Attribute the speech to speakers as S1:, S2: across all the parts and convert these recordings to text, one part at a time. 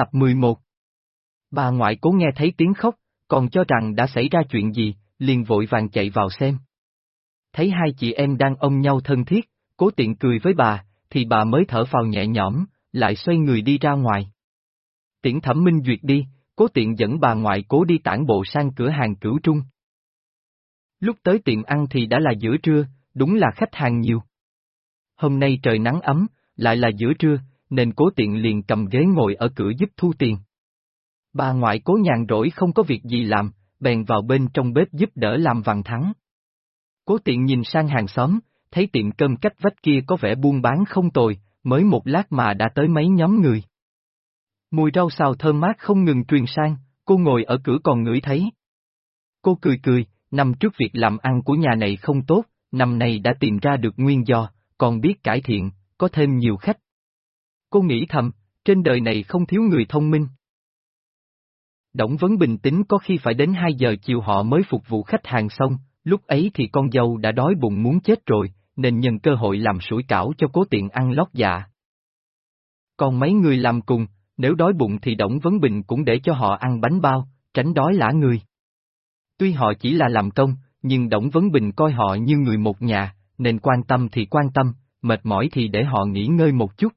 S1: Tập 11 Bà ngoại cố nghe thấy tiếng khóc, còn cho rằng đã xảy ra chuyện gì, liền vội vàng chạy vào xem. Thấy hai chị em đang ôm nhau thân thiết, cố tiện cười với bà, thì bà mới thở phào nhẹ nhõm, lại xoay người đi ra ngoài. Tiễn thẩm minh duyệt đi, cố tiện dẫn bà ngoại cố đi tản bộ sang cửa hàng cửu trung. Lúc tới tiệm ăn thì đã là giữa trưa, đúng là khách hàng nhiều. Hôm nay trời nắng ấm, lại là giữa trưa, nên cố tiện liền cầm ghế ngồi ở cửa giúp thu tiền. Bà ngoại cố nhàn rỗi không có việc gì làm, bèn vào bên trong bếp giúp đỡ làm vàng thắng. Cố tiện nhìn sang hàng xóm, thấy tiệm cơm cách vách kia có vẻ buôn bán không tồi, mới một lát mà đã tới mấy nhóm người. Mùi rau xào thơm mát không ngừng truyền sang, cô ngồi ở cửa còn ngửi thấy. Cô cười cười, năm trước việc làm ăn của nhà này không tốt, năm nay đã tìm ra được nguyên do, còn biết cải thiện, có thêm nhiều khách. Cô nghĩ thầm, trên đời này không thiếu người thông minh. Đổng Vấn bình tĩnh có khi phải đến 2 giờ chiều họ mới phục vụ khách hàng xong, lúc ấy thì con dâu đã đói bụng muốn chết rồi, nên nhân cơ hội làm sủi cảo cho cố tiện ăn lót dạ. Còn mấy người làm cùng, nếu đói bụng thì Đổng Vấn Bình cũng để cho họ ăn bánh bao, tránh đói lã người. Tuy họ chỉ là làm công, nhưng Đổng Vấn Bình coi họ như người một nhà, nên quan tâm thì quan tâm, mệt mỏi thì để họ nghỉ ngơi một chút.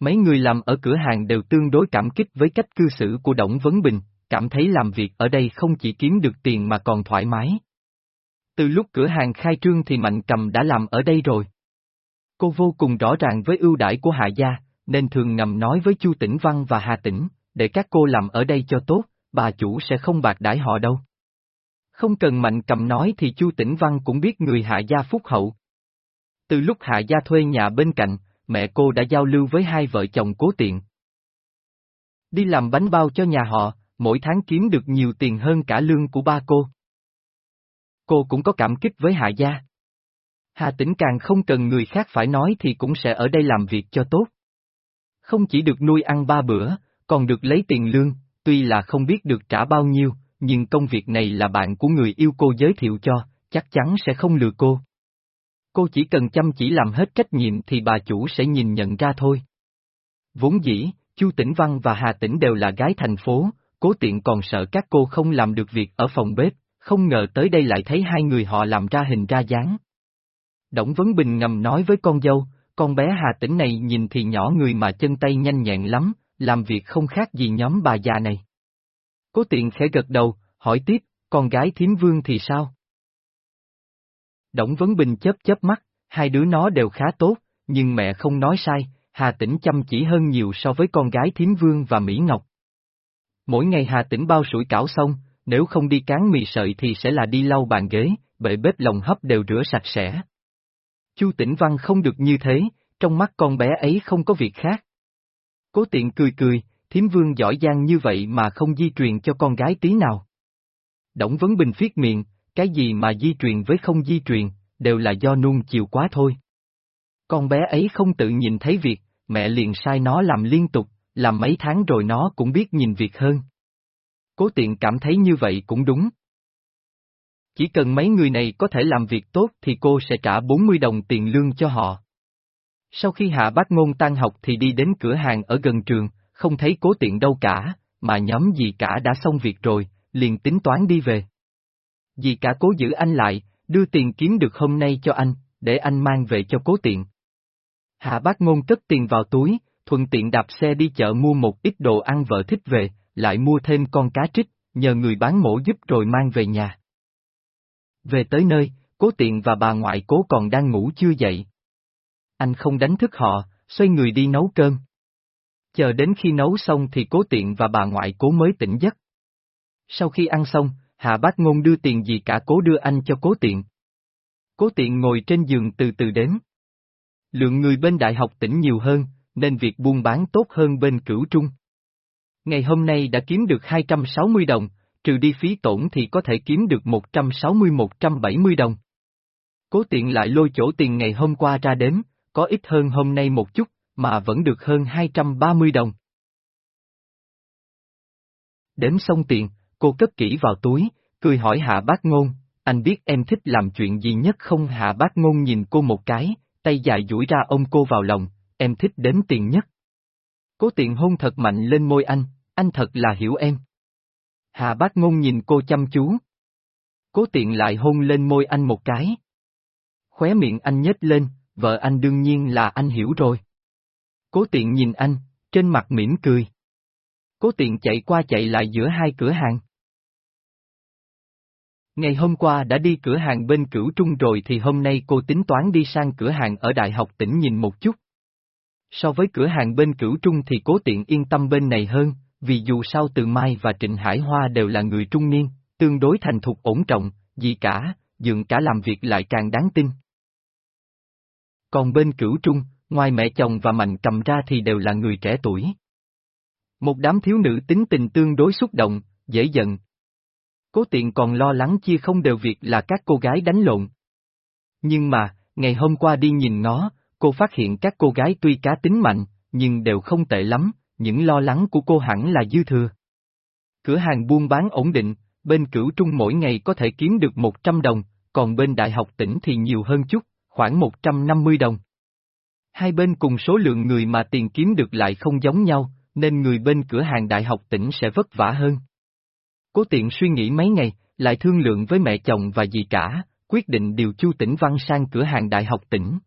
S1: Mấy người làm ở cửa hàng đều tương đối cảm kích với cách cư xử của Đổng Vấn Bình, cảm thấy làm việc ở đây không chỉ kiếm được tiền mà còn thoải mái. Từ lúc cửa hàng khai trương thì Mạnh Cầm đã làm ở đây rồi. Cô vô cùng rõ ràng với ưu đãi của Hạ Gia, nên thường ngầm nói với Chu Tĩnh Văn và Hà Tĩnh, để các cô làm ở đây cho tốt, bà chủ sẽ không bạc đãi họ đâu. Không cần Mạnh Cầm nói thì Chu Tĩnh Văn cũng biết người Hạ Gia phúc hậu. Từ lúc Hạ Gia thuê nhà bên cạnh, mẹ cô đã giao lưu với hai vợ chồng cố tiện. Đi làm bánh bao cho nhà họ, mỗi tháng kiếm được nhiều tiền hơn cả lương của ba cô. Cô cũng có cảm kích với Hạ Gia. Hà Tĩnh càng không cần người khác phải nói thì cũng sẽ ở đây làm việc cho tốt. Không chỉ được nuôi ăn ba bữa, còn được lấy tiền lương, tuy là không biết được trả bao nhiêu, nhưng công việc này là bạn của người yêu cô giới thiệu cho, chắc chắn sẽ không lừa cô. Cô chỉ cần chăm chỉ làm hết trách nhiệm thì bà chủ sẽ nhìn nhận ra thôi. Vốn dĩ, Chu Tĩnh Văn và Hà Tĩnh đều là gái thành phố, cố tiện còn sợ các cô không làm được việc ở phòng bếp, không ngờ tới đây lại thấy hai người họ làm ra hình ra dáng. Đổng Vấn Bình ngầm nói với con dâu, con bé Hà Tĩnh này nhìn thì nhỏ người mà chân tay nhanh nhẹn lắm, làm việc không khác gì nhóm bà già này. Cố tiện khẽ gật đầu, hỏi tiếp, con gái thiếm vương thì sao? Đổng Vấn Bình chớp chớp mắt, hai đứa nó đều khá tốt, nhưng mẹ không nói sai, Hà Tĩnh chăm chỉ hơn nhiều so với con gái Thiếm Vương và Mỹ Ngọc. Mỗi ngày Hà Tĩnh bao sủi cảo xong, nếu không đi cán mì sợi thì sẽ là đi lau bàn ghế, bệ bếp lồng hấp đều rửa sạch sẽ. Chu Tĩnh Văn không được như thế, trong mắt con bé ấy không có việc khác. Cố tiện cười cười, Thiếm Vương giỏi giang như vậy mà không di truyền cho con gái tí nào. Đổng Vấn Bình phiết miệng, cái gì mà di truyền với không di truyền, đều là do nuông chiều quá thôi. Con bé ấy không tự nhìn thấy việc, mẹ liền sai nó làm liên tục, làm mấy tháng rồi nó cũng biết nhìn việc hơn. Cố tiện cảm thấy như vậy cũng đúng. Chỉ cần mấy người này có thể làm việc tốt thì cô sẽ trả 40 đồng tiền lương cho họ. Sau khi hạ bác ngôn tan học thì đi đến cửa hàng ở gần trường, không thấy cố tiện đâu cả, mà nhóm gì cả đã xong việc rồi, liền tính toán đi về. Dì cả cố giữ anh lại, đưa tiền kiếm được hôm nay cho anh, để anh mang về cho cố tiện. Hạ bác ngôn cất tiền vào túi, thuận tiện đạp xe đi chợ mua một ít đồ ăn vợ thích về, lại mua thêm con cá trích, nhờ người bán mổ giúp rồi mang về nhà. Về tới nơi, cố tiện và bà ngoại cố còn đang ngủ chưa dậy. Anh không đánh thức họ, xoay người đi nấu cơm. Chờ đến khi nấu xong thì cố tiện và bà ngoại cố mới tỉnh giấc. Sau khi ăn xong, Hạ bác ngôn đưa tiền gì cả cố đưa anh cho cố tiện. Cố tiện ngồi trên giường từ từ đếm. Lượng người bên đại học tỉnh nhiều hơn, nên việc buôn bán tốt hơn bên cửu trung. Ngày hôm nay đã kiếm được 260 đồng, trừ đi phí tổn thì có thể kiếm được 160-170 đồng. Cố tiện lại lôi chỗ tiền ngày hôm qua ra đếm, có ít hơn hôm nay một chút, mà vẫn được hơn 230 đồng. Đếm xong tiền, cô cất kỹ vào túi, cười hỏi hạ bác ngôn, anh biết em thích làm chuyện gì nhất không hạ bác ngôn nhìn cô một cái, tay dài duỗi ra ôm cô vào lòng, em thích đếm tiền nhất. Cố tiện hôn thật mạnh lên môi anh, anh thật là hiểu em. Hà bác ngôn nhìn cô chăm chú. Cố tiện lại hôn lên môi anh một cái. Khóe miệng anh nhếch lên, vợ anh đương nhiên là anh hiểu rồi. Cố tiện nhìn anh, trên mặt mỉm cười. Cố tiện chạy qua chạy lại giữa hai cửa hàng. Ngày hôm qua đã đi cửa hàng bên cửu trung rồi thì hôm nay cô tính toán đi sang cửa hàng ở Đại học tỉnh nhìn một chút. So với cửa hàng bên cửu trung thì cố tiện yên tâm bên này hơn, vì dù sao Từ Mai và Trịnh Hải Hoa đều là người trung niên, tương đối thành thục ổn trọng, gì cả, dường cả làm việc lại càng đáng tin. Còn bên cửu trung, ngoài mẹ chồng và mạnh cầm ra thì đều là người trẻ tuổi. Một đám thiếu nữ tính tình tương đối xúc động, dễ giận. Cố tiện còn lo lắng chia không đều việc là các cô gái đánh lộn. Nhưng mà, ngày hôm qua đi nhìn nó, cô phát hiện các cô gái tuy cá tính mạnh, nhưng đều không tệ lắm, những lo lắng của cô hẳn là dư thừa. Cửa hàng buôn bán ổn định, bên cửu trung mỗi ngày có thể kiếm được 100 đồng, còn bên đại học tỉnh thì nhiều hơn chút, khoảng 150 đồng. Hai bên cùng số lượng người mà tiền kiếm được lại không giống nhau, nên người bên cửa hàng đại học tỉnh sẽ vất vả hơn. Cố tiện suy nghĩ mấy ngày, lại thương lượng với mẹ chồng và dì cả, quyết định điều Chu Tĩnh Văn sang cửa hàng đại học tỉnh.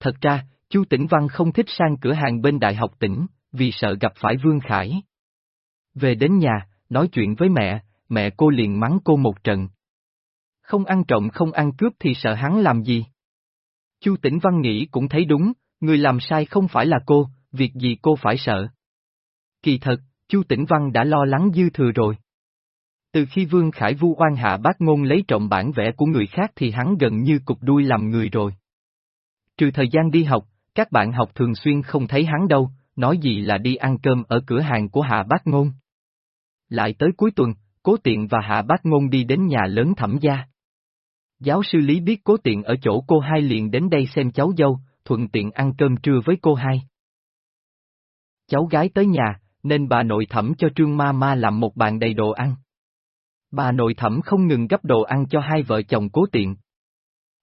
S1: Thật ra, Chu Tĩnh Văn không thích sang cửa hàng bên đại học tỉnh, vì sợ gặp phải Vương Khải. Về đến nhà, nói chuyện với mẹ, mẹ cô liền mắng cô một trận. Không ăn trộm không ăn cướp thì sợ hắn làm gì? Chu Tĩnh Văn nghĩ cũng thấy đúng, người làm sai không phải là cô, việc gì cô phải sợ. Kỳ thật, Chu Tĩnh Văn đã lo lắng dư thừa rồi. Từ khi Vương Khải vu oan hạ bác ngôn lấy trộm bản vẽ của người khác thì hắn gần như cục đuôi làm người rồi. Trừ thời gian đi học, các bạn học thường xuyên không thấy hắn đâu, nói gì là đi ăn cơm ở cửa hàng của hạ bác ngôn. Lại tới cuối tuần, Cố Tiện và Hạ Bác Ngôn đi đến nhà lớn thẩm gia. Giáo sư Lý biết Cố Tiện ở chỗ cô hai liền đến đây xem cháu dâu, thuận tiện ăn cơm trưa với cô hai. Cháu gái tới nhà, nên bà nội thẩm cho Trương Ma Ma làm một bàn đầy đồ ăn. Bà nội thẩm không ngừng gấp đồ ăn cho hai vợ chồng Cố Tiện.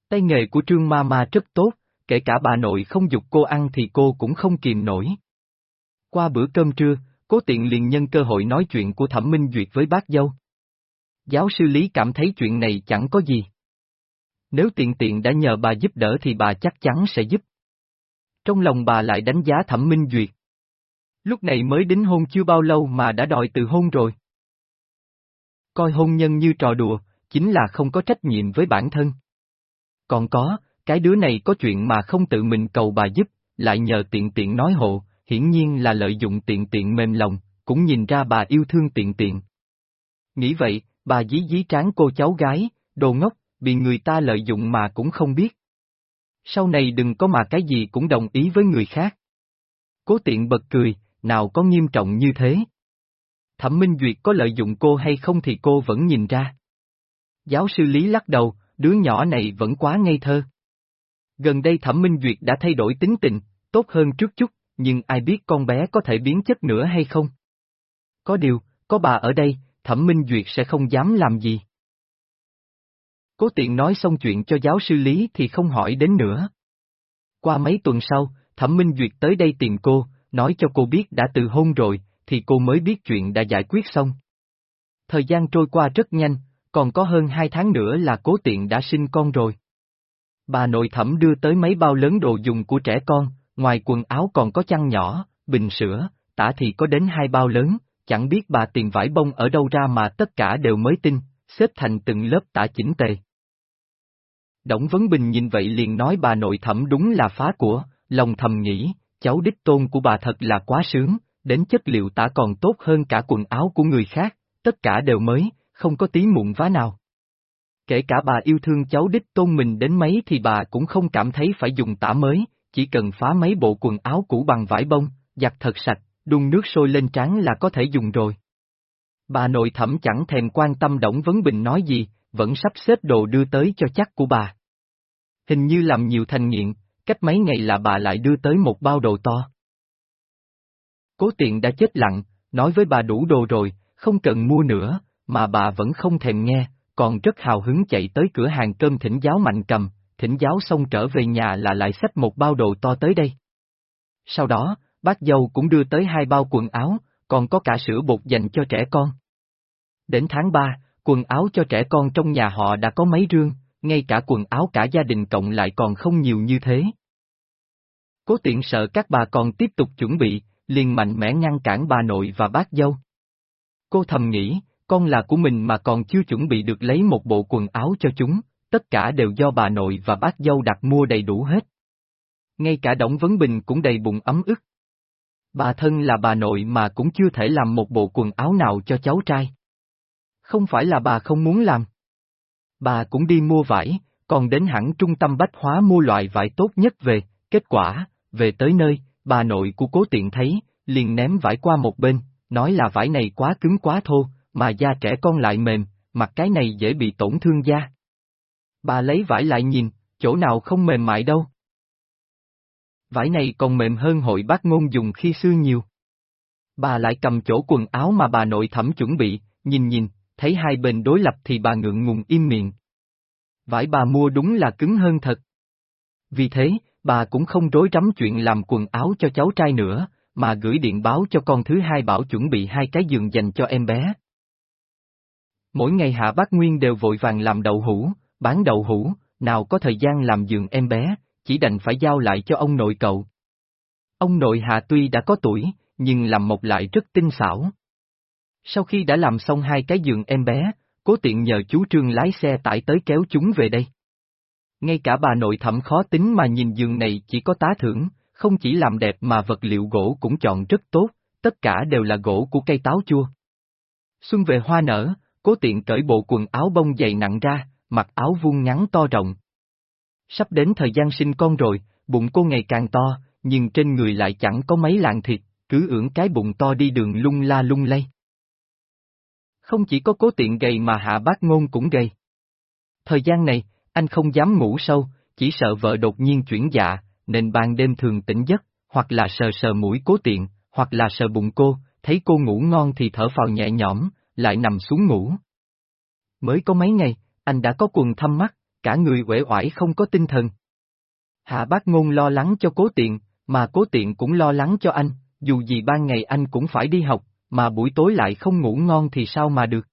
S1: Tay nghề của Trương Ma Ma rất tốt, kể cả bà nội không dục cô ăn thì cô cũng không kìm nổi. Qua bữa cơm trưa, Cố tiện liền nhân cơ hội nói chuyện của Thẩm Minh Duyệt với bác dâu. Giáo sư Lý cảm thấy chuyện này chẳng có gì. Nếu tiện tiện đã nhờ bà giúp đỡ thì bà chắc chắn sẽ giúp. Trong lòng bà lại đánh giá Thẩm Minh Duyệt. Lúc này mới đính hôn chưa bao lâu mà đã đòi từ hôn rồi. Coi hôn nhân như trò đùa, chính là không có trách nhiệm với bản thân. Còn có, cái đứa này có chuyện mà không tự mình cầu bà giúp, lại nhờ tiện tiện nói hộ, hiển nhiên là lợi dụng tiện tiện mềm lòng, cũng nhìn ra bà yêu thương tiện tiện. Nghĩ vậy, bà dí dí tráng cô cháu gái, đồ ngốc, bị người ta lợi dụng mà cũng không biết. Sau này đừng có mà cái gì cũng đồng ý với người khác. Cố tiện bật cười, nào có nghiêm trọng như thế. Thẩm Minh Duyệt có lợi dụng cô hay không thì cô vẫn nhìn ra. Giáo sư Lý lắc đầu, đứa nhỏ này vẫn quá ngây thơ. Gần đây Thẩm Minh Duyệt đã thay đổi tính tình, tốt hơn trước chút, nhưng ai biết con bé có thể biến chất nữa hay không? Có điều, có bà ở đây, Thẩm Minh Duyệt sẽ không dám làm gì. Cố tiện nói xong chuyện cho giáo sư Lý thì không hỏi đến nữa. Qua mấy tuần sau, Thẩm Minh Duyệt tới đây tìm cô, nói cho cô biết đã từ hôn rồi, thì cô mới biết chuyện đã giải quyết xong. Thời gian trôi qua rất nhanh, còn có hơn hai tháng nữa là cố tiện đã sinh con rồi. Bà nội thẩm đưa tới mấy bao lớn đồ dùng của trẻ con, Ngoài quần áo còn có chăn nhỏ, bình sữa, tả thì có đến hai bao lớn, chẳng biết bà tiền vải bông ở đâu ra mà tất cả đều mới tinh, xếp thành từng lớp tả chỉnh tề. Đổng Vấn Bình nhìn vậy liền nói bà nội thẩm đúng là phá của, lòng thầm nghĩ, cháu đích tôn của bà thật là quá sướng, đến chất liệu tả còn tốt hơn cả quần áo của người khác, tất cả đều mới, không có tí mụn vá nào. Kể cả bà yêu thương cháu đích tôn mình đến mấy thì bà cũng không cảm thấy phải dùng tả mới, chỉ cần phá mấy bộ quần áo cũ bằng vải bông, giặt thật sạch, đun nước sôi lên trán là có thể dùng rồi. Bà nội thẩm chẳng thèm quan tâm Đổng Vấn Bình nói gì, vẫn sắp xếp đồ đưa tới cho chắc của bà. Hình như làm nhiều thành nghiện, cách mấy ngày là bà lại đưa tới một bao đồ to. Cố tiện đã chết lặng, nói với bà đủ đồ rồi, không cần mua nữa, mà bà vẫn không thèm nghe, còn rất hào hứng chạy tới cửa hàng cơm thỉnh giáo mạnh cầm, thỉnh giáo xong trở về nhà là lại xách một bao đồ to tới đây. Sau đó, bác dâu cũng đưa tới hai bao quần áo, còn có cả sữa bột dành cho trẻ con. Đến tháng 3, quần áo cho trẻ con trong nhà họ đã có mấy rương, ngay cả quần áo cả gia đình cộng lại còn không nhiều như thế. Cố tiện sợ các bà còn tiếp tục chuẩn bị, liền mạnh mẽ ngăn cản bà nội và bác dâu. Cô thầm nghĩ, con là của mình mà còn chưa chuẩn bị được lấy một bộ quần áo cho chúng, tất cả đều do bà nội và bác dâu đặt mua đầy đủ hết. Ngay cả Đổng Vấn Bình cũng đầy bụng ấm ức. Bà thân là bà nội mà cũng chưa thể làm một bộ quần áo nào cho cháu trai. Không phải là bà không muốn làm. Bà cũng đi mua vải, còn đến hẳn trung tâm bách hóa mua loại vải tốt nhất về, kết quả, về tới nơi, bà nội của cố tiện thấy, liền ném vải qua một bên, nói là vải này quá cứng quá thô, mà da trẻ con lại mềm, mặt cái này dễ bị tổn thương da. Bà lấy vải lại nhìn, chỗ nào không mềm mại đâu. Vải này còn mềm hơn hội bác ngôn dùng khi xưa nhiều. Bà lại cầm chỗ quần áo mà bà nội thẩm chuẩn bị, nhìn nhìn, thấy hai bên đối lập thì bà ngượng ngùng im miệng. Vải bà mua đúng là cứng hơn thật. Vì thế, bà cũng không rối rắm chuyện làm quần áo cho cháu trai nữa, mà gửi điện báo cho con thứ hai bảo chuẩn bị hai cái giường dành cho em bé. Mỗi ngày Hạ Bác Nguyên đều vội vàng làm đậu hũ, bán đậu hũ, nào có thời gian làm giường em bé, chỉ đành phải giao lại cho ông nội cậu. Ông nội Hạ tuy đã có tuổi, nhưng làm một lại rất tinh xảo. Sau khi đã làm xong hai cái giường em bé, cố tiện nhờ chú Trương lái xe tải tới kéo chúng về đây. Ngay cả bà nội thẩm khó tính mà nhìn giường này chỉ có tá thưởng, không chỉ làm đẹp mà vật liệu gỗ cũng chọn rất tốt, tất cả đều là gỗ của cây táo chua. Xuân về hoa nở, cố tiện cởi bộ quần áo bông dày nặng ra, mặc áo vuông ngắn to rộng. Sắp đến thời gian sinh con rồi, bụng cô ngày càng to, nhưng trên người lại chẳng có mấy lạng thịt, cứ ưỡn cái bụng to đi đường lung la lung lay. Không chỉ có cố tiện gầy mà hạ bác ngôn cũng gầy. Thời gian này, anh không dám ngủ sâu, chỉ sợ vợ đột nhiên chuyển dạ, nên ban đêm thường tỉnh giấc, hoặc là sờ sờ mũi cố tiện, hoặc là sờ bụng cô, thấy cô ngủ ngon thì thở phào nhẹ nhõm, lại nằm xuống ngủ. Mới có mấy ngày, anh đã có quần thâm mắt, cả người uể oải không có tinh thần. Hạ bác ngôn lo lắng cho cố tiện, mà cố tiện cũng lo lắng cho anh, dù gì ban ngày anh cũng phải đi học, mà buổi tối lại không ngủ ngon thì sao mà được.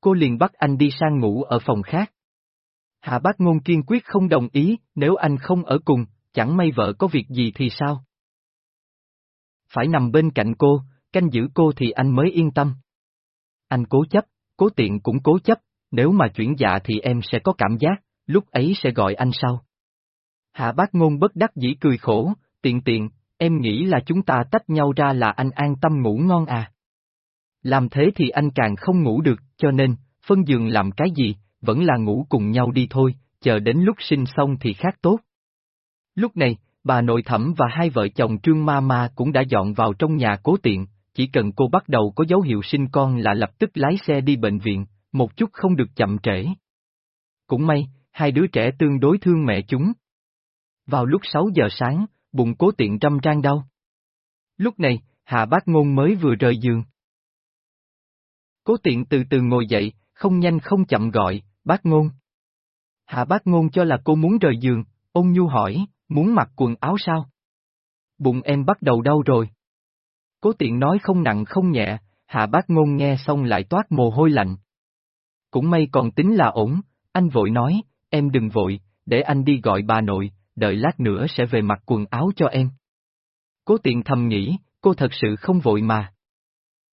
S1: Cô liền bắt anh đi sang ngủ ở phòng khác. Hạ bác ngôn kiên quyết không đồng ý, nếu anh không ở cùng, chẳng may vợ có việc gì thì sao? Phải nằm bên cạnh cô, canh giữ cô thì anh mới yên tâm. Anh cố chấp, cố tiện cũng cố chấp, nếu mà chuyển dạ thì em sẽ có cảm giác, lúc ấy sẽ gọi anh sau. Hạ bác ngôn bất đắc dĩ cười khổ, tiện tiện, em nghĩ là chúng ta tách nhau ra là anh an tâm ngủ ngon à. Làm thế thì anh càng không ngủ được, cho nên, phân giường làm cái gì, vẫn là ngủ cùng nhau đi thôi, chờ đến lúc sinh xong thì khác tốt. Lúc này, bà nội thẩm và hai vợ chồng Trương Ma Ma cũng đã dọn vào trong nhà cố tiện, chỉ cần cô bắt đầu có dấu hiệu sinh con là lập tức lái xe đi bệnh viện, một chút không được chậm trễ. Cũng may, hai đứa trẻ tương đối thương mẹ chúng. Vào lúc 6 giờ sáng, bụng cố tiện trăm trang đau. Lúc này, Hạ Bác Ngôn mới vừa rời giường. Cố tiện từ từ ngồi dậy, không nhanh không chậm gọi, bác ngôn. Hạ bác ngôn cho là cô muốn rời giường, ôn nhu hỏi, muốn mặc quần áo sao? Bụng em bắt đầu đau rồi. Cố tiện nói không nặng không nhẹ, hạ bác ngôn nghe xong lại toát mồ hôi lạnh. Cũng may còn tính là ổn, anh vội nói, em đừng vội, để anh đi gọi bà nội, đợi lát nữa sẽ về mặc quần áo cho em. Cố tiện thầm nghĩ, cô thật sự không vội mà.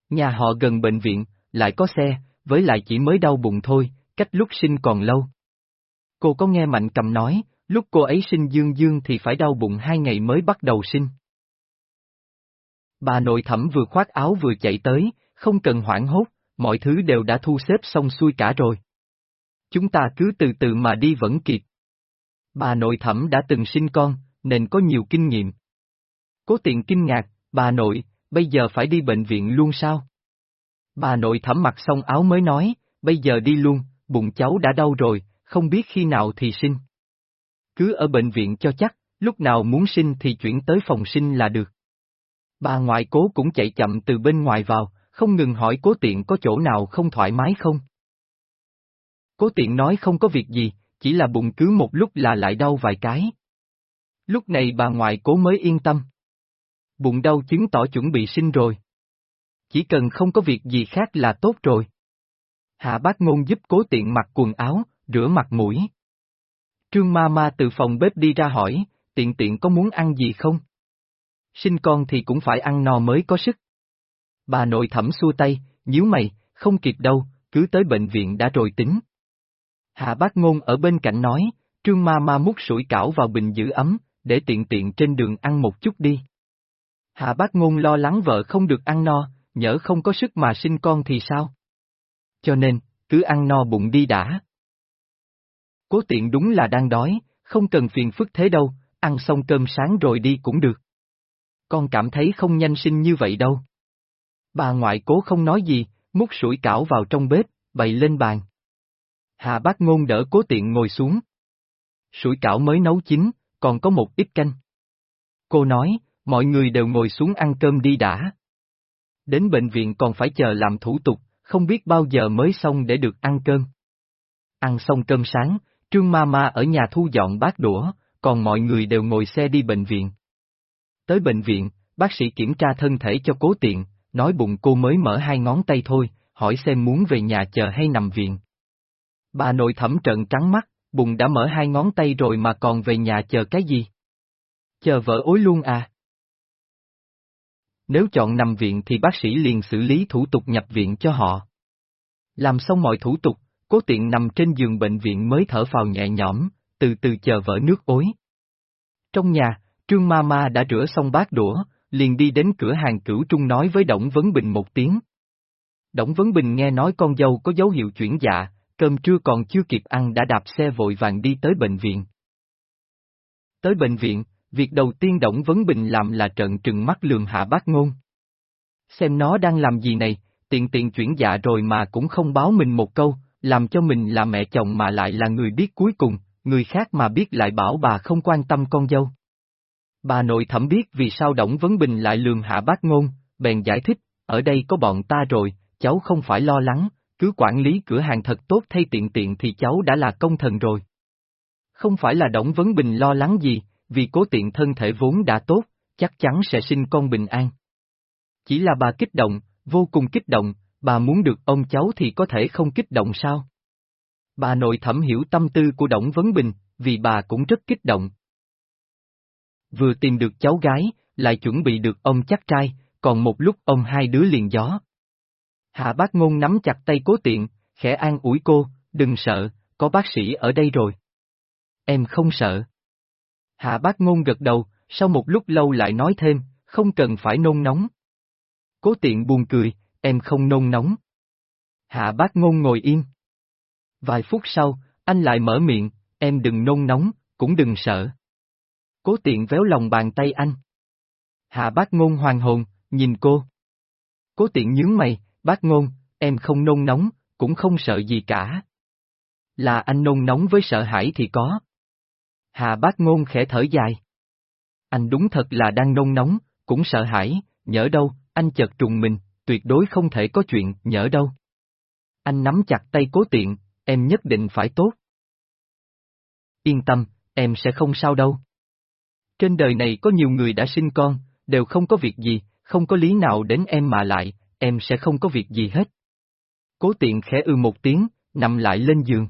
S1: Nhà họ gần bệnh viện, lại có xe, với lại chỉ mới đau bụng thôi, cách lúc sinh còn lâu. Cô có nghe Mạnh Cầm nói, lúc cô ấy sinh dương dương thì phải đau bụng hai ngày mới bắt đầu sinh. Bà nội thẩm vừa khoác áo vừa chạy tới, không cần hoảng hốt, mọi thứ đều đã thu xếp xong xuôi cả rồi. Chúng ta cứ từ từ mà đi vẫn kịp. Bà nội thẩm đã từng sinh con, nên có nhiều kinh nghiệm. Cố tiện kinh ngạc, bà nội, bây giờ phải đi bệnh viện luôn sao? Bà nội thẩm mặc xong áo mới nói, bây giờ đi luôn, bụng cháu đã đau rồi, không biết khi nào thì sinh. Cứ ở bệnh viện cho chắc, lúc nào muốn sinh thì chuyển tới phòng sinh là được. Bà ngoại cố cũng chạy chậm từ bên ngoài vào, không ngừng hỏi cố tiện có chỗ nào không thoải mái không. Cố tiện nói không có việc gì, chỉ là bụng cứ một lúc là lại đau vài cái. Lúc này bà ngoại cố mới yên tâm. Bụng đau chứng tỏ chuẩn bị sinh rồi. Chỉ cần không có việc gì khác là tốt rồi. Hạ bác ngôn giúp cố tiện mặc quần áo, rửa mặt mũi. Trương ma ma từ phòng bếp đi ra hỏi, tiện tiện có muốn ăn gì không? Sinh con thì cũng phải ăn no mới có sức. Bà nội thẩm xua tay, nhíu mày, không kịp đâu, cứ tới bệnh viện đã rồi tính. Hạ bác ngôn ở bên cạnh nói, trương ma ma múc sủi cảo vào bình giữ ấm, để tiện tiện trên đường ăn một chút đi. Hạ bác ngôn lo lắng vợ không được ăn no, nhỡ không có sức mà sinh con thì sao? Cho nên, cứ ăn no bụng đi đã. Cố tiện đúng là đang đói, không cần phiền phức thế đâu, ăn xong cơm sáng rồi đi cũng được. Con cảm thấy không nhanh sinh như vậy đâu. Bà ngoại cố không nói gì, múc sủi cảo vào trong bếp, bày lên bàn. Hạ bác ngôn đỡ cố tiện ngồi xuống. Sủi cảo mới nấu chín, còn có một ít canh. Cô nói, mọi người đều ngồi xuống ăn cơm đi đã. Đến bệnh viện còn phải chờ làm thủ tục, không biết bao giờ mới xong để được ăn cơm. Ăn xong cơm sáng, Trương Ma Ma ở nhà thu dọn bát đũa, còn mọi người đều ngồi xe đi bệnh viện. Tới bệnh viện, bác sĩ kiểm tra thân thể cho cố tiện, nói bụng cô mới mở hai ngón tay thôi, hỏi xem muốn về nhà chờ hay nằm viện. Bà nội thẩm trận trắng mắt, bụng đã mở hai ngón tay rồi mà còn về nhà chờ cái gì? Chờ vợ ối luôn à? Nếu chọn nằm viện thì bác sĩ liền xử lý thủ tục nhập viện cho họ. Làm xong mọi thủ tục, cố tiện nằm trên giường bệnh viện mới thở phào nhẹ nhõm, từ từ chờ vỡ nước ối. Trong nhà, Trương Ma Ma đã rửa xong bát đũa, liền đi đến cửa hàng cửu trung nói với Đổng Vấn Bình một tiếng. Đổng Vấn Bình nghe nói con dâu có dấu hiệu chuyển dạ, cơm trưa còn chưa kịp ăn đã đạp xe vội vàng đi tới bệnh viện. Tới bệnh viện, việc đầu tiên Đổng Vấn Bình làm là trận trừng mắt lường hạ bác ngôn. Xem nó đang làm gì này, tiện tiện chuyển dạ rồi mà cũng không báo mình một câu, làm cho mình là mẹ chồng mà lại là người biết cuối cùng, người khác mà biết lại bảo bà không quan tâm con dâu. Bà nội thẩm biết vì sao Đổng Vấn Bình lại lường hạ bác ngôn, bèn giải thích, ở đây có bọn ta rồi, cháu không phải lo lắng, cứ quản lý cửa hàng thật tốt thay tiện tiện thì cháu đã là công thần rồi. Không phải là Đổng Vấn Bình lo lắng gì, vì cố tiện thân thể vốn đã tốt, chắc chắn sẽ sinh con bình an. Chỉ là bà kích động, vô cùng kích động, bà muốn được ông cháu thì có thể không kích động sao? Bà nội thẩm hiểu tâm tư của Đổng Vấn Bình, vì bà cũng rất kích động. Vừa tìm được cháu gái, lại chuẩn bị được ông chắc trai, còn một lúc ông hai đứa liền gió. Hạ bác ngôn nắm chặt tay cố tiện, khẽ an ủi cô, đừng sợ, có bác sĩ ở đây rồi. Em không sợ. Hạ bác ngôn gật đầu, sau một lúc lâu lại nói thêm, không cần phải nôn nóng. Cố tiện buồn cười, em không nôn nóng. Hạ bác ngôn ngồi yên. Vài phút sau, anh lại mở miệng, em đừng nôn nóng, cũng đừng sợ. Cố tiện véo lòng bàn tay anh. Hạ bác ngôn hoàng hồn, nhìn cô. Cố tiện nhướng mày, bác ngôn, em không nôn nóng, cũng không sợ gì cả. Là anh nôn nóng với sợ hãi thì có. Hà bác ngôn khẽ thở dài. Anh đúng thật là đang nôn nóng, cũng sợ hãi, nhỡ đâu, anh chợt trùng mình, tuyệt đối không thể có chuyện, nhỡ đâu. Anh nắm chặt tay cố tiện, em nhất định phải tốt. Yên tâm, em sẽ không sao đâu. Trên đời này có nhiều người đã sinh con, đều không có việc gì, không có lý nào đến em mà lại, em sẽ không có việc gì hết. Cố tiện khẽ ư một tiếng, nằm lại lên giường.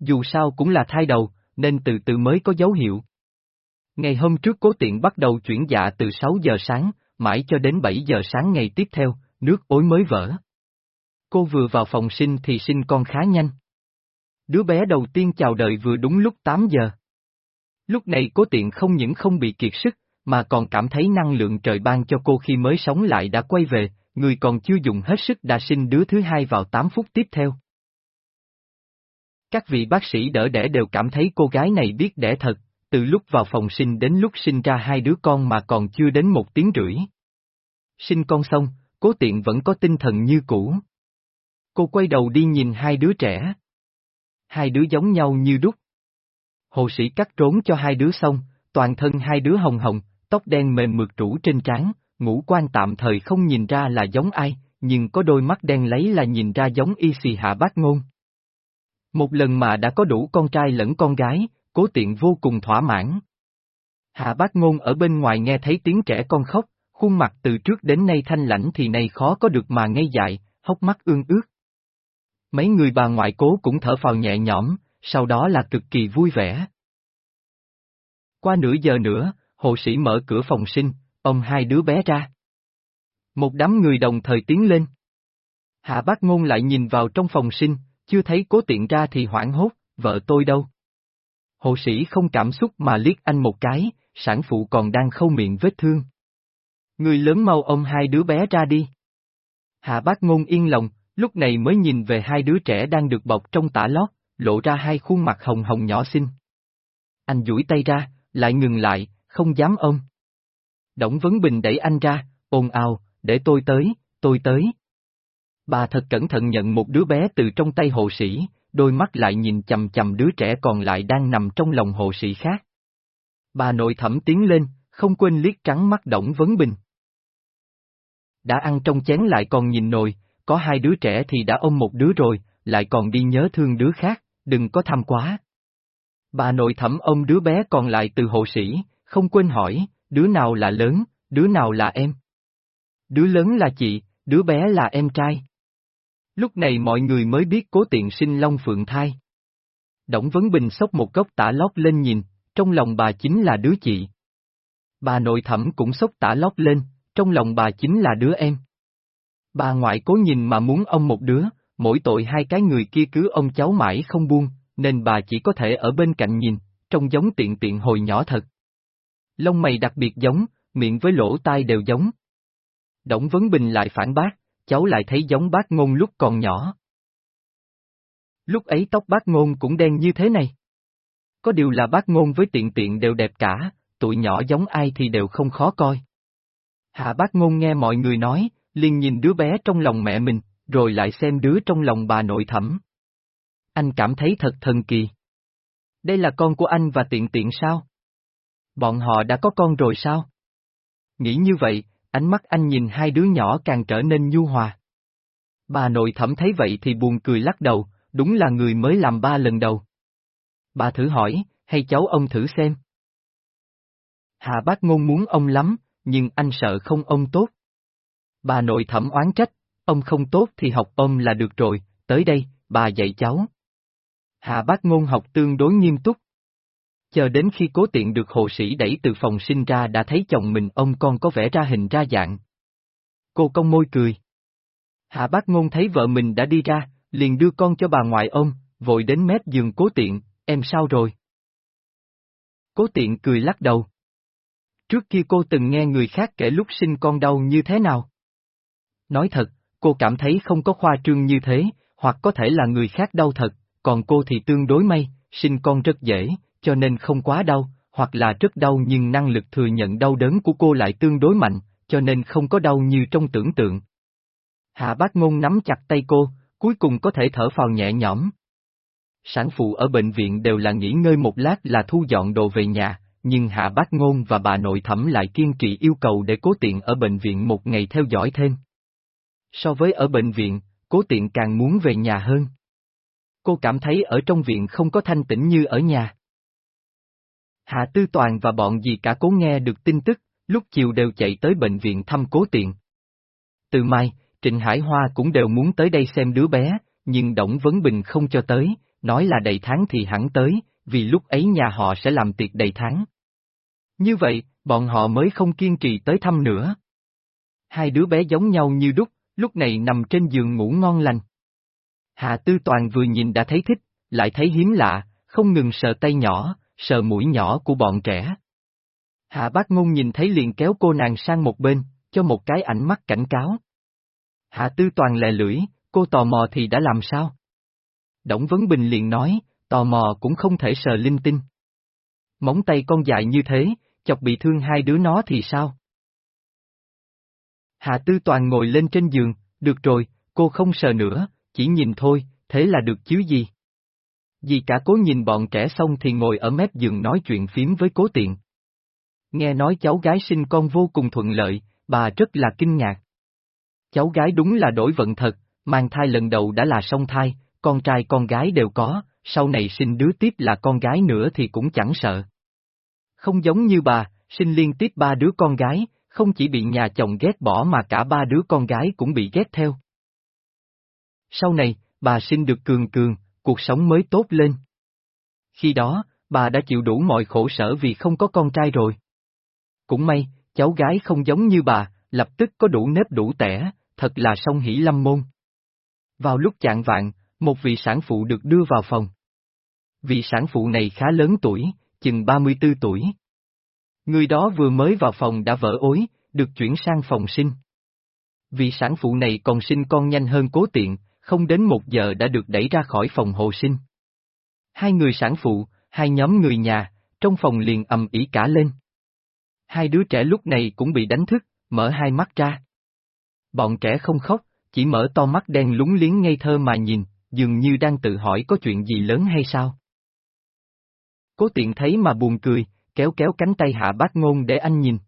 S1: Dù sao cũng là thai đầu, nên từ từ mới có dấu hiệu. Ngày hôm trước cố tiện bắt đầu chuyển dạ từ 6 giờ sáng, mãi cho đến 7 giờ sáng ngày tiếp theo, nước ối mới vỡ. Cô vừa vào phòng sinh thì sinh con khá nhanh. Đứa bé đầu tiên chào đời vừa đúng lúc 8 giờ. Lúc này cố tiện không những không bị kiệt sức, mà còn cảm thấy năng lượng trời ban cho cô khi mới sống lại đã quay về, người còn chưa dùng hết sức đã sinh đứa thứ hai vào 8 phút tiếp theo. Các vị bác sĩ đỡ đẻ đều cảm thấy cô gái này biết đẻ thật, từ lúc vào phòng sinh đến lúc sinh ra hai đứa con mà còn chưa đến một tiếng rưỡi. Sinh con xong, cố tiện vẫn có tinh thần như cũ. Cô quay đầu đi nhìn hai đứa trẻ. Hai đứa giống nhau như đúc. Hồ sĩ cắt trốn cho hai đứa xong, toàn thân hai đứa hồng hồng, tóc đen mềm mượt rủ trên trán, ngũ quan tạm thời không nhìn ra là giống ai, nhưng có đôi mắt đen lấy là nhìn ra giống y xì hạ bác ngôn. Một lần mà đã có đủ con trai lẫn con gái, cố tiện vô cùng thỏa mãn. Hạ bác ngôn ở bên ngoài nghe thấy tiếng trẻ con khóc, khuôn mặt từ trước đến nay thanh lãnh thì nay khó có được mà ngây dại, hốc mắt ương ướt. Mấy người bà ngoại cố cũng thở phào nhẹ nhõm, sau đó là cực kỳ vui vẻ. Qua nửa giờ nữa, hộ sĩ mở cửa phòng sinh, ông hai đứa bé ra. Một đám người đồng thời tiến lên. Hạ bác ngôn lại nhìn vào trong phòng sinh, chưa thấy cố tiện ra thì hoảng hốt, vợ tôi đâu? Hộ sĩ không cảm xúc mà liếc anh một cái, sản phụ còn đang khâu miệng vết thương. Người lớn mau ôm hai đứa bé ra đi. Hạ bác ngôn yên lòng, lúc này mới nhìn về hai đứa trẻ đang được bọc trong tả lót, lộ ra hai khuôn mặt hồng hồng nhỏ xinh. Anh duỗi tay ra, lại ngừng lại, không dám ôm. Đổng Vấn Bình đẩy anh ra, ồn ào, để tôi tới, tôi tới. Bà thật cẩn thận nhận một đứa bé từ trong tay hộ sĩ, đôi mắt lại nhìn chầm chầm đứa trẻ còn lại đang nằm trong lòng hộ sĩ khác. Bà nội thẩm tiến lên, không quên liếc trắng mắt Đổng Vấn Bình. Đã ăn trong chén lại còn nhìn nồi, có hai đứa trẻ thì đã ôm một đứa rồi, lại còn đi nhớ thương đứa khác, đừng có tham quá. Bà nội thẩm ôm đứa bé còn lại từ hộ sĩ, không quên hỏi, đứa nào là lớn, đứa nào là em. Đứa lớn là chị, đứa bé là em trai. Lúc này mọi người mới biết cố tiện sinh Long Phượng thai. Đổng Vấn Bình xốc một gốc tả lót lên nhìn, trong lòng bà chính là đứa chị. Bà nội thẩm cũng xốc tả lót lên, trong lòng bà chính là đứa em. Bà ngoại cố nhìn mà muốn ông một đứa, mỗi tội hai cái người kia cứ ông cháu mãi không buông, nên bà chỉ có thể ở bên cạnh nhìn, trông giống tiện tiện hồi nhỏ thật. Lông mày đặc biệt giống, miệng với lỗ tai đều giống. Đổng Vấn Bình lại phản bác, cháu lại thấy giống bác ngôn lúc còn nhỏ. Lúc ấy tóc bác ngôn cũng đen như thế này. Có điều là bác ngôn với tiện tiện đều đẹp cả, tụi nhỏ giống ai thì đều không khó coi. Hạ bác ngôn nghe mọi người nói, liền nhìn đứa bé trong lòng mẹ mình, rồi lại xem đứa trong lòng bà nội thẩm. Anh cảm thấy thật thần kỳ. Đây là con của anh và tiện tiện sao? Bọn họ đã có con rồi sao? Nghĩ như vậy, ánh mắt anh nhìn hai đứa nhỏ càng trở nên nhu hòa. Bà nội thẩm thấy vậy thì buồn cười lắc đầu, đúng là người mới làm ba lần đầu. Bà thử hỏi, hay cháu ông thử xem. hà bác ngôn muốn ông lắm, nhưng anh sợ không ông tốt. Bà nội thẩm oán trách, ông không tốt thì học ông là được rồi, tới đây, bà dạy cháu. Hạ bác ngôn học tương đối nghiêm túc. Chờ đến khi cố tiện được hộ sĩ đẩy từ phòng sinh ra đã thấy chồng mình ông con có vẻ ra hình ra dạng. Cô cong môi cười. Hạ bác ngôn thấy vợ mình đã đi ra, liền đưa con cho bà ngoại ông, vội đến mép giường cố tiện, em sao rồi? Cố tiện cười lắc đầu. Trước kia cô từng nghe người khác kể lúc sinh con đau như thế nào? Nói thật, cô cảm thấy không có khoa trương như thế, hoặc có thể là người khác đau thật, còn cô thì tương đối may, sinh con rất dễ, cho nên không quá đau, hoặc là rất đau nhưng năng lực thừa nhận đau đớn của cô lại tương đối mạnh, cho nên không có đau như trong tưởng tượng. Hạ bác ngôn nắm chặt tay cô, cuối cùng có thể thở phào nhẹ nhõm. Sản phụ ở bệnh viện đều là nghỉ ngơi một lát là thu dọn đồ về nhà, nhưng Hạ Bác Ngôn và bà nội thẩm lại kiên trì yêu cầu để cố tiện ở bệnh viện một ngày theo dõi thêm. So với ở bệnh viện, cố tiện càng muốn về nhà hơn. Cô cảm thấy ở trong viện không có thanh tĩnh như ở nhà. Hạ Tư Toàn và bọn gì cả cố nghe được tin tức, lúc chiều đều chạy tới bệnh viện thăm cố tiện. Từ mai, Trịnh Hải Hoa cũng đều muốn tới đây xem đứa bé, nhưng Đổng Vấn Bình không cho tới, nói là đầy tháng thì hẳn tới, vì lúc ấy nhà họ sẽ làm tiệc đầy tháng. Như vậy, bọn họ mới không kiên trì tới thăm nữa. Hai đứa bé giống nhau như đúc, lúc này nằm trên giường ngủ ngon lành. Hạ Tư Toàn vừa nhìn đã thấy thích, lại thấy hiếm lạ, không ngừng sờ tay nhỏ, sờ mũi nhỏ của bọn trẻ. Hạ Bác Ngôn nhìn thấy liền kéo cô nàng sang một bên, cho một cái ảnh mắt cảnh cáo. Hạ Tư Toàn lè lưỡi, cô tò mò thì đã làm sao? Đổng Vấn Bình liền nói, tò mò cũng không thể sờ linh tinh. Móng tay con dài như thế, chọc bị thương hai đứa nó thì sao? Hạ Tư Toàn ngồi lên trên giường, được rồi, cô không sờ nữa, chỉ nhìn thôi, thế là được chứ gì? Vì cả cố nhìn bọn trẻ xong thì ngồi ở mép giường nói chuyện phím với cố tiện. Nghe nói cháu gái sinh con vô cùng thuận lợi, bà rất là kinh ngạc. Cháu gái đúng là đổi vận thật, mang thai lần đầu đã là song thai, con trai con gái đều có, sau này sinh đứa tiếp là con gái nữa thì cũng chẳng sợ. Không giống như bà, sinh liên tiếp ba đứa con gái, không chỉ bị nhà chồng ghét bỏ mà cả ba đứa con gái cũng bị ghét theo. Sau này, bà sinh được cường cường, cuộc sống mới tốt lên. Khi đó, bà đã chịu đủ mọi khổ sở vì không có con trai rồi. Cũng may, cháu gái không giống như bà, lập tức có đủ nếp đủ tẻ, thật là song hỷ lâm môn. Vào lúc chạng vạn, một vị sản phụ được đưa vào phòng. Vị sản phụ này khá lớn tuổi, chừng 34 tuổi. Người đó vừa mới vào phòng đã vỡ ối, được chuyển sang phòng sinh. Vị sản phụ này còn sinh con nhanh hơn cố tiện, không đến một giờ đã được đẩy ra khỏi phòng hồ sinh. Hai người sản phụ, hai nhóm người nhà, trong phòng liền ầm ĩ cả lên. Hai đứa trẻ lúc này cũng bị đánh thức, mở hai mắt ra. Bọn trẻ không khóc, chỉ mở to mắt đen lúng liếng ngây thơ mà nhìn, dường như đang tự hỏi có chuyện gì lớn hay sao. Cố tiện thấy mà buồn cười, kéo kéo cánh tay hạ bác ngôn để anh nhìn.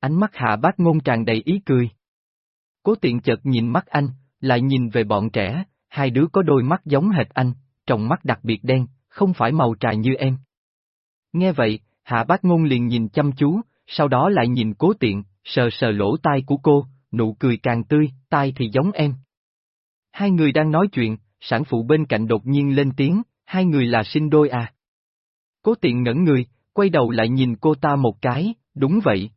S1: Ánh mắt hạ bác ngôn tràn đầy ý cười. Cố tiện chợt nhìn mắt anh, lại nhìn về bọn trẻ, hai đứa có đôi mắt giống hệt anh, trong mắt đặc biệt đen, không phải màu trà như em. Nghe vậy, hạ bác ngôn liền nhìn chăm chú, sau đó lại nhìn cố tiện, sờ sờ lỗ tai của cô, nụ cười càng tươi, tai thì giống em. Hai người đang nói chuyện, sản phụ bên cạnh đột nhiên lên tiếng, hai người là sinh đôi à. Cố tiện ngẩn người, quay đầu lại nhìn cô ta một cái, đúng vậy.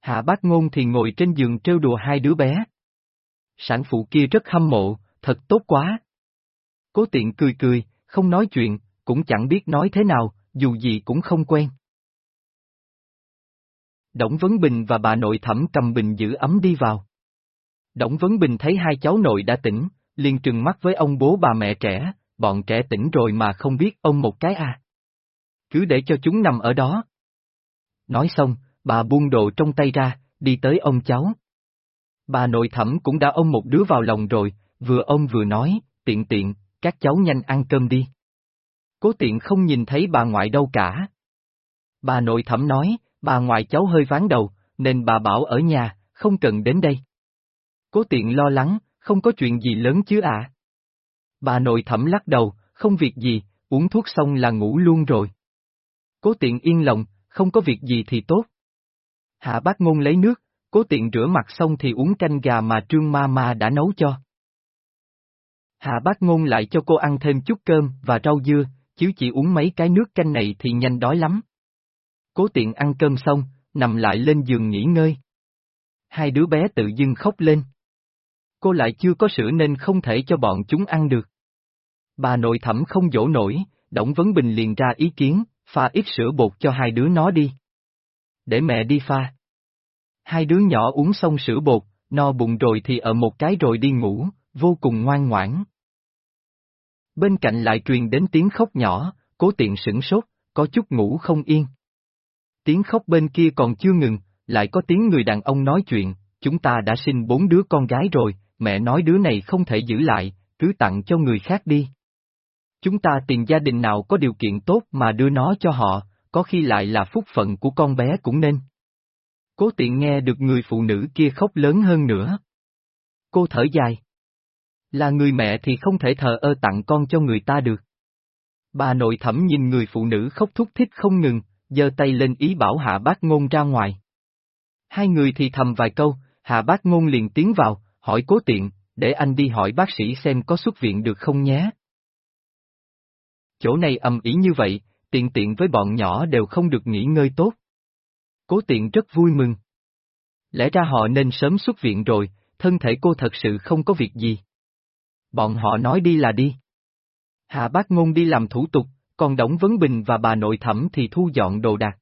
S1: Hạ bác ngôn thì ngồi trên giường trêu đùa hai đứa bé. Sản phụ kia rất hâm mộ, thật tốt quá. Cố tiện cười cười, không nói chuyện, cũng chẳng biết nói thế nào, dù gì cũng không quen. Đổng Vấn Bình và bà nội thẩm cầm bình giữ ấm đi vào. Đổng Vấn Bình thấy hai cháu nội đã tỉnh, liền trừng mắt với ông bố bà mẹ trẻ, bọn trẻ tỉnh rồi mà không biết ông một cái à. Cứ để cho chúng nằm ở đó. Nói xong, bà buông đồ trong tay ra, đi tới ông cháu. Bà nội thẩm cũng đã ôm một đứa vào lòng rồi, vừa ôm vừa nói, tiện tiện, các cháu nhanh ăn cơm đi. Cố tiện không nhìn thấy bà ngoại đâu cả. Bà nội thẩm nói, bà ngoại cháu hơi ván đầu, nên bà bảo ở nhà, không cần đến đây. Cố tiện lo lắng, không có chuyện gì lớn chứ ạ. Bà nội thẩm lắc đầu, không việc gì, uống thuốc xong là ngủ luôn rồi. Cố tiện yên lòng, không có việc gì thì tốt. Hạ bác ngôn lấy nước, cố tiện rửa mặt xong thì uống canh gà mà trương ma ma đã nấu cho. Hạ bác ngôn lại cho cô ăn thêm chút cơm và rau dưa, chứ chỉ uống mấy cái nước canh này thì nhanh đói lắm. Cố tiện ăn cơm xong, nằm lại lên giường nghỉ ngơi. Hai đứa bé tự dưng khóc lên. Cô lại chưa có sữa nên không thể cho bọn chúng ăn được. Bà nội thẩm không dỗ nổi, Đổng Vấn Bình liền ra ý kiến, pha ít sữa bột cho hai đứa nó đi. Để mẹ đi pha. Hai đứa nhỏ uống xong sữa bột, no bụng rồi thì ở một cái rồi đi ngủ, vô cùng ngoan ngoãn. Bên cạnh lại truyền đến tiếng khóc nhỏ, cố tiện sửng sốt, có chút ngủ không yên. Tiếng khóc bên kia còn chưa ngừng, lại có tiếng người đàn ông nói chuyện, chúng ta đã sinh bốn đứa con gái rồi, mẹ nói đứa này không thể giữ lại, cứ tặng cho người khác đi. Chúng ta tìm gia đình nào có điều kiện tốt mà đưa nó cho họ, có khi lại là phúc phận của con bé cũng nên. Cố tiện nghe được người phụ nữ kia khóc lớn hơn nữa. Cô thở dài. Là người mẹ thì không thể thờ ơ tặng con cho người ta được. Bà nội thẩm nhìn người phụ nữ khóc thúc thích không ngừng, giơ tay lên ý bảo hạ bác ngôn ra ngoài. Hai người thì thầm vài câu, hạ bác ngôn liền tiến vào, hỏi cố tiện, để anh đi hỏi bác sĩ xem có xuất viện được không nhé. Chỗ này ầm ý như vậy, tiện tiện với bọn nhỏ đều không được nghỉ ngơi tốt. Cố tiện rất vui mừng. Lẽ ra họ nên sớm xuất viện rồi, thân thể cô thật sự không có việc gì. Bọn họ nói đi là đi. Hạ bác ngôn đi làm thủ tục, còn Đổng Vấn Bình và bà nội thẩm thì thu dọn đồ đạc.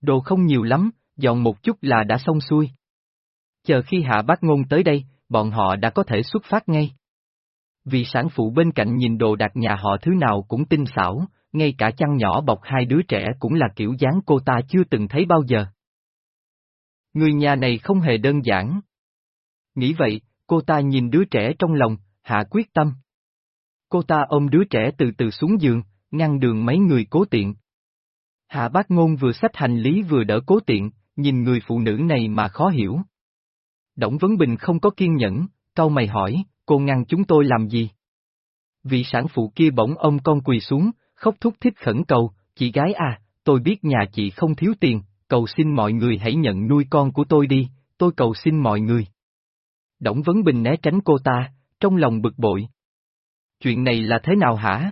S1: Đồ không nhiều lắm, dọn một chút là đã xong xuôi. Chờ khi hạ bác ngôn tới đây, bọn họ đã có thể xuất phát ngay. Vì sản phụ bên cạnh nhìn đồ đạc nhà họ thứ nào cũng tinh xảo, ngay cả chăn nhỏ bọc hai đứa trẻ cũng là kiểu dáng cô ta chưa từng thấy bao giờ. Người nhà này không hề đơn giản. Nghĩ vậy, cô ta nhìn đứa trẻ trong lòng, hạ quyết tâm. Cô ta ôm đứa trẻ từ từ xuống giường, ngăn đường mấy người cố tiện. Hạ bác ngôn vừa xách hành lý vừa đỡ cố tiện, nhìn người phụ nữ này mà khó hiểu. Đổng Vấn Bình không có kiên nhẫn, cau mày hỏi, cô ngăn chúng tôi làm gì? Vị sản phụ kia bỗng ông con quỳ xuống, khóc thúc thích khẩn cầu, chị gái à, tôi biết nhà chị không thiếu tiền, cầu xin mọi người hãy nhận nuôi con của tôi đi, tôi cầu xin mọi người. Đổng Vấn Bình né tránh cô ta, trong lòng bực bội. Chuyện này là thế nào hả?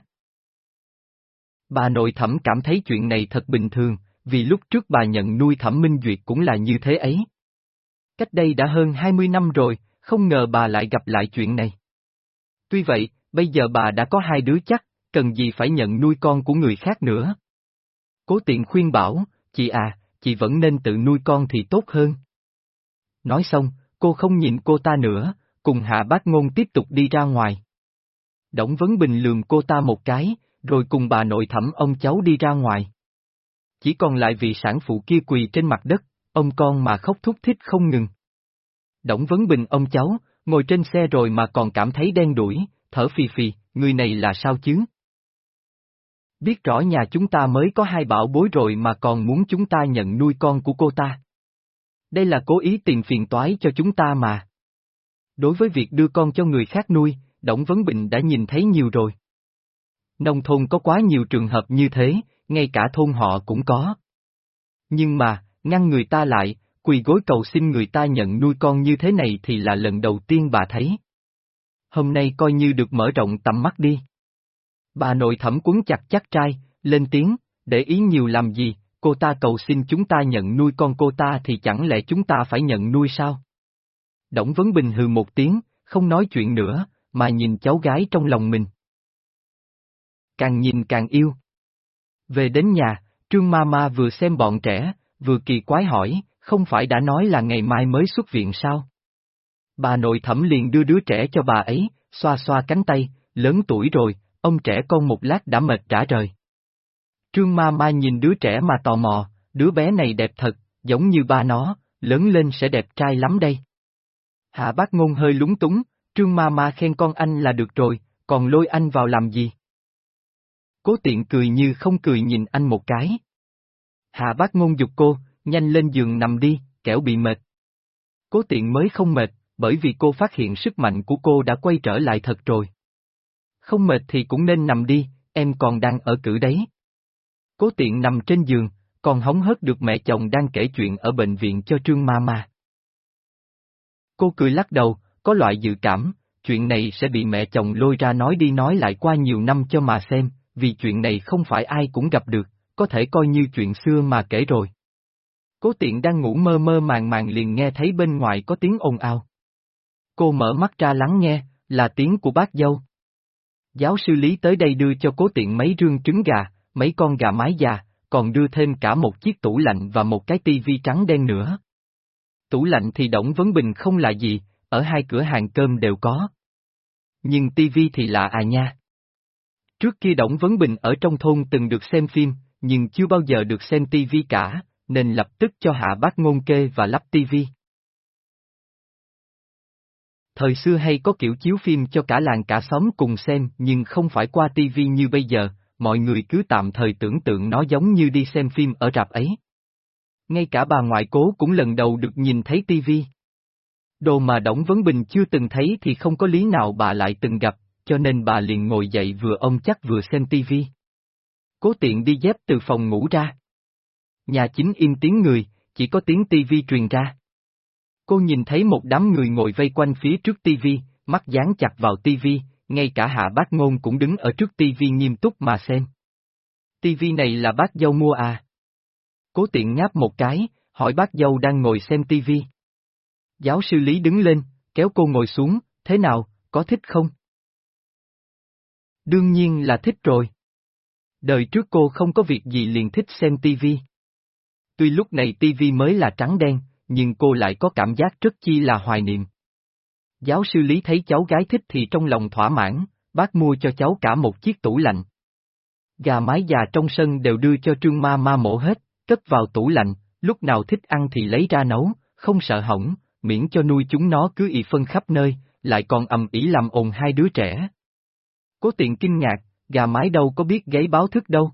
S1: Bà nội thẩm cảm thấy chuyện này thật bình thường, vì lúc trước bà nhận nuôi thẩm minh duyệt cũng là như thế ấy. Cách đây đã hơn 20 năm rồi, không ngờ bà lại gặp lại chuyện này. Tuy vậy, bây giờ bà đã có hai đứa chắc, cần gì phải nhận nuôi con của người khác nữa. Cố tiện khuyên bảo, chị à, chị vẫn nên tự nuôi con thì tốt hơn. Nói xong, cô không nhìn cô ta nữa, cùng hạ bác ngôn tiếp tục đi ra ngoài. Đổng Vấn Bình lườm cô ta một cái, rồi cùng bà nội thẩm ông cháu đi ra ngoài. Chỉ còn lại vị sản phụ kia quỳ trên mặt đất, ông con mà khóc thúc thích không ngừng. Đổng Vấn Bình ông cháu, ngồi trên xe rồi mà còn cảm thấy đen đuổi, thở phì phì, người này là sao chứ? Biết rõ nhà chúng ta mới có hai bảo bối rồi mà còn muốn chúng ta nhận nuôi con của cô ta. Đây là cố ý tiền phiền toái cho chúng ta mà. Đối với việc đưa con cho người khác nuôi, Đổng Vấn Bình đã nhìn thấy nhiều rồi. Nông thôn có quá nhiều trường hợp như thế, ngay cả thôn họ cũng có. Nhưng mà, ngăn người ta lại, quỳ gối cầu xin người ta nhận nuôi con như thế này thì là lần đầu tiên bà thấy. Hôm nay coi như được mở rộng tầm mắt đi. Bà nội thẩm cuốn chặt chắc trai, lên tiếng, để ý nhiều làm gì, cô ta cầu xin chúng ta nhận nuôi con cô ta thì chẳng lẽ chúng ta phải nhận nuôi sao? Đổng Vấn Bình hừ một tiếng, không nói chuyện nữa, mà nhìn cháu gái trong lòng mình. Càng nhìn càng yêu. Về đến nhà, Trương Mama vừa xem bọn trẻ, vừa kỳ quái hỏi, không phải đã nói là ngày mai mới xuất viện sao? Bà nội thẩm liền đưa đứa trẻ cho bà ấy, xoa xoa cánh tay, lớn tuổi rồi, ông trẻ con một lát đã mệt trả rời. Trương ma ma nhìn đứa trẻ mà tò mò, đứa bé này đẹp thật, giống như ba nó, lớn lên sẽ đẹp trai lắm đây. Hạ bác ngôn hơi lúng túng, trương ma ma khen con anh là được rồi, còn lôi anh vào làm gì? Cố tiện cười như không cười nhìn anh một cái. Hạ bác ngôn dục cô, nhanh lên giường nằm đi, kẻo bị mệt. Cố tiện mới không mệt, bởi vì cô phát hiện sức mạnh của cô đã quay trở lại thật rồi. Không mệt thì cũng nên nằm đi, em còn đang ở cử đấy. Cố tiện nằm trên giường, còn hóng hớt được mẹ chồng đang kể chuyện ở bệnh viện cho Trương Mama. Cô cười lắc đầu, có loại dự cảm, chuyện này sẽ bị mẹ chồng lôi ra nói đi nói lại qua nhiều năm cho mà xem, vì chuyện này không phải ai cũng gặp được, có thể coi như chuyện xưa mà kể rồi. Cố tiện đang ngủ mơ mơ màng màng liền nghe thấy bên ngoài có tiếng ồn ào. Cô mở mắt ra lắng nghe, là tiếng của bác dâu. Giáo sư Lý tới đây đưa cho cố tiện mấy rương trứng gà, mấy con gà mái già, còn đưa thêm cả một chiếc tủ lạnh và một cái tivi trắng đen nữa. Tủ lạnh thì Đổng Vấn Bình không là gì, ở hai cửa hàng cơm đều có. Nhưng tivi thì lạ à nha. Trước kia Đổng Vấn Bình ở trong thôn từng được xem phim, nhưng chưa bao giờ được xem tivi cả, nên lập tức cho hạ bác ngôn kê và lắp tivi. Thời xưa hay có kiểu chiếu phim cho cả làng cả xóm cùng xem nhưng không phải qua tivi như bây giờ, mọi người cứ tạm thời tưởng tượng nó giống như đi xem phim ở rạp ấy. Ngay cả bà ngoại cố cũng lần đầu được nhìn thấy tivi. Đồ mà Đổng Vấn Bình chưa từng thấy thì không có lý nào bà lại từng gặp, cho nên bà liền ngồi dậy vừa ông chắc vừa xem tivi. Cố tiện đi dép từ phòng ngủ ra. Nhà chính im tiếng người, chỉ có tiếng tivi truyền ra. Cô nhìn thấy một đám người ngồi vây quanh phía trước tivi, mắt dán chặt vào tivi, ngay cả hạ bác ngôn cũng đứng ở trước tivi nghiêm túc mà xem. Tivi này là bác dâu mua à? Cố tiện ngáp một cái, hỏi bác dâu đang ngồi xem tivi. Giáo sư Lý đứng lên, kéo cô ngồi xuống, thế nào, có thích không? Đương nhiên là thích rồi. Đời trước cô không có việc gì liền thích xem tivi. Tuy lúc này tivi mới là trắng đen, nhưng cô lại có cảm giác rất chi là hoài niệm. Giáo sư Lý thấy cháu gái thích thì trong lòng thỏa mãn, bác mua cho cháu cả một chiếc tủ lạnh. Gà mái già trong sân đều đưa cho trương ma ma mổ hết, cất vào tủ lạnh, lúc nào thích ăn thì lấy ra nấu, không sợ hỏng, miễn cho nuôi chúng nó cứ ị phân khắp nơi, lại còn ầm ĩ làm ồn hai đứa trẻ. Cố tiện kinh ngạc, gà mái đâu có biết gáy báo thức đâu.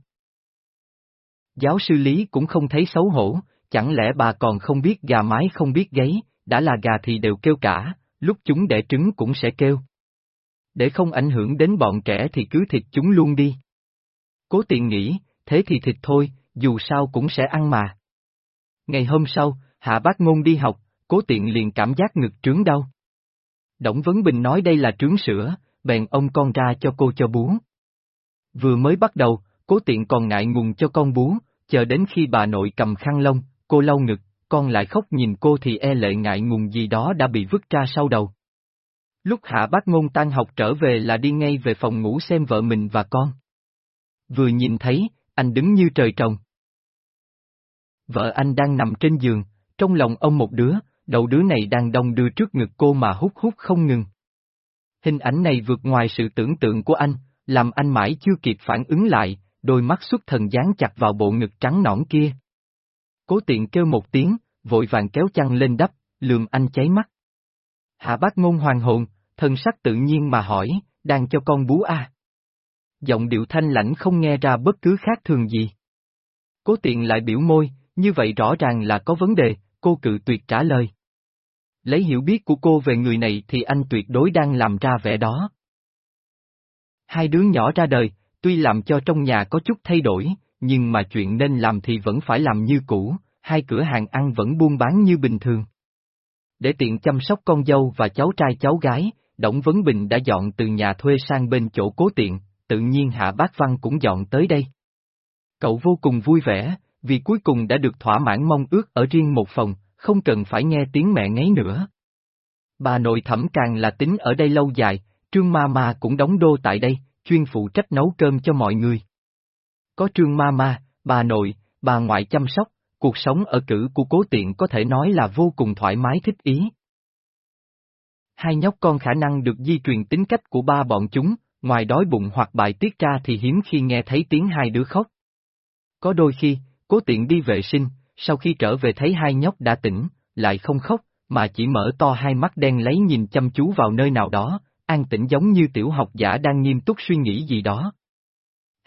S1: Giáo sư Lý cũng không thấy xấu hổ, chẳng lẽ bà còn không biết gà mái không biết gáy, đã là gà thì đều kêu cả, lúc chúng đẻ trứng cũng sẽ kêu. Để không ảnh hưởng đến bọn trẻ thì cứ thịt chúng luôn đi. Cố tiện nghĩ, thế thì thịt thôi, dù sao cũng sẽ ăn mà. Ngày hôm sau, Hạ Bác Ngôn đi học, cố tiện liền cảm giác ngực trướng đau. Đổng Vấn Bình nói đây là trướng sữa, bèn ông con ra cho cô cho bú. Vừa mới bắt đầu, cố tiện còn ngại ngùng cho con bú, chờ đến khi bà nội cầm khăn lông, cô lau ngực, con lại khóc nhìn cô thì e lệ ngại ngùng gì đó đã bị vứt ra sau đầu. Lúc hạ bác ngôn tan học trở về là đi ngay về phòng ngủ xem vợ mình và con. Vừa nhìn thấy, anh đứng như trời trồng. Vợ anh đang nằm trên giường, trong lòng ông một đứa, đầu đứa này đang đông đưa trước ngực cô mà hút hút không ngừng. Hình ảnh này vượt ngoài sự tưởng tượng của anh, làm anh mãi chưa kịp phản ứng lại, đôi mắt xuất thần dán chặt vào bộ ngực trắng nõn kia. Cố tiện kêu một tiếng, vội vàng kéo chăn lên đắp, lườm anh cháy mắt. Hạ bác ngôn hoàng hồn, thân sắc tự nhiên mà hỏi, đang cho con bú à? Giọng điệu thanh lãnh không nghe ra bất cứ khác thường gì. Cố tiện lại biểu môi, như vậy rõ ràng là có vấn đề, cô cự tuyệt trả lời. Lấy hiểu biết của cô về người này thì anh tuyệt đối đang làm ra vẻ đó. Hai đứa nhỏ ra đời, tuy làm cho trong nhà có chút thay đổi, nhưng mà chuyện nên làm thì vẫn phải làm như cũ, hai cửa hàng ăn vẫn buôn bán như bình thường. Để tiện chăm sóc con dâu và cháu trai cháu gái, Đổng Vấn Bình đã dọn từ nhà thuê sang bên chỗ cố tiện, tự nhiên Hạ Bác Văn cũng dọn tới đây. Cậu vô cùng vui vẻ, vì cuối cùng đã được thỏa mãn mong ước ở riêng một phòng, không cần phải nghe tiếng mẹ ngáy nữa. Bà nội thẩm càng là tính ở đây lâu dài, Trương Ma Ma cũng đóng đô tại đây, chuyên phụ trách nấu cơm cho mọi người. Có Trương Ma Ma, bà nội, bà ngoại chăm sóc, cuộc sống ở cử của cố tiện có thể nói là vô cùng thoải mái thích ý. Hai nhóc con khả năng được di truyền tính cách của ba bọn chúng, ngoài đói bụng hoặc bài tiết ra thì hiếm khi nghe thấy tiếng hai đứa khóc. Có đôi khi, cố tiện đi vệ sinh, sau khi trở về thấy hai nhóc đã tỉnh, lại không khóc, mà chỉ mở to hai mắt đen lấy nhìn chăm chú vào nơi nào đó, an tĩnh giống như tiểu học giả đang nghiêm túc suy nghĩ gì đó.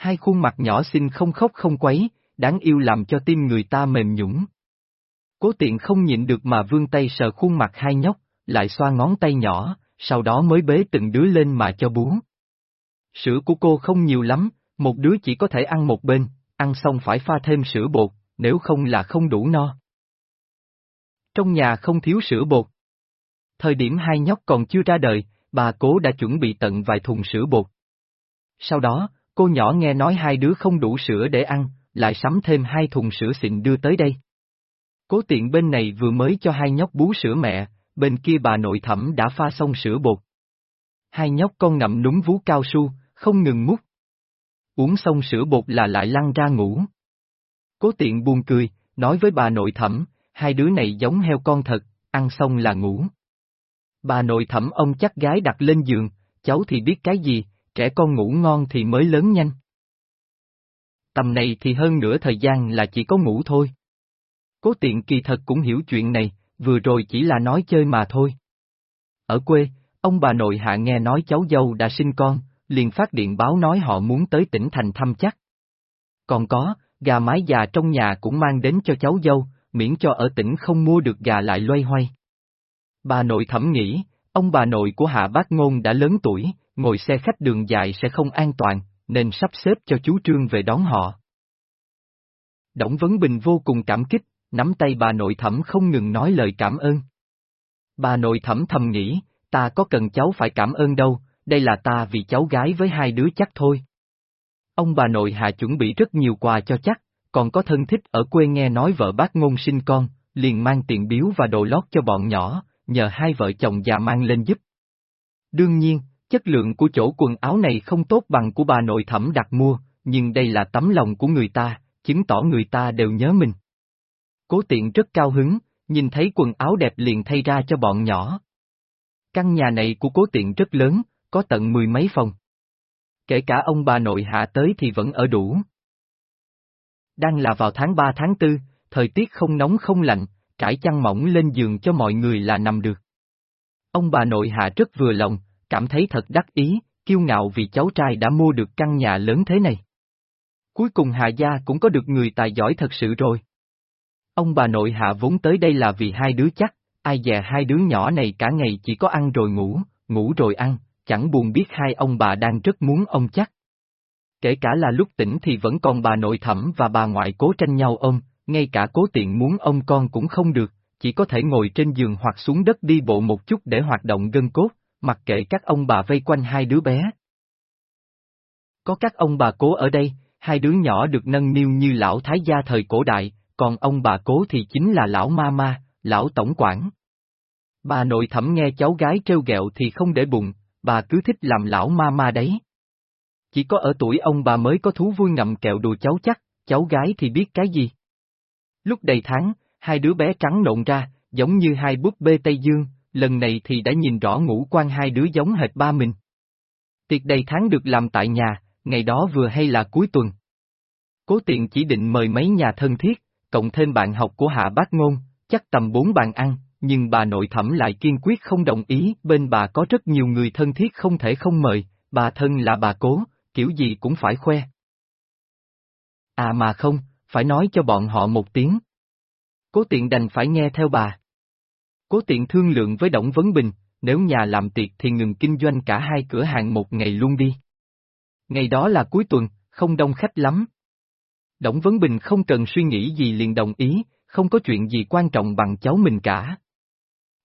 S1: Hai khuôn mặt nhỏ xinh không khóc không quấy, đáng yêu làm cho tim người ta mềm nhũng. Cố tiện không nhịn được mà vươn tay sờ khuôn mặt hai nhóc, lại xoa ngón tay nhỏ, sau đó mới bế từng đứa lên mà cho bú. Sữa của cô không nhiều lắm, một đứa chỉ có thể ăn một bên, ăn xong phải pha thêm sữa bột, nếu không là không đủ no. Trong nhà không thiếu sữa bột. Thời điểm hai nhóc còn chưa ra đời, bà cố đã chuẩn bị tận vài thùng sữa bột. Sau đó, cô nhỏ nghe nói hai đứa không đủ sữa để ăn, lại sắm thêm hai thùng sữa xịn đưa tới đây. Cố tiện bên này vừa mới cho hai nhóc bú sữa mẹ, bên kia bà nội thẩm đã pha xong sữa bột. Hai nhóc con ngậm núm vú cao su, không ngừng mút. Uống xong sữa bột là lại lăn ra ngủ. Cố tiện buồn cười, nói với bà nội thẩm, hai đứa này giống heo con thật, ăn xong là ngủ. Bà nội thẩm ông chắc gái đặt lên giường, cháu thì biết cái gì, trẻ con ngủ ngon thì mới lớn nhanh. Tầm này thì hơn nửa thời gian là chỉ có ngủ thôi. Cố tiện kỳ thật cũng hiểu chuyện này, vừa rồi chỉ là nói chơi mà thôi. Ở quê, ông bà nội hạ nghe nói cháu dâu đã sinh con, liền phát điện báo nói họ muốn tới tỉnh thành thăm chắc. Còn có, gà mái già trong nhà cũng mang đến cho cháu dâu, miễn cho ở tỉnh không mua được gà lại loay hoay. Bà nội thẩm nghĩ, ông bà nội của Hạ Bác Ngôn đã lớn tuổi, ngồi xe khách đường dài sẽ không an toàn, nên sắp xếp cho chú Trương về đón họ. Đổng Vấn Bình vô cùng cảm kích, nắm tay bà nội thẩm không ngừng nói lời cảm ơn. Bà nội thẩm thầm nghĩ, ta có cần cháu phải cảm ơn đâu, đây là ta vì cháu gái với hai đứa chắc thôi. Ông bà nội hạ chuẩn bị rất nhiều quà cho chắc, còn có thân thích ở quê nghe nói vợ bác ngôn sinh con, liền mang tiền biếu và đồ lót cho bọn nhỏ, nhờ hai vợ chồng già mang lên giúp. Đương nhiên, chất lượng của chỗ quần áo này không tốt bằng của bà nội thẩm đặt mua, nhưng đây là tấm lòng của người ta, chứng tỏ người ta đều nhớ mình. Cố tiện rất cao hứng, nhìn thấy quần áo đẹp liền thay ra cho bọn nhỏ. Căn nhà này của cố tiện rất lớn, có tận mười mấy phòng. Kể cả ông bà nội hạ tới thì vẫn ở đủ. Đang là vào tháng 3 tháng 4, thời tiết không nóng không lạnh, trải chăn mỏng lên giường cho mọi người là nằm được. Ông bà nội hạ rất vừa lòng, cảm thấy thật đắc ý, kiêu ngạo vì cháu trai đã mua được căn nhà lớn thế này. Cuối cùng Hạ Gia cũng có được người tài giỏi thật sự rồi. Ông bà nội Hạ vốn tới đây là vì hai đứa chắc, ai dè hai đứa nhỏ này cả ngày chỉ có ăn rồi ngủ, ngủ rồi ăn, chẳng buồn biết hai ông bà đang rất muốn ông chắc. Kể cả là lúc tỉnh thì vẫn còn bà nội thẩm và bà ngoại cố tranh nhau ôm, ngay cả cố tiện muốn ôm con cũng không được, chỉ có thể ngồi trên giường hoặc xuống đất đi bộ một chút để hoạt động gân cốt, mặc kệ các ông bà vây quanh hai đứa bé. Có các ông bà cố ở đây, hai đứa nhỏ được nâng niu như lão thái gia thời cổ đại, còn ông bà cố thì chính là lão ma ma, lão tổng quản. Bà nội thẩm nghe cháu gái trêu ghẹo thì không để bụng, bà cứ thích làm lão ma ma đấy. Chỉ có ở tuổi ông bà mới có thú vui ngậm kẹo đùa cháu chắc, cháu gái thì biết cái gì. Lúc đầy tháng, hai đứa bé trắng nộn ra, giống như hai búp bê Tây Dương, lần này thì đã nhìn rõ ngũ quan hai đứa giống hệt ba mình. Tiệc đầy tháng được làm tại nhà, ngày đó vừa hay là cuối tuần. Cố tiện chỉ định mời mấy nhà thân thiết, cộng thêm bạn học của Hạ Bác Ngôn, chắc tầm bốn bàn ăn, nhưng bà nội thẩm lại kiên quyết không đồng ý, bên bà có rất nhiều người thân thiết không thể không mời, bà thân là bà cố, kiểu gì cũng phải khoe. À mà không, phải nói cho bọn họ một tiếng. Cố tiện đành phải nghe theo bà. Cố tiện thương lượng với Đổng Vấn Bình, nếu nhà làm tiệc thì ngừng kinh doanh cả hai cửa hàng một ngày luôn đi. Ngày đó là cuối tuần, không đông khách lắm. Đổng Vấn Bình không cần suy nghĩ gì liền đồng ý, không có chuyện gì quan trọng bằng cháu mình cả.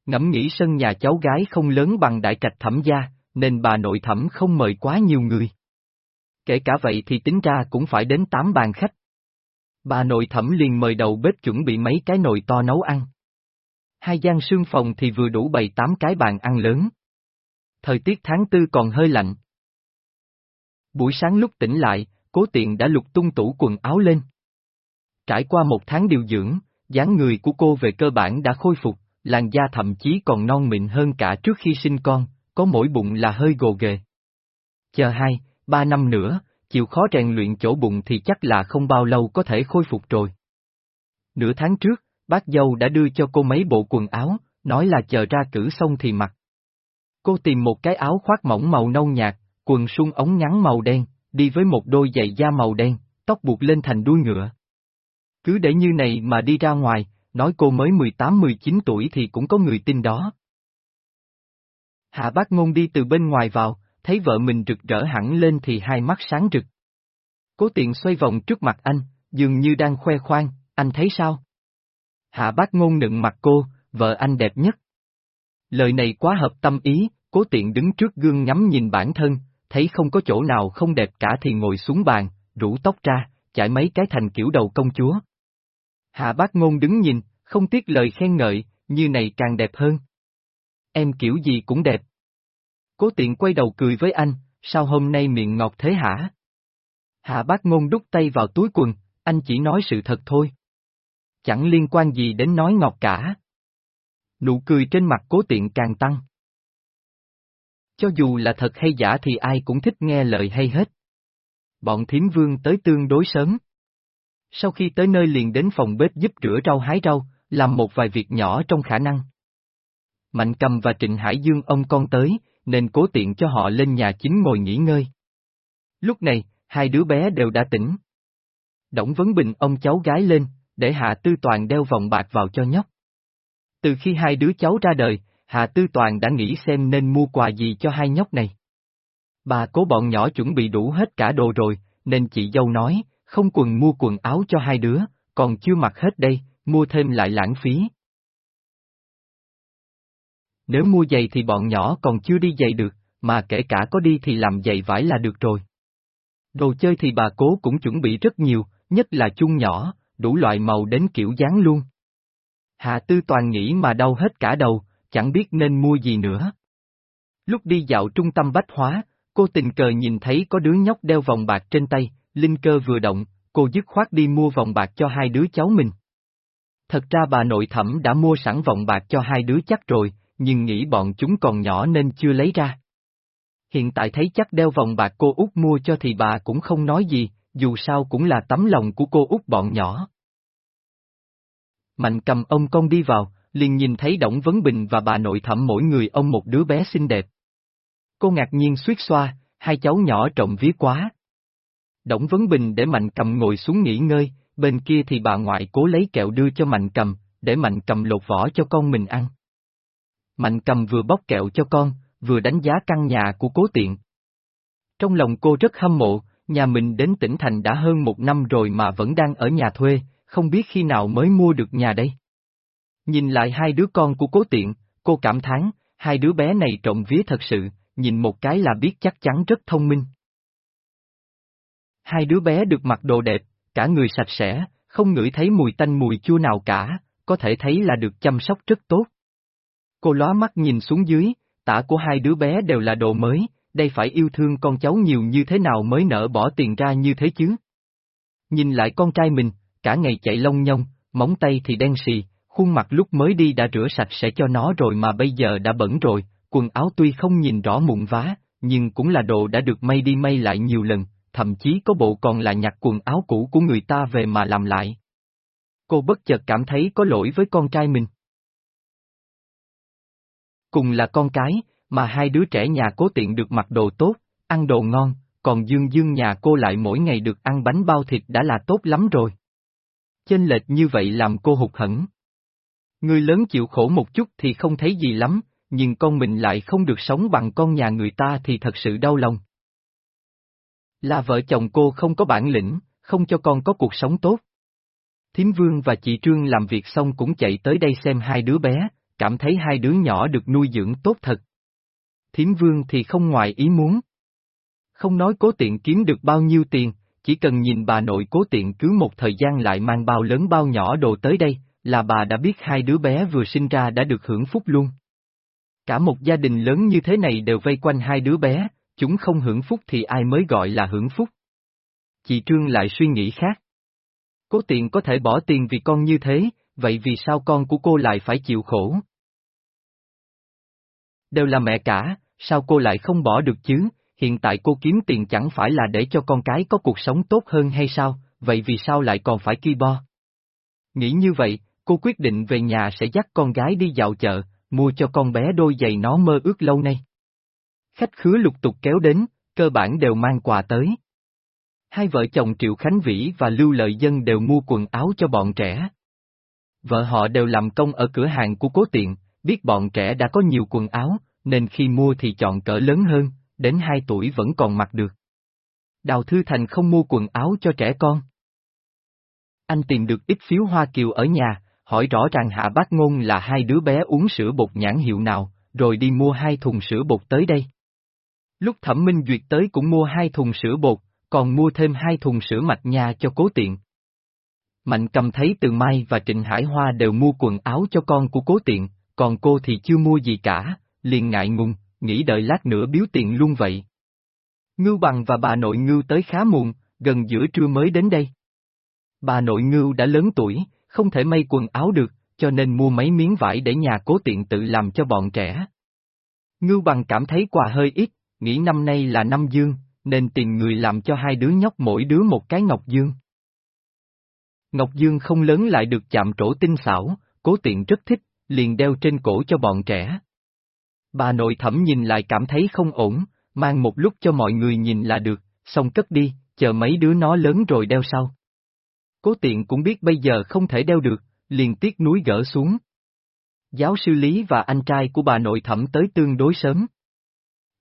S1: Ngẫm nghĩ sân nhà cháu gái không lớn bằng đại trạch thẩm gia, nên bà nội thẩm không mời quá nhiều người. Kể cả vậy thì tính ra cũng phải đến 8 bàn khách. Bà nội thẩm liền mời đầu bếp chuẩn bị mấy cái nồi to nấu ăn. Hai gian sương phòng thì vừa đủ bày tám cái bàn ăn lớn. Thời tiết tháng tư còn hơi lạnh. Buổi sáng lúc tỉnh lại, cố tiện đã lục tung tủ quần áo lên. Trải qua một tháng điều dưỡng, dáng người của cô về cơ bản đã khôi phục, làn da thậm chí còn non mịn hơn cả trước khi sinh con, có mỗi bụng là hơi gồ ghề. Chờ hai, ba năm nữa, chịu khó rèn luyện chỗ bụng thì chắc là không bao lâu có thể khôi phục rồi. Nửa tháng trước, bác dâu đã đưa cho cô mấy bộ quần áo, nói là chờ ra cử xong thì mặc. Cô tìm một cái áo khoác mỏng màu nâu nhạt, quần sung ống ngắn màu đen, đi với một đôi giày da màu đen, tóc buộc lên thành đuôi ngựa. Cứ để như này mà đi ra ngoài, nói cô mới 18-19 tuổi thì cũng có người tin đó. Hạ bác ngôn đi từ bên ngoài vào, thấy vợ mình rực rỡ hẳn lên thì hai mắt sáng rực. Cố tiện xoay vòng trước mặt anh, dường như đang khoe khoang, anh thấy sao? Hạ bác ngôn nựng mặt cô, vợ anh đẹp nhất. Lời này quá hợp tâm ý, cố tiện đứng trước gương ngắm nhìn bản thân, thấy không có chỗ nào không đẹp cả thì ngồi xuống bàn, rủ tóc ra, chải mấy cái thành kiểu đầu công chúa. Hạ bác ngôn đứng nhìn, không tiếc lời khen ngợi, như này càng đẹp hơn. Em kiểu gì cũng đẹp. Cố tiện quay đầu cười với anh, sao hôm nay miệng ngọt thế hả? Hạ bác ngôn đút tay vào túi quần, anh chỉ nói sự thật thôi. Chẳng liên quan gì đến nói ngọt cả. Nụ cười trên mặt cố tiện càng tăng. Cho dù là thật hay giả thì ai cũng thích nghe lời hay hết. Bọn thiến vương tới tương đối sớm. Sau khi tới nơi liền đến phòng bếp giúp rửa rau hái rau, làm một vài việc nhỏ trong khả năng. Mạnh cầm và Trịnh Hải Dương ông con tới, nên cố tiện cho họ lên nhà chính ngồi nghỉ ngơi. Lúc này, hai đứa bé đều đã tỉnh. Đổng Vấn Bình ông cháu gái lên, để Hạ Tư Toàn đeo vòng bạc vào cho nhóc. Từ khi hai đứa cháu ra đời, Hạ Tư Toàn đã nghĩ xem nên mua quà gì cho hai nhóc này. Bà cố bọn nhỏ chuẩn bị đủ hết cả đồ rồi, nên chị dâu nói, không quần mua quần áo cho hai đứa, còn chưa mặc hết đây, mua thêm lại lãng phí. Nếu mua giày thì bọn nhỏ còn chưa đi giày được, mà kể cả có đi thì làm giày vải là được rồi. Đồ chơi thì bà cố cũng chuẩn bị rất nhiều, nhất là chung nhỏ, đủ loại màu đến kiểu dáng luôn. Hạ Tư Toàn nghĩ mà đau hết cả đầu, chẳng biết nên mua gì nữa. Lúc đi dạo trung tâm bách hóa, cô tình cờ nhìn thấy có đứa nhóc đeo vòng bạc trên tay, linh cơ vừa động, cô dứt khoát đi mua vòng bạc cho hai đứa cháu mình. Thật ra bà nội thẩm đã mua sẵn vòng bạc cho hai đứa chắc rồi, nhưng nghĩ bọn chúng còn nhỏ nên chưa lấy ra. Hiện tại thấy chắc đeo vòng bạc cô út mua cho thì bà cũng không nói gì, dù sao cũng là tấm lòng của cô út bọn nhỏ. Mạnh cầm ông con đi vào, liền nhìn thấy Đổng Vấn Bình và bà nội thẩm mỗi người ông một đứa bé xinh đẹp. Cô ngạc nhiên suýt xoa, hai cháu nhỏ trộm vía quá. Đổng Vấn Bình để Mạnh cầm ngồi xuống nghỉ ngơi, bên kia thì bà ngoại cố lấy kẹo đưa cho Mạnh cầm, để Mạnh cầm lột vỏ cho con mình ăn. Mạnh cầm vừa bóc kẹo cho con, vừa đánh giá căn nhà của cố tiện. Trong lòng cô rất hâm mộ, nhà mình đến tỉnh thành đã hơn một năm rồi mà vẫn đang ở nhà thuê, không biết khi nào mới mua được nhà đây. Nhìn lại hai đứa con của cố tiện, cô cảm thán, hai đứa bé này trộm vía thật sự, nhìn một cái là biết chắc chắn rất thông minh. Hai đứa bé được mặc đồ đẹp, cả người sạch sẽ, không ngửi thấy mùi tanh mùi chua nào cả, có thể thấy là được chăm sóc rất tốt. Cô lóa mắt nhìn xuống dưới, tả của hai đứa bé đều là đồ mới, đây phải yêu thương con cháu nhiều như thế nào mới nỡ bỏ tiền ra như thế chứ. Nhìn lại con trai mình, cả ngày chạy lông nhông, móng tay thì đen xì, khuôn mặt lúc mới đi đã rửa sạch sẽ cho nó rồi mà bây giờ đã bẩn rồi, quần áo tuy không nhìn rõ mụn vá, nhưng cũng là đồ đã được may đi may lại nhiều lần, thậm chí có bộ còn là nhặt quần áo cũ của người ta về mà làm lại. Cô bất chợt cảm thấy có lỗi với con trai mình. Cùng là con cái, mà hai đứa trẻ nhà cố tiện được mặc đồ tốt, ăn đồ ngon, còn Dương Dương nhà cô lại mỗi ngày được ăn bánh bao thịt đã là tốt lắm rồi. Chênh lệch như vậy làm cô hụt hẫng. Người lớn chịu khổ một chút thì không thấy gì lắm, nhưng con mình lại không được sống bằng con nhà người ta thì thật sự đau lòng. Là vợ chồng cô không có bản lĩnh, không cho con có cuộc sống tốt. Thiếm Vương và chị Trương làm việc xong cũng chạy tới đây xem hai đứa bé, cảm thấy hai đứa nhỏ được nuôi dưỡng tốt thật. Thiếm Vương thì không ngoài ý muốn. Không nói cố tiện kiếm được bao nhiêu tiền, chỉ cần nhìn bà nội cố tiện cứ một thời gian lại mang bao lớn bao nhỏ đồ tới đây, là bà đã biết hai đứa bé vừa sinh ra đã được hưởng phúc luôn. Cả một gia đình lớn như thế này đều vây quanh hai đứa bé, chúng không hưởng phúc thì ai mới gọi là hưởng phúc. Chị Trương lại suy nghĩ khác. Cố tiện có thể bỏ tiền vì con như thế, vậy vì sao con của cô lại phải chịu khổ? Đều là mẹ cả, sao cô lại không bỏ được chứ, hiện tại cô kiếm tiền chẳng phải là để cho con cái có cuộc sống tốt hơn hay sao, vậy vì sao lại còn phải ki bo? Nghĩ như vậy, cô quyết định về nhà sẽ dắt con gái đi dạo chợ, mua cho con bé đôi giày nó mơ ước lâu nay. Khách khứa lục tục kéo đến, cơ bản đều mang quà tới. Hai vợ chồng Triệu Khánh Vĩ và Lưu Lợi Dân đều mua quần áo cho bọn trẻ. Vợ họ đều làm công ở cửa hàng của cố tiện, biết bọn trẻ đã có nhiều quần áo, nên khi mua thì chọn cỡ lớn hơn, đến 2 tuổi vẫn còn mặc được. Đào Thư Thành không mua quần áo cho trẻ con. Anh tìm được ít phiếu Hoa Kiều ở nhà, hỏi rõ ràng Hạ Bác Ngôn là hai đứa bé uống sữa bột nhãn hiệu nào, rồi đi mua hai thùng sữa bột tới đây. Lúc Thẩm Minh Duyệt tới cũng mua hai thùng sữa bột, còn mua thêm hai thùng sữa mạch nhà cho cố tiện. Mạnh cầm thấy Từ Mai và Trịnh Hải Hoa đều mua quần áo cho con của cố tiện, còn cô thì chưa mua gì cả, liền ngại ngùng, nghĩ đợi lát nữa biếu tiền luôn vậy. Ngưu Bằng và bà nội Ngưu tới khá muộn, gần giữa trưa mới đến đây. Bà nội Ngưu đã lớn tuổi, không thể may quần áo được, cho nên mua mấy miếng vải để nhà cố tiện tự làm cho bọn trẻ. Ngưu Bằng cảm thấy quà hơi ít, nghĩ năm nay là năm dương, nên tìm người làm cho hai đứa nhóc mỗi đứa một cái ngọc dương. Ngọc dương không lớn lại được chạm trổ tinh xảo, cố tiện rất thích, liền đeo trên cổ cho bọn trẻ. Bà nội thẩm nhìn lại cảm thấy không ổn, mang một lúc cho mọi người nhìn là được, xong cất đi, chờ mấy đứa nó lớn rồi đeo sau. Cố tiện cũng biết bây giờ không thể đeo được, liền tiếc núi gỡ xuống. Giáo sư Lý và anh trai của bà nội thẩm tới tương đối sớm.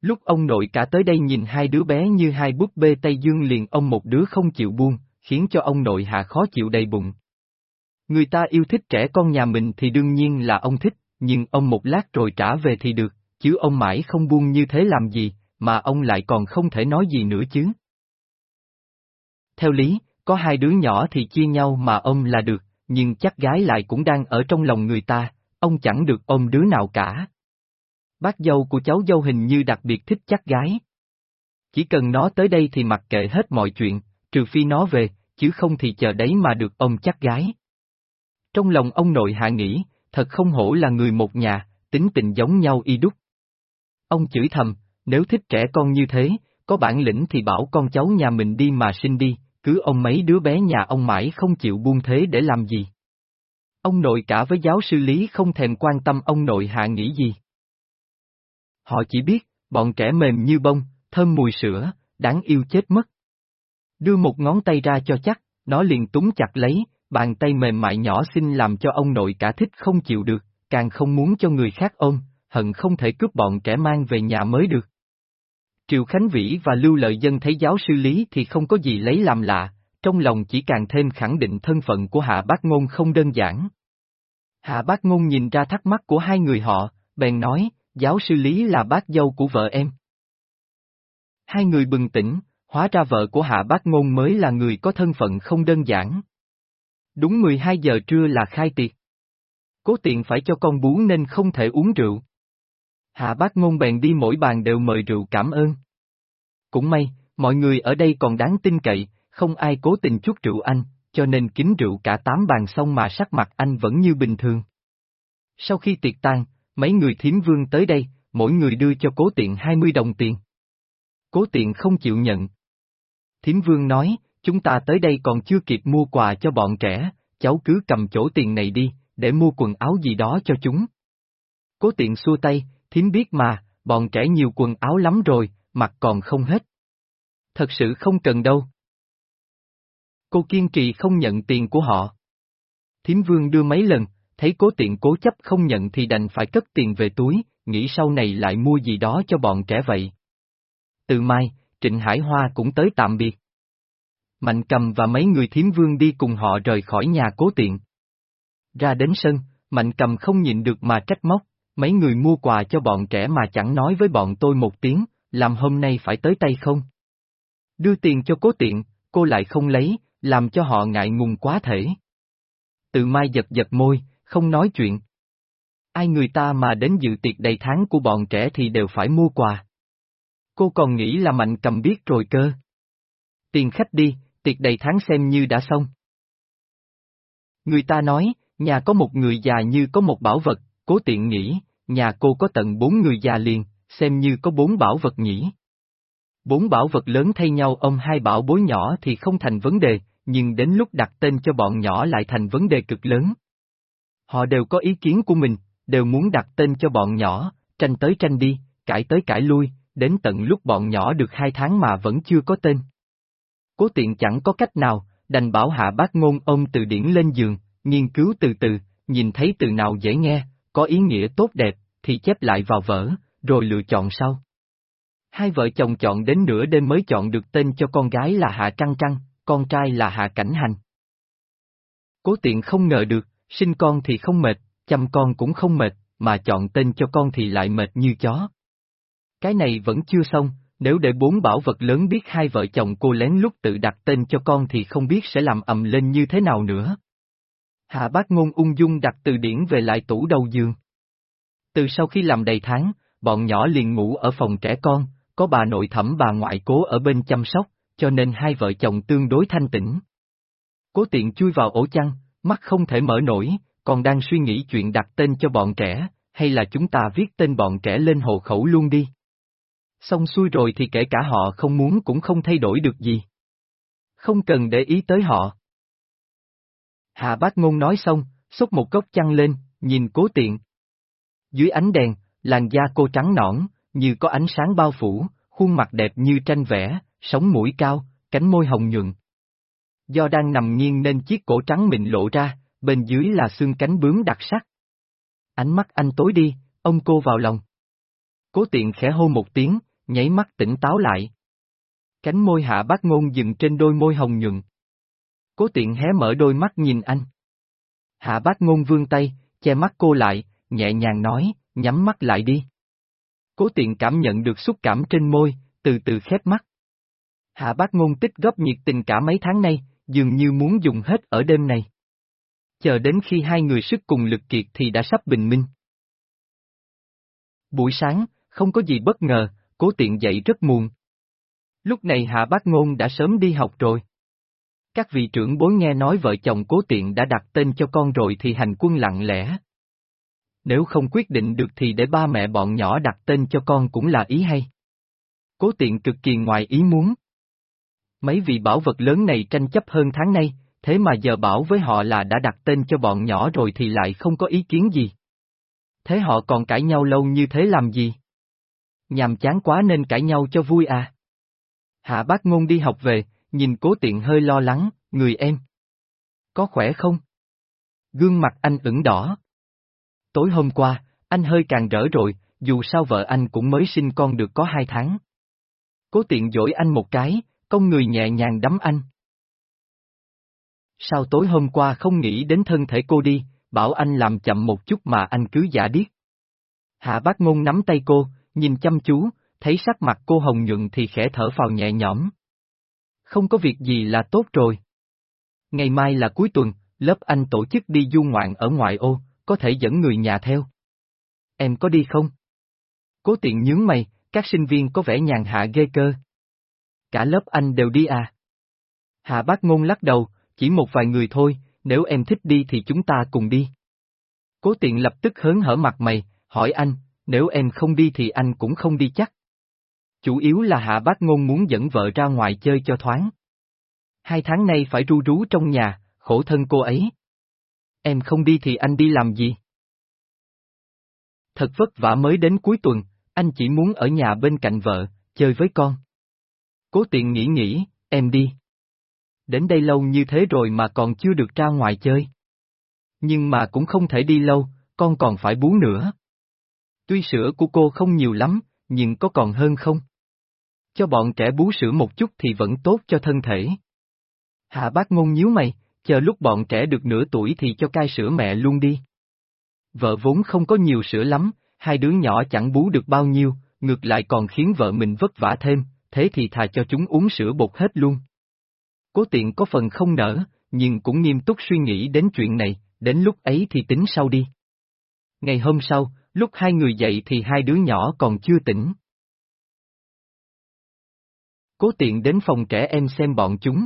S1: Lúc ông nội cả tới đây nhìn hai đứa bé như hai búp bê Tây Dương liền ông một đứa không chịu buông, khiến cho ông nội hạ khó chịu đầy bụng. Người ta yêu thích trẻ con nhà mình thì đương nhiên là ông thích, nhưng ông một lát rồi trả về thì được, chứ ông mãi không buông như thế làm gì, mà ông lại còn không thể nói gì nữa chứ. Theo lý, có hai đứa nhỏ thì chia nhau mà ông là được, nhưng chắc gái lại cũng đang ở trong lòng người ta, ông chẳng được ôm đứa nào cả. Bác dâu của cháu dâu hình như đặc biệt thích chắc gái. Chỉ cần nó tới đây thì mặc kệ hết mọi chuyện, trừ phi nó về, chứ không thì chờ đấy mà được ông chắc gái. Trong lòng ông nội hạ nghĩ, thật không hổ là người một nhà, tính tình giống nhau y đúc. Ông chửi thầm, nếu thích trẻ con như thế, có bản lĩnh thì bảo con cháu nhà mình đi mà sinh đi, cứ ông mấy đứa bé nhà ông mãi không chịu buông thế để làm gì. Ông nội cả với giáo sư Lý không thèm quan tâm ông nội hạ nghĩ gì. Họ chỉ biết, bọn trẻ mềm như bông, thơm mùi sữa, đáng yêu chết mất. Đưa một ngón tay ra cho chắc, nó liền túng chặt lấy, bàn tay mềm mại nhỏ xinh làm cho ông nội cả thích không chịu được, càng không muốn cho người khác ôm, hận không thể cướp bọn trẻ mang về nhà mới được. Triệu Khánh Vĩ và Lưu Lợi Dân thấy giáo sư Lý thì không có gì lấy làm lạ, trong lòng chỉ càng thêm khẳng định thân phận của Hạ Bác Ngôn không đơn giản. Hạ Bác Ngôn nhìn ra thắc mắc của hai người họ, bèn nói, giáo sư Lý là bác dâu của vợ em. Hai người bừng tỉnh, hóa ra vợ của Hạ Bác Ngôn mới là người có thân phận không đơn giản. Đúng 12 giờ trưa là khai tiệc. Cố tiện phải cho con bú nên không thể uống rượu. Hạ Bác Ngôn bèn đi mỗi bàn đều mời rượu cảm ơn. Cũng may, mọi người ở đây còn đáng tin cậy, không ai cố tình chút rượu anh, cho nên kính rượu cả tám bàn xong mà sắc mặt anh vẫn như bình thường. Sau khi tiệc tan, mấy người thiếm vương tới đây, mỗi người đưa cho cố tiện 20 đồng tiền. Cố tiện không chịu nhận. Thiếm vương nói, chúng ta tới đây còn chưa kịp mua quà cho bọn trẻ, cháu cứ cầm chỗ tiền này đi, để mua quần áo gì đó cho chúng. Cố tiện xua tay, thím biết mà, bọn trẻ nhiều quần áo lắm rồi, mặc còn không hết. Thật sự không cần đâu. Cô kiên trì không nhận tiền của họ. Thím vương đưa mấy lần, thấy cố tiện cố chấp không nhận thì đành phải cất tiền về túi, nghĩ sau này lại mua gì đó cho bọn trẻ vậy. Từ mai, Trịnh Hải Hoa cũng tới tạm biệt. Mạnh cầm và mấy người thiếm vương đi cùng họ rời khỏi nhà cố tiện. Ra đến sân, Mạnh cầm không nhịn được mà trách móc, mấy người mua quà cho bọn trẻ mà chẳng nói với bọn tôi một tiếng, làm hôm nay phải tới tay không? Đưa tiền cho cố tiện, cô lại không lấy, làm cho họ ngại ngùng quá thể. Từ mai giật giật môi, không nói chuyện. Ai người ta mà đến dự tiệc đầy tháng của bọn trẻ thì đều phải mua quà. Cô còn nghĩ là mạnh cầm biết rồi cơ. Tiền khách đi, tiệc đầy tháng xem như đã xong. Người ta nói, nhà có một người già như có một bảo vật, cố tiện nghĩ, nhà cô có tận bốn người già liền, xem như có bốn bảo vật nhỉ. Bốn bảo vật lớn thay nhau ông hai bảo bối nhỏ thì không thành vấn đề, nhưng đến lúc đặt tên cho bọn nhỏ lại thành vấn đề cực lớn. Họ đều có ý kiến của mình, đều muốn đặt tên cho bọn nhỏ, tranh tới tranh đi, cãi tới cãi lui, đến tận lúc bọn nhỏ được hai tháng mà vẫn chưa có tên. Cố tiện chẳng có cách nào, đành bảo hạ bác ngôn ông từ điển lên giường, nghiên cứu từ từ, nhìn thấy từ nào dễ nghe, có ý nghĩa tốt đẹp, thì chép lại vào vở, rồi lựa chọn sau. Hai vợ chồng chọn đến nửa đêm mới chọn được tên cho con gái là Hạ Trăng Trăng, con trai là Hạ Cảnh Hành. Cố tiện không ngờ được, sinh con thì không mệt, chăm con cũng không mệt, mà chọn tên cho con thì lại mệt như chó. Cái này vẫn chưa xong, nếu để bốn bảo vật lớn biết hai vợ chồng cô lén lút tự đặt tên cho con thì không biết sẽ làm ầm lên như thế nào nữa. Hạ bác ngôn ung dung đặt từ điển về lại tủ đầu giường. Từ sau khi làm đầy tháng, bọn nhỏ liền ngủ ở phòng trẻ con, có bà nội thẩm bà ngoại cố ở bên chăm sóc, cho nên hai vợ chồng tương đối thanh tĩnh. Cố tiện chui vào ổ chăn, mắt không thể mở nổi, còn đang suy nghĩ chuyện đặt tên cho bọn trẻ, hay là chúng ta viết tên bọn trẻ lên hộ khẩu luôn đi. Xong xuôi rồi thì kể cả họ không muốn cũng không thay đổi được gì. Không cần để ý tới họ. Hạ bác ngôn nói xong, xúc một góc chăn lên, nhìn cố tiện. Dưới ánh đèn, làn da cô trắng nõn, như có ánh sáng bao phủ, khuôn mặt đẹp như tranh vẽ, sống mũi cao, cánh môi hồng nhuận. Do đang nằm nghiêng nên chiếc cổ trắng mịn lộ ra, bên dưới là xương cánh bướm đặc sắc. Ánh mắt anh tối đi, ông cô vào lòng. Cố tiện khẽ hô một tiếng, nháy mắt tỉnh táo lại. Cánh môi hạ bác ngôn dừng trên đôi môi hồng nhuận. Cố tiện hé mở đôi mắt nhìn anh. Hạ bác ngôn vương tay, che mắt cô lại, nhẹ nhàng nói, nhắm mắt lại đi. Cố tiện cảm nhận được xúc cảm trên môi, từ từ khép mắt. Hạ bác ngôn tích góp nhiệt tình cả mấy tháng nay, dường như muốn dùng hết ở đêm này. Chờ đến khi hai người sức cùng lực kiệt thì đã sắp bình minh. Buổi sáng, không có gì bất ngờ, cố tiện dậy rất muộn. Lúc này hạ bác ngôn đã sớm đi học rồi. Các vị trưởng bối nghe nói vợ chồng cố tiện đã đặt tên cho con rồi thì hành quân lặng lẽ. Nếu không quyết định được thì để ba mẹ bọn nhỏ đặt tên cho con cũng là ý hay. Cố tiện cực kỳ ngoài ý muốn. Mấy vị bảo vật lớn này tranh chấp hơn tháng nay, thế mà giờ bảo với họ là đã đặt tên cho bọn nhỏ rồi thì lại không có ý kiến gì. Thế họ còn cãi nhau lâu như thế làm gì? Nhàm chán quá nên cãi nhau cho vui à? Hạ bác ngôn đi học về, nhìn cố tiện hơi lo lắng, người em. Có khỏe không? Gương mặt anh ửng đỏ. Tối hôm qua, anh hơi càng rỡ rồi, dù sao vợ anh cũng mới sinh con được có hai tháng. Cố tiện dỗi anh một cái, công người nhẹ nhàng đấm anh. Sao tối hôm qua không nghĩ đến thân thể cô đi, bảo anh làm chậm một chút mà anh cứ giả điếc. Hạ bác ngôn nắm tay cô, nhìn chăm chú, thấy sắc mặt cô hồng nhuận thì khẽ thở vào nhẹ nhõm. Không có việc gì là tốt rồi. Ngày mai là cuối tuần, lớp anh tổ chức đi du ngoạn ở ngoại ô, có thể dẫn người nhà theo. Em có đi không? Cố tiện nhướng mày, các sinh viên có vẻ nhàn hạ ghê cơ. Cả lớp anh đều đi à? Hạ bác ngôn lắc đầu, chỉ một vài người thôi, nếu em thích đi thì chúng ta cùng đi. Cố tiện lập tức hớn hở mặt mày, hỏi anh, nếu em không đi thì anh cũng không đi chắc. Chủ yếu là hạ bác ngôn muốn dẫn vợ ra ngoài chơi cho thoáng. Hai tháng nay phải ru rú trong nhà, khổ thân cô ấy. Em không đi thì anh đi làm gì? Thật vất vả mới đến cuối tuần, anh chỉ muốn ở nhà bên cạnh vợ, chơi với con. Cố tiện nghĩ nghĩ, em đi. Đến đây lâu như thế rồi mà còn chưa được ra ngoài chơi. Nhưng mà cũng không thể đi lâu, con còn phải bú nữa. Tuy sữa của cô không nhiều lắm, nhưng có còn hơn không? Cho bọn trẻ bú sữa một chút thì vẫn tốt cho thân thể. Hạ bác ngôn nhíu mày, chờ lúc bọn trẻ được nửa tuổi thì cho cai sữa mẹ luôn đi. Vợ vốn không có nhiều sữa lắm, hai đứa nhỏ chẳng bú được bao nhiêu, ngược lại còn khiến vợ mình vất vả thêm, thế thì thà cho chúng uống sữa bột hết luôn. Cố tiện có phần không nở, nhưng cũng nghiêm túc suy nghĩ đến chuyện này, đến lúc ấy thì tính sau đi. Ngày hôm sau, lúc hai người dậy thì hai đứa nhỏ còn chưa tỉnh. Cố tiện đến phòng trẻ em xem bọn chúng.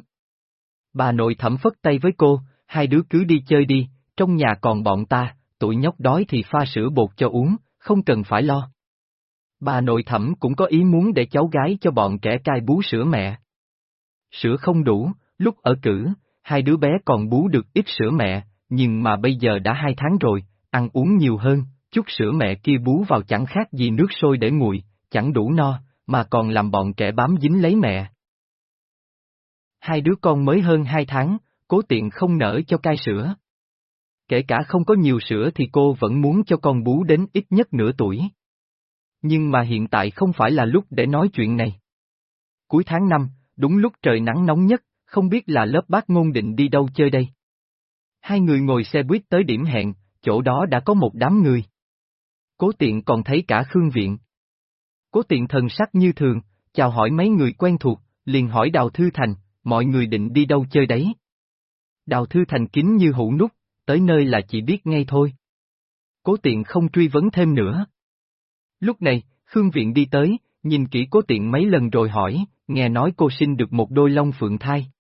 S1: Bà nội thẩm phất tay với cô, hai đứa cứ đi chơi đi, trong nhà còn bọn ta, tụi nhóc đói thì pha sữa bột cho uống, không cần phải lo. Bà nội thẩm cũng có ý muốn để cháu gái cho bọn trẻ cai bú sữa mẹ. Sữa không đủ, lúc ở cử, hai đứa bé còn bú được ít sữa mẹ, nhưng mà bây giờ đã hai tháng rồi, ăn uống nhiều hơn, chút sữa mẹ kia bú vào chẳng khác gì nước sôi để nguội, chẳng đủ no, mà còn làm bọn trẻ bám dính lấy mẹ. Hai đứa con mới hơn hai tháng, cố tiện không nở cho cai sữa. Kể cả không có nhiều sữa thì cô vẫn muốn cho con bú đến ít nhất nửa tuổi. Nhưng mà hiện tại không phải là lúc để nói chuyện này. Cuối tháng 5, đúng lúc trời nắng nóng nhất, không biết là lớp bác ngôn định đi đâu chơi đây. Hai người ngồi xe buýt tới điểm hẹn, chỗ đó đã có một đám người. Cố tiện còn thấy cả Khương Viện. Cố tiện thần sắc như thường, chào hỏi mấy người quen thuộc, liền hỏi Đào Thư Thành, mọi người định đi đâu chơi đấy. Đào Thư Thành kín như hũ nút, tới nơi là chỉ biết ngay thôi. Cố tiện không truy vấn thêm nữa. Lúc này, Khương Viện đi tới, nhìn kỹ cố tiện mấy lần rồi hỏi, nghe nói cô sinh được một đôi long phượng thai.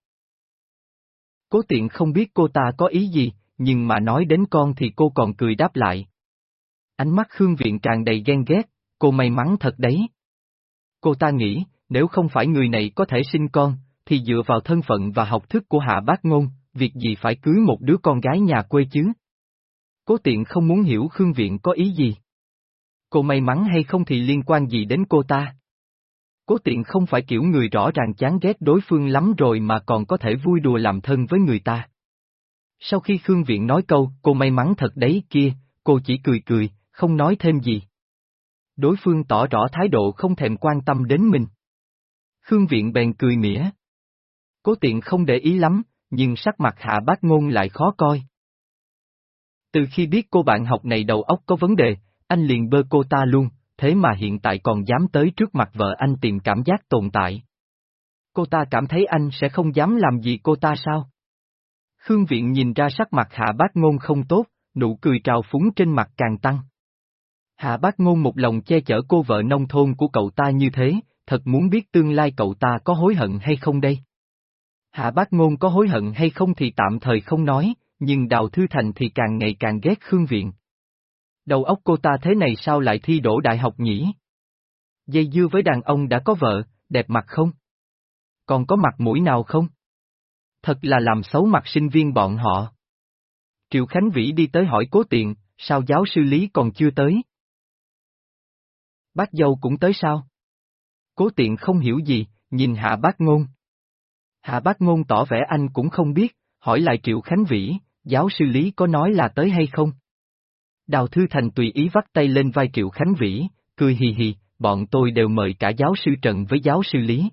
S1: Cố tiện không biết cô ta có ý gì, nhưng mà nói đến con thì cô còn cười đáp lại. Ánh mắt Khương Viện tràn đầy ghen ghét, cô may mắn thật đấy. Cô ta nghĩ, nếu không phải người này có thể sinh con, thì dựa vào thân phận và học thức của hạ bác ngôn, việc gì phải cưới một đứa con gái nhà quê chứ? Cố tiện không muốn hiểu Khương Viện có ý gì. Cô may mắn hay không thì liên quan gì đến cô ta? Cố tiện không phải kiểu người rõ ràng chán ghét đối phương lắm rồi mà còn có thể vui đùa làm thân với người ta. Sau khi Khương Viện nói câu, cô may mắn thật đấy kia, cô chỉ cười cười, không nói thêm gì. Đối phương tỏ rõ thái độ không thèm quan tâm đến mình. Khương Viện bèn cười mỉa. Cố tiện không để ý lắm, nhưng sắc mặt hạ bác ngôn lại khó coi. Từ khi biết cô bạn học này đầu óc có vấn đề, anh liền bơ cô ta luôn, thế mà hiện tại còn dám tới trước mặt vợ anh tìm cảm giác tồn tại. Cô ta cảm thấy anh sẽ không dám làm gì cô ta sao? Khương Viện nhìn ra sắc mặt hạ bác ngôn không tốt, nụ cười trào phúng trên mặt càng tăng. Hạ bác ngôn một lòng che chở cô vợ nông thôn của cậu ta như thế, thật muốn biết tương lai cậu ta có hối hận hay không đây. Hạ bác ngôn có hối hận hay không thì tạm thời không nói, nhưng Đào Thư Thành thì càng ngày càng ghét Khương Viện. Đầu óc cô ta thế này sao lại thi đổ đại học nhỉ? Dây dưa với đàn ông đã có vợ, đẹp mặt không? Còn có mặt mũi nào không? Thật là làm xấu mặt sinh viên bọn họ. Triệu Khánh Vĩ đi tới hỏi cố tiện, sao giáo sư Lý còn chưa tới? Bác dâu cũng tới sao? Cố tiện không hiểu gì, nhìn hạ bác ngôn. Hạ bác ngôn tỏ vẻ anh cũng không biết, hỏi lại Triệu Khánh Vĩ, giáo sư Lý có nói là tới hay không? Đào Thư Thành tùy ý vắt tay lên vai Triệu Khánh Vĩ, cười hì hì, bọn tôi đều mời cả giáo sư Trần với giáo sư Lý.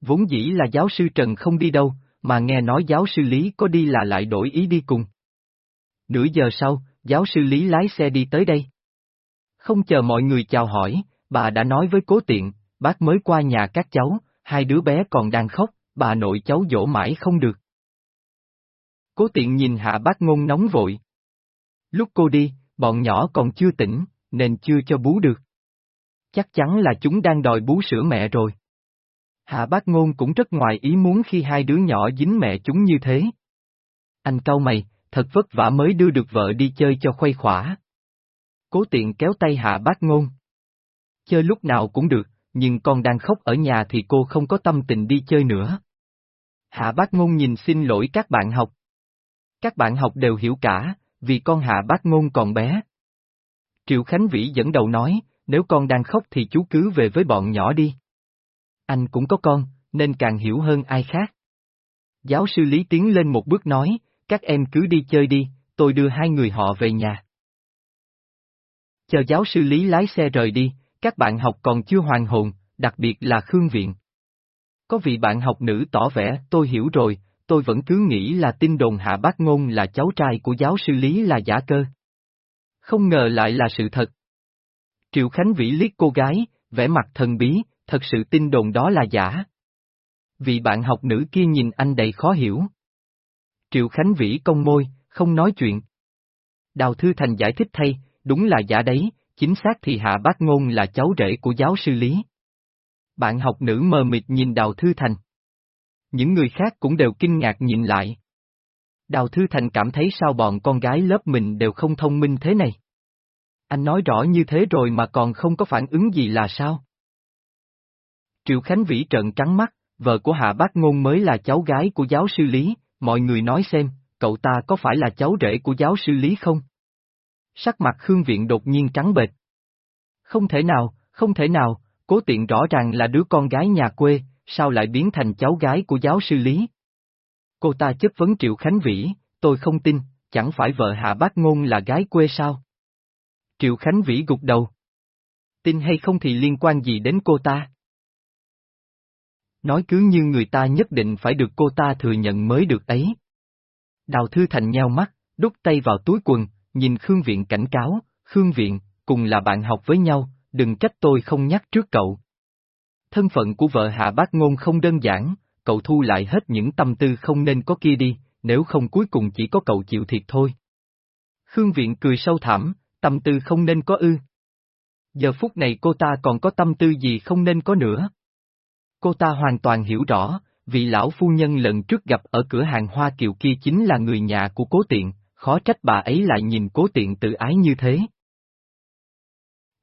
S1: Vốn dĩ là giáo sư Trần không đi đâu, mà nghe nói giáo sư Lý có đi là lại đổi ý đi cùng. Nửa giờ sau, giáo sư Lý lái xe đi tới đây. Không chờ mọi người chào hỏi, bà đã nói với cố tiện, bác mới qua nhà các cháu, hai đứa bé còn đang khóc, bà nội cháu dỗ mãi không được. Cố tiện nhìn hạ bác ngôn nóng vội. Lúc cô đi, bọn nhỏ còn chưa tỉnh, nên chưa cho bú được. Chắc chắn là chúng đang đòi bú sữa mẹ rồi. Hạ bác ngôn cũng rất ngoài ý muốn khi hai đứa nhỏ dính mẹ chúng như thế. Anh cau mày, thật vất vả mới đưa được vợ đi chơi cho khuây khỏa. Cố tiện kéo tay hạ bác ngôn. Chơi lúc nào cũng được, nhưng con đang khóc ở nhà thì cô không có tâm tình đi chơi nữa. Hạ bác ngôn nhìn xin lỗi các bạn học. Các bạn học đều hiểu cả, vì con hạ bác ngôn còn bé. Triệu Khánh Vĩ dẫn đầu nói, nếu con đang khóc thì chú cứ về với bọn nhỏ đi. Anh cũng có con, nên càng hiểu hơn ai khác. Giáo sư Lý tiến lên một bước nói, các em cứ đi chơi đi, tôi đưa hai người họ về nhà. Chờ giáo sư Lý lái xe rời đi, các bạn học còn chưa hoàn hồn, đặc biệt là Khương Viện. Có vị bạn học nữ tỏ vẻ, tôi hiểu rồi, tôi vẫn cứ nghĩ là tin đồn hạ bác ngôn là cháu trai của giáo sư Lý là giả cơ. Không ngờ lại là sự thật. Triệu Khánh Vĩ liếc cô gái, vẻ mặt thần bí, thật sự tin đồn đó là giả. Vị bạn học nữ kia nhìn anh đầy khó hiểu. Triệu Khánh Vĩ cong môi, không nói chuyện. Đào Thư Thành giải thích thay, đúng là giả đấy, chính xác thì Hạ Bác Ngôn là cháu rể của giáo sư Lý. Bạn học nữ mờ mịt nhìn Đào Thư Thành. Những người khác cũng đều kinh ngạc nhìn lại. Đào Thư Thành cảm thấy sao bọn con gái lớp mình đều không thông minh thế này. Anh nói rõ như thế rồi mà còn không có phản ứng gì là sao? Triệu Khánh Vĩ trợn trắng mắt, vợ của Hạ Bác Ngôn mới là cháu gái của giáo sư Lý, mọi người nói xem, cậu ta có phải là cháu rể của giáo sư Lý không? Sắc mặt Khương Viện đột nhiên trắng bệch. Không thể nào, không thể nào, cố tiện rõ ràng là đứa con gái nhà quê, sao lại biến thành cháu gái của giáo sư Lý? Cô ta chất vấn Triệu Khánh Vĩ, tôi không tin, chẳng phải vợ Hạ Bác Ngôn là gái quê sao? Triệu Khánh Vĩ gục đầu. Tin hay không thì liên quan gì đến cô ta? Nói cứ như người ta nhất định phải được cô ta thừa nhận mới được ấy. Đào Thư Thành nheo mắt, đút tay vào túi quần, nhìn Khương Viện cảnh cáo, Khương Viện, cùng là bạn học với nhau, đừng trách tôi không nhắc trước cậu. Thân phận của vợ Hạ Bác Ngôn không đơn giản, cậu thu lại hết những tâm tư không nên có kia đi, nếu không cuối cùng chỉ có cậu chịu thiệt thôi. Khương Viện cười sâu thẳm, tâm tư không nên có ư. Giờ phút này cô ta còn có tâm tư gì không nên có nữa. Cô ta hoàn toàn hiểu rõ, vị lão phu nhân lần trước gặp ở cửa hàng Hoa Kiều kia chính là người nhà của cố tiện, khó trách bà ấy lại nhìn cố tiện tự ái như thế.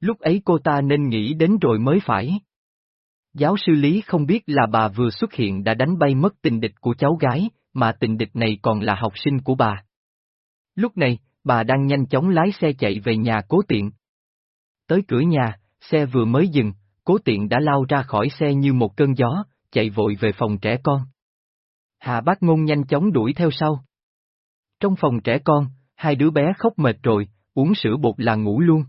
S1: Lúc ấy cô ta nên nghĩ đến rồi mới phải. Giáo sư Lý không biết là bà vừa xuất hiện đã đánh bay mất tình địch của cháu gái, mà tình địch này còn là học sinh của bà. Lúc này, bà đang nhanh chóng lái xe chạy về nhà cố tiện. Tới cửa nhà, xe vừa mới dừng, cố tiện đã lao ra khỏi xe như một cơn gió, chạy vội về phòng trẻ con. Hà bác ngôn nhanh chóng đuổi theo sau. Trong phòng trẻ con, hai đứa bé khóc mệt rồi, uống sữa bột là ngủ luôn.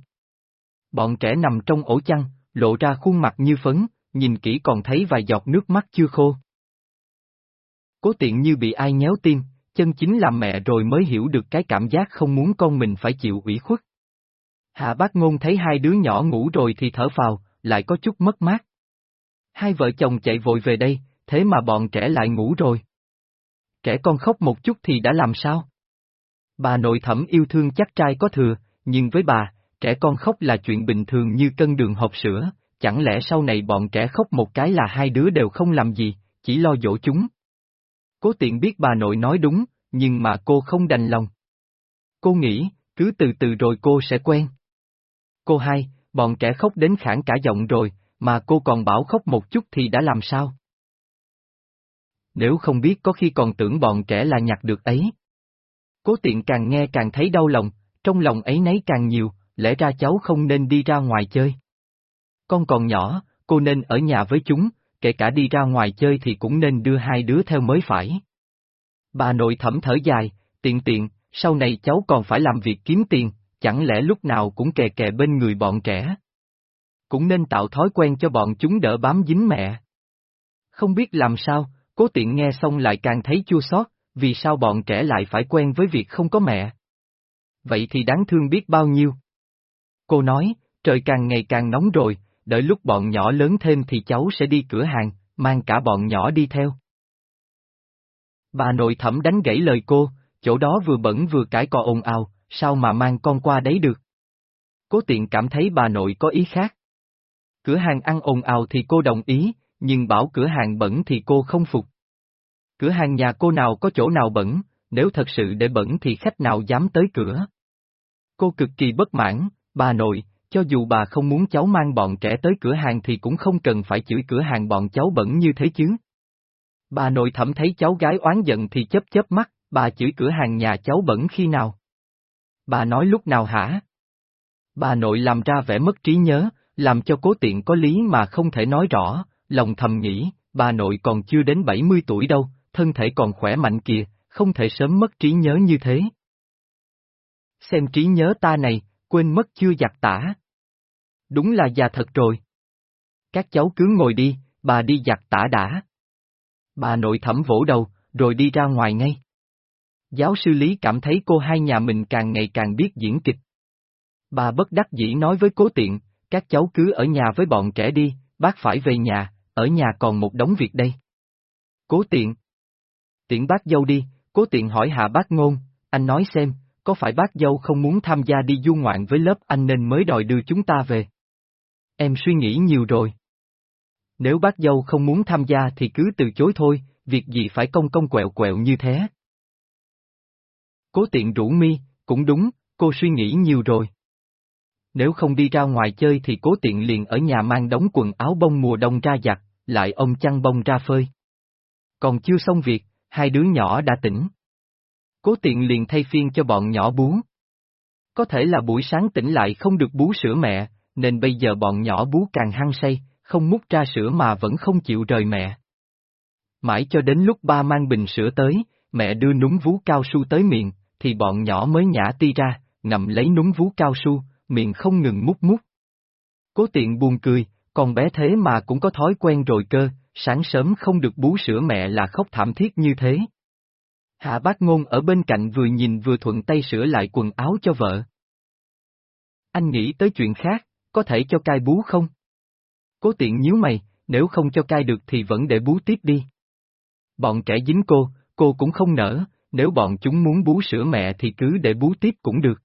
S1: Bọn trẻ nằm trong ổ chăn, lộ ra khuôn mặt như phấn, nhìn kỹ còn thấy vài giọt nước mắt chưa khô. Cố tiện như bị ai nhéo tim, chân chính làm mẹ rồi mới hiểu được cái cảm giác không muốn con mình phải chịu ủy khuất. Hạ bác ngôn thấy hai đứa nhỏ ngủ rồi thì thở phào, lại có chút mất mát. Hai vợ chồng chạy vội về đây, thế mà bọn trẻ lại ngủ rồi. Trẻ con khóc một chút thì đã làm sao? Bà nội thẩm yêu thương chắc trai có thừa, nhưng với bà, trẻ con khóc là chuyện bình thường như cân đường hộp sữa, chẳng lẽ sau này bọn trẻ khóc một cái là hai đứa đều không làm gì, chỉ lo dỗ chúng. Cố tiện biết bà nội nói đúng, nhưng mà cô không đành lòng. Cô nghĩ, cứ từ từ rồi cô sẽ quen. Cô hai, bọn trẻ khóc đến khản cả giọng rồi, mà cô còn bảo khóc một chút thì đã làm sao? Nếu không biết có khi còn tưởng bọn trẻ là nhặt được ấy. Cố tiện càng nghe càng thấy đau lòng, trong lòng ấy nấy càng nhiều, lẽ ra cháu không nên đi ra ngoài chơi. Con còn nhỏ, cô nên ở nhà với chúng, kể cả đi ra ngoài chơi thì cũng nên đưa hai đứa theo mới phải. Bà nội thẩm thở dài, tiện tiện, sau này cháu còn phải làm việc kiếm tiền, chẳng lẽ lúc nào cũng kè kè bên người bọn trẻ. Cũng nên tạo thói quen cho bọn chúng đỡ bám dính mẹ. Không biết làm sao, cố tiện nghe xong lại càng thấy chua xót, vì sao bọn trẻ lại phải quen với việc không có mẹ. Vậy thì đáng thương biết bao nhiêu. Cô nói, trời càng ngày càng nóng rồi, đợi lúc bọn nhỏ lớn thêm thì cháu sẽ đi cửa hàng, mang cả bọn nhỏ đi theo. Bà nội thẩm đánh gãy lời cô, chỗ đó vừa bẩn vừa cãi cò ồn ào, sao mà mang con qua đấy được. Cố tiện cảm thấy bà nội có ý khác. Cửa hàng ăn ồn ào thì cô đồng ý, nhưng bảo cửa hàng bẩn thì cô không phục. Cửa hàng nhà cô nào có chỗ nào bẩn, nếu thật sự để bẩn thì khách nào dám tới cửa. Cô cực kỳ bất mãn, bà nội, cho dù bà không muốn cháu mang bọn trẻ tới cửa hàng thì cũng không cần phải chửi cửa hàng bọn cháu bẩn như thế chứ. Bà nội thẩm thấy cháu gái oán giận thì chớp chớp mắt, bà chửi cửa hàng nhà cháu bẩn khi nào? Bà nói lúc nào hả? Bà nội làm ra vẻ mất trí nhớ, làm cho cố tiện có lý mà không thể nói rõ, lòng thầm nghĩ, bà nội còn chưa đến 70 tuổi đâu, thân thể còn khỏe mạnh kìa, không thể sớm mất trí nhớ như thế. Xem trí nhớ ta này, quên mất chưa giặt tả. Đúng là già thật rồi. Các cháu cứ ngồi đi, bà đi giặt tả đã. Bà nội thẩm vỗ đầu, rồi đi ra ngoài ngay. Giáo sư Lý cảm thấy cô hai nhà mình càng ngày càng biết diễn kịch. Bà bất đắc dĩ nói với cố tiện, các cháu cứ ở nhà với bọn trẻ đi, bác phải về nhà, ở nhà còn một đống việc đây. Cố tiện. Tiễn bác dâu đi, cố tiện hỏi hạ bác ngôn, anh nói xem, có phải bác dâu không muốn tham gia đi du ngoạn với lớp anh nên mới đòi đưa chúng ta về? Em suy nghĩ nhiều rồi. Nếu bác dâu không muốn tham gia thì cứ từ chối thôi, việc gì phải công công quẹo quẹo như thế. Cố tiện rủ mi, cũng đúng, cô suy nghĩ nhiều rồi. Nếu không đi ra ngoài chơi thì cố tiện liền ở nhà mang đống quần áo bông mùa đông ra giặt, lại ông chăn bông ra phơi. Còn chưa xong việc, hai đứa nhỏ đã tỉnh. Cố tiện liền thay phiên cho bọn nhỏ bú. Có thể là buổi sáng tỉnh lại không được bú sữa mẹ, nên bây giờ bọn nhỏ bú càng hăng say, không múc ra sữa mà vẫn không chịu rời mẹ. Mãi cho đến lúc ba mang bình sữa tới, mẹ đưa núng vú cao su tới miệng, thì bọn nhỏ mới nhả ti ra, ngậm lấy núng vú cao su, miệng không ngừng mút mút. Cố tiện buồn cười, con bé thế mà cũng có thói quen rồi cơ, sáng sớm không được bú sữa mẹ là khóc thảm thiết như thế. Hạ bác ngôn ở bên cạnh vừa nhìn vừa thuận tay sửa lại quần áo cho vợ. Anh nghĩ tới chuyện khác, có thể cho cai bú không? Cố tiện nhíu mày, nếu không cho cai được thì vẫn để bú tiếp đi. Bọn trẻ dính cô, cô cũng không nở. nếu bọn chúng muốn bú sữa mẹ thì cứ để bú tiếp cũng được.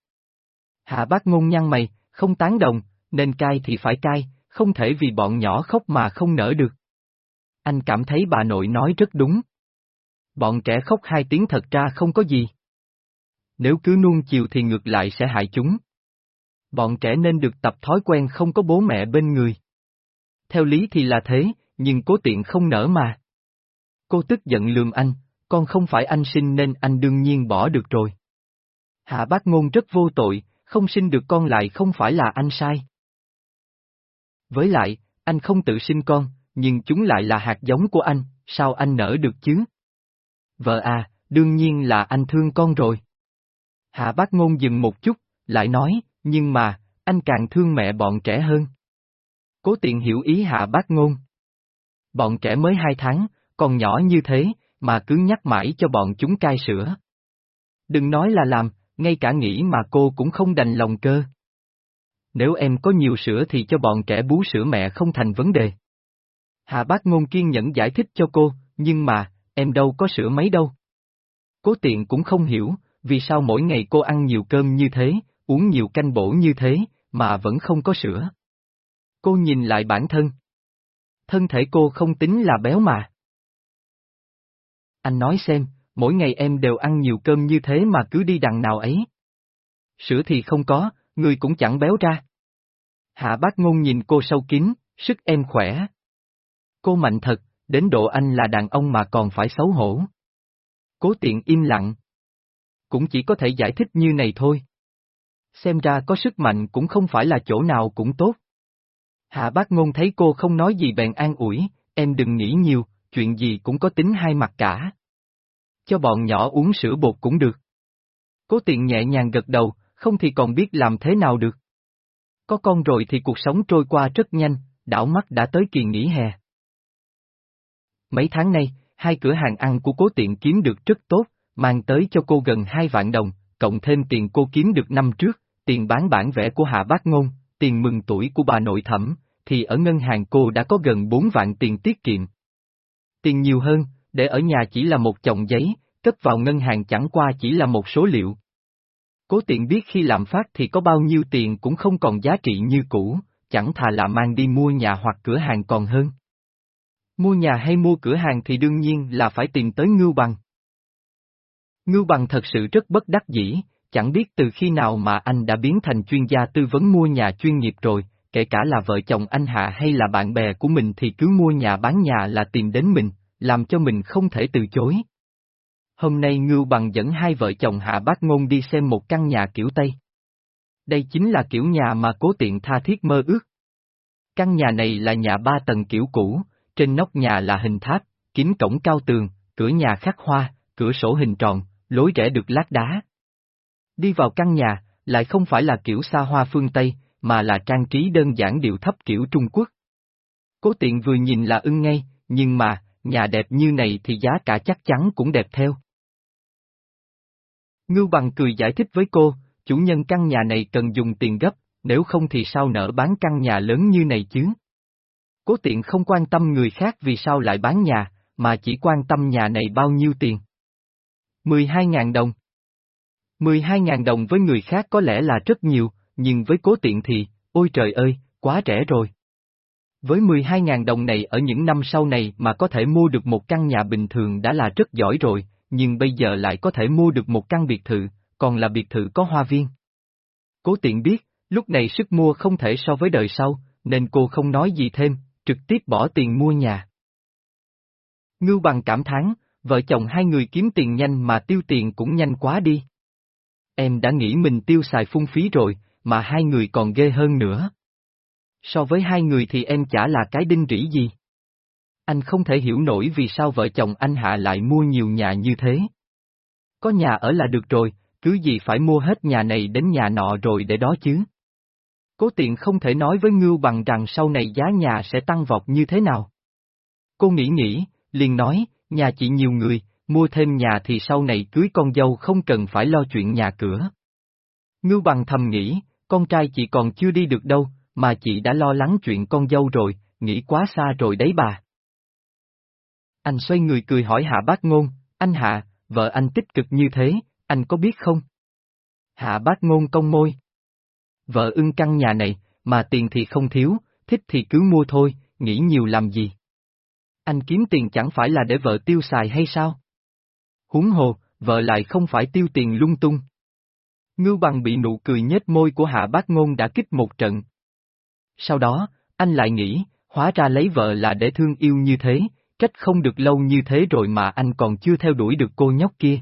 S1: Hạ bác ngôn nhăn mày, không tán đồng, nên cai thì phải cai, không thể vì bọn nhỏ khóc mà không nở được. Anh cảm thấy bà nội nói rất đúng. Bọn trẻ khóc hai tiếng thật ra không có gì. Nếu cứ nuông chiều thì ngược lại sẽ hại chúng. Bọn trẻ nên được tập thói quen không có bố mẹ bên người. Theo lý thì là thế, nhưng cố tiện không nở mà. Cô tức giận lườm anh, con không phải anh sinh nên anh đương nhiên bỏ được rồi. Hạ bác ngôn rất vô tội, không sinh được con lại không phải là anh sai. Với lại, anh không tự sinh con, nhưng chúng lại là hạt giống của anh, sao anh nở được chứ? Vợ à, đương nhiên là anh thương con rồi. Hạ bác ngôn dừng một chút, lại nói, nhưng mà, anh càng thương mẹ bọn trẻ hơn. Cố tiện hiểu ý hạ bác ngôn. Bọn trẻ mới hai tháng, còn nhỏ như thế, mà cứ nhắc mãi cho bọn chúng cai sữa. Đừng nói là làm, ngay cả nghĩ mà cô cũng không đành lòng cơ. Nếu em có nhiều sữa thì cho bọn trẻ bú sữa mẹ không thành vấn đề. Hạ bác ngôn kiên nhẫn giải thích cho cô, nhưng mà, em đâu có sữa mấy đâu. Cố tiện cũng không hiểu, vì sao mỗi ngày cô ăn nhiều cơm như thế, uống nhiều canh bổ như thế, mà vẫn không có sữa. Cô nhìn lại bản thân. Thân thể cô không tính là béo mà. Anh nói xem, mỗi ngày em đều ăn nhiều cơm như thế mà cứ đi đằng nào ấy. Sữa thì không có, người cũng chẳng béo ra. Hạ bác ngôn nhìn cô sâu kín, sức em khỏe. Cô mạnh thật, đến độ anh là đàn ông mà còn phải xấu hổ. Cố tiện im lặng. Cũng chỉ có thể giải thích như này thôi. Xem ra có sức mạnh cũng không phải là chỗ nào cũng tốt. Hạ bác ngôn thấy cô không nói gì bèn an ủi, em đừng nghĩ nhiều, chuyện gì cũng có tính hai mặt cả. Cho bọn nhỏ uống sữa bột cũng được. Cố tiện nhẹ nhàng gật đầu, không thì còn biết làm thế nào được. Có con rồi thì cuộc sống trôi qua rất nhanh, đảo mắt đã tới kỳ nghỉ hè. Mấy tháng nay, hai cửa hàng ăn của cố tiện kiếm được rất tốt, mang tới cho cô gần 2 vạn đồng, cộng thêm tiền cô kiếm được năm trước, tiền bán bản vẽ của Hạ Bác Ngôn, tiền mừng tuổi của bà nội thẩm, thì ở ngân hàng cô đã có gần 4 vạn tiền tiết kiệm. Tiền nhiều hơn, để ở nhà chỉ là một chồng giấy, cất vào ngân hàng chẳng qua chỉ là một số liệu. Cố tiện biết khi làm phát thì có bao nhiêu tiền cũng không còn giá trị như cũ, chẳng thà là mang đi mua nhà hoặc cửa hàng còn hơn. Mua nhà hay mua cửa hàng thì đương nhiên là phải tìm tới Ngưu Bằng. Ngưu Bằng thật sự rất bất đắc dĩ, chẳng biết từ khi nào mà anh đã biến thành chuyên gia tư vấn mua nhà chuyên nghiệp rồi, kể cả là vợ chồng anh Hạ hay là bạn bè của mình thì cứ mua nhà bán nhà là tìm đến mình, làm cho mình không thể từ chối. Hôm nay Ngưu Bằng dẫn hai vợ chồng Hạ Bác Ngôn đi xem một căn nhà kiểu Tây. Đây chính là kiểu nhà mà cố tiện tha thiết mơ ước. Căn nhà này là nhà ba tầng kiểu cũ, trên nóc nhà là hình tháp, kính cổng cao tường, cửa nhà khắc hoa, cửa sổ hình tròn, lối rẽ được lát đá. Đi vào căn nhà, lại không phải là kiểu xa hoa phương Tây, mà là trang trí đơn giản điệu thấp kiểu Trung Quốc. Cố tiện vừa nhìn là ưng ngay, nhưng mà, nhà đẹp như này thì giá cả chắc chắn cũng đẹp theo. Ngưu Bằng cười giải thích với cô, chủ nhân căn nhà này cần dùng tiền gấp, nếu không thì sao nỡ bán căn nhà lớn như này chứ? Cố tiện không quan tâm người khác vì sao lại bán nhà, mà chỉ quan tâm nhà này bao nhiêu tiền. 12.000 đồng. 12.000 đồng với người khác có lẽ là rất nhiều, nhưng với cố tiện thì, ôi trời ơi, quá rẻ rồi. Với 12.000 đồng này ở những năm sau này mà có thể mua được một căn nhà bình thường đã là rất giỏi rồi, nhưng bây giờ lại có thể mua được một căn biệt thự, còn là biệt thự có hoa viên. Cố tiện biết, lúc này sức mua không thể so với đời sau, nên cô không nói gì thêm, trực tiếp bỏ tiền mua nhà. Ngưu bằng cảm thán, vợ chồng hai người kiếm tiền nhanh mà tiêu tiền cũng nhanh quá đi. Em đã nghĩ mình tiêu xài phung phí rồi, mà hai người còn ghê hơn nữa. So với hai người thì em chả là cái đinh rỉ gì. Anh không thể hiểu nổi vì sao vợ chồng anh Hạ lại mua nhiều nhà như thế. Có nhà ở là được rồi, cứ gì phải mua hết nhà này đến nhà nọ rồi để đó chứ. Cố tiện không thể nói với Ngưu bằng rằng sau này giá nhà sẽ tăng vọt như thế nào. Cô nghĩ nghĩ, liền nói, nhà chỉ nhiều người, mua thêm nhà thì sau này cưới con dâu không cần phải lo chuyện nhà cửa. Ngưu bằng thầm nghĩ, con trai chị còn chưa đi được đâu, mà chị đã lo lắng chuyện con dâu rồi, nghĩ quá xa rồi đấy bà. Anh xoay người cười hỏi Hạ Bác Ngôn, anh Hạ, vợ anh tích cực như thế, anh có biết không? Hạ Bác Ngôn công môi. Vợ ưng căn nhà này, mà tiền thì không thiếu, thích thì cứ mua thôi, nghĩ nhiều làm gì? Anh kiếm tiền chẳng phải là để vợ tiêu xài hay sao? Huống hồ, vợ lại không phải tiêu tiền lung tung. Ngưu bằng bị nụ cười nhếch môi của hạ bác ngôn đã kích một trận. Sau đó, anh lại nghĩ, hóa ra lấy vợ là để thương yêu như thế, cách không được lâu như thế rồi mà anh còn chưa theo đuổi được cô nhóc kia.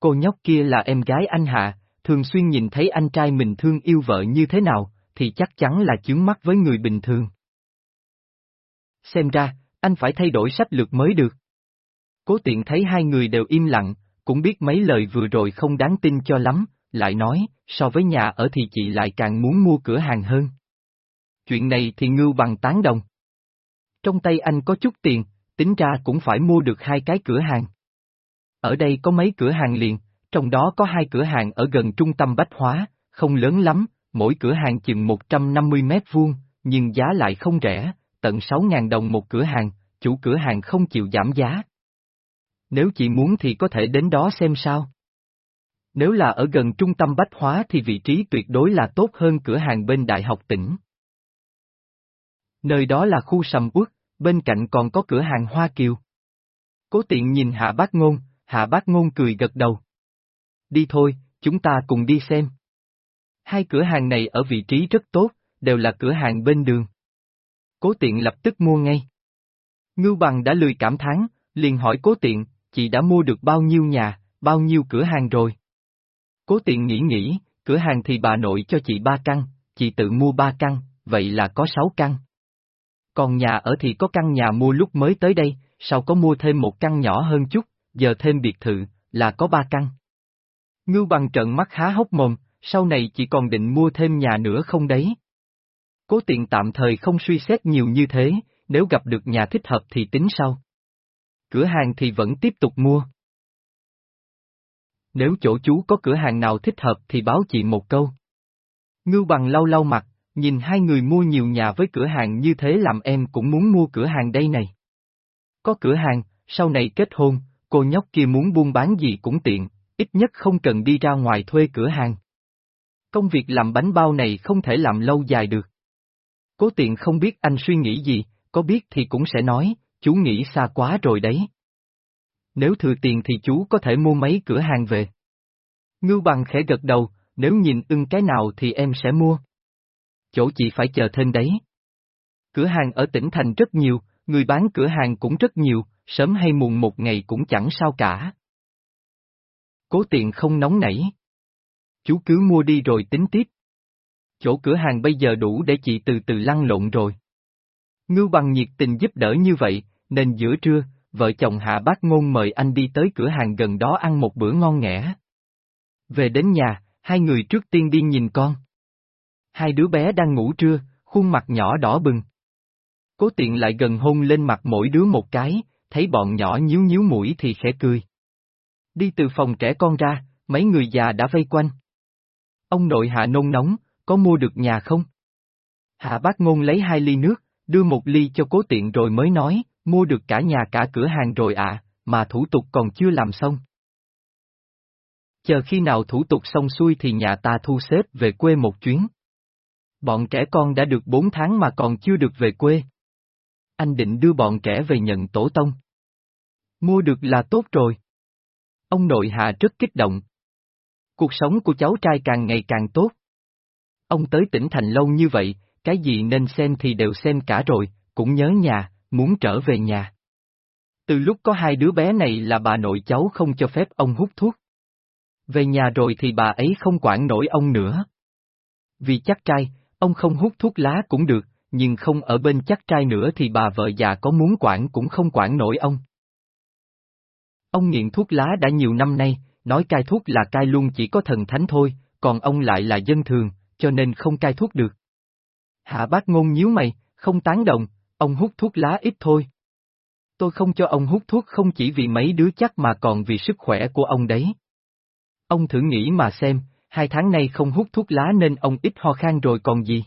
S1: Cô nhóc kia là em gái anh Hạ, thường xuyên nhìn thấy anh trai mình thương yêu vợ như thế nào, thì chắc chắn là chướng mắt với người bình thường. Xem ra, anh phải thay đổi sách lược mới được. Cố tiện thấy hai người đều im lặng, cũng biết mấy lời vừa rồi không đáng tin cho lắm, lại nói, so với nhà ở thì chị lại càng muốn mua cửa hàng hơn. Chuyện này thì ngưu bằng tán đồng. Trong tay anh có chút tiền, tính ra cũng phải mua được hai cái cửa hàng. Ở đây có mấy cửa hàng liền, trong đó có hai cửa hàng ở gần trung tâm bách hóa, không lớn lắm, mỗi cửa hàng chừng 150 mét vuông, nhưng giá lại không rẻ, tận 6.000 đồng một cửa hàng, chủ cửa hàng không chịu giảm giá. Nếu chị muốn thì có thể đến đó xem sao. Nếu là ở gần trung tâm bách hóa thì vị trí tuyệt đối là tốt hơn cửa hàng bên Đại học tỉnh. Nơi đó là khu sầm uất, bên cạnh còn có cửa hàng Hoa Kiều. Cố tiện nhìn Hạ Bác Ngôn, Hạ Bác Ngôn cười gật đầu. Đi thôi, chúng ta cùng đi xem. Hai cửa hàng này ở vị trí rất tốt, đều là cửa hàng bên đường. Cố tiện lập tức mua ngay. Ngưu bằng đã lười cảm thán, liền hỏi cố tiện, chị đã mua được bao nhiêu nhà, bao nhiêu cửa hàng rồi? Cố tiện nghĩ nghĩ, cửa hàng thì bà nội cho chị ba căn, chị tự mua ba căn, vậy là có sáu căn. Còn nhà ở thì có căn nhà mua lúc mới tới đây, sau có mua thêm một căn nhỏ hơn chút, giờ thêm biệt thự, là có ba căn. Ngưu bằng trận mắt há hốc mồm, sau này chỉ còn định mua thêm nhà nữa không đấy? Cố tiện tạm thời không suy xét nhiều như thế, nếu gặp được nhà thích hợp thì tính sau. Cửa hàng thì vẫn tiếp tục mua. Nếu chỗ chú có cửa hàng nào thích hợp thì báo chị một câu. Ngưu bằng lau lau mặt, nhìn hai người mua nhiều nhà với cửa hàng như thế làm em cũng muốn mua cửa hàng đây này. Có cửa hàng, sau này kết hôn, cô nhóc kia muốn buôn bán gì cũng tiện, ít nhất không cần đi ra ngoài thuê cửa hàng. Công việc làm bánh bao này không thể làm lâu dài được. Cố tiện không biết anh suy nghĩ gì, có biết thì cũng sẽ nói, chú nghĩ xa quá rồi đấy. Nếu thừa tiền thì chú có thể mua mấy cửa hàng về. Ngưu bằng khẽ gật đầu, nếu nhìn ưng cái nào thì em sẽ mua. Chỗ chị phải chờ thêm đấy. Cửa hàng ở tỉnh thành rất nhiều, người bán cửa hàng cũng rất nhiều, sớm hay muộn một ngày cũng chẳng sao cả. Cố tiện không nóng nảy. Chú cứ mua đi rồi tính tiếp. Chỗ cửa hàng bây giờ đủ để chị từ từ lăn lộn rồi. Ngưu bằng nhiệt tình giúp đỡ như vậy, nên giữa trưa, vợ chồng Hạ Bác Ngôn mời anh đi tới cửa hàng gần đó ăn một bữa ngon nghẻ. Về đến nhà, hai người trước tiên đi nhìn con. Hai đứa bé đang ngủ trưa, khuôn mặt nhỏ đỏ bừng. Cố tiện lại gần hôn lên mặt mỗi đứa một cái, thấy bọn nhỏ nhíu nhíu mũi thì khẽ cười. Đi từ phòng trẻ con ra, mấy người già đã vây quanh. Ông nội hạ nôn nóng, có mua được nhà không? Hạ bác ngôn lấy hai ly nước, đưa một ly cho cố tiện rồi mới nói, mua được cả nhà cả cửa hàng rồi ạ, à, mà thủ tục còn chưa làm xong. Chờ khi nào thủ tục xong xuôi thì nhà ta thu xếp về quê một chuyến. Bọn trẻ con đã được bốn tháng mà còn chưa được về quê. Anh định đưa bọn trẻ về nhận tổ tông. Mua được là tốt rồi. Ông nội hạ rất kích động. Cuộc sống của cháu trai càng ngày càng tốt. Ông tới tỉnh thành lâu như vậy, cái gì nên xem thì đều xem cả rồi, cũng nhớ nhà, muốn trở về nhà. Từ lúc có hai đứa bé này là bà nội cháu không cho phép ông hút thuốc. Về nhà rồi thì bà ấy không quản nổi ông nữa. Vì chắc trai, ông không hút thuốc lá cũng được, nhưng không ở bên chắc trai nữa thì bà vợ già có muốn quản cũng không quản nổi ông. Ông nghiện thuốc lá đã nhiều năm nay, nói cai thuốc là cai luôn chỉ có thần thánh thôi, còn ông lại là dân thường, cho nên không cai thuốc được. Hạ bác ngôn nhíu mày, không tán đồng, ông hút thuốc lá ít thôi. Tôi không cho ông hút thuốc không chỉ vì mấy đứa chắc mà còn vì sức khỏe của ông đấy. Ông thử nghĩ mà xem, hai tháng nay không hút thuốc lá nên ông ít ho khan rồi còn gì.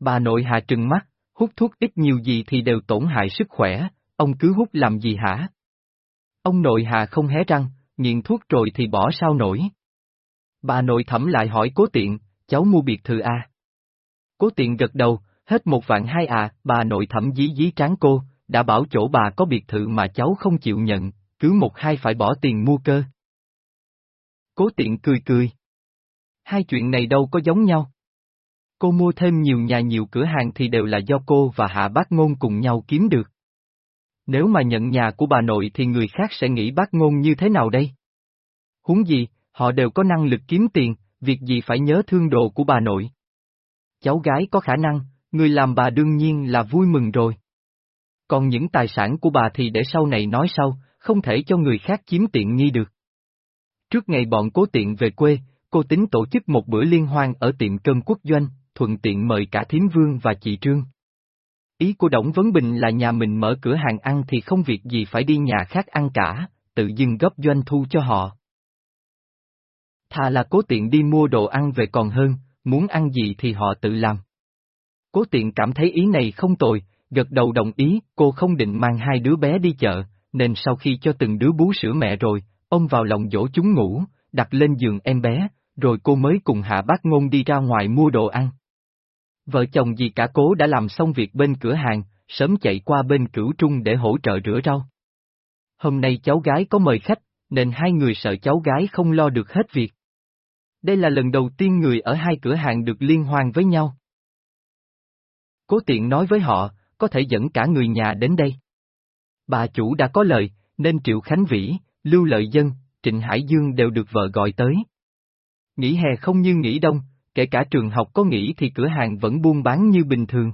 S1: Bà nội hạ trừng mắt, hút thuốc ít nhiều gì thì đều tổn hại sức khỏe, ông cứ hút làm gì hả? Ông nội hà không hé răng, nghiện thuốc rồi thì bỏ sao nổi. Bà nội thẩm lại hỏi cố tiện, cháu mua biệt thự à? Cố tiện gật đầu, hết một vạn hai à, bà nội thẩm dí dí tráng cô, đã bảo chỗ bà có biệt thự mà cháu không chịu nhận, cứ một hai phải bỏ tiền mua cơ. Cố tiện cười cười. Hai chuyện này đâu có giống nhau. Cô mua thêm nhiều nhà nhiều cửa hàng thì đều là do cô và hạ bác ngôn cùng nhau kiếm được. Nếu mà nhận nhà của bà nội thì người khác sẽ nghĩ bác ngôn như thế nào đây? Huống gì, họ đều có năng lực kiếm tiền, việc gì phải nhớ thương đồ của bà nội. Cháu gái có khả năng, người làm bà đương nhiên là vui mừng rồi. Còn những tài sản của bà thì để sau này nói sau, không thể cho người khác chiếm tiện nghi được. Trước ngày bọn cố tiện về quê, cô tính tổ chức một bữa liên hoan ở tiệm cơm quốc doanh, thuận tiện mời cả Thiến Vương và chị Trương. Ý của Đổng Vấn Bình là nhà mình mở cửa hàng ăn thì không việc gì phải đi nhà khác ăn cả, tự dưng gấp doanh thu cho họ. Thà là cố tiện đi mua đồ ăn về còn hơn, muốn ăn gì thì họ tự làm. Cố tiện cảm thấy ý này không tồi, gật đầu đồng ý, cô không định mang hai đứa bé đi chợ, nên sau khi cho từng đứa bú sữa mẹ rồi, ông vào lòng dỗ chúng ngủ, đặt lên giường em bé, rồi cô mới cùng hạ bác ngôn đi ra ngoài mua đồ ăn. Vợ chồng dì cả cố đã làm xong việc bên cửa hàng, sớm chạy qua bên cửu trung để hỗ trợ rửa rau. Hôm nay cháu gái có mời khách, nên hai người sợ cháu gái không lo được hết việc. Đây là lần đầu tiên người ở hai cửa hàng được liên hoan với nhau. Cố tiện nói với họ, có thể dẫn cả người nhà đến đây. Bà chủ đã có lời, nên Triệu Khánh Vĩ, Lưu Lợi Dân, Trịnh Hải Dương đều được vợ gọi tới. Nghỉ hè không như nghỉ đông, kể cả trường học có nghỉ thì cửa hàng vẫn buôn bán như bình thường.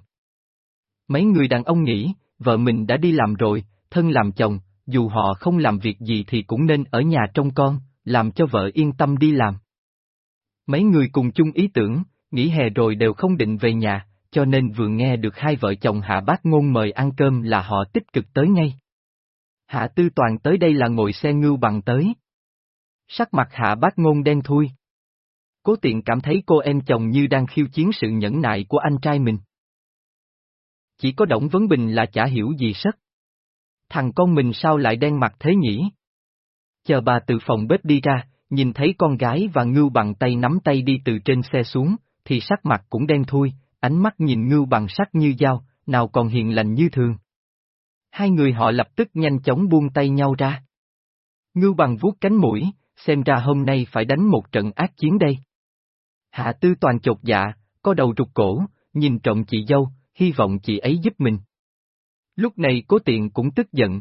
S1: Mấy người đàn ông nghĩ, vợ mình đã đi làm rồi, thân làm chồng, dù họ không làm việc gì thì cũng nên ở nhà trông con, làm cho vợ yên tâm đi làm. Mấy người cùng chung ý tưởng, nghỉ hè rồi đều không định về nhà, cho nên vừa nghe được hai vợ chồng Hạ Bác Ngôn mời ăn cơm là họ tích cực tới ngay. Hạ Tư Toàn tới đây là ngồi xe ngưu bằng tới. Sắc mặt Hạ Bác Ngôn đen thui. Cố tiện cảm thấy cô em chồng như đang khiêu chiến sự nhẫn nại của anh trai mình. Chỉ có Đổng Vấn Bình là chả hiểu gì sất. Thằng con mình sao lại đen mặt thế nhỉ? Chờ bà từ phòng bếp đi ra, nhìn thấy con gái và ngưu bằng tay nắm tay đi từ trên xe xuống, thì sắc mặt cũng đen thui, ánh mắt nhìn ngưu bằng sắc như dao, nào còn hiền lành như thường. Hai người họ lập tức nhanh chóng buông tay nhau ra. Ngưu bằng vuốt cánh mũi, xem ra hôm nay phải đánh một trận ác chiến đây. Hạ tư toàn chột dạ, có đầu rụt cổ, nhìn trọng chị dâu, hy vọng chị ấy giúp mình. Lúc này cố tiện cũng tức giận.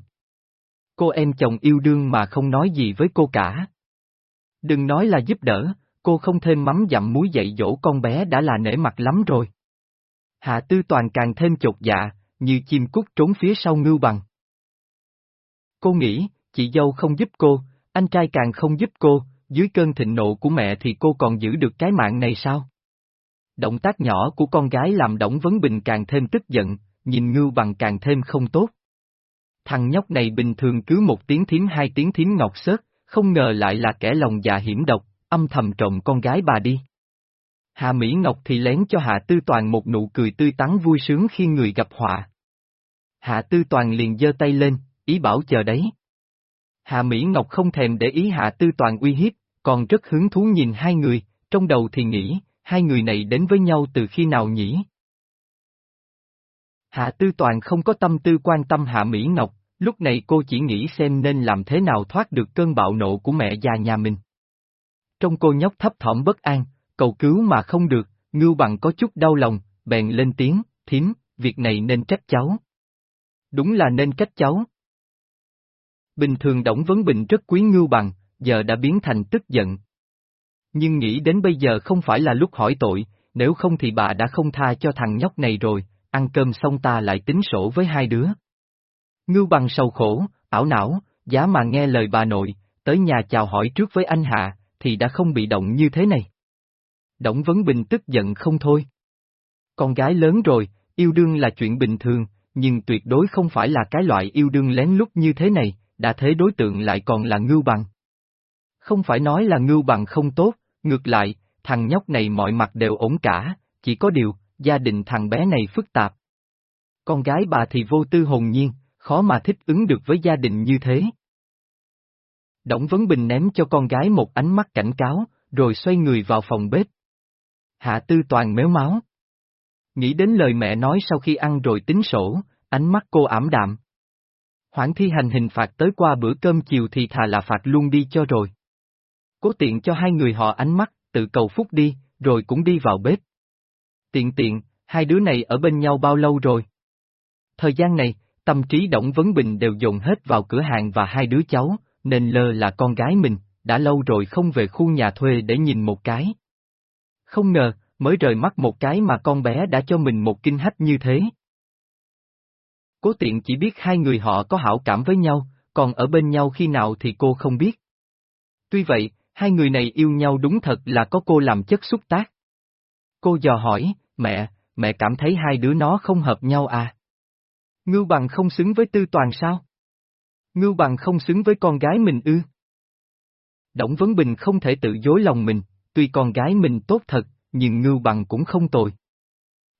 S1: Cô em chồng yêu đương mà không nói gì với cô cả. Đừng nói là giúp đỡ, cô không thêm mắm dặm muối dạy dỗ con bé đã là nể mặt lắm rồi. Hạ tư toàn càng thêm chột dạ, như chim cút trốn phía sau ngưu bằng. Cô nghĩ, chị dâu không giúp cô, anh trai càng không giúp cô, dưới cơn thịnh nộ của mẹ thì cô còn giữ được cái mạng này sao? Động tác nhỏ của con gái làm Đổng Vấn Bình càng thêm tức giận, nhìn ngưu bằng càng thêm không tốt. Thằng nhóc này bình thường cứ một tiếng thím hai tiếng thím ngọc sớt, không ngờ lại là kẻ lòng già hiểm độc, âm thầm trộm con gái bà đi. Hạ Mỹ Ngọc thì lén cho Hạ Tư Toàn một nụ cười tươi tắn vui sướng khi người gặp họa. Hạ Tư Toàn liền giơ tay lên, ý bảo chờ đấy. Hạ Mỹ Ngọc không thèm để ý Hạ Tư Toàn uy hiếp, còn rất hứng thú nhìn hai người, trong đầu thì nghĩ, hai người này đến với nhau từ khi nào nhỉ? Hạ Tư Toàn không có tâm tư quan tâm Hạ Mỹ Ngọc, lúc này cô chỉ nghĩ xem nên làm thế nào thoát được cơn bạo nộ của mẹ già nhà mình. Trong cô nhóc thấp thỏm bất an, cầu cứu mà không được, ngưu bằng có chút đau lòng, bèn lên tiếng, thím, việc này nên trách cháu. Đúng là nên trách cháu. Bình thường Đổng Vấn Bình rất quý ngưu bằng, giờ đã biến thành tức giận. Nhưng nghĩ đến bây giờ không phải là lúc hỏi tội, nếu không thì bà đã không tha cho thằng nhóc này rồi, ăn cơm xong ta lại tính sổ với hai đứa. Ngưu bằng sầu khổ, ảo não, giá mà nghe lời bà nội, tới nhà chào hỏi trước với anh Hạ, thì đã không bị động như thế này. Đổng Vấn Bình tức giận không thôi. Con gái lớn rồi, yêu đương là chuyện bình thường, nhưng tuyệt đối không phải là cái loại yêu đương lén lút như thế này, đã thế đối tượng lại còn là ngưu bằng. Không phải nói là ngưu bằng không tốt, ngược lại, thằng nhóc này mọi mặt đều ổn cả, chỉ có điều, gia đình thằng bé này phức tạp. Con gái bà thì vô tư hồn nhiên, khó mà thích ứng được với gia đình như thế. Đổng Vấn Bình ném cho con gái một ánh mắt cảnh cáo, rồi xoay người vào phòng bếp. Hạ Tư Toàn méo máu. Nghĩ đến lời mẹ nói sau khi ăn rồi tính sổ, ánh mắt cô ảm đạm. Hoãn thi hành hình phạt tới qua bữa cơm chiều thì thà là phạt luôn đi cho rồi. Cố tiện cho hai người họ ánh mắt, tự cầu phúc đi, rồi cũng đi vào bếp. Tiện tiện, hai đứa này ở bên nhau bao lâu rồi? Thời gian này, tâm trí Đổng Vấn Bình đều dồn hết vào cửa hàng và hai đứa cháu, nên lơ là con gái mình, đã lâu rồi không về khu nhà thuê để nhìn một cái. Không ngờ, mới rời mắt một cái mà con bé đã cho mình một kinh hách như thế. Cố tiện chỉ biết hai người họ có hảo cảm với nhau, còn ở bên nhau khi nào thì cô không biết. Tuy vậy, hai người này yêu nhau đúng thật là có cô làm chất xúc tác. Cô dò hỏi, mẹ, mẹ cảm thấy hai đứa nó không hợp nhau à? Ngưu bằng không xứng với tư toàn sao? Ngưu bằng không xứng với con gái mình ư? Đổng Vấn Bình không thể tự dối lòng mình, tuy con gái mình tốt thật, nhưng ngưu bằng cũng không tồi.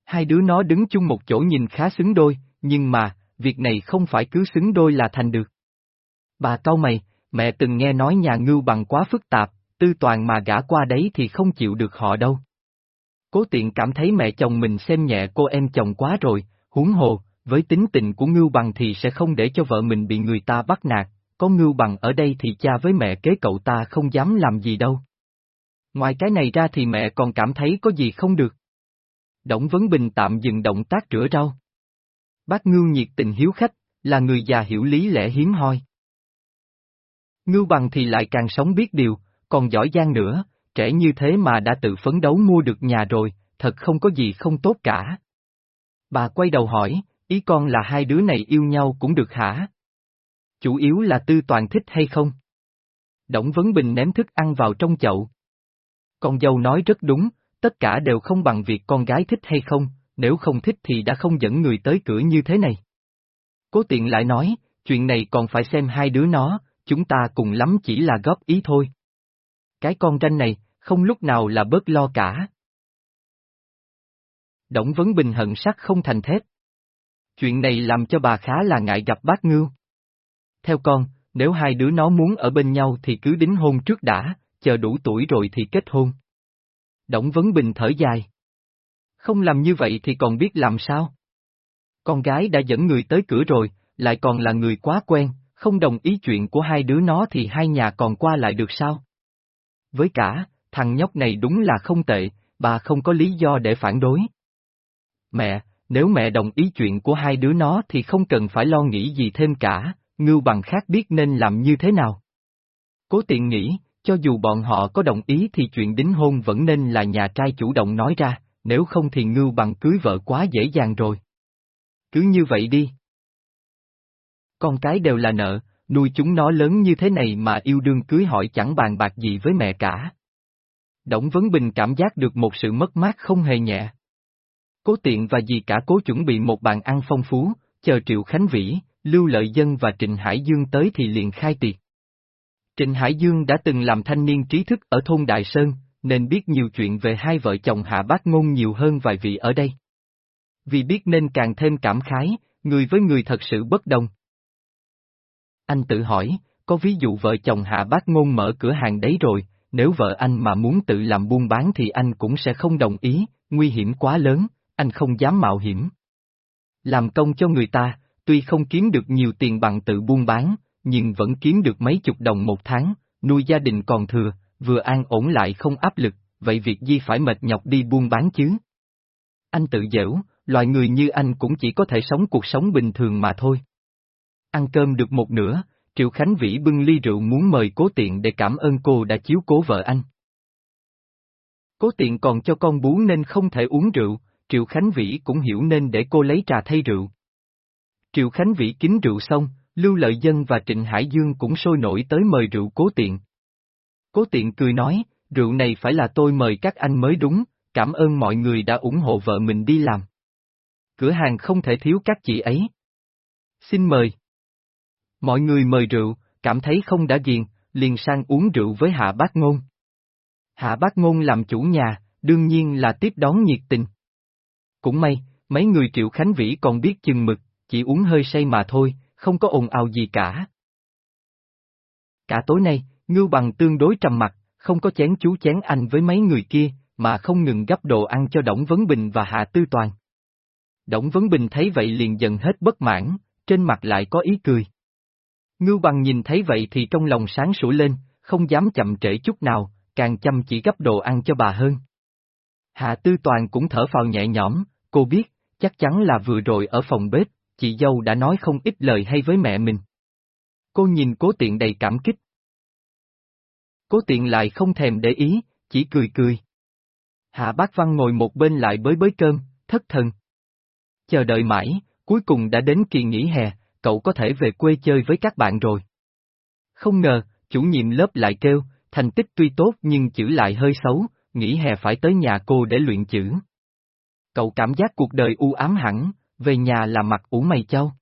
S1: Hai đứa nó đứng chung một chỗ nhìn khá xứng đôi, nhưng mà, việc này không phải cứ xứng đôi là thành được. Bà cau mày, mẹ từng nghe nói nhà ngưu bằng quá phức tạp, tư toàn mà gã qua đấy thì không chịu được họ đâu. Cố tiện cảm thấy mẹ chồng mình xem nhẹ cô em chồng quá rồi, huống hồ, với tính tình của ngưu bằng thì sẽ không để cho vợ mình bị người ta bắt nạt, có ngưu bằng ở đây thì cha với mẹ kế cậu ta không dám làm gì đâu. Ngoài cái này ra thì mẹ còn cảm thấy có gì không được. Đổng Vấn Bình tạm dừng động tác rửa rau. Bác Ngưu nhiệt tình hiếu khách, là người già hiểu lý lẽ hiếm hoi. Ngưu bằng thì lại càng sống biết điều, còn giỏi giang nữa, trẻ như thế mà đã tự phấn đấu mua được nhà rồi, thật không có gì không tốt cả. Bà quay đầu hỏi, ý con là hai đứa này yêu nhau cũng được hả? Chủ yếu là tư toàn thích hay không? Đổng Vấn Bình ném thức ăn vào trong chậu. Con dâu nói rất đúng, tất cả đều không bằng việc con gái thích hay không, nếu không thích thì đã không dẫn người tới cửa như thế này. Cố tiện lại nói, chuyện này còn phải xem hai đứa nó, chúng ta cùng lắm chỉ là góp ý thôi. Cái con tranh này, không lúc nào là bớt lo cả. Đổng Vấn Bình hận sắc không thành thép. Chuyện này làm cho bà khá là ngại gặp bác ngưu. Theo con, nếu hai đứa nó muốn ở bên nhau thì cứ đính hôn trước đã, chờ đủ tuổi rồi thì kết hôn. Đổng Vấn Bình thở dài. Không làm như vậy thì còn biết làm sao? Con gái đã dẫn người tới cửa rồi, lại còn là người quá quen, không đồng ý chuyện của hai đứa nó thì hai nhà còn qua lại được sao? Với cả, thằng nhóc này đúng là không tệ, bà không có lý do để phản đối. Mẹ, nếu mẹ đồng ý chuyện của hai đứa nó thì không cần phải lo nghĩ gì thêm cả, ngưu bằng khác biết nên làm như thế nào. Cố tiện nghĩ, cho dù bọn họ có đồng ý thì chuyện đính hôn vẫn nên là nhà trai chủ động nói ra, nếu không thì ngưu bằng cưới vợ quá dễ dàng rồi. Cứ như vậy đi. Con cái đều là nợ, nuôi chúng nó lớn như thế này mà yêu đương cưới hỏi chẳng bàn bạc gì với mẹ cả. Đổng Vấn Bình cảm giác được một sự mất mát không hề nhẹ. Cố tiện và dì cả cố chuẩn bị một bàn ăn phong phú, chờ Triệu Khánh Vĩ, Lưu Lợi Dân và Trịnh Hải Dương tới thì liền khai tiệc. Trịnh Hải Dương đã từng làm thanh niên trí thức ở thôn Đại Sơn, nên biết nhiều chuyện về hai vợ chồng Hạ Bác Ngôn nhiều hơn vài vị ở đây. Vì biết nên càng thêm cảm khái, người với người thật sự bất đồng. Anh tự hỏi, có ví dụ vợ chồng Hạ Bác Ngôn mở cửa hàng đấy rồi, nếu vợ anh mà muốn tự làm buôn bán thì anh cũng sẽ không đồng ý, nguy hiểm quá lớn, anh không dám mạo hiểm. Làm công cho người ta, tuy không kiếm được nhiều tiền bằng tự buôn bán, nhưng vẫn kiếm được mấy chục đồng một tháng, nuôi gia đình còn thừa, vừa an ổn lại không áp lực, vậy việc gì phải mệt nhọc đi buôn bán chứ? Anh tự dễu, loài người như anh cũng chỉ có thể sống cuộc sống bình thường mà thôi. Ăn cơm được một nửa, Triệu Khánh Vĩ bưng ly rượu muốn mời cố tiện để cảm ơn cô đã chiếu cố vợ anh. Cố tiện còn cho con bú nên không thể uống rượu, Triệu Khánh Vĩ cũng hiểu nên để cô lấy trà thay rượu. Triệu Khánh Vĩ kính rượu xong, Lưu Lợi Dân và Trịnh Hải Dương cũng sôi nổi tới mời rượu cố tiện. Cố tiện cười nói, rượu này phải là tôi mời các anh mới đúng, cảm ơn mọi người đã ủng hộ vợ mình đi làm. Cửa hàng không thể thiếu các chị ấy. Xin mời. Mọi người mời rượu, cảm thấy không đã ghiền, liền sang uống rượu với Hạ Bác Ngôn. Hạ Bác Ngôn làm chủ nhà, đương nhiên là tiếp đón nhiệt tình. Cũng may, mấy người Triệu Khánh Vĩ còn biết chừng mực, chỉ uống hơi say mà thôi, không có ồn ào gì cả. Cả tối nay, Ngưu Bằng tương đối trầm mặt, không có chén chú chén anh với mấy người kia, mà không ngừng gấp đồ ăn cho Đổng Vấn Bình và Hạ Tư Toàn. Đổng Vấn Bình thấy vậy liền dần hết bất mãn, trên mặt lại có ý cười. Ngưu Bằng nhìn thấy vậy thì trong lòng sáng sủa lên, không dám chậm trễ chút nào, càng chăm chỉ gấp đồ ăn cho bà hơn. Hạ Tư Toàn cũng thở phào nhẹ nhõm, cô biết, chắc chắn là vừa rồi ở phòng bếp, chị dâu đã nói không ít lời hay với mẹ mình. Cô nhìn cố tiện đầy cảm kích. Cố tiện lại không thèm để ý, chỉ cười cười. Hạ bác văn ngồi một bên lại bới bới cơm, thất thần. Chờ đợi mãi, cuối cùng đã đến kỳ nghỉ hè, cậu có thể về quê chơi với các bạn rồi. Không ngờ, chủ nhiệm lớp lại kêu, thành tích tuy tốt nhưng chữ lại hơi xấu, nghỉ hè phải tới nhà cô để luyện chữ. Cậu cảm giác cuộc đời u ám hẳn, về nhà là mặt ủ mày châu.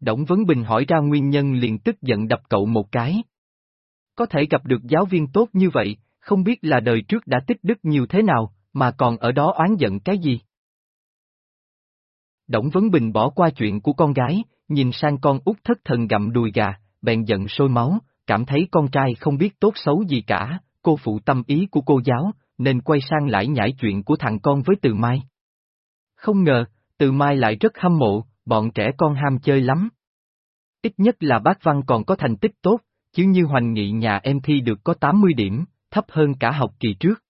S1: Đổng Vấn Bình hỏi ra nguyên nhân liền tức giận đập cậu một cái. Có thể gặp được giáo viên tốt như vậy, không biết là đời trước đã tích đức nhiều thế nào, mà còn ở đó oán giận cái gì. Đổng Vấn Bình bỏ qua chuyện của con gái, nhìn sang con út thất thần gặm đùi gà, bèn giận sôi máu, cảm thấy con trai không biết tốt xấu gì cả, cô phụ tâm ý của cô giáo, nên quay sang lại nhảy chuyện của thằng con với Từ Mai. Không ngờ, Từ Mai lại rất hâm mộ, bọn trẻ con ham chơi lắm. Ít nhất là bác Văn còn có thành tích tốt, chứ như hoành nghị nhà em thi được có 80 điểm, thấp hơn cả học kỳ trước.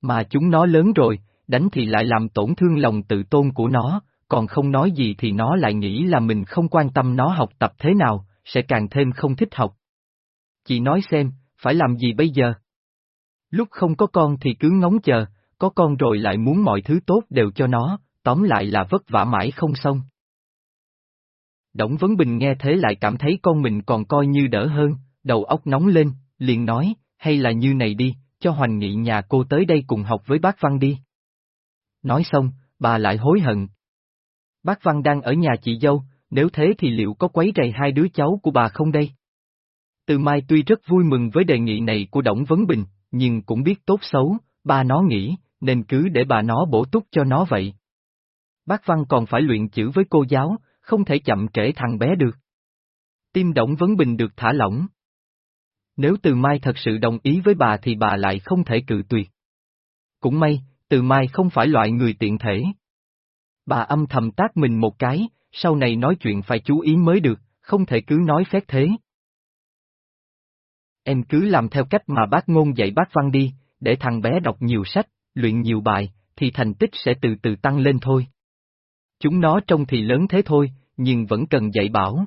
S1: Mà chúng nó lớn rồi, đánh thì lại làm tổn thương lòng tự tôn của nó, còn không nói gì thì nó lại nghĩ là mình không quan tâm nó học tập thế nào, sẽ càng thêm không thích học. Chị nói xem, phải làm gì bây giờ? Lúc không có con thì cứ ngóng chờ, có con rồi lại muốn mọi thứ tốt đều cho nó, tóm lại là vất vả mãi không xong. Đổng Vấn Bình nghe thế lại cảm thấy con mình còn coi như đỡ hơn, đầu óc nóng lên, liền nói, hay là như này đi, cho Hoành Nghị nhà cô tới đây cùng học với bác Văn đi. Nói xong, bà lại hối hận. Bác Văn đang ở nhà chị dâu, nếu thế thì liệu có quấy rầy hai đứa cháu của bà không đây? Từ Mai tuy rất vui mừng với đề nghị này của Đổng Vấn Bình, nhưng cũng biết tốt xấu, ba nó nghĩ, nên cứ để bà nó bổ túc cho nó vậy. Bác Văn còn phải luyện chữ với cô giáo, không thể chậm trễ thằng bé được. Tim Đổng Vấn Bình được thả lỏng. Nếu Từ Mai thật sự đồng ý với bà thì bà lại không thể cự tuyệt. Cũng may, Từ Mai không phải loại người tiện thể. Bà âm thầm tác mình một cái, sau này nói chuyện phải chú ý mới được, không thể cứ nói phép thế. Em cứ làm theo cách mà bác ngôn dạy bác văn đi, để thằng bé đọc nhiều sách, luyện nhiều bài, thì thành tích sẽ từ từ tăng lên thôi. Chúng nó trông thì lớn thế thôi, nhưng vẫn cần dạy bảo.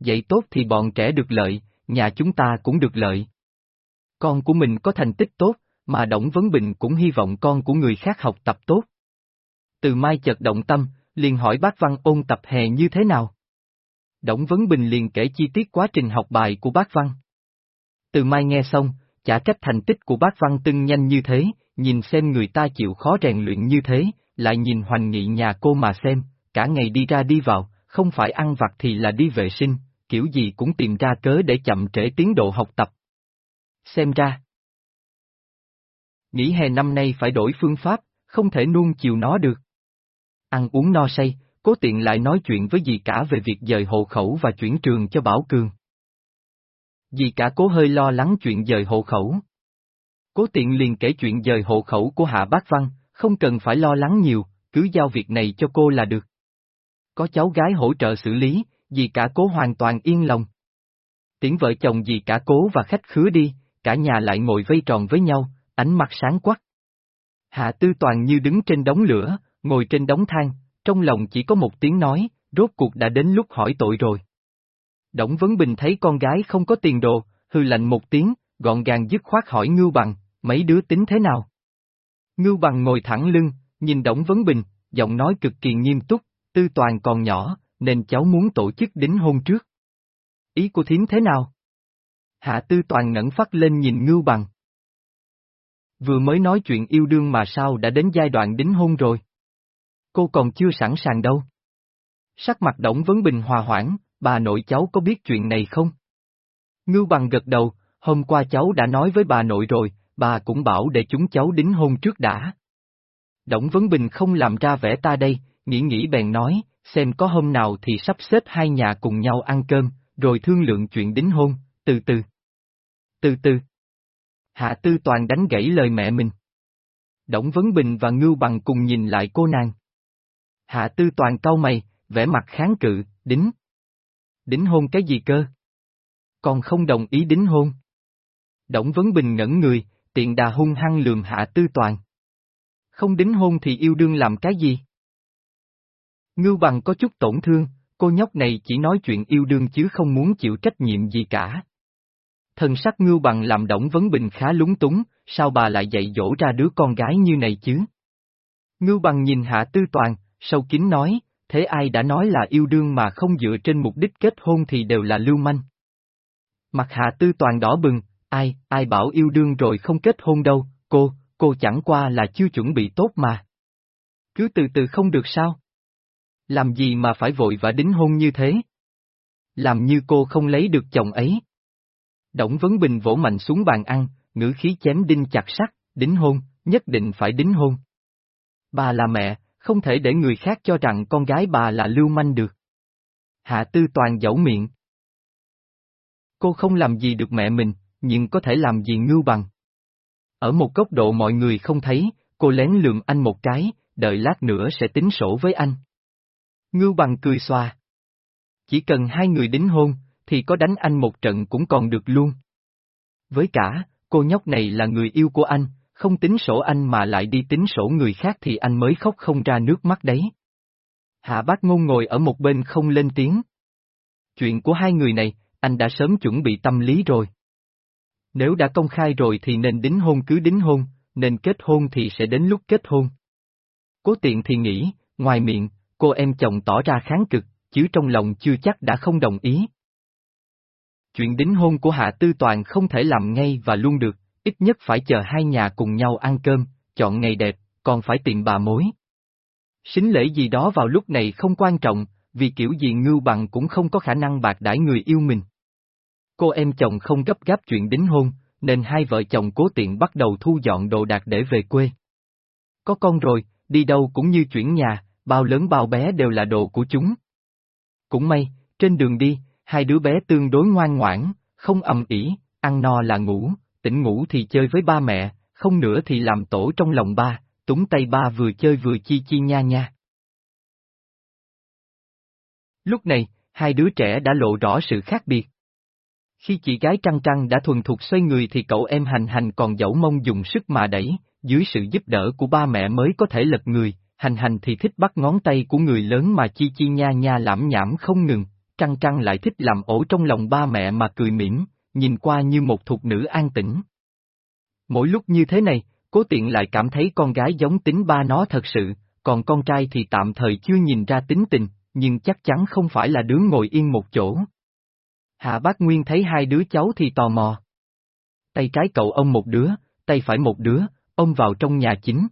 S1: Dạy tốt thì bọn trẻ được lợi, nhà chúng ta cũng được lợi. Con của mình có thành tích tốt, mà Đổng Vấn Bình cũng hy vọng con của người khác học tập tốt. Từ mai chợt động tâm, liền hỏi bác Văn ôn tập hè như thế nào. Đổng Vấn Bình liền kể chi tiết quá trình học bài của bác Văn. Từ mai nghe xong, chả trách thành tích của bác Văn tưng nhanh như thế, nhìn xem người ta chịu khó rèn luyện như thế, lại nhìn hoành nghị nhà cô mà xem, cả ngày đi ra đi vào, không phải ăn vặt thì là đi vệ sinh, kiểu gì cũng tìm ra cớ để chậm trễ tiến độ học tập. Xem ra. Nghỉ hè năm nay phải đổi phương pháp, không thể nuông chiều nó được. Ăn uống no say, cố tiện lại nói chuyện với dì cả về việc dời hộ khẩu và chuyển trường cho Bảo Cường. Dì cả cố hơi lo lắng chuyện dời hộ khẩu. Cố tiện liền kể chuyện dời hộ khẩu của Hạ Bác Văn, không cần phải lo lắng nhiều, cứ giao việc này cho cô là được. Có cháu gái hỗ trợ xử lý, dì cả cố hoàn toàn yên lòng. Tiễn vợ chồng dì cả cố và khách khứa đi, cả nhà lại ngồi vây tròn với nhau, ánh mặt sáng quắc. Hạ Tư Toàn như đứng trên đống lửa, ngồi trên đống than, trong lòng chỉ có một tiếng nói, rốt cuộc đã đến lúc hỏi tội rồi. Đổng Vấn Bình thấy con gái không có tiền đồ, hư lạnh một tiếng, gọn gàng dứt khoát hỏi Ngưu Bằng, mấy đứa tính thế nào? Ngưu Bằng ngồi thẳng lưng, nhìn Đổng Vấn Bình, giọng nói cực kỳ nghiêm túc, tư toàn còn nhỏ, nên cháu muốn tổ chức đính hôn trước. Ý của thím thế nào? Hạ tư toàn ngẩn phát lên nhìn Ngưu Bằng. Vừa mới nói chuyện yêu đương mà sao đã đến giai đoạn đính hôn rồi? Cô còn chưa sẵn sàng đâu. Sắc mặt Đổng Vấn Bình hòa hoãn, bà nội cháu có biết chuyện này không? Ngưu bằng gật đầu, hôm qua cháu đã nói với bà nội rồi, bà cũng bảo để chúng cháu đính hôn trước đã. Đổng Vấn Bình không làm ra vẻ ta đây, nghĩ nghĩ bèn nói, xem có hôm nào thì sắp xếp hai nhà cùng nhau ăn cơm, rồi thương lượng chuyện đính hôn, từ từ. Từ từ. Hạ Tư Toàn đánh gãy lời mẹ mình. Đổng Vấn Bình và Ngưu Bằng cùng nhìn lại cô nàng. Hạ Tư Toàn cau mày, vẻ mặt kháng cự, đính. Đính hôn cái gì cơ? Còn không đồng ý đính hôn. Đổng Vấn Bình ngẩn người, tiện đà hung hăng lườm Hạ Tư Toàn. Không đính hôn thì yêu đương làm cái gì? Ngưu Bằng có chút tổn thương, cô nhóc này chỉ nói chuyện yêu đương chứ không muốn chịu trách nhiệm gì cả. Thần sắc Ngưu Bằng làm Đổng Vấn Bình khá lúng túng, sao bà lại dạy dỗ ra đứa con gái như này chứ? Ngưu Bằng nhìn Hạ Tư Toàn, sâu kín nói, thế ai đã nói là yêu đương mà không dựa trên mục đích kết hôn thì đều là lưu manh. Mặt Hạ Tư Toàn đỏ bừng, ai, ai bảo yêu đương rồi không kết hôn đâu, cô, cô chẳng qua là chưa chuẩn bị tốt mà. Cứ từ từ không được sao? Làm gì mà phải vội và đính hôn như thế? Làm như cô không lấy được chồng ấy. Đổng Vấn Bình vỗ mạnh xuống bàn ăn, ngữ khí chém đinh chặt sắt, đính hôn, nhất định phải đính hôn. Bà là mẹ, không thể để người khác cho rằng con gái bà là lưu manh được. Hạ Tư Toàn dẫu miệng. Cô không làm gì được mẹ mình, nhưng có thể làm gì ngưu bằng. Ở một góc độ mọi người không thấy, cô lén lườm anh một cái, đợi lát nữa sẽ tính sổ với anh. Ngưu bằng cười xoa. Chỉ cần hai người đính hôn, thì có đánh anh một trận cũng còn được luôn. Với cả, cô nhóc này là người yêu của anh, không tính sổ anh mà lại đi tính sổ người khác thì anh mới khóc không ra nước mắt đấy. Hạ bác ngôn ngồi ở một bên không lên tiếng. Chuyện của hai người này, anh đã sớm chuẩn bị tâm lý rồi. Nếu đã công khai rồi thì nên đính hôn cứ đính hôn, nên kết hôn thì sẽ đến lúc kết hôn. Cố tiện thì nghĩ, ngoài miệng, cô em chồng tỏ ra kháng cực, chứ trong lòng chưa chắc đã không đồng ý. Chuyện đính hôn của Hạ Tư Toàn không thể làm ngay và luôn được, ít nhất phải chờ hai nhà cùng nhau ăn cơm, chọn ngày đẹp, còn phải tìm bà mối. Xính lễ gì đó vào lúc này không quan trọng, vì kiểu gì ngưu bằng cũng không có khả năng bạc đãi người yêu mình. Cô em chồng không gấp gáp chuyện đính hôn, nên hai vợ chồng cố tiện bắt đầu thu dọn đồ đạc để về quê. Có con rồi, đi đâu cũng như chuyển nhà, bao lớn bao bé đều là đồ của chúng. Cũng may, trên đường đi, hai đứa bé tương đối ngoan ngoãn, không ầm ĩ, ăn no là ngủ, tỉnh ngủ thì chơi với ba mẹ, không nữa thì làm tổ trong lòng ba, túng tay ba vừa chơi vừa chi chi nha nha. Lúc này, hai đứa trẻ đã lộ rõ sự khác biệt. Khi chị gái Trăng Trăng đã thuần thục xoay người thì cậu em hành hành còn dẫu mông dùng sức mà đẩy, dưới sự giúp đỡ của ba mẹ mới có thể lật người, hành hành thì thích bắt ngón tay của người lớn mà chi chi nha nha lãm nhảm không ngừng, Trăng Trăng lại thích làm ổ trong lòng ba mẹ mà cười mỉm, nhìn qua như một thục nữ an tĩnh. Mỗi lúc như thế này, cố tiện lại cảm thấy con gái giống tính ba nó thật sự, còn con trai thì tạm thời chưa nhìn ra tính tình, nhưng chắc chắn không phải là đứa ngồi yên một chỗ. Hạ bác Nguyên thấy hai đứa cháu thì tò mò. Tay trái cậu ông một đứa, tay phải một đứa, ông vào trong nhà chính.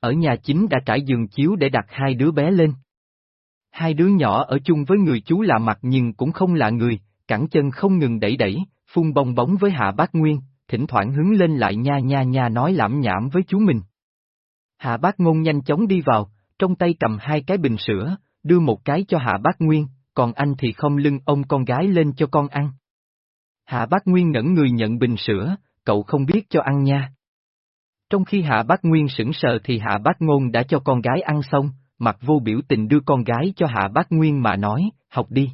S1: Ở nhà chính đã trải giường chiếu để đặt hai đứa bé lên. Hai đứa nhỏ ở chung với người chú lạ mặt nhưng cũng không lạ người, cẳng chân không ngừng đẩy đẩy, phun bong bóng với Hạ Bác Nguyên, thỉnh thoảng hứng lên lại nha nha nha nói lãm nhảm với chú mình. Hạ Bác Ngôn nhanh chóng đi vào, trong tay cầm hai cái bình sữa, đưa một cái cho Hạ Bác Nguyên, còn anh thì không lưng ông con gái lên cho con ăn. Hạ Bác Nguyên ngẩn người nhận bình sữa, cậu không biết cho ăn nha. Trong khi Hạ Bác Nguyên sững sờ thì Hạ Bác Ngôn đã cho con gái ăn xong, mặt vô biểu tình đưa con gái cho Hạ Bác Nguyên mà nói, học đi.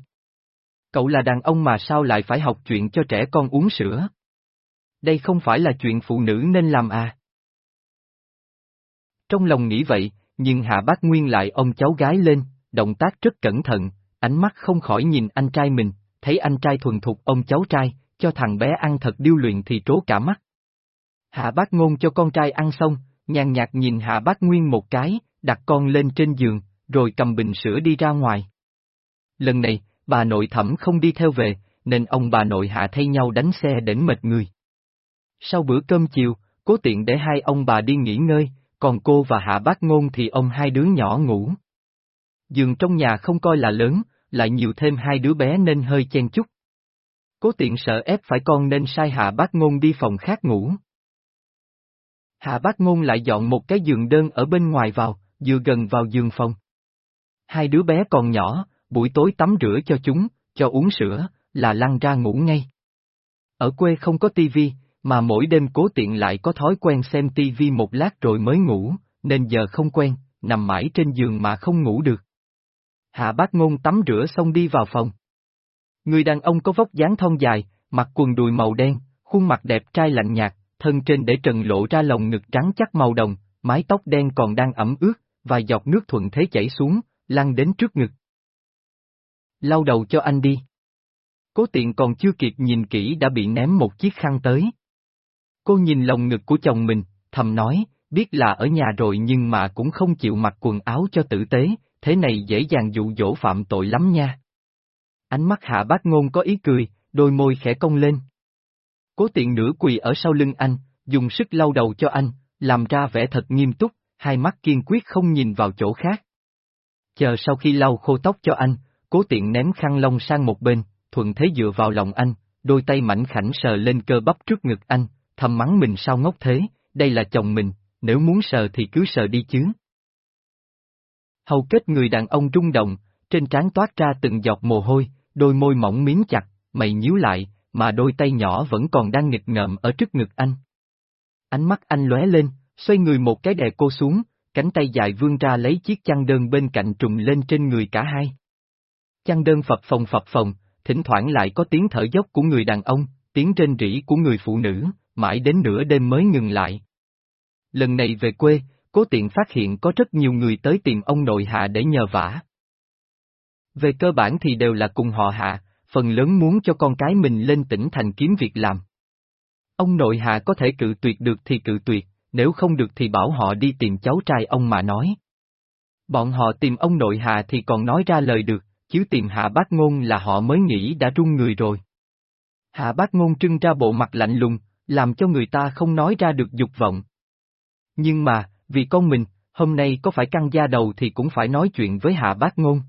S1: Cậu là đàn ông mà sao lại phải học chuyện cho trẻ con uống sữa? Đây không phải là chuyện phụ nữ nên làm à? Trong lòng nghĩ vậy, nhưng Hạ Bác Nguyên lại ông cháu gái lên, động tác rất cẩn thận, ánh mắt không khỏi nhìn anh trai mình, thấy anh trai thuần thục ông cháu trai, cho thằng bé ăn thật điêu luyện thì trố cả mắt. Hạ Bác Ngôn cho con trai ăn xong, nhàn nhạt nhìn Hạ Bác Nguyên một cái, đặt con lên trên giường, rồi cầm bình sữa đi ra ngoài. Lần này, bà nội thẩm không đi theo về, nên ông bà nội hạ thay nhau đánh xe đến mệt người. Sau bữa cơm chiều, cố tiện để hai ông bà đi nghỉ ngơi, còn cô và hạ bác ngôn thì ông hai đứa nhỏ ngủ. Giường trong nhà không coi là lớn, lại nhiều thêm hai đứa bé nên hơi chen chút. Cố tiện sợ ép phải con nên sai hạ bác ngôn đi phòng khác ngủ. Hạ bác ngôn lại dọn một cái giường đơn ở bên ngoài vào, vừa gần vào giường phòng. Hai đứa bé còn nhỏ, buổi tối tắm rửa cho chúng, cho uống sữa, là lăn ra ngủ ngay. Ở quê không có tivi, mà mỗi đêm cố tiện lại có thói quen xem tivi một lát rồi mới ngủ, nên giờ không quen, nằm mãi trên giường mà không ngủ được. Hạ bác ngôn tắm rửa xong đi vào phòng. Người đàn ông có vóc dáng thon dài, mặc quần đùi màu đen, khuôn mặt đẹp trai lạnh nhạt, thân trên để trần lộ ra lồng ngực trắng chắc màu đồng, mái tóc đen còn đang ẩm ướt, vài giọt nước thuận thế chảy xuống, lăn đến trước ngực. Lau đầu cho anh đi. Cố tiện còn chưa kịp nhìn kỹ đã bị ném một chiếc khăn tới. Cô nhìn lồng ngực của chồng mình, thầm nói, biết là ở nhà rồi nhưng mà cũng không chịu mặc quần áo cho tử tế, thế này dễ dàng dụ dỗ phạm tội lắm nha. Ánh mắt hạ bác ngôn có ý cười, đôi môi khẽ cong lên. Cố tiện nửa quỳ ở sau lưng anh, dùng sức lau đầu cho anh, làm ra vẻ thật nghiêm túc, hai mắt kiên quyết không nhìn vào chỗ khác. Chờ sau khi lau khô tóc cho anh, cố tiện ném khăn lông sang một bên, thuận thế dựa vào lòng anh, đôi tay mảnh khảnh sờ lên cơ bắp trước ngực anh, thầm mắng mình sao ngốc thế, đây là chồng mình, nếu muốn sờ thì cứ sờ đi chứ. Hầu kết người đàn ông rung động, trên trán toát ra từng giọt mồ hôi, đôi môi mỏng miếng chặt, mày nhíu lại, mà đôi tay nhỏ vẫn còn đang nghịch ngợm ở trước ngực anh. Ánh mắt anh lóe lên, xoay người một cái đè cô xuống, cánh tay dài vươn ra lấy chiếc chăn đơn bên cạnh trùng lên trên người cả hai. Chăn đơn phập phồng phập phồng, thỉnh thoảng lại có tiếng thở dốc của người đàn ông, tiếng rên rỉ của người phụ nữ, mãi đến nửa đêm mới ngừng lại. Lần này về quê, cố tiện phát hiện có rất nhiều người tới tìm ông nội hạ để nhờ vả. Về cơ bản thì đều là cùng họ hạ, phần lớn muốn cho con cái mình lên tỉnh thành kiếm việc làm. Ông nội hạ có thể cự tuyệt được thì cự tuyệt, nếu không được thì bảo họ đi tìm cháu trai ông mà nói. Bọn họ tìm ông nội hạ thì còn nói ra lời được, chứ tìm hạ bác ngôn là họ mới nghĩ đã run người rồi. Hạ bác ngôn trưng ra bộ mặt lạnh lùng, làm cho người ta không nói ra được dục vọng. Nhưng mà, vì con mình, hôm nay có phải căng da đầu thì cũng phải nói chuyện với Hạ Bác Ngôn.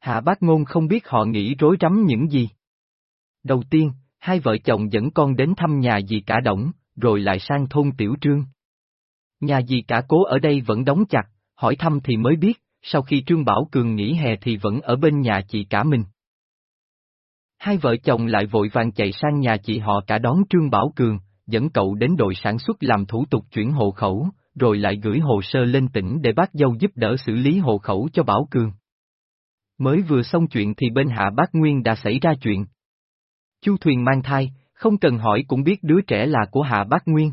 S1: Hạ Bác Ngôn không biết họ nghĩ rối rắm những gì. Đầu tiên, hai vợ chồng dẫn con đến thăm nhà dì cả Đổng, rồi lại sang thôn Tiểu Trương. Nhà dì cả cố ở đây vẫn đóng chặt, hỏi thăm thì mới biết, sau khi Trương Bảo Cường nghỉ hè thì vẫn ở bên nhà chị cả mình. Hai vợ chồng lại vội vàng chạy sang nhà chị họ cả đón Trương Bảo Cường, dẫn cậu đến đội sản xuất làm thủ tục chuyển hộ khẩu, rồi lại gửi hồ sơ lên tỉnh để bác dâu giúp đỡ xử lý hộ khẩu cho Bảo Cường. Mới vừa xong chuyện thì bên hạ bác Nguyên đã xảy ra chuyện. Chu Thuyền mang thai, không cần hỏi cũng biết đứa trẻ là của hạ bác Nguyên.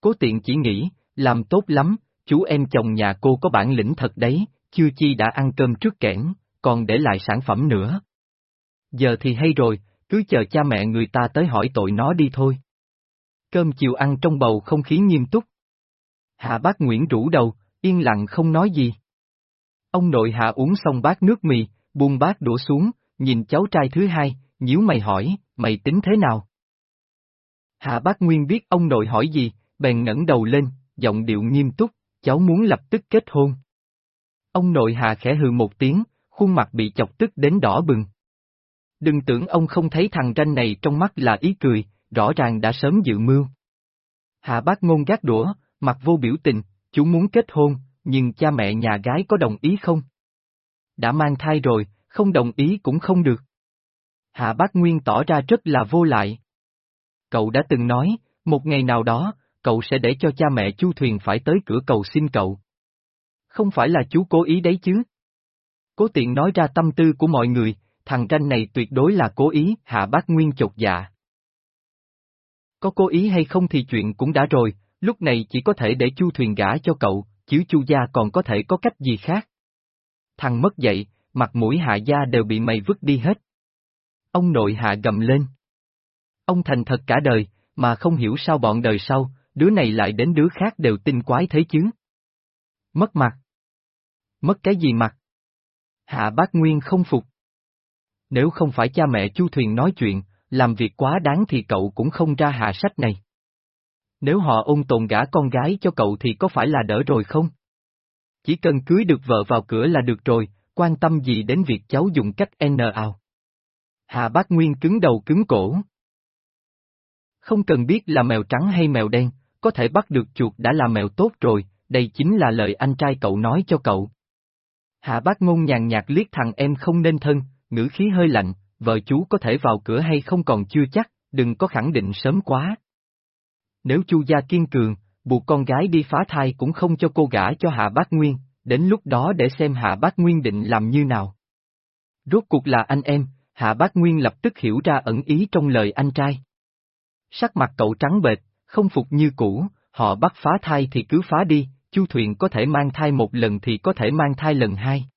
S1: Cố tiện chỉ nghĩ, làm tốt lắm, chú em chồng nhà cô có bản lĩnh thật đấy, chưa chi đã ăn cơm trước kẽn, còn để lại sản phẩm nữa. Giờ thì hay rồi, cứ chờ cha mẹ người ta tới hỏi tội nó đi thôi. Cơm chiều ăn trong bầu không khí nghiêm túc. Hạ bác Nguyễn rủ đầu, yên lặng không nói gì. Ông nội hạ uống xong bát nước mì, buông bát đổ xuống, nhìn cháu trai thứ hai, nhíu mày hỏi, mày tính thế nào? Hạ bác Nguyên biết ông nội hỏi gì, bèn ngẩng đầu lên, giọng điệu nghiêm túc, cháu muốn lập tức kết hôn. Ông nội hà khẽ hừ một tiếng, khuôn mặt bị chọc tức đến đỏ bừng. Đừng tưởng ông không thấy thằng ranh này trong mắt là ý cười, rõ ràng đã sớm dự mưu. hà bác ngôn gác đũa, mặt vô biểu tình, chú muốn kết hôn, nhưng cha mẹ nhà gái có đồng ý không? Đã mang thai rồi, không đồng ý cũng không được. Hạ bác Nguyên tỏ ra rất là vô lại. Cậu đã từng nói, một ngày nào đó, cậu sẽ để cho cha mẹ Chu Thuyền phải tới cửa cầu xin cậu. Không phải là chú cố ý đấy chứ. Cố tiện nói ra tâm tư của mọi người, thằng tranh này tuyệt đối là cố ý, hạ bác Nguyên chột dạ. Có cố ý hay không thì chuyện cũng đã rồi, lúc này chỉ có thể để Chu Thuyền gả cho cậu, chứ Chu gia còn có thể có cách gì khác. Thằng mất dậy, mặt mũi hạ gia đều bị mày vứt đi hết. Ông nội hạ gầm lên. Ông thành thật cả đời, mà không hiểu sao bọn đời sau, đứa này lại đến đứa khác đều tin quái thế chứ. Mất mặt. Mất cái gì mặt? Hạ bác Nguyên không phục. Nếu không phải cha mẹ Chu Thuyền nói chuyện, làm việc quá đáng thì cậu cũng không ra hạ sách này. Nếu họ ôn tồn gả con gái cho cậu thì có phải là đỡ rồi không? Chỉ cần cưới được vợ vào cửa là được rồi, quan tâm gì đến việc cháu dùng cách N ào. Hạ bác Nguyên cứng đầu cứng cổ. Không cần biết là mèo trắng hay mèo đen, có thể bắt được chuột đã là mèo tốt rồi, đây chính là lời anh trai cậu nói cho cậu. Hạ bác ngôn nhàn nhạt liếc thằng em không nên thân, ngữ khí hơi lạnh, vợ chú có thể vào cửa hay không còn chưa chắc, đừng có khẳng định sớm quá. Nếu chu gia kiên cường, buộc con gái đi phá thai cũng không cho cô gả cho Hạ Bác Nguyên, đến lúc đó để xem Hạ Bác Nguyên định làm như nào. Rốt cuộc là anh em, Hạ Bác Nguyên lập tức hiểu ra ẩn ý trong lời anh trai. Sắc mặt cậu trắng bệch, không phục như cũ, họ bắt phá thai thì cứ phá đi, Chu Thuyền có thể mang thai một lần thì có thể mang thai lần hai.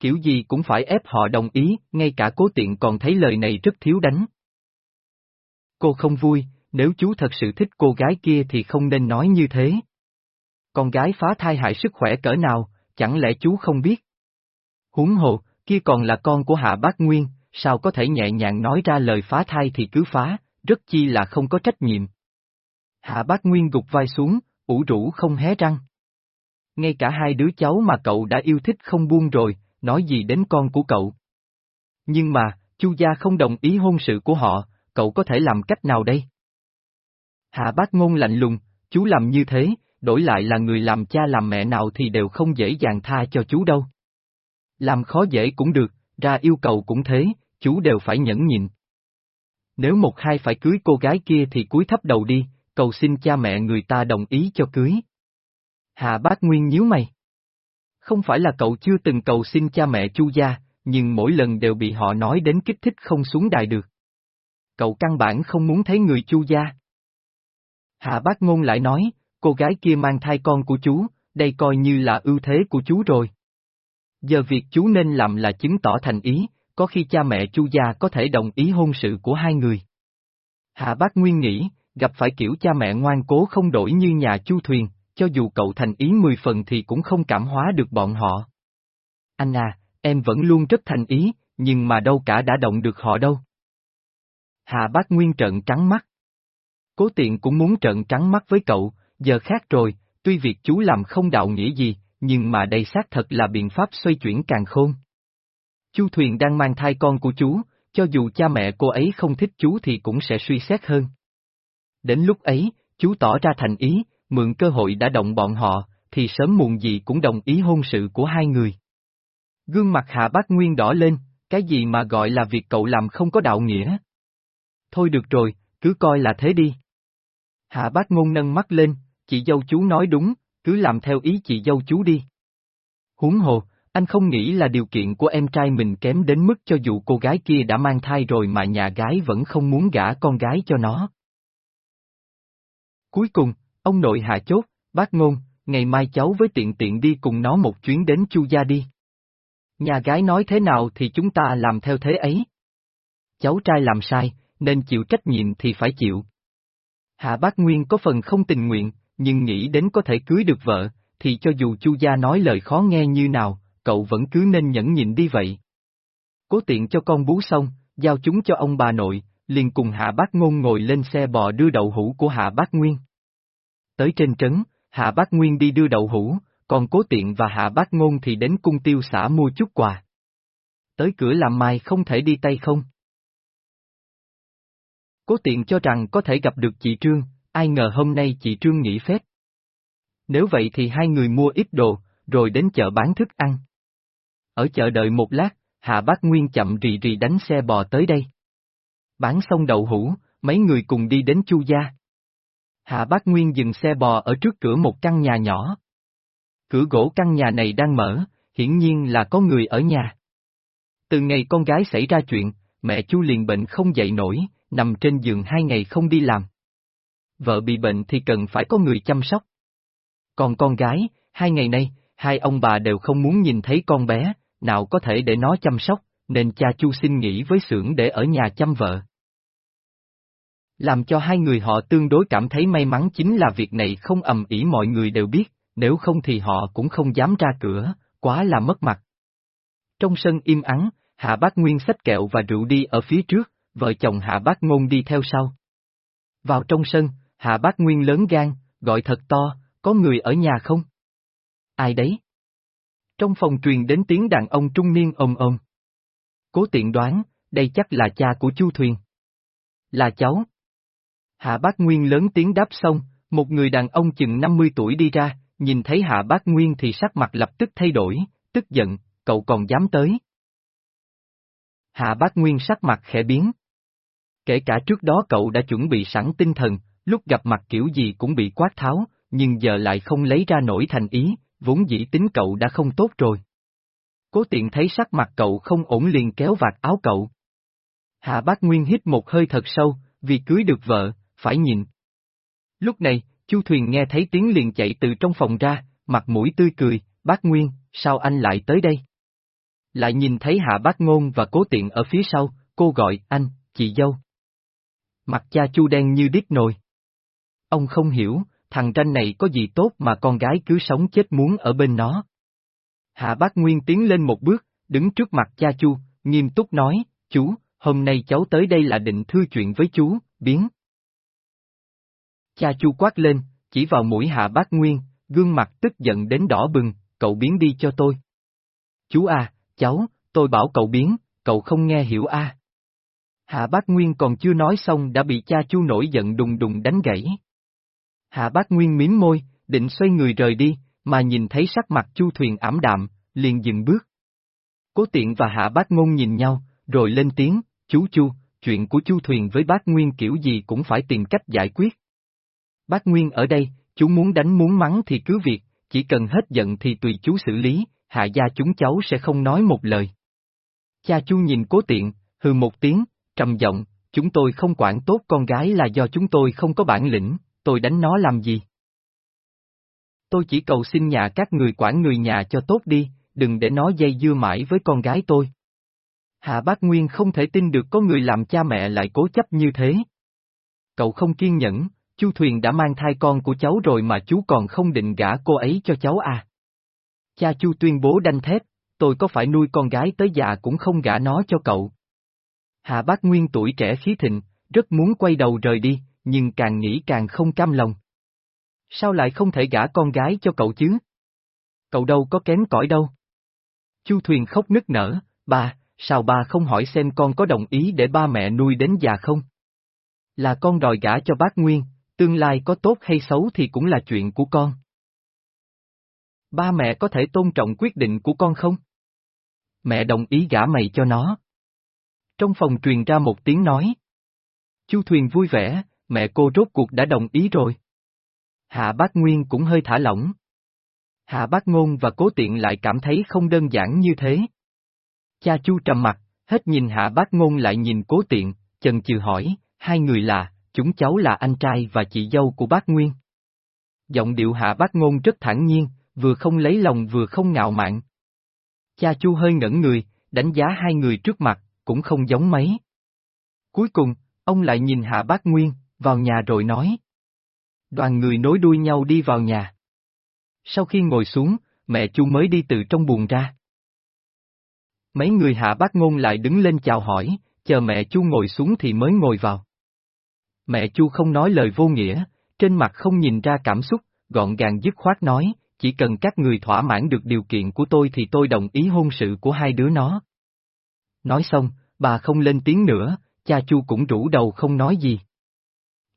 S1: Kiểu gì cũng phải ép họ đồng ý, ngay cả cố tiện còn thấy lời này rất thiếu đánh. Cô không vui, nếu chú thật sự thích cô gái kia thì không nên nói như thế. Con gái phá thai hại sức khỏe cỡ nào, chẳng lẽ chú không biết? Huống hồ, kia còn là con của Hạ Bác Nguyên, sao có thể nhẹ nhàng nói ra lời phá thai thì cứ phá, rất chi là không có trách nhiệm. Hạ Bác Nguyên gục vai xuống, ủ rũ không hé răng. Ngay cả hai đứa cháu mà cậu đã yêu thích không buông rồi, nói gì đến con của cậu. Nhưng mà, Chu gia không đồng ý hôn sự của họ, cậu có thể làm cách nào đây? Hạ bác ngôn lạnh lùng, chú làm như thế, đổi lại là người làm cha làm mẹ nào thì đều không dễ dàng tha cho chú đâu. Làm khó dễ cũng được, ra yêu cầu cũng thế, chú đều phải nhẫn nhịn. Nếu một hai phải cưới cô gái kia thì cúi thấp đầu đi, cầu xin cha mẹ người ta đồng ý cho cưới. Hà bác Nguyên nhíu mày. Không phải là cậu chưa từng cầu xin cha mẹ chu gia, nhưng mỗi lần đều bị họ nói đến kích thích không xuống đài được. Cậu căn bản không muốn thấy người chu gia. Hạ bác ngôn lại nói, cô gái kia mang thai con của chú, đây coi như là ưu thế của chú rồi. Giờ việc chú nên làm là chứng tỏ thành ý, có khi cha mẹ chu gia có thể đồng ý hôn sự của hai người. Hạ bác Nguyên nghĩ, gặp phải kiểu cha mẹ ngoan cố không đổi như nhà chu thuyền, cho dù cậu thành ý mười phần thì cũng không cảm hóa được bọn họ. Anh à, em vẫn luôn rất thành ý, nhưng mà đâu cả đã động được họ đâu. Hạ bác Nguyên trợn trắng mắt. Cố tiện cũng muốn trợn trắng mắt với cậu, giờ khác rồi, tuy việc chú làm không đạo nghĩa gì, nhưng mà đây xác thật là biện pháp xoay chuyển càng khôn. Chu Thuyền đang mang thai con của chú, cho dù cha mẹ cô ấy không thích chú thì cũng sẽ suy xét hơn. Đến lúc ấy, chú tỏ ra thành ý, mượn cơ hội đã động bọn họ, thì sớm muộn gì cũng đồng ý hôn sự của hai người. Gương mặt Hạ Bác Nguyên đỏ lên, cái gì mà gọi là việc cậu làm không có đạo nghĩa. Thôi được rồi, cứ coi là thế đi. Hạ Bác Ngôn nâng mắt lên, chị dâu chú nói đúng, cứ làm theo ý chị dâu chú đi. Huống hồ, anh không nghĩ là điều kiện của em trai mình kém đến mức cho dù cô gái kia đã mang thai rồi mà nhà gái vẫn không muốn gả con gái cho nó. Cuối cùng, ông nội hạ chốt, bác ngôn, ngày mai cháu với tiện tiện đi cùng nó một chuyến đến chu gia đi. Nhà gái nói thế nào thì chúng ta làm theo thế ấy. Cháu trai làm sai, nên chịu trách nhiệm thì phải chịu. Hạ bác Nguyên có phần không tình nguyện, nhưng nghĩ đến có thể cưới được vợ, thì cho dù chu gia nói lời khó nghe như nào, cậu vẫn cứ nên nhẫn nhịn đi vậy. Cố tiện cho con bú xong, giao chúng cho ông bà nội, liền cùng Hạ Bác Ngôn ngồi lên xe bò đưa đậu hũ của Hạ Bác Nguyên. Tới trên trấn, Hạ Bác Nguyên đi đưa đậu hũ, còn Cố Tiện và Hạ Bác Ngôn thì đến cung tiêu xã mua chút quà. Tới cửa làm mai không thể đi tay không. Cố Tiện cho rằng có thể gặp được chị Trương, ai ngờ hôm nay chị Trương nghỉ phép. Nếu vậy thì hai người mua ít đồ, rồi đến chợ bán thức ăn. Ở chợ đợi một lát, Hạ Bác Nguyên chậm rì rì đánh xe bò tới đây. Bán xong đậu hũ, mấy người cùng đi đến Chu gia. Hạ Bác Nguyên dừng xe bò ở trước cửa một căn nhà nhỏ. Cửa gỗ căn nhà này đang mở, hiển nhiên là có người ở nhà. Từ ngày con gái xảy ra chuyện, mẹ Chu liền bệnh không dậy nổi, nằm trên giường hai ngày không đi làm. Vợ bị bệnh thì cần phải có người chăm sóc. Còn con gái, hai ngày nay, hai ông bà đều không muốn nhìn thấy con bé, nào có thể để nó chăm sóc, nên cha Chu xin nghỉ với xưởng để ở nhà chăm vợ. Làm cho hai người họ tương đối cảm thấy may mắn chính là việc này không ầm ĩ mọi người đều biết, nếu không thì họ cũng không dám ra cửa, quá là mất mặt. Trong sân im ắng, Hạ Bác Nguyên xách kẹo và rượu đi ở phía trước, vợ chồng Hạ Bác Ngôn đi theo sau. Vào trong sân, Hạ Bác Nguyên lớn gan, gọi thật to, có người ở nhà không? Ai đấy? Trong phòng truyền đến tiếng đàn ông trung niên ồm ồm. Cố tiện đoán, đây chắc là cha của Chu Thuyền. Là cháu. Hạ Bác Nguyên lớn tiếng đáp xong, một người đàn ông chừng 50 tuổi đi ra, nhìn thấy Hạ Bác Nguyên thì sắc mặt lập tức thay đổi, tức giận, cậu còn dám tới. Hạ Bác Nguyên sắc mặt khẽ biến. Kể cả trước đó cậu đã chuẩn bị sẵn tinh thần, lúc gặp mặt kiểu gì cũng bị quát tháo, nhưng giờ lại không lấy ra nổi thành ý, vốn dĩ tính cậu đã không tốt rồi. Cố tiện thấy sắc mặt cậu không ổn liền kéo vạt áo cậu. Hạ bác Nguyên hít một hơi thật sâu, vì cưới được vợ, phải nhìn. Lúc này, Chu Thuyền nghe thấy tiếng liền chạy từ trong phòng ra, mặt mũi tươi cười, bác Nguyên, sao anh lại tới đây? Lại nhìn thấy Hạ Bác Ngôn và Cố Tiện ở phía sau, cô gọi, anh, chị dâu. Mặt cha Chu đen như đít nồi. Ông không hiểu, thằng tranh này có gì tốt mà con gái cứ sống chết muốn ở bên nó. Hạ bác Nguyên tiến lên một bước, đứng trước mặt cha Chu, nghiêm túc nói, chú, hôm nay cháu tới đây là định thư chuyện với chú, biến. Cha Chu quát lên, chỉ vào mũi hạ bác Nguyên, gương mặt tức giận đến đỏ bừng, cậu biến đi cho tôi. Chú à, cháu, tôi bảo cậu biến, cậu không nghe hiểu à. Hạ bác Nguyên còn chưa nói xong đã bị cha Chu nổi giận đùng đùng đánh gãy. Hạ bác Nguyên miếm môi, định xoay người rời đi, mà nhìn thấy sắc mặt Chu Thuyền ảm đạm, liền dừng bước. Cố tiện và Hạ bác Ngôn nhìn nhau, rồi lên tiếng, chú Chu, chuyện của Chu Thuyền với bác Nguyên kiểu gì cũng phải tìm cách giải quyết. Bác Nguyên ở đây, chú muốn đánh muốn mắng thì cứ việc, chỉ cần hết giận thì tùy chú xử lý, hạ gia chúng cháu sẽ không nói một lời. Cha chú nhìn cố tiện, hừ một tiếng, trầm giọng, chúng tôi không quản tốt con gái là do chúng tôi không có bản lĩnh, tôi đánh nó làm gì? Tôi chỉ cầu xin nhà các người quản người nhà cho tốt đi, đừng để nó dây dưa mãi với con gái tôi. Hạ Bác Nguyên không thể tin được có người làm cha mẹ lại cố chấp như thế. Cậu không kiên nhẫn, Chu Thuyền đã mang thai con của cháu rồi mà chú còn không định gả cô ấy cho cháu à. Cha Chu tuyên bố đanh thép, tôi có phải nuôi con gái tới già cũng không gả nó cho cậu. Hạ Bác Nguyên tuổi trẻ khí thịnh, rất muốn quay đầu rời đi, nhưng càng nghĩ càng không cam lòng. Sao lại không thể gả con gái cho cậu chứ? Cậu đâu có kém cỏi đâu. Chu Thuyền khóc nức nở, ba, sao ba không hỏi xem con có đồng ý để ba mẹ nuôi đến già không? Là con đòi gả cho bác Nguyên, tương lai có tốt hay xấu thì cũng là chuyện của con. Ba mẹ có thể tôn trọng quyết định của con không? Mẹ đồng ý gả mày cho nó. Trong phòng truyền ra một tiếng nói. Chu Thuyền vui vẻ, mẹ cô rốt cuộc đã đồng ý rồi. Hạ Bác Nguyên cũng hơi thả lỏng. Hạ Bác Ngôn và Cố Tiện lại cảm thấy không đơn giản như thế. Cha Chu trầm mặt, hết nhìn Hạ Bác Ngôn lại nhìn Cố Tiện, chần chừ hỏi, hai người là, chúng cháu là anh trai và chị dâu của bác Nguyên. Giọng điệu Hạ Bác Ngôn rất thản nhiên, vừa không lấy lòng vừa không ngạo mạn. Cha Chu hơi ngẩn người, đánh giá hai người trước mặt, cũng không giống mấy. Cuối cùng, ông lại nhìn Hạ Bác Nguyên, vào nhà rồi nói. Đoàn người nối đuôi nhau đi vào nhà. Sau khi ngồi xuống, mẹ Chu mới đi từ trong buồng ra. Mấy người Hạ Bác Ngôn lại đứng lên chào hỏi, chờ mẹ Chu ngồi xuống thì mới ngồi vào. Mẹ Chu không nói lời vô nghĩa, trên mặt không nhìn ra cảm xúc, gọn gàng dứt khoát nói, chỉ cần các người thỏa mãn được điều kiện của tôi thì tôi đồng ý hôn sự của hai đứa nó. Nói xong, bà không lên tiếng nữa, cha Chu cũng rủ đầu không nói gì.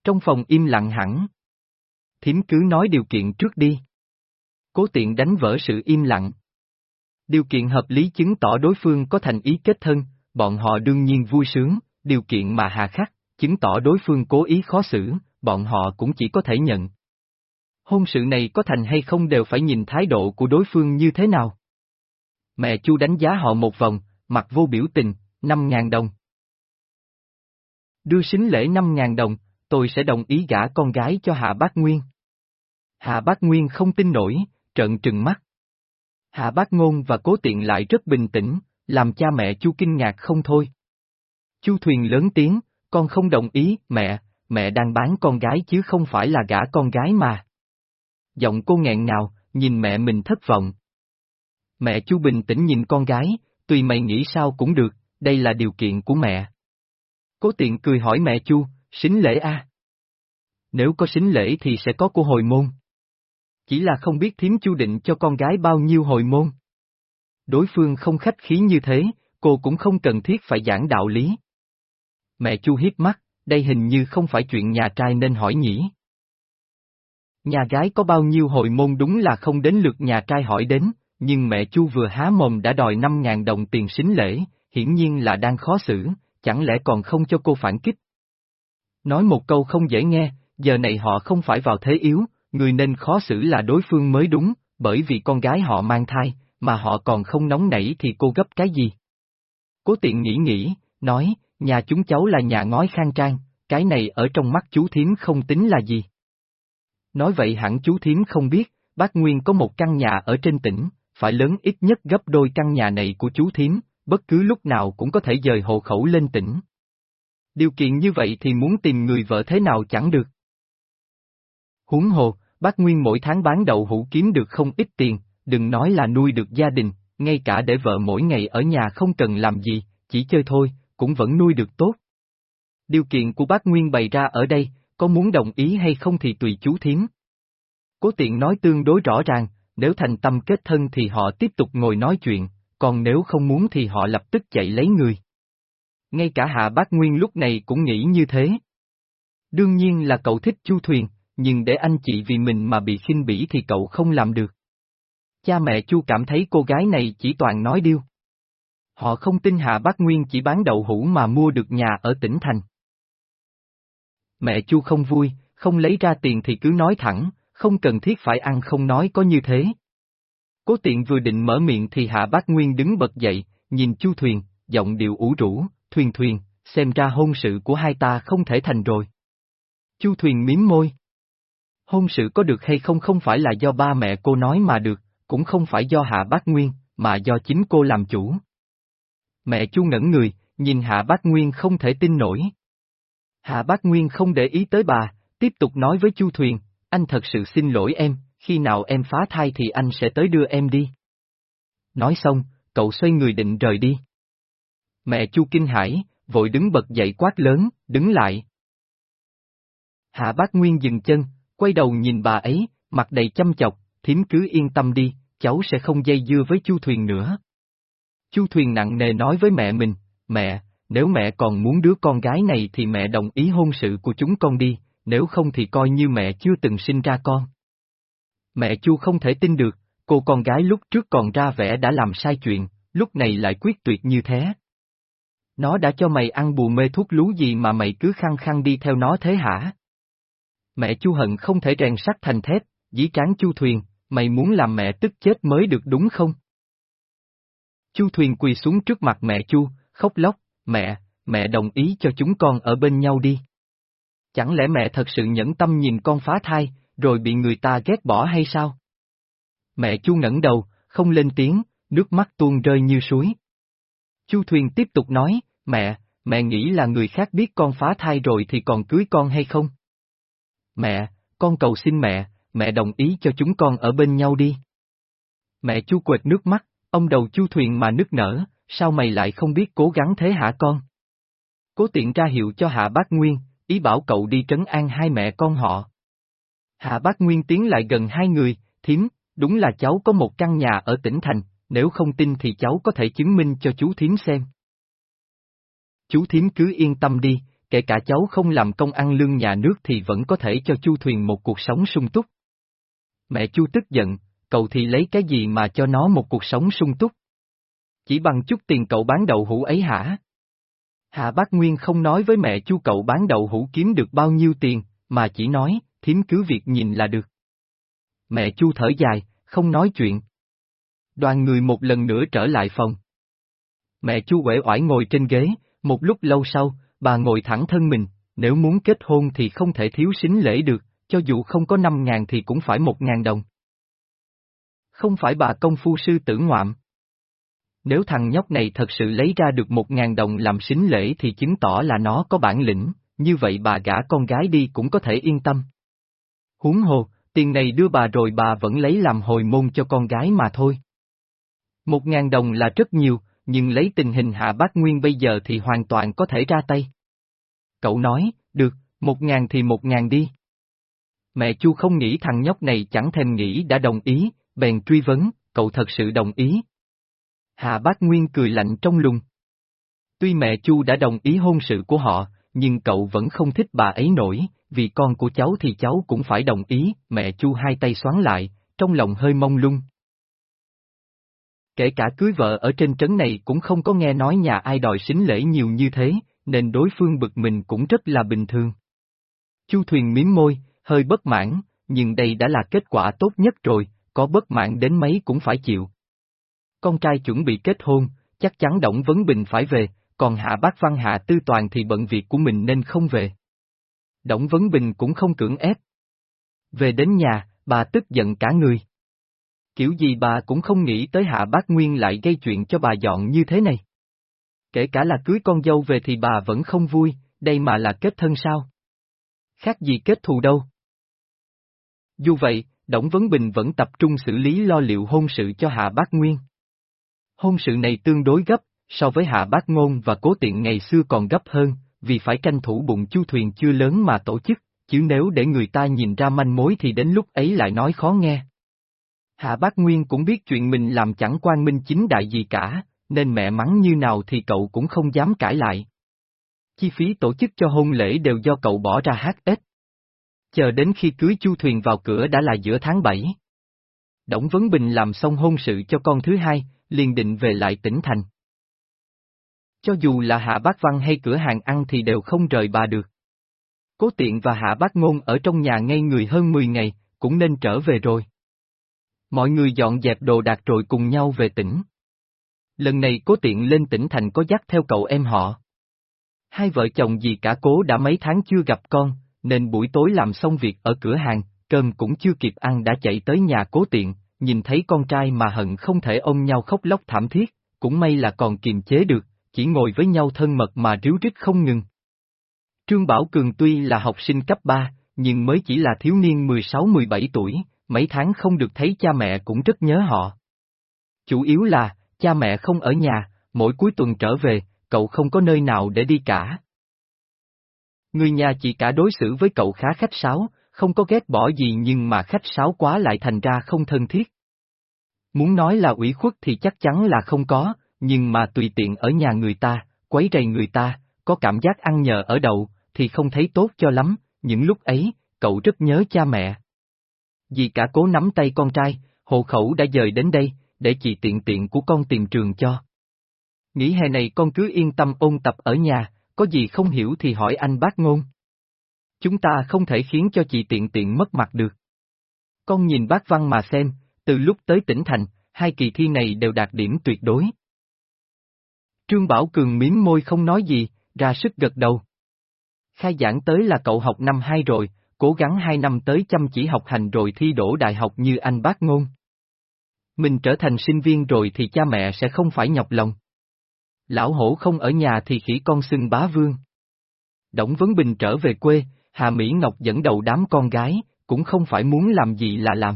S1: Trong phòng im lặng hẳn. Thím cứ nói điều kiện trước đi. Cố tiện đánh vỡ sự im lặng. Điều kiện hợp lý chứng tỏ đối phương có thành ý kết thân, bọn họ đương nhiên vui sướng, điều kiện mà hà khắc, chứng tỏ đối phương cố ý khó xử, bọn họ cũng chỉ có thể nhận. Hôn sự này có thành hay không đều phải nhìn thái độ của đối phương như thế nào. Mẹ Chu đánh giá họ một vòng, mặt vô biểu tình, 5.000 đồng. Đưa xính lễ 5.000 đồng, tôi sẽ đồng ý gả con gái cho Hạ Bác Nguyên. Hạ Bác Nguyên không tin nổi, trợn trừng mắt. Hạ Bác Ngôn và Cố Tiện lại rất bình tĩnh, làm cha mẹ Chu kinh ngạc không thôi. Chu Thuyền lớn tiếng, con không đồng ý, mẹ, mẹ đang bán con gái chứ không phải là gả con gái mà. Giọng cô nghẹn ngào, nhìn mẹ mình thất vọng. Mẹ Chu bình tĩnh nhìn con gái, tùy mày nghĩ sao cũng được, đây là điều kiện của mẹ. Cố tiện cười hỏi mẹ Chu, xính lễ a? À? Nếu có xính lễ thì sẽ có của hồi môn. Chỉ là không biết thiếm Chu định cho con gái bao nhiêu hồi môn. Đối phương không khách khí như thế, cô cũng không cần thiết phải giảng đạo lý. Mẹ Chu hiếp mắt, đây hình như không phải chuyện nhà trai nên hỏi nhỉ. Nhà gái có bao nhiêu hội môn đúng là không đến lượt nhà trai hỏi đến, nhưng mẹ Chu vừa há mồm đã đòi 5.000 đồng tiền xính lễ, hiển nhiên là đang khó xử, chẳng lẽ còn không cho cô phản kích. Nói một câu không dễ nghe, giờ này họ không phải vào thế yếu, người nên khó xử là đối phương mới đúng, bởi vì con gái họ mang thai, mà họ còn không nóng nảy thì cô gấp cái gì? Cố tiện nghĩ nghĩ, nói, nhà chúng cháu là nhà ngói khang trang, cái này ở trong mắt chú thím không tính là gì. Nói vậy hẳn chú thím không biết, bác Nguyên có một căn nhà ở trên tỉnh, phải lớn ít nhất gấp đôi căn nhà này của chú thím, bất cứ lúc nào cũng có thể dời hộ khẩu lên tỉnh. Điều kiện như vậy thì muốn tìm người vợ thế nào chẳng được. Huống hồ, bác Nguyên mỗi tháng bán đậu hũ kiếm được không ít tiền, đừng nói là nuôi được gia đình, ngay cả để vợ mỗi ngày ở nhà không cần làm gì, chỉ chơi thôi, cũng vẫn nuôi được tốt. Điều kiện của bác Nguyên bày ra ở đây, có muốn đồng ý hay không thì tùy chú thiếm. Cố tiện nói tương đối rõ ràng, nếu thành tâm kết thân thì họ tiếp tục ngồi nói chuyện, còn nếu không muốn thì họ lập tức chạy lấy người. Ngay cả Hạ Bác Nguyên lúc này cũng nghĩ như thế. Đương nhiên là cậu thích Chu Thuyền, nhưng để anh chị vì mình mà bị khinh bỉ thì cậu không làm được. Cha mẹ Chu cảm thấy cô gái này chỉ toàn nói điêu. Họ không tin Hạ Bác Nguyên chỉ bán đậu hũ mà mua được nhà ở tỉnh thành. Mẹ Chu không vui, không lấy ra tiền thì cứ nói thẳng, không cần thiết phải ăn không nói có như thế. Cố tiện vừa định mở miệng thì Hạ Bác Nguyên đứng bật dậy, nhìn Chu Thuyền, giọng điệu ủ rũ, Thuyền Thuyền, xem ra hôn sự của hai ta không thể thành rồi. Chu Thuyền miếm môi. Hôn sự có được hay không không phải là do ba mẹ cô nói mà được, cũng không phải do Hạ Bác Nguyên, mà do chính cô làm chủ. Mẹ Chu ngẩn người, nhìn Hạ Bác Nguyên không thể tin nổi. Hạ Bác Nguyên không để ý tới bà, tiếp tục nói với Chu Thuyền, anh thật sự xin lỗi em, khi nào em phá thai thì anh sẽ tới đưa em đi. Nói xong, cậu xoay người định rời đi. Mẹ Chu kinh hãi, vội đứng bật dậy quát lớn, đứng lại. Hạ Bác Nguyên dừng chân, quay đầu nhìn bà ấy, mặt đầy chăm chọc, thím cứ yên tâm đi, cháu sẽ không dây dưa với Chu Thuyền nữa. Chu Thuyền nặng nề nói với mẹ mình, mẹ, nếu mẹ còn muốn đứa con gái này thì mẹ đồng ý hôn sự của chúng con đi, nếu không thì coi như mẹ chưa từng sinh ra con. Mẹ Chu không thể tin được, cô con gái lúc trước còn ra vẻ đã làm sai chuyện, lúc này lại quyết tuyệt như thế. Nó đã cho mày ăn bù mê thuốc lú gì mà mày cứ khăng khăng đi theo nó thế hả? Mẹ Chu hận không thể rèn sắt thành thép, dí tráng Chu Thuyền, mày muốn làm mẹ tức chết mới được đúng không? Chu Thuyền quỳ xuống trước mặt mẹ Chu, khóc lóc, mẹ, mẹ đồng ý cho chúng con ở bên nhau đi. Chẳng lẽ mẹ thật sự nhẫn tâm nhìn con phá thai, rồi bị người ta ghét bỏ hay sao? Mẹ Chu ngẩng đầu, không lên tiếng, nước mắt tuôn rơi như suối. Chu Thuyền tiếp tục nói, mẹ, mẹ nghĩ là người khác biết con phá thai rồi thì còn cưới con hay không? Mẹ, con cầu xin mẹ, mẹ đồng ý cho chúng con ở bên nhau đi. Mẹ Chu quệt nước mắt, ông đầu Chu Thuyền mà nức nở, sao mày lại không biết cố gắng thế hả con? Cố tiện ra hiệu cho Hạ Bác Nguyên, ý bảo cậu đi trấn an hai mẹ con họ. Hạ Bác Nguyên tiến lại gần hai người, thím, đúng là cháu có một căn nhà ở tỉnh thành, nếu không tin thì cháu có thể chứng minh cho chú thím xem. Chú thím cứ yên tâm đi, kể cả cháu không làm công ăn lương nhà nước thì vẫn có thể cho chu thuyền một cuộc sống sung túc. Mẹ chu tức giận, cậu thì lấy cái gì mà cho nó một cuộc sống sung túc? Chỉ bằng chút tiền cậu bán đậu hũ ấy hả? Hạ Bác Nguyên không nói với mẹ chu cậu bán đậu hũ kiếm được bao nhiêu tiền, mà chỉ nói, thím cứ việc nhìn là được. Mẹ chu thở dài, không nói chuyện. Đoàn người một lần nữa trở lại phòng. Mẹ chu uể oải ngồi trên ghế, một lúc lâu sau, bà ngồi thẳng thân mình, nếu muốn kết hôn thì không thể thiếu xính lễ được, cho dù không có năm ngàn thì cũng phải một ngàn đồng. Không phải bà công phu sư tử ngoạm. Nếu thằng nhóc này thật sự lấy ra được một ngàn đồng làm xính lễ thì chứng tỏ là nó có bản lĩnh, như vậy bà gả con gái đi cũng có thể yên tâm. Huống hồ, tiền này đưa bà rồi bà vẫn lấy làm hồi môn cho con gái mà thôi. Một ngàn đồng là rất nhiều, nhưng lấy tình hình hạ bác nguyên bây giờ thì hoàn toàn có thể ra tay. Cậu nói, được, một ngàn thì một ngàn đi. Mẹ Chu không nghĩ thằng nhóc này chẳng thèm nghĩ đã đồng ý, bèn truy vấn, cậu thật sự đồng ý. Hạ bác Nguyên cười lạnh trong lùng. Tuy mẹ Chu đã đồng ý hôn sự của họ, nhưng cậu vẫn không thích bà ấy nổi, vì con của cháu thì cháu cũng phải đồng ý, mẹ Chu hai tay xoắn lại, trong lòng hơi mông lung. Kể cả cưới vợ ở trên trấn này cũng không có nghe nói nhà ai đòi xính lễ nhiều như thế, nên đối phương bực mình cũng rất là bình thường. Chu Thuyền miếm môi, hơi bất mãn, nhưng đây đã là kết quả tốt nhất rồi, có bất mãn đến mấy cũng phải chịu. Con trai chuẩn bị kết hôn, chắc chắn Đổng Vấn Bình phải về, còn Hạ Bác Văn Hạ Tư Toàn thì bận việc của mình nên không về. Đổng Vấn Bình cũng không cưỡng ép. Về đến nhà, bà tức giận cả người. Kiểu gì bà cũng không nghĩ tới Hạ Bác Nguyên lại gây chuyện cho bà dọn như thế này. Kể cả là cưới con dâu về thì bà vẫn không vui, đây mà là kết thân sao? Khác gì kết thù đâu. Dù vậy, Đổng Vấn Bình vẫn tập trung xử lý lo liệu hôn sự cho Hạ Bác Nguyên. Hôn sự này tương đối gấp, so với Hạ Bác Ngôn và Cố Tiện ngày xưa còn gấp hơn, vì phải tranh thủ bụng chu thuyền chưa lớn mà tổ chức, chứ nếu để người ta nhìn ra manh mối thì đến lúc ấy lại nói khó nghe. Hạ Bác Nguyên cũng biết chuyện mình làm chẳng quan minh chính đại gì cả, nên mẹ mắng như nào thì cậu cũng không dám cãi lại. Chi phí tổ chức cho hôn lễ đều do cậu bỏ ra hát ít. Chờ đến khi cưới chu thuyền vào cửa đã là giữa tháng 7. Đổng Vấn Bình làm xong hôn sự cho con thứ hai, liền định về lại tỉnh thành. Cho dù là Hạ Bác Văn hay cửa hàng ăn thì đều không rời bà được. Cố tiện và Hạ Bác Ngôn ở trong nhà ngay người hơn 10 ngày, cũng nên trở về rồi. Mọi người dọn dẹp đồ đạc rồi cùng nhau về tỉnh. Lần này cố tiện lên tỉnh thành có dắt theo cậu em họ. Hai vợ chồng gì cả cố đã mấy tháng chưa gặp con, nên buổi tối làm xong việc ở cửa hàng, cơm cũng chưa kịp ăn đã chạy tới nhà cố tiện, nhìn thấy con trai mà hận không thể ôm nhau khóc lóc thảm thiết, cũng may là còn kiềm chế được, chỉ ngồi với nhau thân mật mà ríu rít không ngừng. Trương Bảo Cường tuy là học sinh cấp 3, nhưng mới chỉ là thiếu niên 16-17 tuổi, mấy tháng không được thấy cha mẹ cũng rất nhớ họ. Chủ yếu là, cha mẹ không ở nhà, mỗi cuối tuần trở về, cậu không có nơi nào để đi cả. Người nhà chị cả đối xử với cậu khá khách sáo, không có ghét bỏ gì nhưng mà khách sáo quá lại thành ra không thân thiết. Muốn nói là ủy khuất thì chắc chắn là không có, nhưng mà tùy tiện ở nhà người ta, quấy rầy người ta, có cảm giác ăn nhờ ở đậu, thì không thấy tốt cho lắm, những lúc ấy, cậu rất nhớ cha mẹ. Vì cả cố nắm tay con trai, hộ khẩu đã dời đến đây, để chị tiện tiện của con tìm trường cho. Nghĩ hè này con cứ yên tâm ôn tập ở nhà, có gì không hiểu thì hỏi anh bác ngôn. Chúng ta không thể khiến cho chị tiện tiện mất mặt được. Con nhìn bác văn mà xem, từ lúc tới tỉnh thành, hai kỳ thi này đều đạt điểm tuyệt đối. Trương Bảo Cường miếm môi không nói gì, ra sức gật đầu. Khai giảng tới là cậu học năm hai rồi, cố gắng hai năm tới chăm chỉ học hành rồi thi đỗ đại học như anh bác ngôn. Mình trở thành sinh viên rồi thì cha mẹ sẽ không phải nhọc lòng. Lão hổ không ở nhà thì khỉ con xưng bá vương. Đổng Vấn Bình trở về quê, Hà Mỹ Ngọc dẫn đầu đám con gái, cũng không phải muốn làm gì là làm.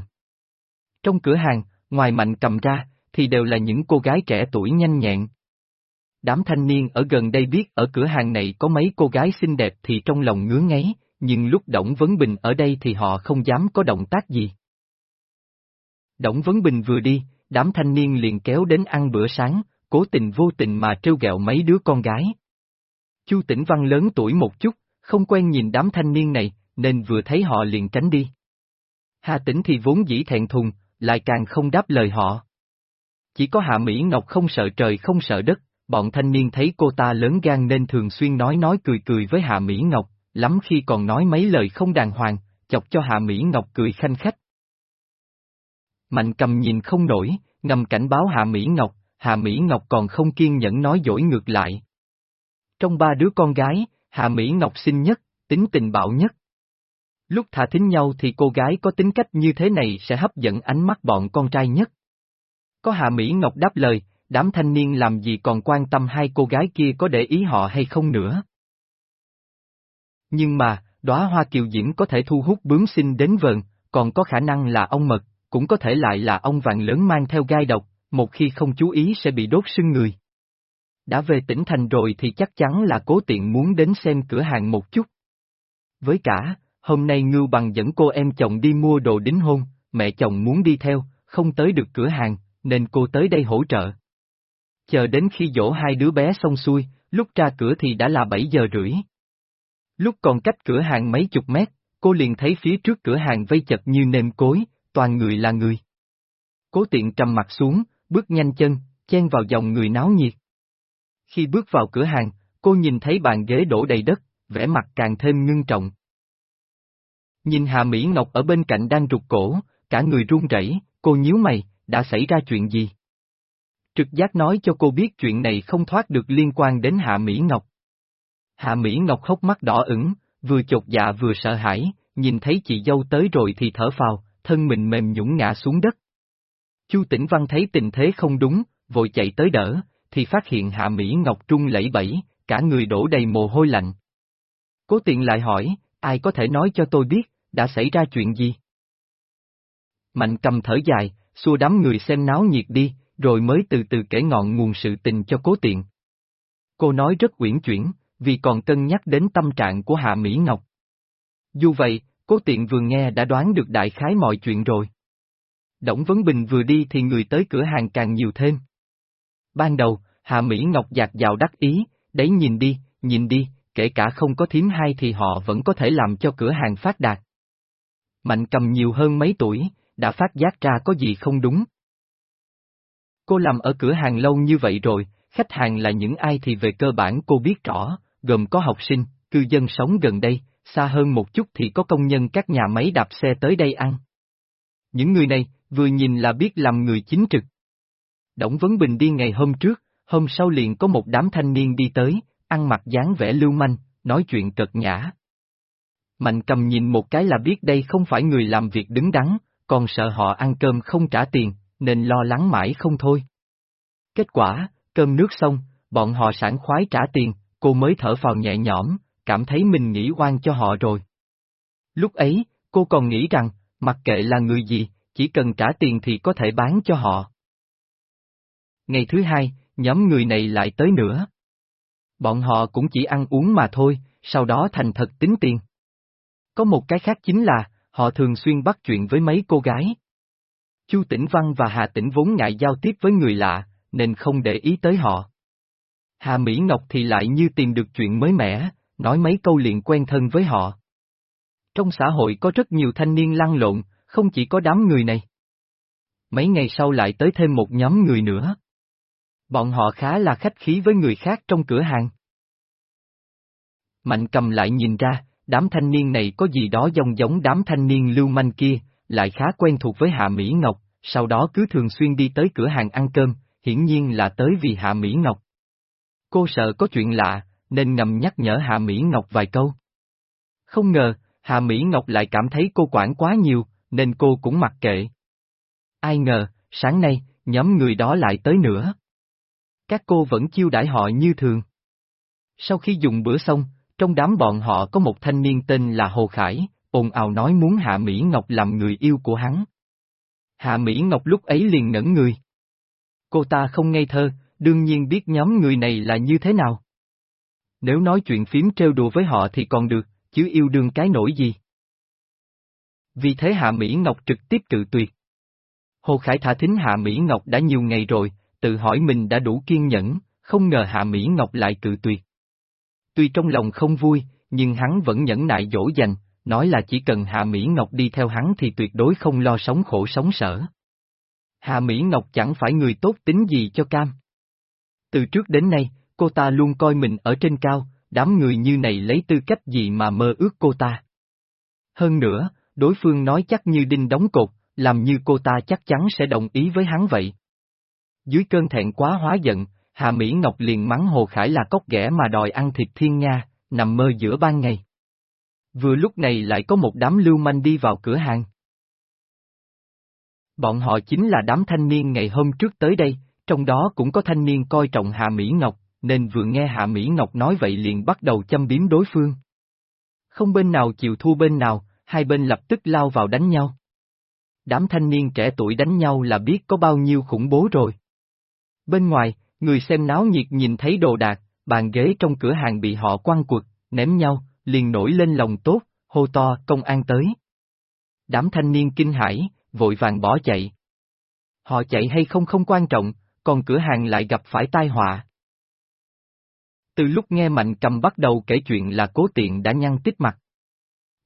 S1: Trong cửa hàng, ngoài mạnh cầm ra, thì đều là những cô gái trẻ tuổi nhanh nhẹn. Đám thanh niên ở gần đây biết ở cửa hàng này có mấy cô gái xinh đẹp thì trong lòng ngứa ngáy, nhưng lúc Đổng Vấn Bình ở đây thì họ không dám có động tác gì. Đổng Vấn Bình vừa đi, đám thanh niên liền kéo đến ăn bữa sáng, cố tình vô tình mà trêu ghẹo mấy đứa con gái. Chu Tĩnh Văn lớn tuổi một chút, không quen nhìn đám thanh niên này, nên vừa thấy họ liền tránh đi. Hà Tĩnh thì vốn dĩ thẹn thùng, lại càng không đáp lời họ. Chỉ có Hạ Mỹ Ngọc không sợ trời không sợ đất, bọn thanh niên thấy cô ta lớn gan nên thường xuyên nói nói cười cười với Hạ Mỹ Ngọc, lắm khi còn nói mấy lời không đàng hoàng, chọc cho Hạ Mỹ Ngọc cười khanh khách. Mạnh cầm nhìn không nổi, ngầm cảnh báo Hạ Mỹ Ngọc, Hạ Mỹ Ngọc còn không kiên nhẫn nói dỗi ngược lại. Trong ba đứa con gái, Hạ Mỹ Ngọc xinh nhất, tính tình bạo nhất. Lúc thả thính nhau thì cô gái có tính cách như thế này sẽ hấp dẫn ánh mắt bọn con trai nhất. Có Hạ Mỹ Ngọc đáp lời, đám thanh niên làm gì còn quan tâm hai cô gái kia có để ý họ hay không nữa. Nhưng mà, đóa hoa kiều diễm có thể thu hút bướm sinh đến vờn, còn có khả năng là ong mật, cũng có thể lại là ong vàng lớn mang theo gai độc, một khi không chú ý sẽ bị đốt sưng người. Đã về tỉnh thành rồi thì chắc chắn là cố tiện muốn đến xem cửa hàng một chút. Với cả, hôm nay Ngưu Bằng dẫn cô em chồng đi mua đồ đính hôn, mẹ chồng muốn đi theo, không tới được cửa hàng, nên cô tới đây hỗ trợ. Chờ đến khi dỗ hai đứa bé xong xuôi, lúc ra cửa thì đã là 7 giờ rưỡi. Lúc còn cách cửa hàng mấy chục mét, cô liền thấy phía trước cửa hàng vây chật như nêm cối, toàn người là người. Cố tiện trầm mặt xuống, bước nhanh chân, chen vào dòng người náo nhiệt. Khi bước vào cửa hàng, cô nhìn thấy bàn ghế đổ đầy đất, vẻ mặt càng thêm ngưng trọng. Nhìn Hà Mỹ Ngọc ở bên cạnh đang rụt cổ, cả người run rẩy, cô nhíu mày, đã xảy ra chuyện gì? Trực giác nói cho cô biết chuyện này không thoát được liên quan đến Hạ Mỹ Ngọc. Hạ Mỹ Ngọc hốc mắt đỏ ửng, vừa chột dạ vừa sợ hãi, nhìn thấy chị dâu tới rồi thì thở phào, thân mình mềm nhũng ngã xuống đất. Chu Tĩnh Văn thấy tình thế không đúng, vội chạy tới đỡ, thì phát hiện Hạ Mỹ Ngọc trung lẫy bẫy, cả người đổ đầy mồ hôi lạnh. Cố tiện lại hỏi, ai có thể nói cho tôi biết, đã xảy ra chuyện gì? Mạnh cầm thở dài, xua đám người xem náo nhiệt đi, rồi mới từ từ kể ngọn nguồn sự tình cho cố tiện. Cô nói rất uyển chuyển, vì còn cân nhắc đến tâm trạng của Hạ Mỹ Ngọc. Dù vậy, cố tiện vừa nghe đã đoán được đại khái mọi chuyện rồi. Đổng Vấn Bình vừa đi thì người tới cửa hàng càng nhiều thêm. Ban đầu, Hạ Mỹ Ngọc dạt dào đắc ý, đấy nhìn đi, nhìn đi, kể cả không có thím hai thì họ vẫn có thể làm cho cửa hàng phát đạt. Mạnh cầm nhiều hơn mấy tuổi, đã phát giác ra có gì không đúng. Cô làm ở cửa hàng lâu như vậy rồi, khách hàng là những ai thì về cơ bản cô biết rõ, gồm có học sinh, cư dân sống gần đây, xa hơn một chút thì có công nhân các nhà máy đạp xe tới đây ăn. Những người này, vừa nhìn là biết làm người chính trực. Đổng Vấn Bình đi ngày hôm trước, hôm sau liền có một đám thanh niên đi tới, ăn mặc dáng vẻ lưu manh, nói chuyện cợt nhã. Mạnh cầm nhìn một cái là biết đây không phải người làm việc đứng đắn, còn sợ họ ăn cơm không trả tiền, nên lo lắng mãi không thôi. Kết quả, cơm nước xong, bọn họ sảng khoái trả tiền, cô mới thở phào nhẹ nhõm, cảm thấy mình nghĩ oan cho họ rồi. Lúc ấy, cô còn nghĩ rằng, mặc kệ là người gì, chỉ cần trả tiền thì có thể bán cho họ. Ngày thứ hai, nhóm người này lại tới nữa. Bọn họ cũng chỉ ăn uống mà thôi, sau đó thành thật tính tiền. Có một cái khác chính là, họ thường xuyên bắt chuyện với mấy cô gái. Chu Tĩnh Văn và Hà Tĩnh vốn ngại giao tiếp với người lạ, nên không để ý tới họ. Hà Mỹ Ngọc thì lại như tìm được chuyện mới mẻ, nói mấy câu liền quen thân với họ. Trong xã hội có rất nhiều thanh niên lăn lộn, không chỉ có đám người này. Mấy ngày sau lại tới thêm một nhóm người nữa. Bọn họ khá là khách khí với người khác trong cửa hàng. Mạnh cầm lại nhìn ra, đám thanh niên này có gì đó giống giống đám thanh niên lưu manh kia, lại khá quen thuộc với Hạ Mỹ Ngọc, sau đó cứ thường xuyên đi tới cửa hàng ăn cơm, hiển nhiên là tới vì Hạ Mỹ Ngọc. Cô sợ có chuyện lạ, nên ngầm nhắc nhở Hạ Mỹ Ngọc vài câu. Không ngờ, Hạ Mỹ Ngọc lại cảm thấy cô quản quá nhiều, nên cô cũng mặc kệ. Ai ngờ, sáng nay, nhóm người đó lại tới nữa. Các cô vẫn chiêu đãi họ như thường. Sau khi dùng bữa xong, trong đám bọn họ có một thanh niên tên là Hồ Khải, ồn ào nói muốn Hạ Mỹ Ngọc làm người yêu của hắn. Hạ Mỹ Ngọc lúc ấy liền ngẩn người. Cô ta không ngây thơ, đương nhiên biết nhóm người này là như thế nào. Nếu nói chuyện phím trêu đùa với họ thì còn được, chứ yêu đương cái nổi gì. Vì thế Hạ Mỹ Ngọc trực tiếp cự tuyệt. Hồ Khải thả thính Hạ Mỹ Ngọc đã nhiều ngày rồi, tự hỏi mình đã đủ kiên nhẫn, không ngờ Hạ Mỹ Ngọc lại cự tuyệt. Tuy trong lòng không vui, nhưng hắn vẫn nhẫn nại dỗ dành, nói là chỉ cần Hạ Mỹ Ngọc đi theo hắn thì tuyệt đối không lo sống khổ sống sở. Hạ Mỹ Ngọc chẳng phải người tốt tính gì cho cam. Từ trước đến nay, cô ta luôn coi mình ở trên cao, đám người như này lấy tư cách gì mà mơ ước cô ta. Hơn nữa, đối phương nói chắc như đinh đóng cột, làm như cô ta chắc chắn sẽ đồng ý với hắn vậy. Dưới cơn thẹn quá hóa giận, Hà Mỹ Ngọc liền mắng Hồ Khải là cốc ghẻ mà đòi ăn thịt thiên nga, nằm mơ giữa ban ngày. Vừa lúc này lại có một đám lưu manh đi vào cửa hàng. Bọn họ chính là đám thanh niên ngày hôm trước tới đây, trong đó cũng có thanh niên coi trọng Hạ Mỹ Ngọc, nên vừa nghe Hạ Mỹ Ngọc nói vậy liền bắt đầu châm biếm đối phương. Không bên nào chịu thua bên nào, hai bên lập tức lao vào đánh nhau. Đám thanh niên trẻ tuổi đánh nhau là biết có bao nhiêu khủng bố rồi. Bên ngoài, người xem náo nhiệt nhìn thấy đồ đạc, bàn ghế trong cửa hàng bị họ quăng quật, ném nhau, liền nổi lên lòng tốt, hô to công an tới. Đám thanh niên kinh hãi, vội vàng bỏ chạy. Họ chạy hay không không quan trọng, còn cửa hàng lại gặp phải tai họa. Từ lúc nghe Mạnh Cầm bắt đầu kể chuyện là cố tiện đã nhăn tít mặt.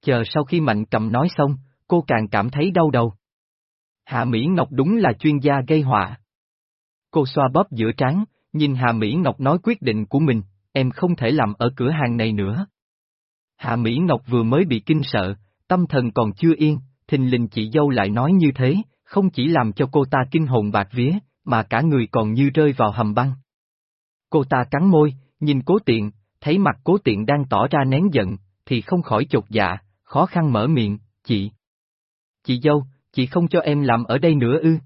S1: Chờ sau khi Mạnh Cầm nói xong, cô càng cảm thấy đau đầu. Hạ Mỹ Ngọc đúng là chuyên gia gây họa. Cô xoa bóp giữa trán, nhìn Hạ Mỹ Ngọc nói quyết định của mình, em không thể làm ở cửa hàng này nữa. Hạ Mỹ Ngọc vừa mới bị kinh sợ, tâm thần còn chưa yên, thình lình chị dâu lại nói như thế, không chỉ làm cho cô ta kinh hồn bạc vía, mà cả người còn như rơi vào hầm băng. Cô ta cắn môi, nhìn cố tiện, thấy mặt cố tiện đang tỏ ra nén giận, thì không khỏi chột dạ, khó khăn mở miệng, chị. Chị dâu, chị không cho em làm ở đây nữa ư.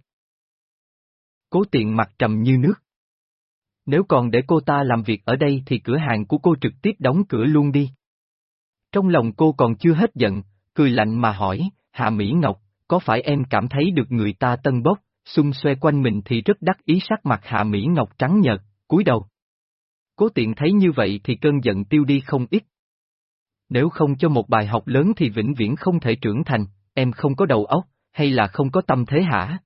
S1: Cố tiện mặt trầm như nước. Nếu còn để cô ta làm việc ở đây thì cửa hàng của cô trực tiếp đóng cửa luôn đi. Trong lòng cô còn chưa hết giận, cười lạnh mà hỏi, Hạ Mỹ Ngọc, có phải em cảm thấy được người ta tân bốc, xung xoe quanh mình thì rất đắc ý sắc mặt Hạ Mỹ Ngọc trắng nhợt, cúi đầu. Cố tiện thấy như vậy thì cơn giận tiêu đi không ít. Nếu không cho một bài học lớn thì vĩnh viễn không thể trưởng thành, em không có đầu óc, hay là không có tâm thế hả?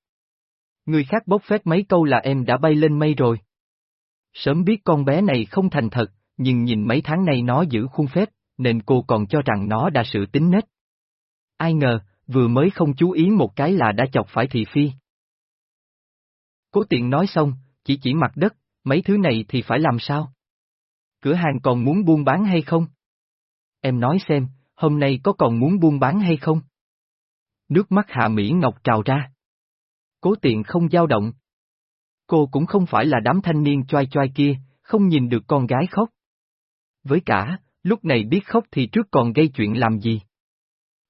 S1: Người khác bốc phét mấy câu là em đã bay lên mây rồi. Sớm biết con bé này không thành thật, nhưng nhìn mấy tháng nay nó giữ khuôn phép, nên cô còn cho rằng nó đã sự tính nết. Ai ngờ, vừa mới không chú ý một cái là đã chọc phải thị phi. Cố tiện nói xong, chỉ chỉ mặt đất, mấy thứ này thì phải làm sao? Cửa hàng còn muốn buôn bán hay không? Em nói xem, hôm nay có còn muốn buôn bán hay không? Nước mắt Hạ Mỹ Ngọc trào ra. Cố tiện không dao động. Cô cũng không phải là đám thanh niên choai choai kia, không nhìn được con gái khóc. Với cả, lúc này biết khóc thì trước còn gây chuyện làm gì?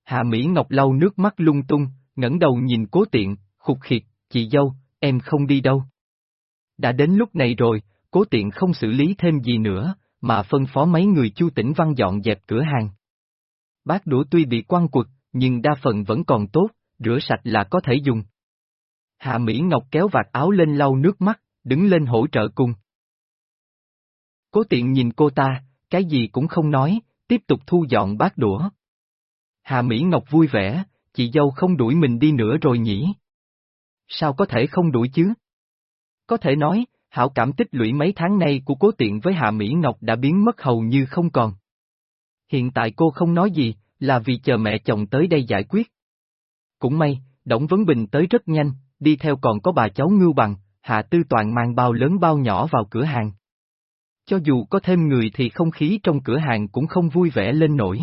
S1: Hạ Mỹ Ngọc lau nước mắt lung tung, ngẩng đầu nhìn cố tiện, khục khiệt, chị dâu, em không đi đâu. Đã đến lúc này rồi, cố tiện không xử lý thêm gì nữa, mà phân phó mấy người chu tỉnh văn dọn dẹp cửa hàng. Bát đũa tuy bị quăng quật, nhưng đa phần vẫn còn tốt, rửa sạch là có thể dùng. Hạ Mỹ Ngọc kéo vạt áo lên lau nước mắt, đứng lên hỗ trợ cùng. Cố tiện nhìn cô ta, cái gì cũng không nói, tiếp tục thu dọn bát đũa. Hà Mỹ Ngọc vui vẻ, chị dâu không đuổi mình đi nữa rồi nhỉ? Sao có thể không đuổi chứ? Có thể nói, hảo cảm tích lũy mấy tháng nay của cố tiện với Hạ Mỹ Ngọc đã biến mất hầu như không còn. Hiện tại cô không nói gì, là vì chờ mẹ chồng tới đây giải quyết. Cũng may, Đổng Vấn Bình tới rất nhanh, đi theo còn có bà cháu Ngưu Bằng, Hạ Tư Toàn mang bao lớn bao nhỏ vào cửa hàng. Cho dù có thêm người thì không khí trong cửa hàng cũng không vui vẻ lên nổi.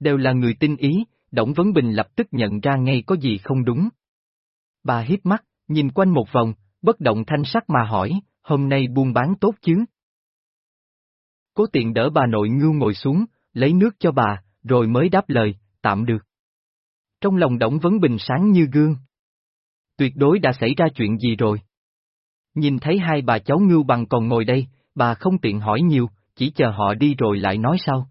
S1: Đều là người tinh ý, Đổng Vấn Bình lập tức nhận ra ngay có gì không đúng. Bà hít mắt, nhìn quanh một vòng, bất động thanh sắc mà hỏi, hôm nay buôn bán tốt chứ? Cố tiện đỡ bà nội ngưu ngồi xuống, lấy nước cho bà, rồi mới đáp lời, tạm được. Trong lòng Đổng Vấn Bình sáng như gương. Tuyệt đối đã xảy ra chuyện gì rồi? Nhìn thấy hai bà cháu ngưu bằng còn ngồi đây, bà không tiện hỏi nhiều, chỉ chờ họ đi rồi lại nói sau.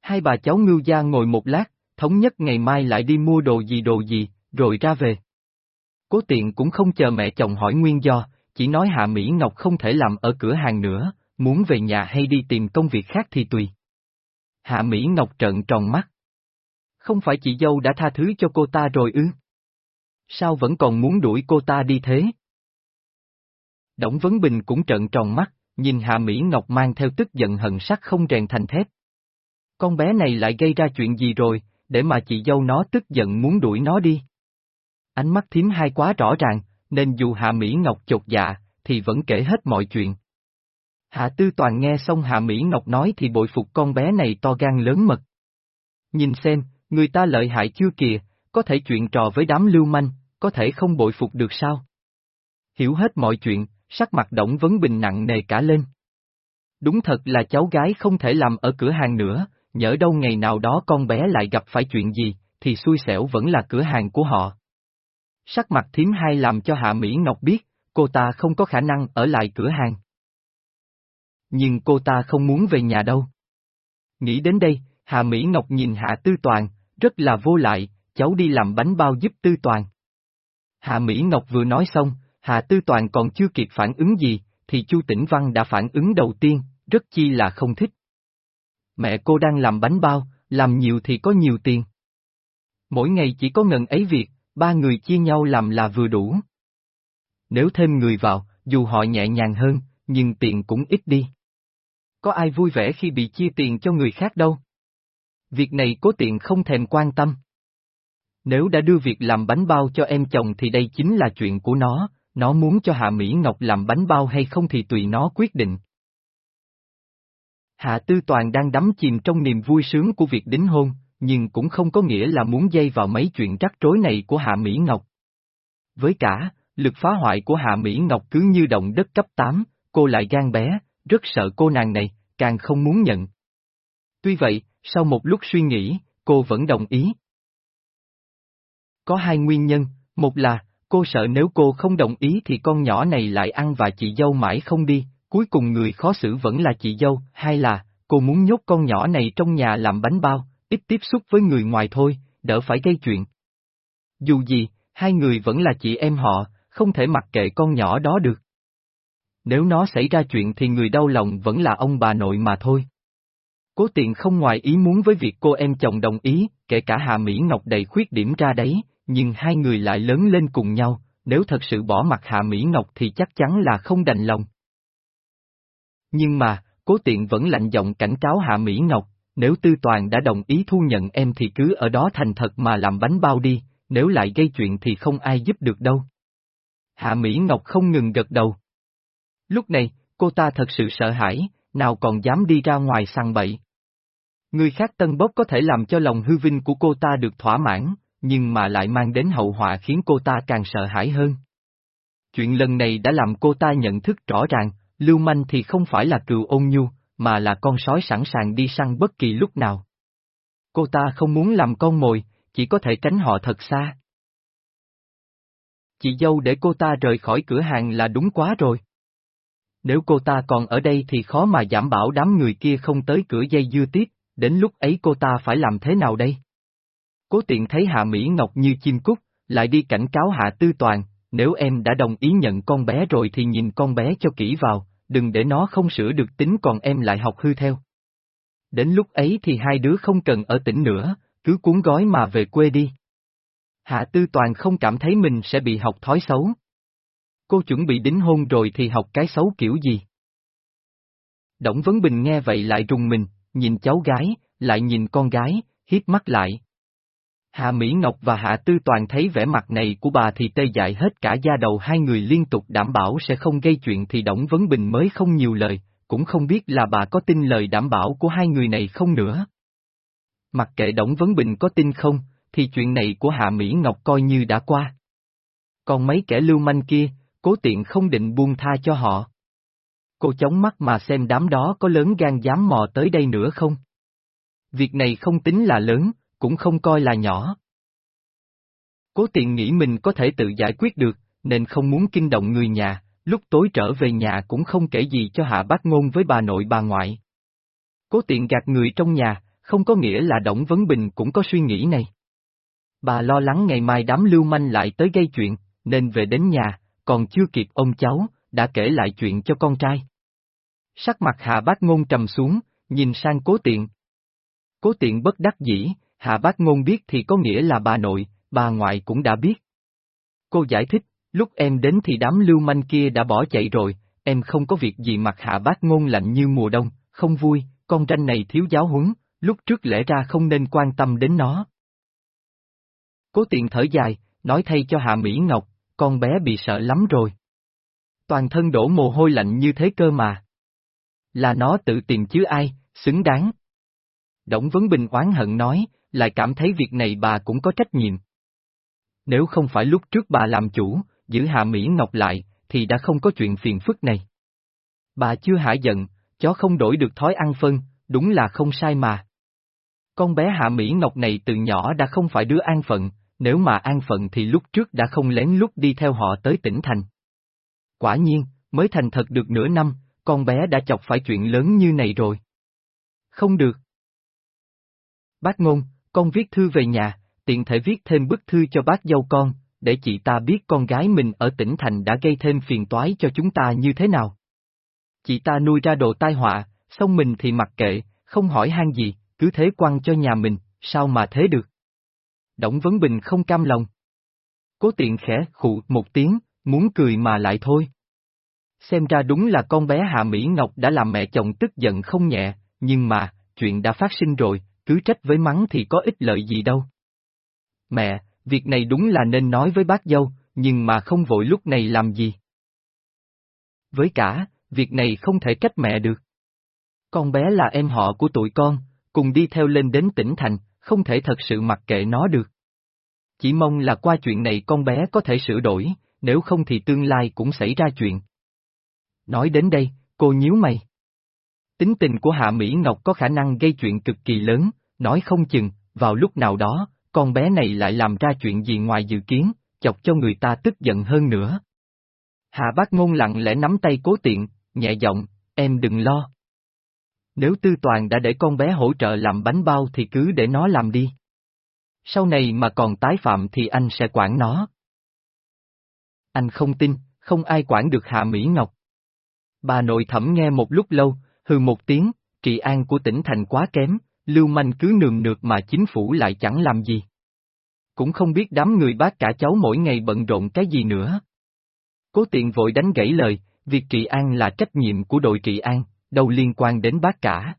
S1: Hai bà cháu ngưu gia ngồi một lát, thống nhất ngày mai lại đi mua đồ gì đồ gì, rồi ra về. Cố tiện cũng không chờ mẹ chồng hỏi nguyên do, chỉ nói Hạ Mỹ Ngọc không thể làm ở cửa hàng nữa, muốn về nhà hay đi tìm công việc khác thì tùy. Hạ Mỹ Ngọc trợn tròn mắt. Không phải chị dâu đã tha thứ cho cô ta rồi ư? Sao vẫn còn muốn đuổi cô ta đi thế? Đổng Vấn Bình cũng trợn tròn mắt, nhìn Hạ Mỹ Ngọc mang theo tức giận hận sắc không rèn thành thép. Con bé này lại gây ra chuyện gì rồi, để mà chị dâu nó tức giận muốn đuổi nó đi. Ánh mắt thím hai quá rõ ràng, nên dù Hạ Mỹ Ngọc chột dạ, thì vẫn kể hết mọi chuyện. Hạ Tư Toàn nghe xong Hạ Mỹ Ngọc nói thì bội phục con bé này to gan lớn mật. Nhìn xem, người ta lợi hại chưa kìa, có thể chuyện trò với đám lưu manh, có thể không bội phục được sao? Hiểu hết mọi chuyện, sắc mặt Đổng Vấn Bình nặng nề cả lên. Đúng thật là cháu gái không thể làm ở cửa hàng nữa, nhỡ đâu ngày nào đó con bé lại gặp phải chuyện gì, thì xui xẻo vẫn là cửa hàng của họ. Sắc mặt thím hai làm cho Hạ Mỹ Ngọc biết, cô ta không có khả năng ở lại cửa hàng. Nhưng cô ta không muốn về nhà đâu. Nghĩ đến đây, Hạ Mỹ Ngọc nhìn Hạ Tư Toàn, rất là vô lại, cháu đi làm bánh bao giúp Tư Toàn. Hạ Mỹ Ngọc vừa nói xong, Hạ Tư Toàn còn chưa kịp phản ứng gì, thì Chu Tĩnh Văn đã phản ứng đầu tiên, rất chi là không thích. Mẹ cô đang làm bánh bao, làm nhiều thì có nhiều tiền. Mỗi ngày chỉ có ngần ấy việc, ba người chia nhau làm là vừa đủ. Nếu thêm người vào, dù họ nhẹ nhàng hơn, nhưng tiền cũng ít đi. Có ai vui vẻ khi bị chia tiền cho người khác đâu. Việc này cố tiện không thèm quan tâm. Nếu đã đưa việc làm bánh bao cho em chồng thì đây chính là chuyện của nó, nó muốn cho Hạ Mỹ Ngọc làm bánh bao hay không thì tùy nó quyết định. Hạ Tư Toàn đang đắm chìm trong niềm vui sướng của việc đính hôn, nhưng cũng không có nghĩa là muốn dây vào mấy chuyện rắc rối này của Hạ Mỹ Ngọc. Với cả, lực phá hoại của Hạ Mỹ Ngọc cứ như động đất cấp 8, cô lại gan bé, rất sợ cô nàng này, càng không muốn nhận. Tuy vậy, sau một lúc suy nghĩ, cô vẫn đồng ý. Có hai nguyên nhân, một là, cô sợ nếu cô không đồng ý thì con nhỏ này lại ăn và chị dâu mãi không đi, cuối cùng người khó xử vẫn là chị dâu, hai là, cô muốn nhốt con nhỏ này trong nhà làm bánh bao, ít tiếp xúc với người ngoài thôi, đỡ phải gây chuyện. Dù gì, hai người vẫn là chị em họ, không thể mặc kệ con nhỏ đó được. Nếu nó xảy ra chuyện thì người đau lòng vẫn là ông bà nội mà thôi. Cố tiện không ngoài ý muốn với việc cô em chồng đồng ý, kể cả Hà Mỹ Ngọc đầy khuyết điểm ra đấy, nhưng hai người lại lớn lên cùng nhau, nếu thật sự bỏ mặt Hạ Mỹ Ngọc thì chắc chắn là không đành lòng. Nhưng mà, cố tiện vẫn lạnh giọng cảnh cáo Hạ Mỹ Ngọc, nếu Tư Toàn đã đồng ý thu nhận em thì cứ ở đó thành thật mà làm bánh bao đi, nếu lại gây chuyện thì không ai giúp được đâu. Hạ Mỹ Ngọc không ngừng gật đầu. Lúc này, cô ta thật sự sợ hãi, nào còn dám đi ra ngoài săn bậy. Người khác tân bốc có thể làm cho lòng hư vinh của cô ta được thỏa mãn, nhưng mà lại mang đến hậu họa khiến cô ta càng sợ hãi hơn. Chuyện lần này đã làm cô ta nhận thức rõ ràng, lưu manh thì không phải là cừu ôn nhu, mà là con sói sẵn sàng đi săn bất kỳ lúc nào. Cô ta không muốn làm con mồi, chỉ có thể tránh họ thật xa. Chị dâu để cô ta rời khỏi cửa hàng là đúng quá rồi. Nếu cô ta còn ở đây thì khó mà giảm bảo đám người kia không tới cửa dây dưa tiếp, đến lúc ấy cô ta phải làm thế nào đây? Cố tiện thấy Hạ Mỹ Ngọc như chim cút, lại đi cảnh cáo Hạ Tư Toàn, nếu em đã đồng ý nhận con bé rồi thì nhìn con bé cho kỹ vào, đừng để nó không sửa được tính còn em lại học hư theo. Đến lúc ấy thì hai đứa không cần ở tỉnh nữa, cứ cuốn gói mà về quê đi. Hạ Tư Toàn không cảm thấy mình sẽ bị học thói xấu. Cô chuẩn bị đính hôn rồi thì học cái xấu kiểu gì? Đổng Vấn Bình nghe vậy lại rùng mình, nhìn cháu gái, lại nhìn con gái, hiếp mắt lại. Hạ Mỹ Ngọc và Hạ Tư Toàn thấy vẻ mặt này của bà thì tê dại hết cả da đầu hai người liên tục đảm bảo sẽ không gây chuyện thì Đổng Vấn Bình mới không nhiều lời, cũng không biết là bà có tin lời đảm bảo của hai người này không nữa. Mặc kệ Đổng Vấn Bình có tin không, thì chuyện này của Hạ Mỹ Ngọc coi như đã qua. Còn mấy kẻ lưu manh kia, cố tiện không định buông tha cho họ. Cô chống mắt mà xem đám đó có lớn gan dám mò tới đây nữa không? Việc này không tính là lớn, cũng không coi là nhỏ. Cố tiện nghĩ mình có thể tự giải quyết được, nên không muốn kinh động người nhà, lúc tối trở về nhà cũng không kể gì cho hạ bác ngôn với bà nội bà ngoại. Cố tiện gạt người trong nhà, không có nghĩa là Đổng Vấn Bình cũng có suy nghĩ này. Bà lo lắng ngày mai đám lưu manh lại tới gây chuyện, nên về đến nhà, còn chưa kịp ông cháu, đã kể lại chuyện cho con trai. Sắc mặt hạ bác ngôn trầm xuống, nhìn sang cố tiện. Cố tiện bất đắc dĩ, hạ bác ngôn biết thì có nghĩa là bà nội, bà ngoại cũng đã biết. Cô giải thích, lúc em đến thì đám lưu manh kia đã bỏ chạy rồi, em không có việc gì mặc hạ bác ngôn lạnh như mùa đông, không vui, con tranh này thiếu giáo huấn, lúc trước lẽ ra không nên quan tâm đến nó. Cố tiện thở dài, nói thay cho Hạ Mỹ Ngọc, con bé bị sợ lắm rồi. Toàn thân đổ mồ hôi lạnh như thế cơ mà. Là nó tự tìm chứ ai, xứng đáng. Đổng Vấn Bình oán hận nói, lại cảm thấy việc này bà cũng có trách nhiệm. Nếu không phải lúc trước bà làm chủ, giữ Hạ Mỹ Ngọc lại, thì đã không có chuyện phiền phức này. Bà chưa hả giận, chó không đổi được thói ăn phân, đúng là không sai mà. Con bé Hạ Mỹ Ngọc này từ nhỏ đã không phải đứa an phận, nếu mà an phận thì lúc trước đã không lén lút đi theo họ tới tỉnh thành. Quả nhiên, mới thành thật được nửa năm, con bé đã chọc phải chuyện lớn như này rồi. Không được. Bác ngôn, con viết thư về nhà, tiện thể viết thêm bức thư cho bác dâu con, để chị ta biết con gái mình ở tỉnh thành đã gây thêm phiền toái cho chúng ta như thế nào. Chị ta nuôi ra đồ tai họa, xong mình thì mặc kệ, không hỏi han gì, cứ thế quăng cho nhà mình, sao mà thế được. Đổng Vấn Bình không cam lòng. Cố tiện khẽ khụ một tiếng, muốn cười mà lại thôi. Xem ra đúng là con bé Hạ Mỹ Ngọc đã làm mẹ chồng tức giận không nhẹ, nhưng mà, chuyện đã phát sinh rồi, cứ trách với mắng thì có ích lợi gì đâu. Mẹ, việc này đúng là nên nói với bác dâu, nhưng mà không vội lúc này làm gì. Với cả, việc này không thể trách mẹ được. Con bé là em họ của tụi con, cùng đi theo lên đến tỉnh thành, không thể thật sự mặc kệ nó được. Chỉ mong là qua chuyện này con bé có thể sửa đổi, nếu không thì tương lai cũng xảy ra chuyện. Nói đến đây, cô nhíu mày. Tính tình của Hạ Mỹ Ngọc có khả năng gây chuyện cực kỳ lớn, nói không chừng, vào lúc nào đó, con bé này lại làm ra chuyện gì ngoài dự kiến, chọc cho người ta tức giận hơn nữa. Hạ bác ngôn lặng lẽ nắm tay cố tiện, nhẹ giọng, em đừng lo. Nếu tư toàn đã để con bé hỗ trợ làm bánh bao thì cứ để nó làm đi. Sau này mà còn tái phạm thì anh sẽ quản nó. Anh không tin, không ai quản được Hạ Mỹ Ngọc. Bà nội thẩm nghe một lúc lâu, hừ một tiếng, trị an của tỉnh thành quá kém, lưu manh cứ nườm nượt mà chính phủ lại chẳng làm gì. Cũng không biết đám người bác cả cháu mỗi ngày bận rộn cái gì nữa. Cố tiện vội đánh gãy lời, việc trị an là trách nhiệm của đội trị an, đâu liên quan đến bác cả.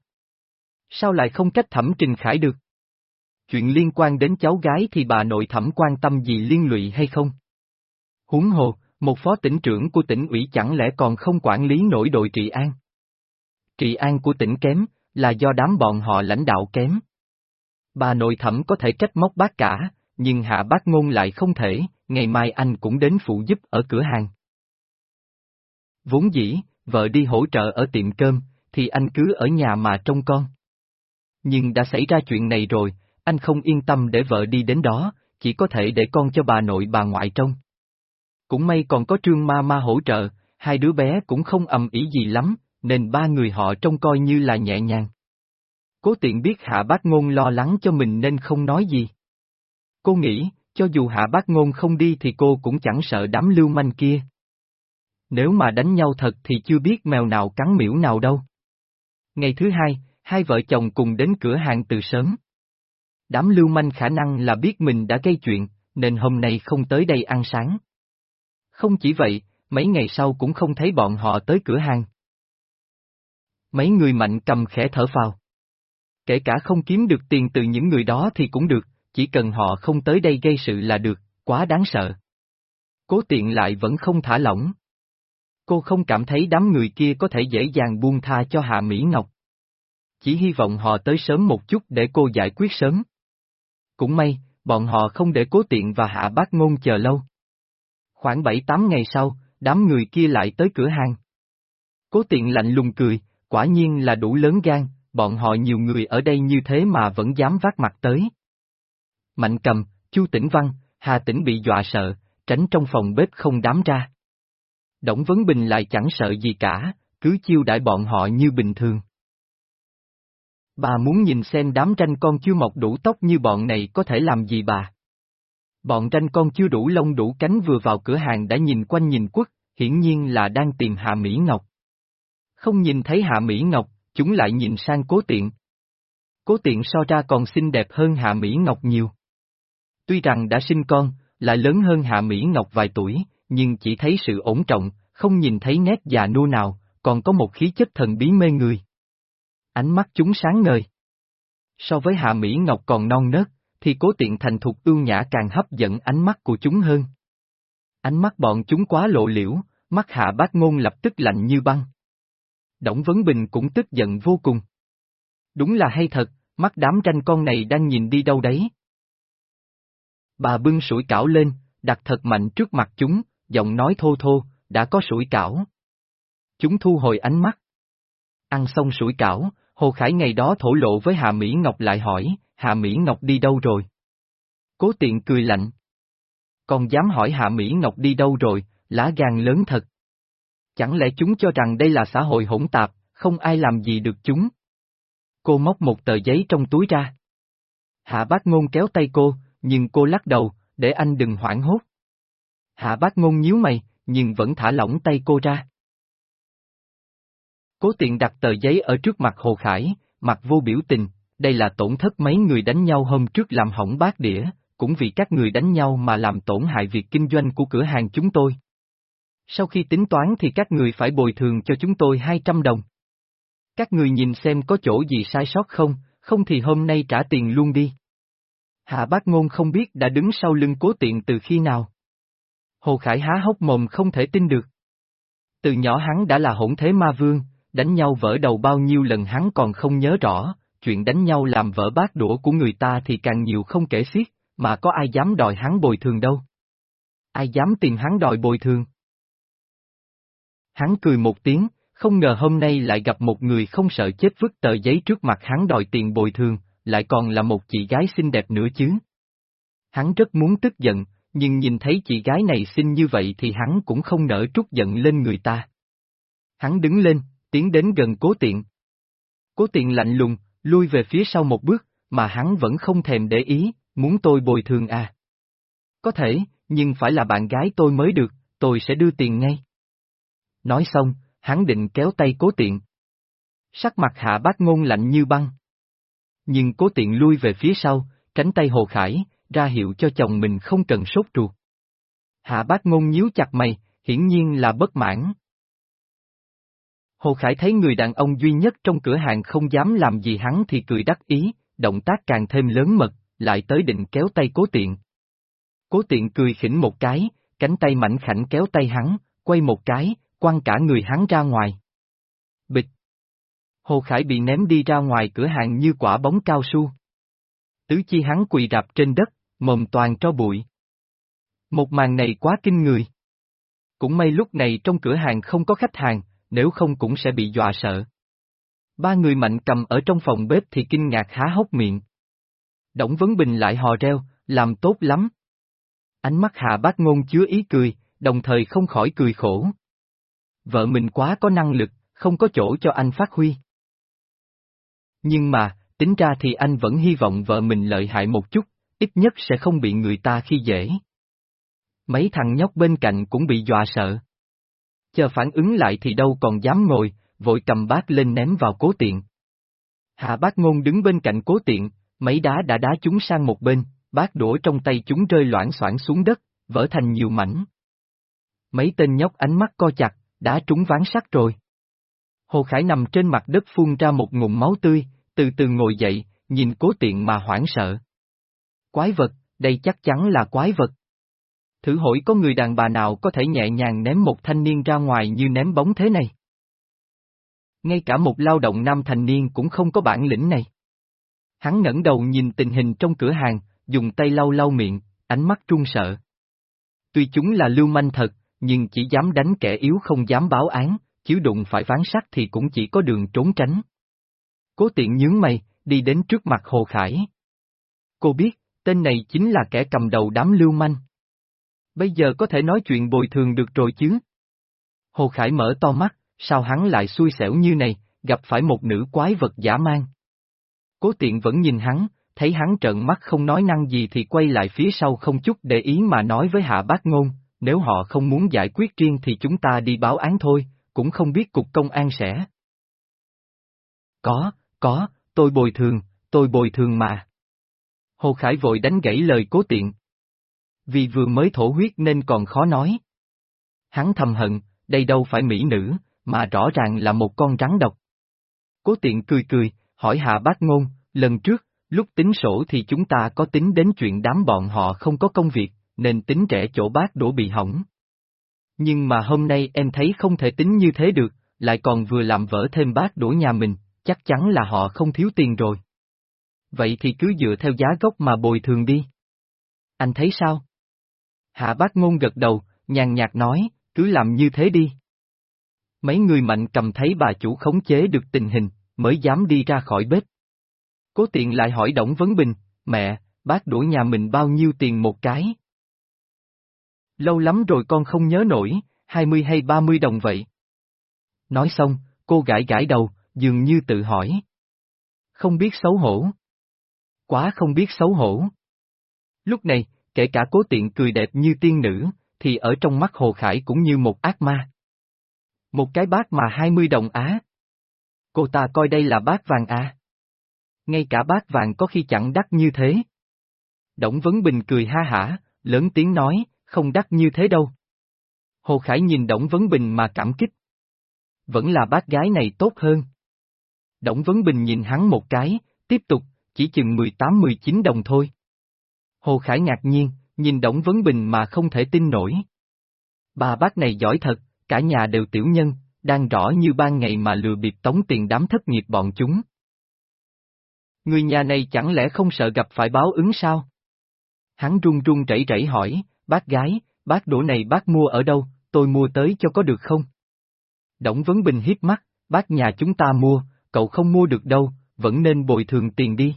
S1: Sao lại không trách thẩm trình khải được? Chuyện liên quan đến cháu gái thì bà nội thẩm quan tâm gì liên lụy hay không? Huống hồ, một phó tỉnh trưởng của tỉnh ủy chẳng lẽ còn không quản lý nổi đội trị an? Trị an của tỉnh kém, là do đám bọn họ lãnh đạo kém. Bà nội thẩm có thể trách móc bác cả, nhưng hạ bác ngôn lại không thể, ngày mai anh cũng đến phụ giúp ở cửa hàng. Vốn dĩ, vợ đi hỗ trợ ở tiệm cơm, thì anh cứ ở nhà mà trông con. Nhưng đã xảy ra chuyện này rồi, anh không yên tâm để vợ đi đến đó, chỉ có thể để con cho bà nội bà ngoại trông. Cũng may còn có trương ma ma hỗ trợ, hai đứa bé cũng không ầm ĩ gì lắm, nên ba người họ trông coi như là nhẹ nhàng. Cố tiện biết hạ bác ngôn lo lắng cho mình nên không nói gì. Cô nghĩ, cho dù hạ bác ngôn không đi thì cô cũng chẳng sợ đám lưu manh kia. Nếu mà đánh nhau thật thì chưa biết mèo nào cắn miễu nào đâu. Ngày thứ hai, hai vợ chồng cùng đến cửa hàng từ sớm. Đám lưu manh khả năng là biết mình đã gây chuyện, nên hôm nay không tới đây ăn sáng. Không chỉ vậy, mấy ngày sau cũng không thấy bọn họ tới cửa hàng. Mấy người mạnh cầm khẽ thở phào. Kể cả không kiếm được tiền từ những người đó thì cũng được, chỉ cần họ không tới đây gây sự là được, quá đáng sợ. Cố tiện lại vẫn không thả lỏng. Cô không cảm thấy đám người kia có thể dễ dàng buông tha cho Hạ Mỹ Ngọc. Chỉ hy vọng họ tới sớm một chút để cô giải quyết sớm. Cũng may, bọn họ không để cố tiện và hạ bác ngôn chờ lâu. Khoảng 7-8 ngày sau, đám người kia lại tới cửa hàng. Cố tiện lạnh lùng cười, quả nhiên là đủ lớn gan, bọn họ nhiều người ở đây như thế mà vẫn dám vác mặt tới. Mạnh cầm, Chu Tĩnh Văn, Hà Tĩnh bị dọa sợ, tránh trong phòng bếp không đám ra. Đổng Vấn Bình lại chẳng sợ gì cả, cứ chiêu đãi bọn họ như bình thường. Bà muốn nhìn xem đám tranh con chưa mọc đủ tóc như bọn này có thể làm gì bà. Bọn tranh con chưa đủ lông đủ cánh vừa vào cửa hàng đã nhìn quanh nhìn quất, hiển nhiên là đang tìm Hạ Mỹ Ngọc. Không nhìn thấy Hạ Mỹ Ngọc, chúng lại nhìn sang cố tiện. Cố tiện so ra còn xinh đẹp hơn Hạ Mỹ Ngọc nhiều. Tuy rằng đã sinh con, lại lớn hơn Hạ Mỹ Ngọc vài tuổi, nhưng chỉ thấy sự ổn trọng, không nhìn thấy nét già nua nào, còn có một khí chất thần bí mê người. Ánh mắt chúng sáng ngời. So với Hạ Mỹ Ngọc còn non nớt, thì cố tiện thành thục ưu nhã càng hấp dẫn ánh mắt của chúng hơn. Ánh mắt bọn chúng quá lộ liễu, mắt hạ bác ngôn lập tức lạnh như băng. Đổng Vấn Bình cũng tức giận vô cùng. Đúng là hay thật, mắt đám tranh con này đang nhìn đi đâu đấy. Bà bưng sủi cảo lên, đặt thật mạnh trước mặt chúng, giọng nói thô thô, đã có sủi cảo. Chúng thu hồi ánh mắt. Ăn xong sủi cảo, Hồ Khải ngày đó thổ lộ với Hà Mỹ Ngọc lại hỏi, Hà Mỹ Ngọc đi đâu rồi? Cố tiện cười lạnh. Còn dám hỏi Hạ Mỹ Ngọc đi đâu rồi, lá gan lớn thật. Chẳng lẽ chúng cho rằng đây là xã hội hỗn tạp, không ai làm gì được chúng? Cô móc một tờ giấy trong túi ra. Hạ bác ngôn kéo tay cô, nhưng cô lắc đầu, để anh đừng hoảng hốt. Hạ bác ngôn nhíu mày, nhưng vẫn thả lỏng tay cô ra. Cố tiện đặt tờ giấy ở trước mặt Hồ Khải, mặt vô biểu tình, đây là tổn thất mấy người đánh nhau hôm trước làm hỏng bát đĩa, cũng vì các người đánh nhau mà làm tổn hại việc kinh doanh của cửa hàng chúng tôi. Sau khi tính toán thì các người phải bồi thường cho chúng tôi 200 đồng. Các người nhìn xem có chỗ gì sai sót không, không thì hôm nay trả tiền luôn đi. Hạ bác ngôn không biết đã đứng sau lưng cố tiện từ khi nào. Hồ Khải há hốc mồm không thể tin được. Từ nhỏ hắn đã là hỗn thế ma vương, đánh nhau vỡ đầu bao nhiêu lần hắn còn không nhớ rõ, chuyện đánh nhau làm vỡ bát đũa của người ta thì càng nhiều không kể xiết, mà có ai dám đòi hắn bồi thường đâu. Ai dám tìm hắn đòi bồi thường? Hắn cười một tiếng, không ngờ hôm nay lại gặp một người không sợ chết vứt tờ giấy trước mặt hắn đòi tiền bồi thường, lại còn là một chị gái xinh đẹp nữa chứ. Hắn rất muốn tức giận, nhưng nhìn thấy chị gái này xinh như vậy thì hắn cũng không nỡ trút giận lên người ta. Hắn đứng lên, tiến đến gần cố tiện. Cố tiện lạnh lùng, lui về phía sau một bước, mà hắn vẫn không thèm để ý, muốn tôi bồi thường à. Có thể, nhưng phải là bạn gái tôi mới được, tôi sẽ đưa tiền ngay. Nói xong, hắn định kéo tay cố tiện. Sắc mặt hạ bác ngôn lạnh như băng. Nhưng cố tiện lui về phía sau, tránh tay Hồ Khải, ra hiệu cho chồng mình không cần sốt ruột. Hạ bác ngôn nhíu chặt mày, hiển nhiên là bất mãn. Hồ Khải thấy người đàn ông duy nhất trong cửa hàng không dám làm gì hắn thì cười đắc ý, động tác càng thêm lớn mật, lại tới định kéo tay cố tiện. Cố tiện cười khỉnh một cái, cánh tay mảnh khảnh kéo tay hắn, quay một cái, quăng cả người hắn ra ngoài. Bịch! Hồ Khải bị ném đi ra ngoài cửa hàng như quả bóng cao su. Tứ chi hắn quỳ rạp trên đất, mồm toàn cho bụi. Một màn này quá kinh người. Cũng may lúc này trong cửa hàng không có khách hàng, nếu không cũng sẽ bị dọa sợ. Ba người mạnh cầm ở trong phòng bếp thì kinh ngạc há hốc miệng. Đổng Vấn Bình lại hò reo, làm tốt lắm. Ánh mắt hạ bác ngôn chứa ý cười, đồng thời không khỏi cười khổ. Vợ mình quá có năng lực, không có chỗ cho anh phát huy. Nhưng mà, tính ra thì anh vẫn hy vọng vợ mình lợi hại một chút, ít nhất sẽ không bị người ta khi dễ. Mấy thằng nhóc bên cạnh cũng bị dọa sợ. Chờ phản ứng lại thì đâu còn dám ngồi, vội cầm bát lên ném vào cố tiện. Hạ bác ngôn đứng bên cạnh cố tiện, mấy đá đã đá chúng sang một bên, bát đũa trong tay chúng rơi loãng xoảng xuống đất, vỡ thành nhiều mảnh. Mấy tên nhóc ánh mắt co chặt, đã trúng ván sắt rồi. Hồ Khải nằm trên mặt đất phun ra một ngụm máu tươi, từ từ ngồi dậy, nhìn cố tiện mà hoảng sợ. Quái vật, đây chắc chắn là quái vật. Thử hỏi có người đàn bà nào có thể nhẹ nhàng ném một thanh niên ra ngoài như ném bóng thế này? Ngay cả một lao động nam thành niên cũng không có bản lĩnh này. Hắn ngẩng đầu nhìn tình hình trong cửa hàng, dùng tay lau lau miệng, ánh mắt trung sợ. Tuy chúng là lưu manh thật, nhưng chỉ dám đánh kẻ yếu không dám báo án, chiếu đụng phải ván sắt thì cũng chỉ có đường trốn tránh. Cố tiện nhướng mày, đi đến trước mặt Hồ Khải. Cô biết, tên này chính là kẻ cầm đầu đám lưu manh. Bây giờ có thể nói chuyện bồi thường được rồi chứ? Hồ Khải mở to mắt, sao hắn lại xui xẻo như này, gặp phải một nữ quái vật giả mang. Cố tiện vẫn nhìn hắn, thấy hắn trợn mắt không nói năng gì thì quay lại phía sau không chút để ý mà nói với hạ bác ngôn, nếu họ không muốn giải quyết riêng thì chúng ta đi báo án thôi, cũng không biết cục công an sẽ. Có, có, tôi bồi thường, tôi bồi thường mà. Hồ Khải vội đánh gãy lời cố tiện. Vì vừa mới thổ huyết nên còn khó nói. Hắn thầm hận, đây đâu phải mỹ nữ, mà rõ ràng là một con rắn độc. Cố tiện cười cười, hỏi hạ bác ngôn, lần trước, lúc tính sổ thì chúng ta có tính đến chuyện đám bọn họ không có công việc, nên tính rẻ chỗ bác đổ bị hỏng. Nhưng mà hôm nay em thấy không thể tính như thế được, lại còn vừa làm vỡ thêm bác đổ nhà mình, chắc chắn là họ không thiếu tiền rồi. Vậy thì cứ dựa theo giá gốc mà bồi thường đi. Anh thấy sao? Hạ bác ngôn gật đầu, nhàn nhạt nói, cứ làm như thế đi. Mấy người mạnh cầm thấy bà chủ khống chế được tình hình, mới dám đi ra khỏi bếp. Cố tiện lại hỏi Đổng Vấn Bình, mẹ, bác đổ nhà mình bao nhiêu tiền một cái? Lâu lắm rồi con không nhớ nổi, 20 hay 30 đồng vậy. Nói xong, cô gãi gãi đầu, dường như tự hỏi. Không biết xấu hổ. Quá không biết xấu hổ. Lúc này, kể cả cố tiện cười đẹp như tiên nữ, thì ở trong mắt Hồ Khải cũng như một ác ma. Một cái bát mà 20 đồng á. Cô ta coi đây là bát vàng à. Ngay cả bát vàng có khi chẳng đắt như thế. Đổng Vấn Bình cười ha hả, lớn tiếng nói, không đắt như thế đâu. Hồ Khải nhìn Đổng Vấn Bình mà cảm kích. Vẫn là bác gái này tốt hơn. Đổng Vấn Bình nhìn hắn một cái, tiếp tục, chỉ chừng 18-19 đồng thôi. Hồ Khải ngạc nhiên, nhìn Đổng Vấn Bình mà không thể tin nổi. Bà bác này giỏi thật, cả nhà đều tiểu nhân, đang rõ như ban ngày mà lừa bịp tống tiền đám thất nghiệp bọn chúng. Người nhà này chẳng lẽ không sợ gặp phải báo ứng sao? Hắn run run rẩy rẩy hỏi, bác gái, bác đổ này bác mua ở đâu, tôi mua tới cho có được không? Đổng Vấn Bình hiếp mắt, bác nhà chúng ta mua, cậu không mua được đâu, vẫn nên bồi thường tiền đi.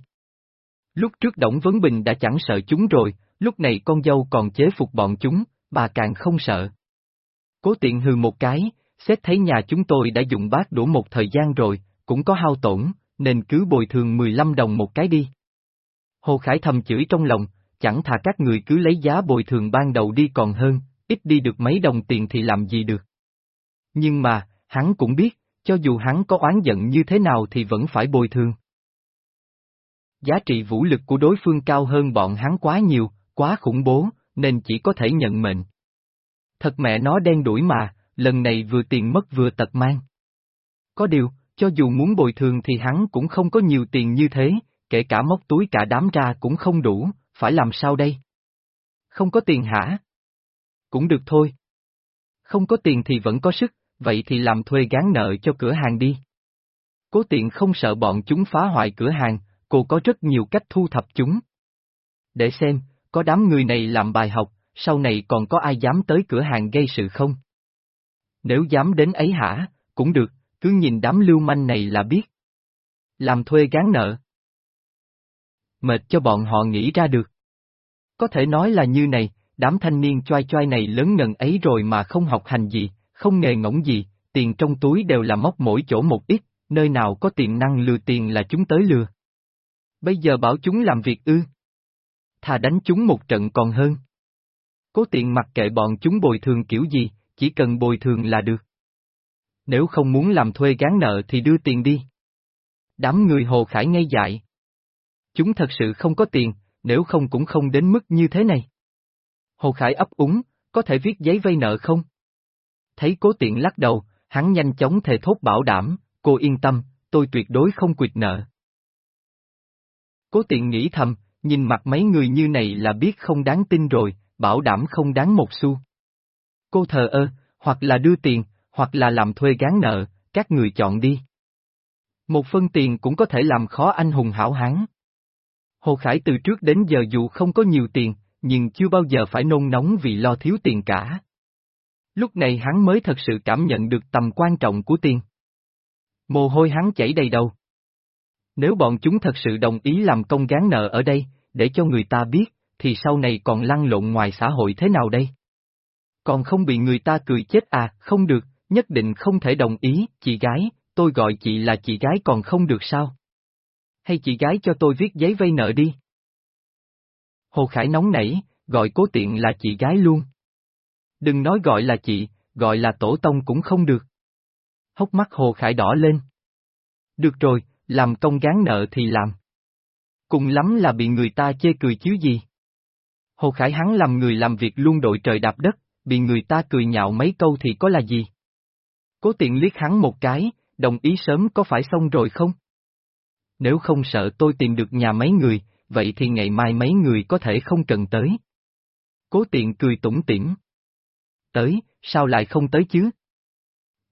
S1: Lúc trước Đổng Vấn Bình đã chẳng sợ chúng rồi, lúc này con dâu còn chế phục bọn chúng, bà càng không sợ. Cố tiện hừ một cái, xét thấy nhà chúng tôi đã dùng bát đũa một thời gian rồi, cũng có hao tổn, nên cứ bồi thường 15 đồng một cái đi. Hồ Khải thầm chửi trong lòng, chẳng thà các người cứ lấy giá bồi thường ban đầu đi còn hơn, ít đi được mấy đồng tiền thì làm gì được. Nhưng mà, hắn cũng biết, cho dù hắn có oán giận như thế nào thì vẫn phải bồi thường. Giá trị vũ lực của đối phương cao hơn bọn hắn quá nhiều, quá khủng bố, nên chỉ có thể nhận mệnh. Thật mẹ nó đen đuổi mà, lần này vừa tiền mất vừa tật mang. Có điều, cho dù muốn bồi thường thì hắn cũng không có nhiều tiền như thế, kể cả móc túi cả đám ra cũng không đủ, phải làm sao đây? Không có tiền hả? Cũng được thôi. Không có tiền thì vẫn có sức, vậy thì làm thuê gán nợ cho cửa hàng đi. Cố tiện không sợ bọn chúng phá hoại cửa hàng, cô có rất nhiều cách thu thập chúng. Để xem, có đám người này làm bài học, sau này còn có ai dám tới cửa hàng gây sự không? Nếu dám đến ấy hả, cũng được, cứ nhìn đám lưu manh này là biết. Làm thuê gán nợ. Mệt cho bọn họ nghĩ ra được. Có thể nói là như này, đám thanh niên choai choai này lớn ngần ấy rồi mà không học hành gì, không nghề ngỗng gì, tiền trong túi đều là móc mỗi chỗ một ít, nơi nào có tiền năng lừa tiền là chúng tới lừa. Bây giờ bảo chúng làm việc ư. Thà đánh chúng một trận còn hơn. Cố tiện mặc kệ bọn chúng bồi thường kiểu gì, chỉ cần bồi thường là được. Nếu không muốn làm thuê gán nợ thì đưa tiền đi. Đám người hồ khải ngây dại. Chúng thật sự không có tiền, nếu không cũng không đến mức như thế này. Hồ Khải ấp úng, có thể viết giấy vay nợ không? Thấy cố tiện lắc đầu, hắn nhanh chóng thề thốt bảo đảm, cô yên tâm, tôi tuyệt đối không quyệt nợ. Cố tiện nghĩ thầm, nhìn mặt mấy người như này là biết không đáng tin rồi, bảo đảm không đáng một xu. Cô thờ ơ, hoặc là đưa tiền, hoặc là làm thuê gán nợ, các người chọn đi. Một phân tiền cũng có thể làm khó anh hùng hảo hán. Hồ Khải từ trước đến giờ dù không có nhiều tiền, nhưng chưa bao giờ phải nôn nóng vì lo thiếu tiền cả. Lúc này hắn mới thật sự cảm nhận được tầm quan trọng của tiền. Mồ hôi hắn chảy đầy đầu. Nếu bọn chúng thật sự đồng ý làm công gán nợ ở đây, để cho người ta biết, thì sau này còn lăn lộn ngoài xã hội thế nào đây? Còn không bị người ta cười chết à, không được, nhất định không thể đồng ý, chị gái, tôi gọi chị là chị gái còn không được sao? Hay chị gái cho tôi viết giấy vay nợ đi? Hồ Khải nóng nảy, gọi cố tiện là chị gái luôn. Đừng nói gọi là chị, gọi là tổ tông cũng không được. Hốc mắt Hồ Khải đỏ lên. Được rồi, làm công gán nợ thì làm. Cùng lắm là bị người ta chê cười chứ gì. Hồ Khải hắn làm người làm việc luôn đội trời đạp đất, bị người ta cười nhạo mấy câu thì có là gì? Cố tiện liếc hắn một cái, đồng ý sớm có phải xong rồi không? Nếu không sợ tôi tìm được nhà mấy người, vậy thì ngày mai mấy người có thể không cần tới. Cố tiện cười tủm tỉm. Tới, sao lại không tới chứ?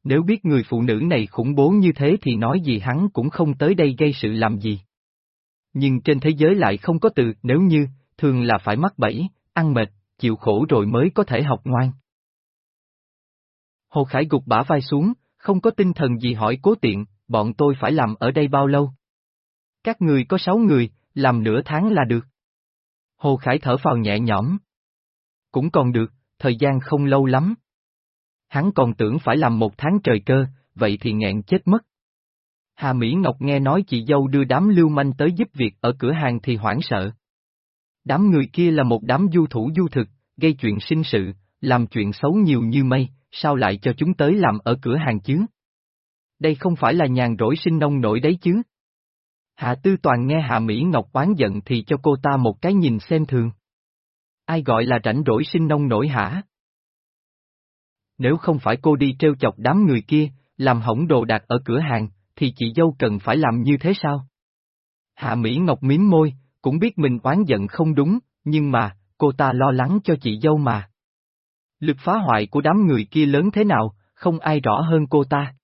S1: Nếu biết người phụ nữ này khủng bố như thế thì nói gì hắn cũng không tới đây gây sự làm gì. Nhưng trên thế giới lại không có từ nếu như, thường là phải mắc bẫy, ăn mệt, chịu khổ rồi mới có thể học ngoan. Hồ Khải gục bả vai xuống, không có tinh thần gì hỏi cố tiện, bọn tôi phải làm ở đây bao lâu? Các người có sáu người, làm nửa tháng là được. Hồ Khải thở phào nhẹ nhõm. Cũng còn được, thời gian không lâu lắm. Hắn còn tưởng phải làm một tháng trời cơ, vậy thì nghẹn chết mất. Hà Mỹ Ngọc nghe nói chị dâu đưa đám lưu manh tới giúp việc ở cửa hàng thì hoảng sợ. Đám người kia là một đám du thủ du thực, gây chuyện sinh sự, làm chuyện xấu nhiều như mây, sao lại cho chúng tới làm ở cửa hàng chứ? Đây không phải là nhàn rỗi sinh nông nổi đấy chứ? Hạ Tư Toàn nghe Hạ Mỹ Ngọc oán giận thì cho cô ta một cái nhìn xem thường. Ai gọi là rảnh rỗi sinh nông nổi hả? Nếu không phải cô đi treo chọc đám người kia, làm hỏng đồ đạc ở cửa hàng, thì chị dâu cần phải làm như thế sao? Hạ Mỹ Ngọc miếm môi, cũng biết mình oán giận không đúng, nhưng mà, cô ta lo lắng cho chị dâu mà. Lực phá hoại của đám người kia lớn thế nào, không ai rõ hơn cô ta.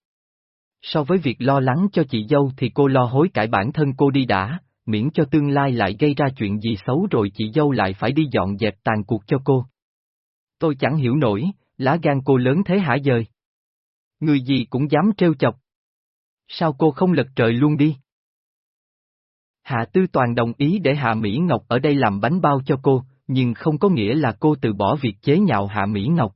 S1: So với việc lo lắng cho chị dâu thì cô lo hối cải bản thân cô đi đã, miễn cho tương lai lại gây ra chuyện gì xấu rồi chị dâu lại phải đi dọn dẹp tàn cuộc cho cô. Tôi chẳng hiểu nổi, lá gan cô lớn thế hả dời? Người gì cũng dám trêu chọc. Sao cô không lật trời luôn đi? Hạ Tư Toàn đồng ý để Hạ Mỹ Ngọc ở đây làm bánh bao cho cô, nhưng không có nghĩa là cô từ bỏ việc chế nhạo Hạ Mỹ Ngọc.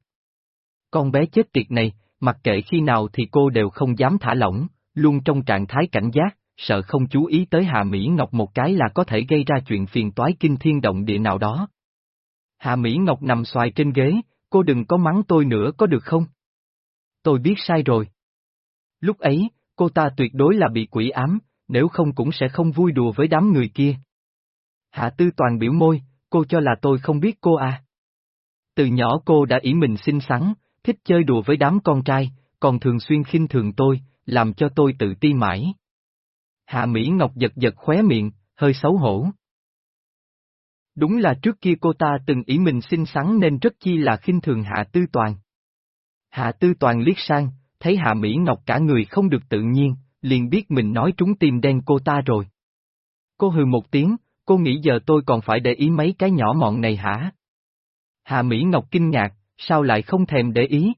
S1: Con bé chết tiệt này, mặc kệ khi nào thì cô đều không dám thả lỏng, luôn trong trạng thái cảnh giác, sợ không chú ý tới Hạ Mỹ Ngọc một cái là có thể gây ra chuyện phiền toái kinh thiên động địa nào đó. Hạ Mỹ Ngọc nằm xoài trên ghế, cô đừng có mắng tôi nữa có được không? Tôi biết sai rồi. Lúc ấy, cô ta tuyệt đối là bị quỷ ám, nếu không cũng sẽ không vui đùa với đám người kia. Hạ Tư Toàn biểu môi, cô cho là tôi không biết cô à. Từ nhỏ cô đã ý mình xinh xắn, thích chơi đùa với đám con trai, còn thường xuyên khinh thường tôi, làm cho tôi tự ti mãi. Hạ Mỹ Ngọc giật giật khóe miệng, hơi xấu hổ. Đúng là trước kia cô ta từng ý mình xinh xắn nên rất chi là khinh thường Hạ Tư Toàn. Hạ Tư Toàn liếc sang, thấy Hạ Mỹ Ngọc cả người không được tự nhiên, liền biết mình nói trúng tim đen cô ta rồi. Cô hừ một tiếng, cô nghĩ giờ tôi còn phải để ý mấy cái nhỏ mọn này hả? Hạ Mỹ Ngọc kinh ngạc, sao lại không thèm để ý?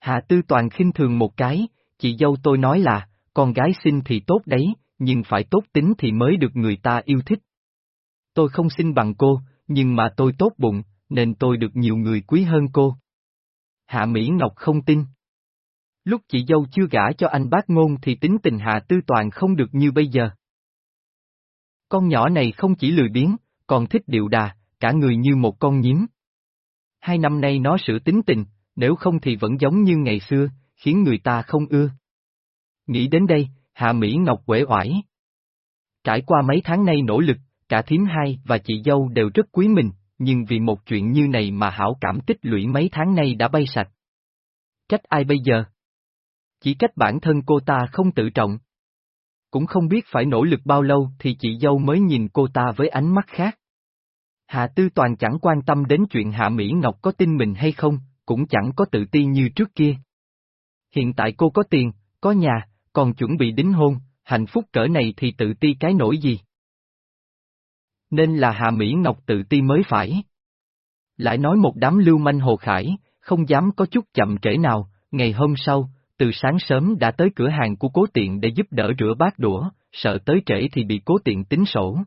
S1: Hạ Tư Toàn khinh thường một cái, chị dâu tôi nói là, con gái xinh thì tốt đấy, nhưng phải tốt tính thì mới được người ta yêu thích. Tôi không xinh bằng cô, nhưng mà tôi tốt bụng, nên tôi được nhiều người quý hơn cô. Hạ Mỹ Ngọc không tin. Lúc chị dâu chưa gả cho anh bác ngôn thì tính tình Hạ Tư Toàn không được như bây giờ. Con nhỏ này không chỉ lười biếng, còn thích điệu đà, cả người như một con nhím. Hai năm nay nó sửa tính tình, nếu không thì vẫn giống như ngày xưa, khiến người ta không ưa. Nghĩ đến đây, Hạ Mỹ Ngọc quể oải. Trải qua mấy tháng nay nỗ lực, cả thím hai và chị dâu đều rất quý mình, nhưng vì một chuyện như này mà hảo cảm tích lũy mấy tháng nay đã bay sạch. Trách ai bây giờ? Chỉ trách bản thân cô ta không tự trọng. Cũng không biết phải nỗ lực bao lâu thì chị dâu mới nhìn cô ta với ánh mắt khác. Hạ Tư Toàn chẳng quan tâm đến chuyện Hạ Mỹ Ngọc có tin mình hay không, cũng chẳng có tự ti như trước kia. Hiện tại cô có tiền, có nhà, còn chuẩn bị đính hôn, hạnh phúc cỡ này thì tự ti cái nổi gì. Nên là Hạ Mỹ Ngọc tự ti mới phải. Lại nói một đám lưu manh hồ khải, không dám có chút chậm trễ nào, ngày hôm sau, từ sáng sớm đã tới cửa hàng của cố tiện để giúp đỡ rửa bát đũa, sợ tới trễ thì bị cố tiện tính sổ.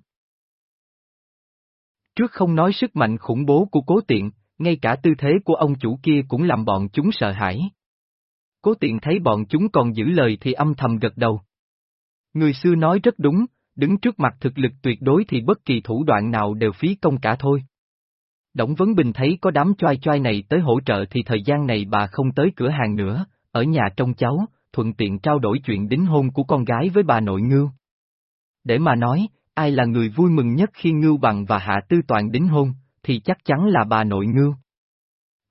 S1: Trước không nói sức mạnh khủng bố của cố tiện, ngay cả tư thế của ông chủ kia cũng làm bọn chúng sợ hãi. Cố tiện thấy bọn chúng còn giữ lời thì âm thầm gật đầu. Người xưa nói rất đúng, đứng trước mặt thực lực tuyệt đối thì bất kỳ thủ đoạn nào đều phí công cả thôi. Đổng Vấn Bình thấy có đám choai choai này tới hỗ trợ thì thời gian này bà không tới cửa hàng nữa, ở nhà trông cháu, thuận tiện trao đổi chuyện đính hôn của con gái với bà nội ngưu. Để mà nói, ai là người vui mừng nhất khi ngưu bằng và hạ tư toàn đính hôn, thì chắc chắn là bà nội ngưu.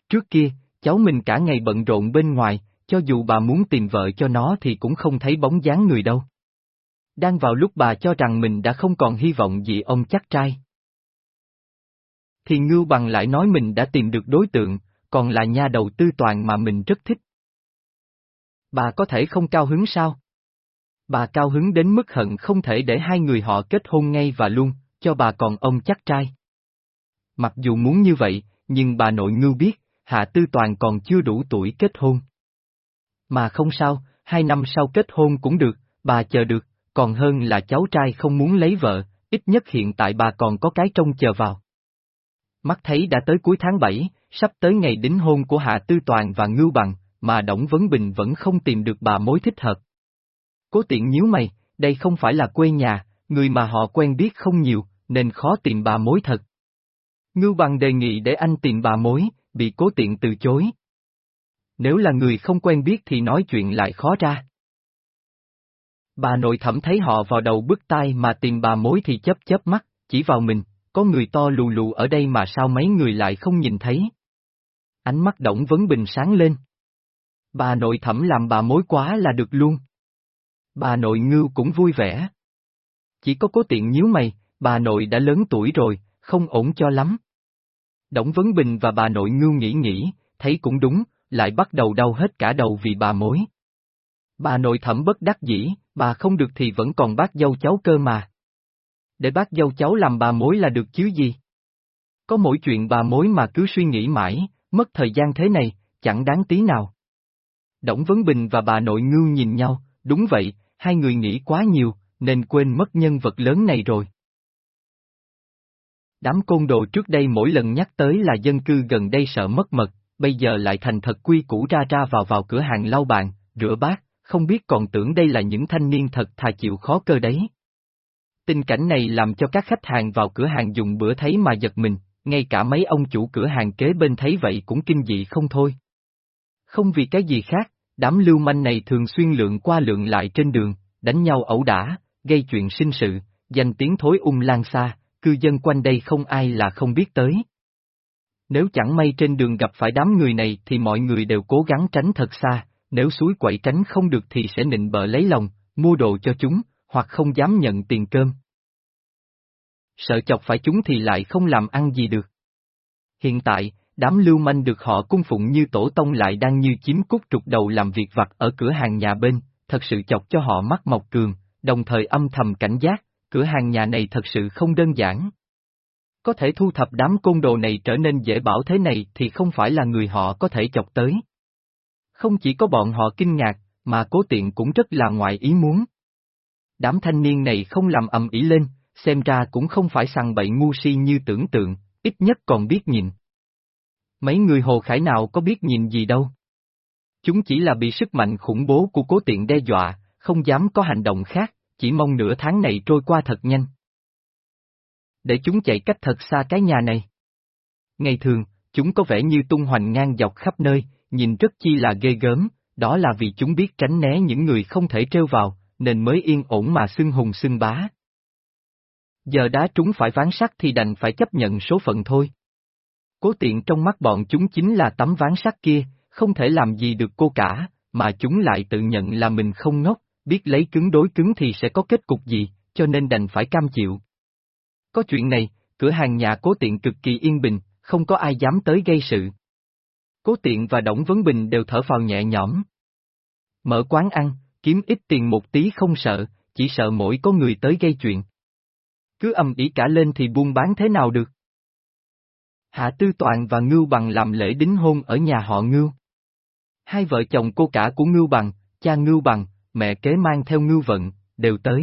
S1: Trước kia, cháu mình cả ngày bận rộn bên ngoài, cho dù bà muốn tìm vợ cho nó thì cũng không thấy bóng dáng người đâu. Đang vào lúc bà cho rằng mình đã không còn hy vọng gì ông chắc trai. Thì Ngưu Bằng lại nói mình đã tìm được đối tượng, còn là nha đầu tư toàn mà mình rất thích. Bà có thể không cao hứng sao? Bà cao hứng đến mức hận không thể để hai người họ kết hôn ngay và luôn, cho bà còn ông chắc trai. Mặc dù muốn như vậy, nhưng bà nội ngưu biết, Hạ Tư Toàn còn chưa đủ tuổi kết hôn. Mà không sao, hai năm sau kết hôn cũng được, bà chờ được, còn hơn là cháu trai không muốn lấy vợ, ít nhất hiện tại bà còn có cái trông chờ vào. Mắt thấy đã tới cuối tháng 7, sắp tới ngày đính hôn của Hạ Tư Toàn và Ngưu Bằng, mà Đổng Vấn Bình vẫn không tìm được bà mối thích hợp. Cố tiện nhíu mày, đây không phải là quê nhà, người mà họ quen biết không nhiều, nên khó tìm bà mối thật. Ngưu Bằng đề nghị để anh tìm bà mối, bị cố tiện từ chối. Nếu là người không quen biết thì nói chuyện lại khó ra. Bà nội thẩm thấy họ vào đầu bức tai mà tìm bà mối thì chấp chớp mắt, chỉ vào mình, có người to lù lù ở đây mà sao mấy người lại không nhìn thấy. Ánh mắt Đổng Vấn Bình sáng lên. Bà nội thẩm làm bà mối quá là được luôn. Bà nội ngưu cũng vui vẻ. Chỉ có cố tiện nhíu mày, bà nội đã lớn tuổi rồi, không ổn cho lắm. Đổng Vấn Bình và bà nội ngưu nghĩ nghĩ, thấy cũng đúng, lại bắt đầu đau hết cả đầu vì bà mối. Bà nội thẩm bất đắc dĩ, bà không được thì vẫn còn bác dâu cháu cơ mà. Để bác dâu cháu làm bà mối là được chứ gì? Có mỗi chuyện bà mối mà cứ suy nghĩ mãi, mất thời gian thế này, chẳng đáng tí nào. Đổng Vấn Bình và bà nội ngưu nhìn nhau, đúng vậy, hai người nghĩ quá nhiều, nên quên mất nhân vật lớn này rồi. Đám côn đồ trước đây mỗi lần nhắc tới là dân cư gần đây sợ mất mật, bây giờ lại thành thật quy củ ra ra vào vào cửa hàng lau bàn, rửa bát, không biết còn tưởng đây là những thanh niên thật thà chịu khó cơ đấy. Tình cảnh này làm cho các khách hàng vào cửa hàng dùng bữa thấy mà giật mình, ngay cả mấy ông chủ cửa hàng kế bên thấy vậy cũng kinh dị không thôi. Không vì cái gì khác, đám lưu manh này thường xuyên lượn qua lượn lại trên đường, đánh nhau ẩu đả, gây chuyện sinh sự, danh tiếng thối ung lan xa, cư dân quanh đây không ai là không biết tới. Nếu chẳng may trên đường gặp phải đám người này thì mọi người đều cố gắng tránh thật xa, nếu suối quậy tránh không được thì sẽ nịnh bợ lấy lòng, mua đồ cho chúng, hoặc không dám nhận tiền cơm. Sợ chọc phải chúng thì lại không làm ăn gì được. Hiện tại, đám lưu manh được họ cung phụng như tổ tông lại đang như chiếm cút trục đầu làm việc vặt ở cửa hàng nhà bên, thật sự chọc cho họ mắt mọc cường, đồng thời âm thầm cảnh giác, cửa hàng nhà này thật sự không đơn giản. Có thể thu thập đám côn đồ này trở nên dễ bảo thế này thì không phải là người họ có thể chọc tới. Không chỉ có bọn họ kinh ngạc, mà cố tiện cũng rất là ngoại ý muốn. Đám thanh niên này không làm ầm ĩ lên, xem ra cũng không phải sằng bậy ngu si như tưởng tượng, ít nhất còn biết nhìn. Mấy người hồ khải nào có biết nhìn gì đâu. Chúng chỉ là bị sức mạnh khủng bố của cố tiện đe dọa, không dám có hành động khác, chỉ mong nửa tháng này trôi qua thật nhanh. Để chúng chạy cách thật xa cái nhà này. Ngày thường, chúng có vẻ như tung hoành ngang dọc khắp nơi, nhìn rất chi là ghê gớm, đó là vì chúng biết tránh né những người không thể trêu vào, nên mới yên ổn mà xưng hùng xưng bá. Giờ đá chúng phải ván sắt thì đành phải chấp nhận số phận thôi. Cố tiện trong mắt bọn chúng chính là tấm ván sắt kia, không thể làm gì được cô cả, mà chúng lại tự nhận là mình không ngốc, biết lấy cứng đối cứng thì sẽ có kết cục gì, cho nên đành phải cam chịu. Có chuyện này, cửa hàng nhà cố tiện cực kỳ yên bình, không có ai dám tới gây sự. Cố tiện và Đổng Vấn Bình đều thở phào nhẹ nhõm. Mở quán ăn, kiếm ít tiền một tí không sợ, chỉ sợ mỗi có người tới gây chuyện. Cứ âm ý cả lên thì buôn bán thế nào được. Hạ Tư Toàn và Ngưu Bằng làm lễ đính hôn ở nhà họ Ngưu. Hai vợ chồng cô cả của Ngưu Bằng, cha Ngưu Bằng, mẹ kế mang theo Ngưu Vận, đều tới.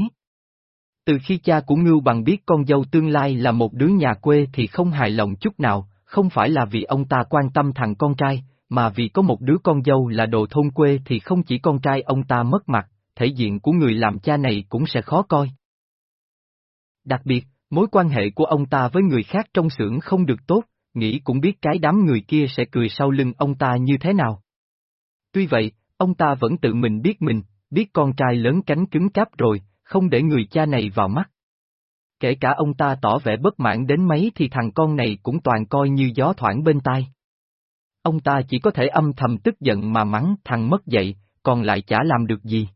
S1: Từ khi cha của Ngưu Bằng biết con dâu tương lai là một đứa nhà quê thì không hài lòng chút nào, không phải là vì ông ta quan tâm thằng con trai, mà vì có một đứa con dâu là đồ thôn quê thì không chỉ con trai ông ta mất mặt, thể diện của người làm cha này cũng sẽ khó coi. Đặc biệt, mối quan hệ của ông ta với người khác trong xưởng không được tốt, nghĩ cũng biết cái đám người kia sẽ cười sau lưng ông ta như thế nào. Tuy vậy, ông ta vẫn tự mình biết mình, biết con trai lớn cánh cứng cáp rồi, không để người cha này vào mắt. Kể cả ông ta tỏ vẻ bất mãn đến mấy thì thằng con này cũng toàn coi như gió thoảng bên tai. Ông ta chỉ có thể âm thầm tức giận mà mắng thằng mất dậy, còn lại chả làm được gì.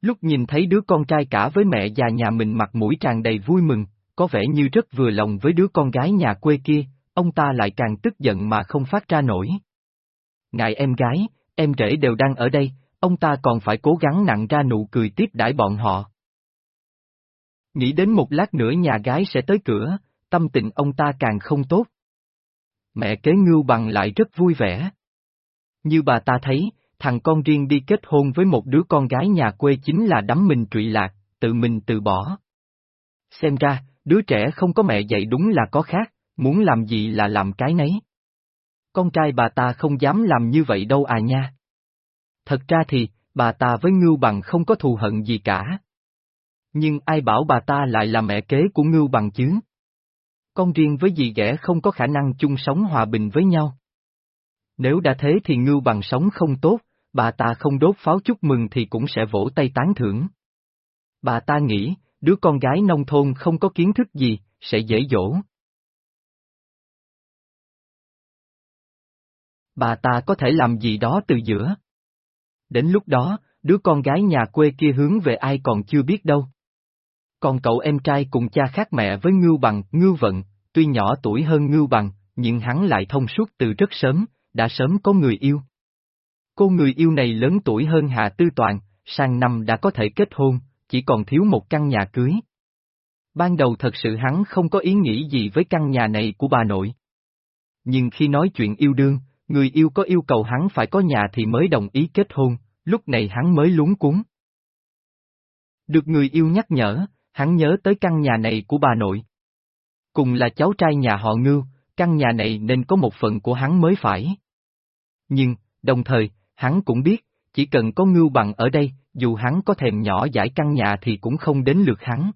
S1: Lúc nhìn thấy đứa con trai cả với mẹ già nhà mình mặt mũi tràn đầy vui mừng, có vẻ như rất vừa lòng với đứa con gái nhà quê kia, ông ta lại càng tức giận mà không phát ra nổi. Ngại em gái, em rể đều đang ở đây, ông ta còn phải cố gắng nặng ra nụ cười tiếp đãi bọn họ. Nghĩ đến một lát nữa nhà gái sẽ tới cửa, tâm tình ông ta càng không tốt. Mẹ kế ngưu bằng lại rất vui vẻ. Như bà ta thấy, thằng con riêng đi kết hôn với một đứa con gái nhà quê chính là đắm mình trụy lạc, tự mình từ bỏ. Xem ra, đứa trẻ không có mẹ dạy đúng là có khác, muốn làm gì là làm cái nấy. Con trai bà ta không dám làm như vậy đâu à nha. Thật ra thì, bà ta với Ngưu Bằng không có thù hận gì cả. Nhưng ai bảo bà ta lại là mẹ kế của Ngưu Bằng chứ? Con riêng với dì ghẻ không có khả năng chung sống hòa bình với nhau. Nếu đã thế thì Ngưu Bằng sống không tốt, bà ta không đốt pháo chúc mừng thì cũng sẽ vỗ tay tán thưởng. Bà ta nghĩ, đứa con gái nông thôn không có kiến thức gì, sẽ dễ dỗ. Bà ta có thể làm gì đó từ giữa. Đến lúc đó, đứa con gái nhà quê kia hướng về ai còn chưa biết đâu. Còn cậu em trai cùng cha khác mẹ với Ngưu Bằng, Ngưu Vận, tuy nhỏ tuổi hơn Ngưu Bằng, nhưng hắn lại thông suốt từ rất sớm, đã sớm có người yêu. Cô người yêu này lớn tuổi hơn Hạ Tư Toàn, sang năm đã có thể kết hôn, chỉ còn thiếu một căn nhà cưới. Ban đầu thật sự hắn không có ý nghĩ gì với căn nhà này của bà nội. Nhưng khi nói chuyện yêu đương, người yêu có yêu cầu hắn phải có nhà thì mới đồng ý kết hôn, lúc này hắn mới lúng cuốn. Được người yêu nhắc nhở, hắn nhớ tới căn nhà này của bà nội. Cùng là cháu trai nhà họ ngưu, căn nhà này nên có một phần của hắn mới phải. Nhưng, đồng thời, hắn cũng biết, chỉ cần có ngưu bằng ở đây, dù hắn có thèm nhỏ giải căn nhà thì cũng không đến lượt hắn.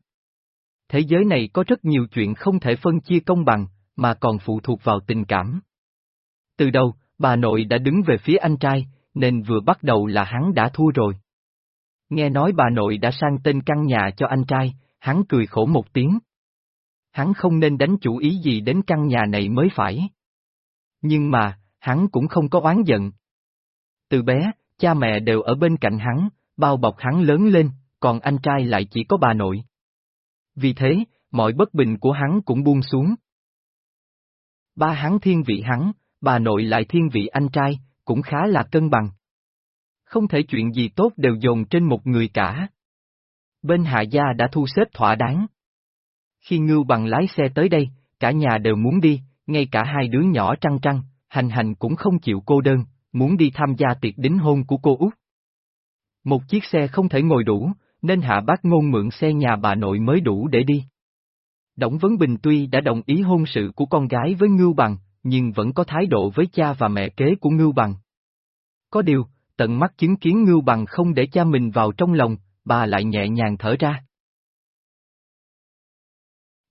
S1: Thế giới này có rất nhiều chuyện không thể phân chia công bằng, mà còn phụ thuộc vào tình cảm. Từ đầu, bà nội đã đứng về phía anh trai, nên vừa bắt đầu là hắn đã thua rồi. Nghe nói bà nội đã sang tên căn nhà cho anh trai, hắn cười khổ một tiếng. Hắn không nên đánh chủ ý gì đến căn nhà này mới phải. Nhưng mà, hắn cũng không có oán giận. Từ bé, cha mẹ đều ở bên cạnh hắn, bao bọc hắn lớn lên, còn anh trai lại chỉ có bà nội. Vì thế, mọi bất bình của hắn cũng buông xuống. Ba hắn thiên vị hắn, bà nội lại thiên vị anh trai, cũng khá là cân bằng. Không thể chuyện gì tốt đều dồn trên một người cả. Bên hạ gia đã thu xếp thỏa đáng. Khi ngưu bằng lái xe tới đây, cả nhà đều muốn đi, ngay cả hai đứa nhỏ trăng trăng, hành hành cũng không chịu cô đơn, muốn đi tham gia tiệc đính hôn của cô Út. Một chiếc xe không thể ngồi đủ, nên hạ bác ngôn mượn xe nhà bà nội mới đủ để đi. Đổng Vấn Bình tuy đã đồng ý hôn sự của con gái với Ngưu Bằng, nhưng vẫn có thái độ với cha và mẹ kế của Ngưu Bằng. Có điều, tận mắt chứng kiến Ngưu Bằng không để cha mình vào trong lòng, bà lại nhẹ nhàng thở ra.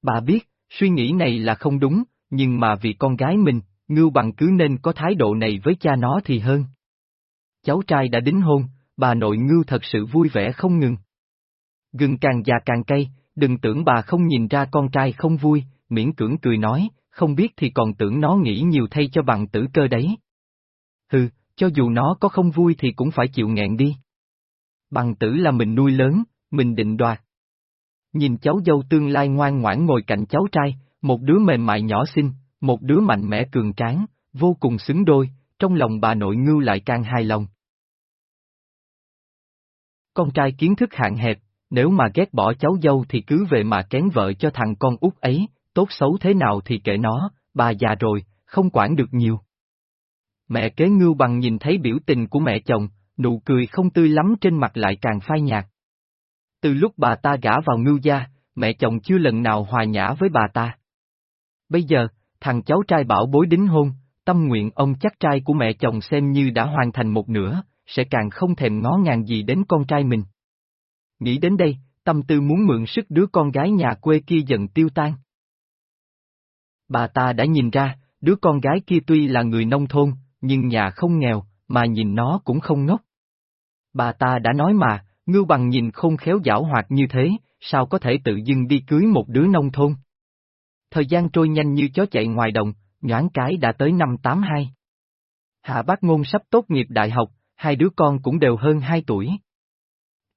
S1: Bà biết, suy nghĩ này là không đúng, nhưng mà vì con gái mình, Ngưu Bằng cứ nên có thái độ này với cha nó thì hơn. Cháu trai đã đính hôn, bà nội Ngưu thật sự vui vẻ không ngừng. Gừng càng già càng cay, đừng tưởng bà không nhìn ra con trai không vui, miễn cưỡng cười nói, không biết thì còn tưởng nó nghĩ nhiều thay cho bằng tử cơ đấy. Hừ, cho dù nó có không vui thì cũng phải chịu nghẹn đi. Bằng tử là mình nuôi lớn, mình định đoạt. Nhìn cháu dâu tương lai ngoan ngoãn ngồi cạnh cháu trai, một đứa mềm mại nhỏ xinh, một đứa mạnh mẽ cường tráng, vô cùng xứng đôi, trong lòng bà nội ngưu lại càng hài lòng. Con trai kiến thức hạn hẹp, nếu mà ghét bỏ cháu dâu thì cứ về mà kén vợ cho thằng con út ấy, tốt xấu thế nào thì kệ nó, bà già rồi, không quản được nhiều. Mẹ kế ngưu bằng nhìn thấy biểu tình của mẹ chồng, nụ cười không tươi lắm trên mặt lại càng phai nhạt. Từ lúc bà ta gả vào ngưu gia, mẹ chồng chưa lần nào hòa nhã với bà ta. Bây giờ, thằng cháu trai bảo bối đính hôn, tâm nguyện ông chắc trai của mẹ chồng xem như đã hoàn thành một nửa, sẽ càng không thèm ngó ngàng gì đến con trai mình. Nghĩ đến đây, tâm tư muốn mượn sức đứa con gái nhà quê kia dần tiêu tan. Bà ta đã nhìn ra, đứa con gái kia tuy là người nông thôn, nhưng nhà không nghèo, mà nhìn nó cũng không ngốc. Bà ta đã nói mà, ngưu bằng nhìn không khéo giảo hoạt như thế, sao có thể tự dưng đi cưới một đứa nông thôn. Thời gian trôi nhanh như chó chạy ngoài đồng, nhoáng cái đã tới năm 82. Hạ bác ngôn sắp tốt nghiệp đại học, hai đứa con cũng đều hơn 2 tuổi.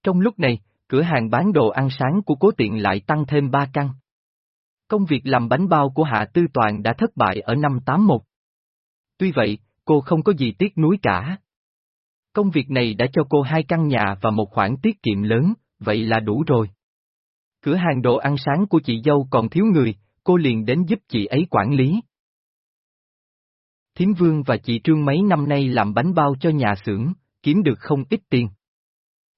S1: Trong lúc này, cửa hàng bán đồ ăn sáng của cố tiện lại tăng thêm 3 căn. Công việc làm bánh bao của Hạ Tư Toàn đã thất bại ở năm 81. Tuy vậy, cô không có gì tiếc nuối cả. Công việc này đã cho cô hai căn nhà và một khoản tiết kiệm lớn, vậy là đủ rồi. Cửa hàng đồ ăn sáng của chị dâu còn thiếu người, cô liền đến giúp chị ấy quản lý. Thiếm Vương và chị Trương mấy năm nay làm bánh bao cho nhà xưởng, kiếm được không ít tiền.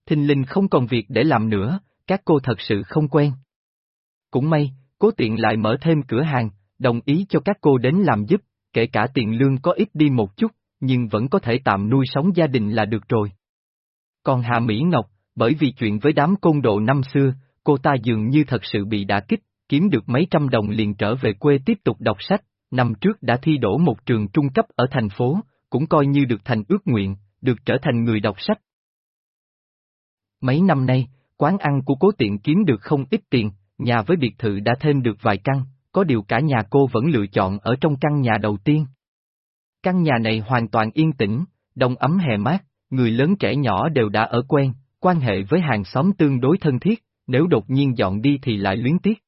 S1: Thình Linh không còn việc để làm nữa, các cô thật sự không quen. Cũng may, cố tiện lại mở thêm cửa hàng, đồng ý cho các cô đến làm giúp, kể cả tiền lương có ít đi một chút, nhưng vẫn có thể tạm nuôi sống gia đình là được rồi. Còn Hà Mỹ Ngọc, bởi vì chuyện với đám côn đồ năm xưa, cô ta dường như thật sự bị đả kích, kiếm được mấy trăm đồng liền trở về quê tiếp tục đọc sách, năm trước đã thi đỗ một trường trung cấp ở thành phố, cũng coi như được thành ước nguyện, được trở thành người đọc sách. Mấy năm nay, quán ăn của cố tiện kiếm được không ít tiền, nhà với biệt thự đã thêm được vài căn, có điều cả nhà cô vẫn lựa chọn ở trong căn nhà đầu tiên. Căn nhà này hoàn toàn yên tĩnh, đông ấm hè mát, người lớn trẻ nhỏ đều đã ở quen, quan hệ với hàng xóm tương đối thân thiết, nếu đột nhiên dọn đi thì lại luyến tiếc.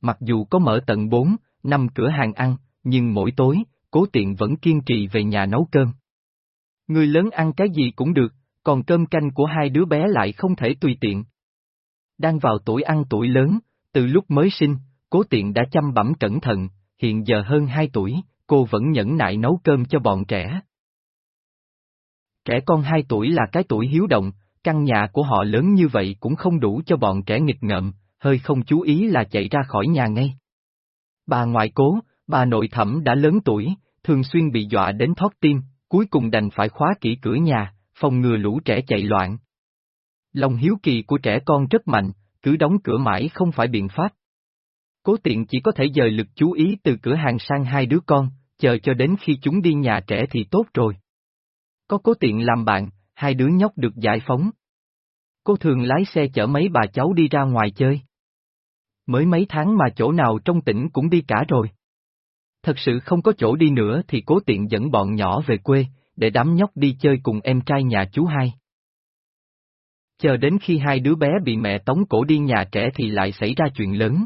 S1: Mặc dù có mở tận 4, năm cửa hàng ăn, nhưng mỗi tối, cố tiện vẫn kiên trì về nhà nấu cơm. Người lớn ăn cái gì cũng được, còn cơm canh của hai đứa bé lại không thể tùy tiện. Đang vào tuổi ăn tuổi lớn, từ lúc mới sinh, cố tiện đã chăm bẩm cẩn thận, hiện giờ hơn 2 tuổi, cô vẫn nhẫn nại nấu cơm cho bọn trẻ. Trẻ con 2 tuổi là cái tuổi hiếu động, căn nhà của họ lớn như vậy cũng không đủ cho bọn trẻ nghịch ngợm, hơi không chú ý là chạy ra khỏi nhà ngay. Bà ngoại cố, bà nội thẩm đã lớn tuổi, thường xuyên bị dọa đến thoát tim, cuối cùng đành phải khóa kỹ cửa nhà, phòng ngừa lũ trẻ chạy loạn. Lòng hiếu kỳ của trẻ con rất mạnh, cứ đóng cửa mãi không phải biện pháp. Cố tiện chỉ có thể dời lực chú ý từ cửa hàng sang hai đứa con, chờ cho đến khi chúng đi nhà trẻ thì tốt rồi. Có cố tiện làm bạn, hai đứa nhóc được giải phóng. Cô thường lái xe chở mấy bà cháu đi ra ngoài chơi. Mới mấy tháng mà chỗ nào trong tỉnh cũng đi cả rồi. Thật sự không có chỗ đi nữa thì cố tiện dẫn bọn nhỏ về quê, để đám nhóc đi chơi cùng em trai nhà chú hai. Chờ đến khi hai đứa bé bị mẹ tống cổ đi nhà trẻ thì lại xảy ra chuyện lớn.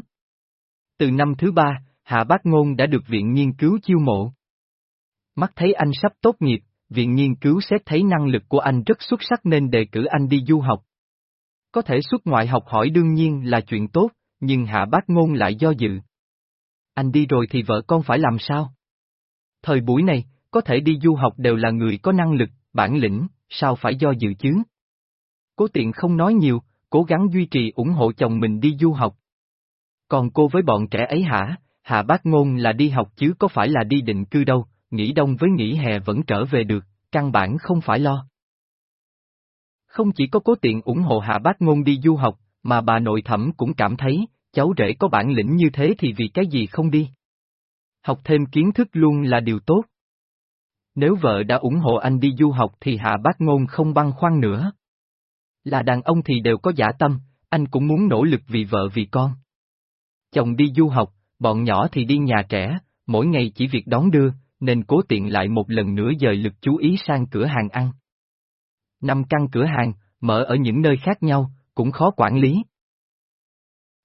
S1: Từ năm thứ ba, Hạ Bác Ngôn đã được viện nghiên cứu chiêu mộ. Mắt thấy anh sắp tốt nghiệp, viện nghiên cứu xét thấy năng lực của anh rất xuất sắc nên đề cử anh đi du học. Có thể xuất ngoại học hỏi đương nhiên là chuyện tốt, nhưng Hạ Bác Ngôn lại do dự. Anh đi rồi thì vợ con phải làm sao? Thời buổi này, có thể đi du học đều là người có năng lực, bản lĩnh, sao phải do dự chứ? Cố tiện không nói nhiều, cố gắng duy trì ủng hộ chồng mình đi du học. Còn cô với bọn trẻ ấy hả, Hạ Bác Ngôn là đi học chứ có phải là đi định cư đâu, nghỉ đông với nghỉ hè vẫn trở về được, căn bản không phải lo. Không chỉ có cố tiện ủng hộ Hạ Bác Ngôn đi du học, mà bà nội thẩm cũng cảm thấy, cháu rể có bản lĩnh như thế thì vì cái gì không đi. Học thêm kiến thức luôn là điều tốt. Nếu vợ đã ủng hộ anh đi du học thì Hạ Bác Ngôn không băn khoăn nữa. Là đàn ông thì đều có giả tâm, anh cũng muốn nỗ lực vì vợ vì con. Chồng đi du học, bọn nhỏ thì đi nhà trẻ, mỗi ngày chỉ việc đón đưa, nên cố tiện lại một lần nữa dời lực chú ý sang cửa hàng ăn. Năm căn cửa hàng, mở ở những nơi khác nhau, cũng khó quản lý.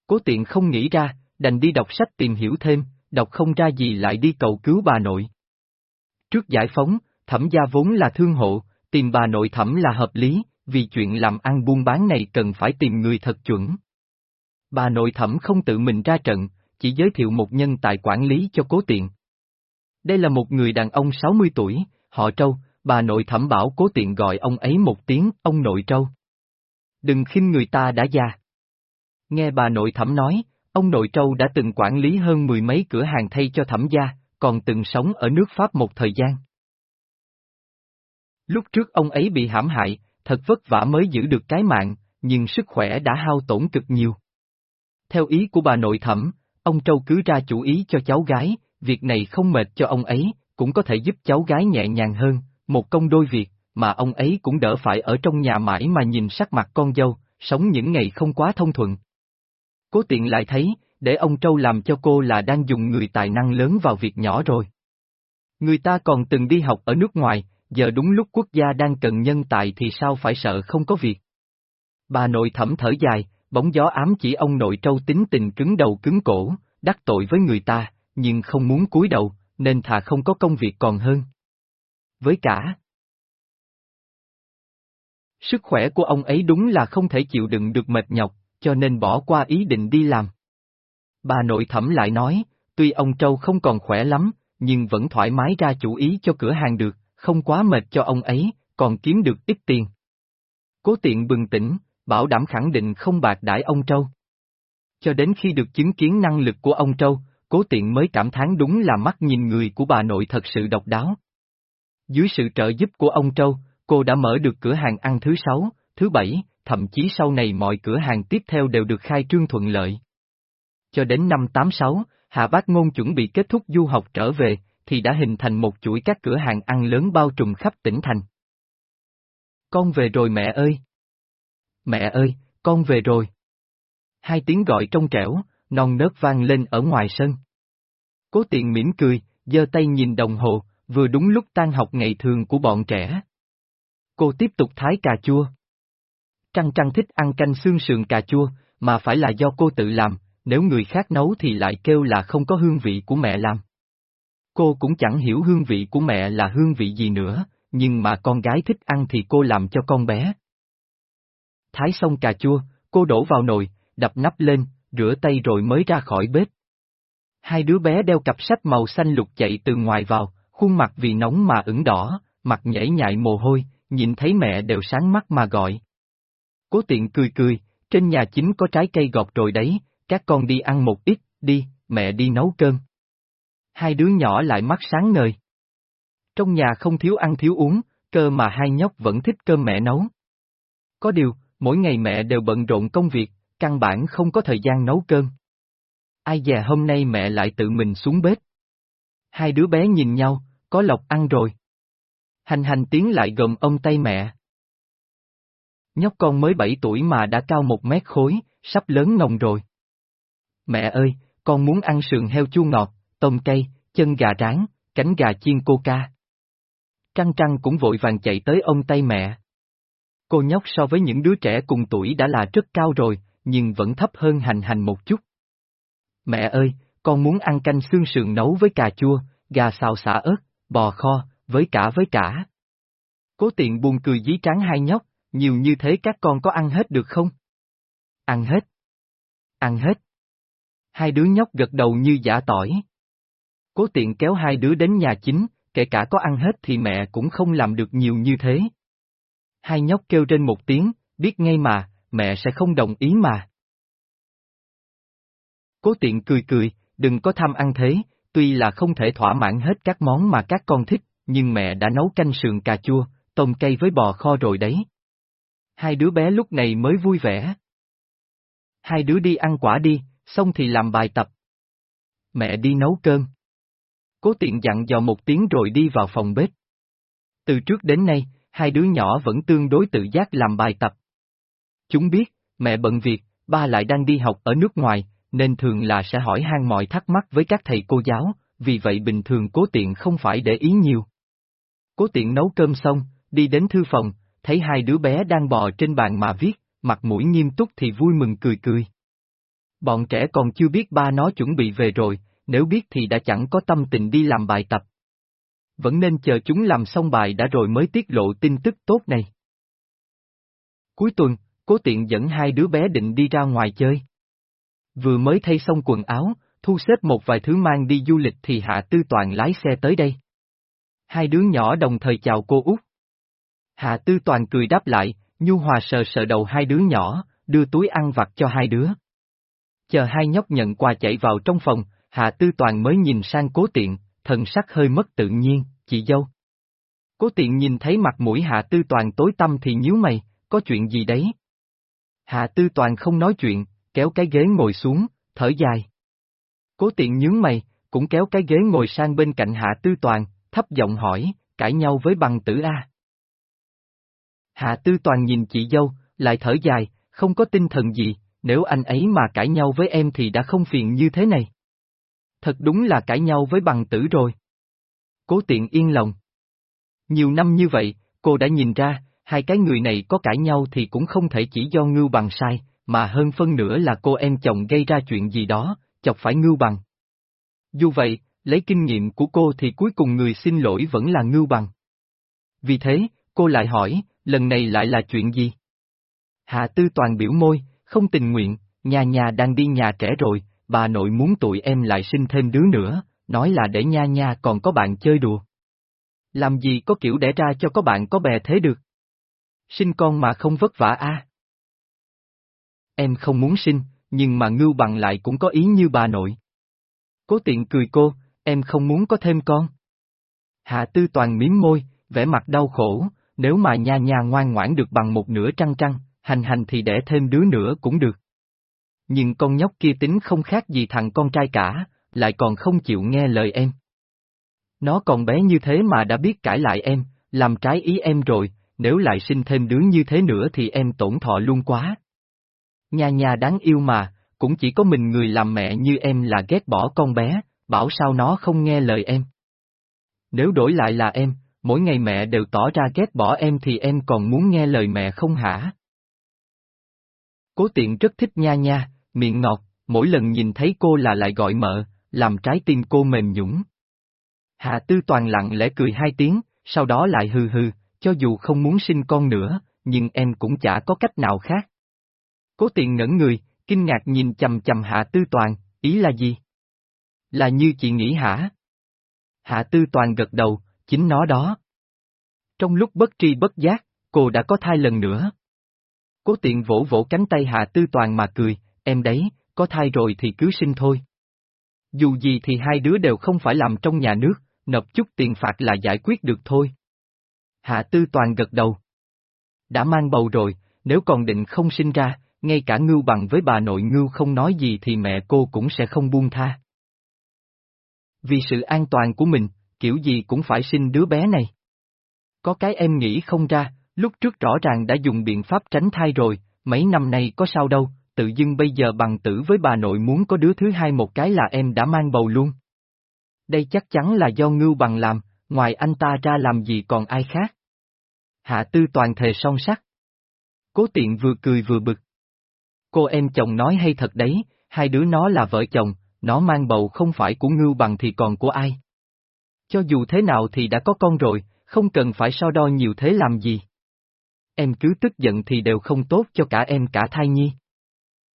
S1: Cố tiện không nghĩ ra, đành đi đọc sách tìm hiểu thêm, đọc không ra gì lại đi cầu cứu bà nội. Trước giải phóng, thẩm gia vốn là thương hộ, tìm bà nội thẩm là hợp lý, vì chuyện làm ăn buôn bán này cần phải tìm người thật chuẩn. Bà nội thẩm không tự mình ra trận, chỉ giới thiệu một nhân tài quản lý cho cố tiện. Đây là một người đàn ông 60 tuổi, họ Trâu, bà nội thẩm bảo cố tiện gọi ông ấy một tiếng ông nội Trâu. Đừng khinh người ta đã già. Nghe bà nội thẩm nói, ông nội Trâu đã từng quản lý hơn mười mấy cửa hàng thay cho thẩm gia, còn từng sống ở nước Pháp một thời gian. Lúc trước ông ấy bị hãm hại, thật vất vả mới giữ được cái mạng, nhưng sức khỏe đã hao tổn cực nhiều. Theo ý của bà nội thẩm, ông Trâu cứ ra chủ ý cho cháu gái, việc này không mệt cho ông ấy, cũng có thể giúp cháu gái nhẹ nhàng hơn, một công đôi việc, mà ông ấy cũng đỡ phải ở trong nhà mãi mà nhìn sắc mặt con dâu, sống những ngày không quá thông thuận. Cố tiện lại thấy, để ông Trâu làm cho cô là đang dùng người tài năng lớn vào việc nhỏ rồi. Người ta còn từng đi học ở nước ngoài, giờ đúng lúc quốc gia đang cần nhân tài thì sao phải sợ không có việc. Bà nội thẩm thở dài, bóng gió ám chỉ ông nội trâu tính tình cứng đầu cứng cổ, đắc tội với người ta, nhưng không muốn cúi đầu, nên thà không có công việc còn hơn. Với cả, sức khỏe của ông ấy đúng là không thể chịu đựng được mệt nhọc, cho nên bỏ qua ý định đi làm. Bà nội thẩm lại nói, tuy ông Trâu không còn khỏe lắm, nhưng vẫn thoải mái ra chủ ý cho cửa hàng được, không quá mệt cho ông ấy, còn kiếm được ít tiền. Cố tiện bừng tỉnh, bảo đảm khẳng định không bạc đãi ông Trâu. Cho đến khi được chứng kiến năng lực của ông Trâu, cố tiện mới cảm thán đúng là mắt nhìn người của bà nội thật sự độc đáo. Dưới sự trợ giúp của ông Trâu, cô đã mở được cửa hàng ăn thứ sáu, thứ bảy, thậm chí sau này mọi cửa hàng tiếp theo đều được khai trương thuận lợi. Cho đến năm 86, Hạ Bác Ngôn chuẩn bị kết thúc du học trở về, thì đã hình thành một chuỗi các cửa hàng ăn lớn bao trùm khắp tỉnh thành. Con về rồi mẹ ơi! Mẹ ơi, con về rồi! Hai tiếng gọi trong trẻo, non nớt vang lên ở ngoài sân. Cố tiện mỉm cười, giơ tay nhìn đồng hồ, vừa đúng lúc tan học ngày thường của bọn trẻ. Cô tiếp tục thái cà chua. Trăng trăng thích ăn canh xương sườn cà chua, mà phải là do cô tự làm, nếu người khác nấu thì lại kêu là không có hương vị của mẹ làm. Cô cũng chẳng hiểu hương vị của mẹ là hương vị gì nữa, nhưng mà con gái thích ăn thì cô làm cho con bé. Thái xong cà chua, cô đổ vào nồi, đập nắp lên, rửa tay rồi mới ra khỏi bếp. Hai đứa bé đeo cặp sách màu xanh lục chạy từ ngoài vào, khuôn mặt vì nóng mà ửng đỏ, mặt nhảy nhại mồ hôi, nhìn thấy mẹ đều sáng mắt mà gọi. Cố tiện cười cười, trên nhà chính có trái cây gọt rồi đấy, các con đi ăn một ít, đi, mẹ đi nấu cơm hai đứa nhỏ lại mắt sáng ngời. Trong nhà không thiếu ăn thiếu uống, cơ mà hai nhóc vẫn thích cơm mẹ nấu. Có điều, mỗi ngày mẹ đều bận rộn công việc, căn bản không có thời gian nấu cơm. Ai dè hôm nay mẹ lại tự mình xuống bếp. Hai đứa bé nhìn nhau, có lộc ăn rồi. Hành hành tiến lại gồm ông tay mẹ. Nhóc con mới 7 tuổi mà đã cao một mét khối, sắp lớn ngồng rồi. Mẹ ơi, con muốn ăn sườn heo chua ngọt, tôm cây, chân gà rán, cánh gà chiên coca. Trăng trăng cũng vội vàng chạy tới ông tay mẹ. Cô nhóc so với những đứa trẻ cùng tuổi đã là rất cao rồi, nhưng vẫn thấp hơn hành hành một chút. Mẹ ơi, con muốn ăn canh xương sườn nấu với cà chua, gà xào xả ớt, bò kho, với cả với cả. Cố tiện buồn cười dí tráng hai nhóc, nhiều như thế các con có ăn hết được không? Ăn hết. Ăn hết. Hai đứa nhóc gật đầu như giả tỏi. Cố tiện kéo hai đứa đến nhà chính, kể cả có ăn hết thì mẹ cũng không làm được nhiều như thế. Hai nhóc kêu trên một tiếng, biết ngay mà, mẹ sẽ không đồng ý mà. Cố tiện cười cười, đừng có tham ăn thế, tuy là không thể thỏa mãn hết các món mà các con thích, nhưng mẹ đã nấu canh sườn cà chua, tôm cây với bò kho rồi đấy. Hai đứa bé lúc này mới vui vẻ. Hai đứa đi ăn quả đi, xong thì làm bài tập. Mẹ đi nấu cơm. Cố tiện dặn dò một tiếng rồi đi vào phòng bếp. Từ trước đến nay, hai đứa nhỏ vẫn tương đối tự giác làm bài tập. Chúng biết, mẹ bận việc, ba lại đang đi học ở nước ngoài, nên thường là sẽ hỏi han mọi thắc mắc với các thầy cô giáo, vì vậy bình thường cố tiện không phải để ý nhiều. Cố tiện nấu cơm xong, đi đến thư phòng, thấy hai đứa bé đang bò trên bàn mà viết, mặt mũi nghiêm túc thì vui mừng cười cười. Bọn trẻ còn chưa biết ba nó chuẩn bị về rồi, nếu biết thì đã chẳng có tâm tình đi làm bài tập. Vẫn nên chờ chúng làm xong bài đã rồi mới tiết lộ tin tức tốt này. Cuối tuần, cố tiện dẫn hai đứa bé định đi ra ngoài chơi. Vừa mới thay xong quần áo, thu xếp một vài thứ mang đi du lịch thì Hạ Tư Toàn lái xe tới đây. Hai đứa nhỏ đồng thời chào cô út. Hạ Tư Toàn cười đáp lại, nhu hòa sờ sờ đầu hai đứa nhỏ, đưa túi ăn vặt cho hai đứa. Chờ hai nhóc nhận quà chạy vào trong phòng, Hạ Tư Toàn mới nhìn sang cố tiện, thần sắc hơi mất tự nhiên, chị dâu. Cố tiện nhìn thấy mặt mũi Hạ Tư Toàn tối tăm thì nhíu mày, có chuyện gì đấy? Hạ Tư Toàn không nói chuyện, kéo cái ghế ngồi xuống, thở dài. Cố tiện nhướng mày, cũng kéo cái ghế ngồi sang bên cạnh Hạ Tư Toàn, thấp giọng hỏi, cãi nhau với bằng tử A. Hạ Tư Toàn nhìn chị dâu, lại thở dài, không có tinh thần gì, nếu anh ấy mà cãi nhau với em thì đã không phiền như thế này. Thật đúng là cãi nhau với bằng tử rồi. Cố tiện yên lòng. Nhiều năm như vậy, cô đã nhìn ra, hai cái người này có cãi nhau thì cũng không thể chỉ do ngưu bằng sai, mà hơn phân nữa là cô em chồng gây ra chuyện gì đó, chọc phải ngưu bằng. Dù vậy, lấy kinh nghiệm của cô thì cuối cùng người xin lỗi vẫn là ngưu bằng. Vì thế, cô lại hỏi, lần này lại là chuyện gì? Hạ Tư Toàn biểu môi, không tình nguyện, nhà nhà đang đi nhà trẻ rồi, bà nội muốn tụi em lại sinh thêm đứa nữa, nói là để nha nha còn có bạn chơi đùa. Làm gì có kiểu đẻ ra cho có bạn có bè thế được? Sinh con mà không vất vả a. Em không muốn sinh, nhưng mà ngưu bằng lại cũng có ý như bà nội. Cố tiện cười cô, em không muốn có thêm con. Hạ tư toàn miếm môi, vẻ mặt đau khổ, nếu mà nha nha ngoan ngoãn được bằng một nửa trăng trăng, hành hành thì đẻ thêm đứa nữa cũng được. Nhưng con nhóc kia tính không khác gì thằng con trai cả, lại còn không chịu nghe lời em. Nó còn bé như thế mà đã biết cãi lại em, làm trái ý em rồi, nếu lại sinh thêm đứa như thế nữa thì em tổn thọ luôn quá. Nhà nhà đáng yêu mà, cũng chỉ có mình người làm mẹ như em là ghét bỏ con bé, bảo sao nó không nghe lời em. Nếu đổi lại là em, mỗi ngày mẹ đều tỏ ra ghét bỏ em thì em còn muốn nghe lời mẹ không hả? Cố tiện rất thích nha nha, miệng ngọt, mỗi lần nhìn thấy cô là lại gọi mợ, làm trái tim cô mềm nhũng. Hạ tư toàn lặng lẽ cười hai tiếng, sau đó lại hừ hừ, cho dù không muốn sinh con nữa, nhưng em cũng chả có cách nào khác. Cố tiện ngẩn người, kinh ngạc nhìn chầm chầm hạ tư toàn, ý là gì? Là như chị nghĩ hả? Hạ tư toàn gật đầu, chính nó đó. Trong lúc bất tri bất giác, cô đã có thai lần nữa. Cố tiện vỗ vỗ cánh tay hạ tư toàn mà cười, em đấy, có thai rồi thì cứ sinh thôi. Dù gì thì hai đứa đều không phải làm trong nhà nước, nộp chút tiền phạt là giải quyết được thôi. Hạ tư toàn gật đầu. Đã mang bầu rồi, nếu còn định không sinh ra, ngay cả ngưu bằng với bà nội ngưu không nói gì thì mẹ cô cũng sẽ không buông tha. Vì sự an toàn của mình, kiểu gì cũng phải sinh đứa bé này. Có cái em nghĩ không ra, lúc trước rõ ràng đã dùng biện pháp tránh thai rồi, mấy năm nay có sao đâu, tự dưng bây giờ bằng tử với bà nội muốn có đứa thứ hai một cái là em đã mang bầu luôn. Đây chắc chắn là do ngưu bằng làm, ngoài anh ta ra làm gì còn ai khác. Hạ tư toàn thề song sắc. Cố tiện vừa cười vừa bực. Cô em chồng nói hay thật đấy, hai đứa nó là vợ chồng, nó mang bầu không phải của ngưu bằng thì còn của ai. Cho dù thế nào thì đã có con rồi, không cần phải so đo nhiều thế làm gì. Em cứ tức giận thì đều không tốt cho cả em cả thai nhi.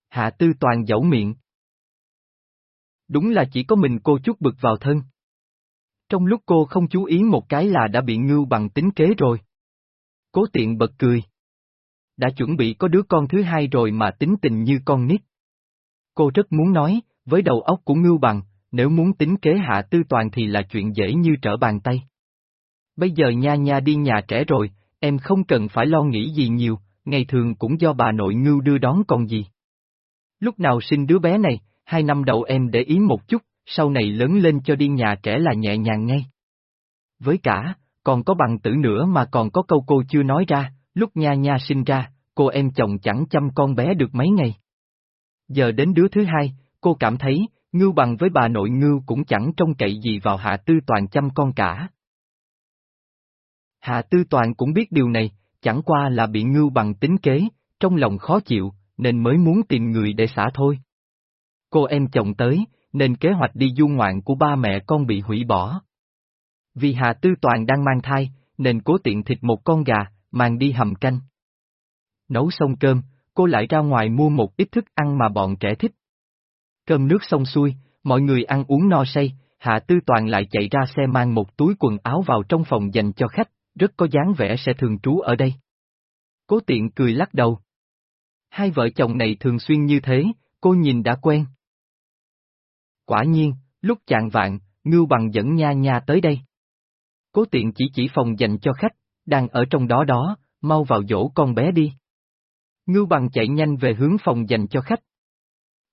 S1: Hạ tư toàn dẫu miệng. Đúng là chỉ có mình cô chút bực vào thân. Trong lúc cô không chú ý một cái là đã bị ngưu bằng tính kế rồi. Cố tiện bật cười. Đã chuẩn bị có đứa con thứ hai rồi mà tính tình như con nít. Cô rất muốn nói, với đầu óc của ngưu bằng, nếu muốn tính kế hạ tư toàn thì là chuyện dễ như trở bàn tay. Bây giờ nha nha đi nhà trẻ rồi, em không cần phải lo nghĩ gì nhiều, ngày thường cũng do bà nội ngưu đưa đón còn gì. Lúc nào sinh đứa bé này, hai năm đầu em để ý một chút, sau này lớn lên cho đi nhà trẻ là nhẹ nhàng ngay. Với cả, còn có bằng tử nữa mà còn có câu cô chưa nói ra, lúc nha nha sinh ra, cô em chồng chẳng chăm con bé được mấy ngày. Giờ đến đứa thứ hai, cô cảm thấy, ngưu bằng với bà nội ngưu cũng chẳng trông cậy gì vào hạ tư toàn chăm con cả. Hạ tư toàn cũng biết điều này, chẳng qua là bị ngưu bằng tính kế, trong lòng khó chịu, nên mới muốn tìm người để xả thôi. Cô em chồng tới, nên kế hoạch đi du ngoạn của ba mẹ con bị hủy bỏ. Vì Hà Tư Toàn đang mang thai, nên cố tiện thịt một con gà, mang đi hầm canh. Nấu xong cơm, cô lại ra ngoài mua một ít thức ăn mà bọn trẻ thích. Cơm nước xong xuôi, mọi người ăn uống no say, Hạ Tư Toàn lại chạy ra xe mang một túi quần áo vào trong phòng dành cho khách, rất có dáng vẻ sẽ thường trú ở đây. Cố tiện cười lắc đầu. Hai vợ chồng này thường xuyên như thế, cô nhìn đã quen. Quả nhiên, lúc chạng vạn, Ngưu Bằng dẫn Nha Nha tới đây. Cố tiện chỉ chỉ phòng dành cho khách, đang ở trong đó đó, mau vào dỗ con bé đi. Ngưu Bằng chạy nhanh về hướng phòng dành cho khách.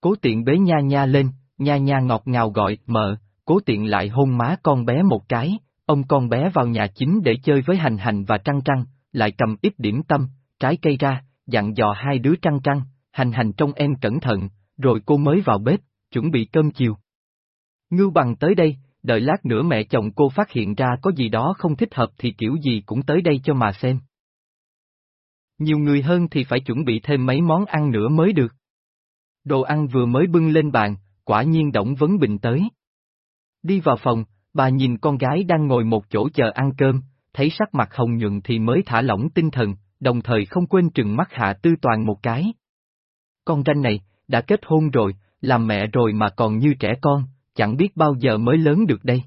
S1: Cố tiện bế Nha Nha lên, Nha Nha ngọt ngào gọi, mợ, cố tiện lại hôn má con bé một cái, ông con bé vào nhà chính để chơi với hành hành và trăng trăng, lại cầm ít điểm tâm, trái cây ra, dặn dò hai đứa trăng trăng, hành hành trong em cẩn thận, rồi cô mới vào bếp, chuẩn bị cơm chiều. Ngưu bằng tới đây, đợi lát nữa mẹ chồng cô phát hiện ra có gì đó không thích hợp thì kiểu gì cũng tới đây cho mà xem. Nhiều người hơn thì phải chuẩn bị thêm mấy món ăn nữa mới được. Đồ ăn vừa mới bưng lên bàn, quả nhiên Đổng Vấn Bình tới. Đi vào phòng, bà nhìn con gái đang ngồi một chỗ chờ ăn cơm, thấy sắc mặt hồng nhuận thì mới thả lỏng tinh thần, đồng thời không quên trừng mắt hạ tư toàn một cái. Con ranh này, đã kết hôn rồi, làm mẹ rồi mà còn như trẻ con, chẳng biết bao giờ mới lớn được đây.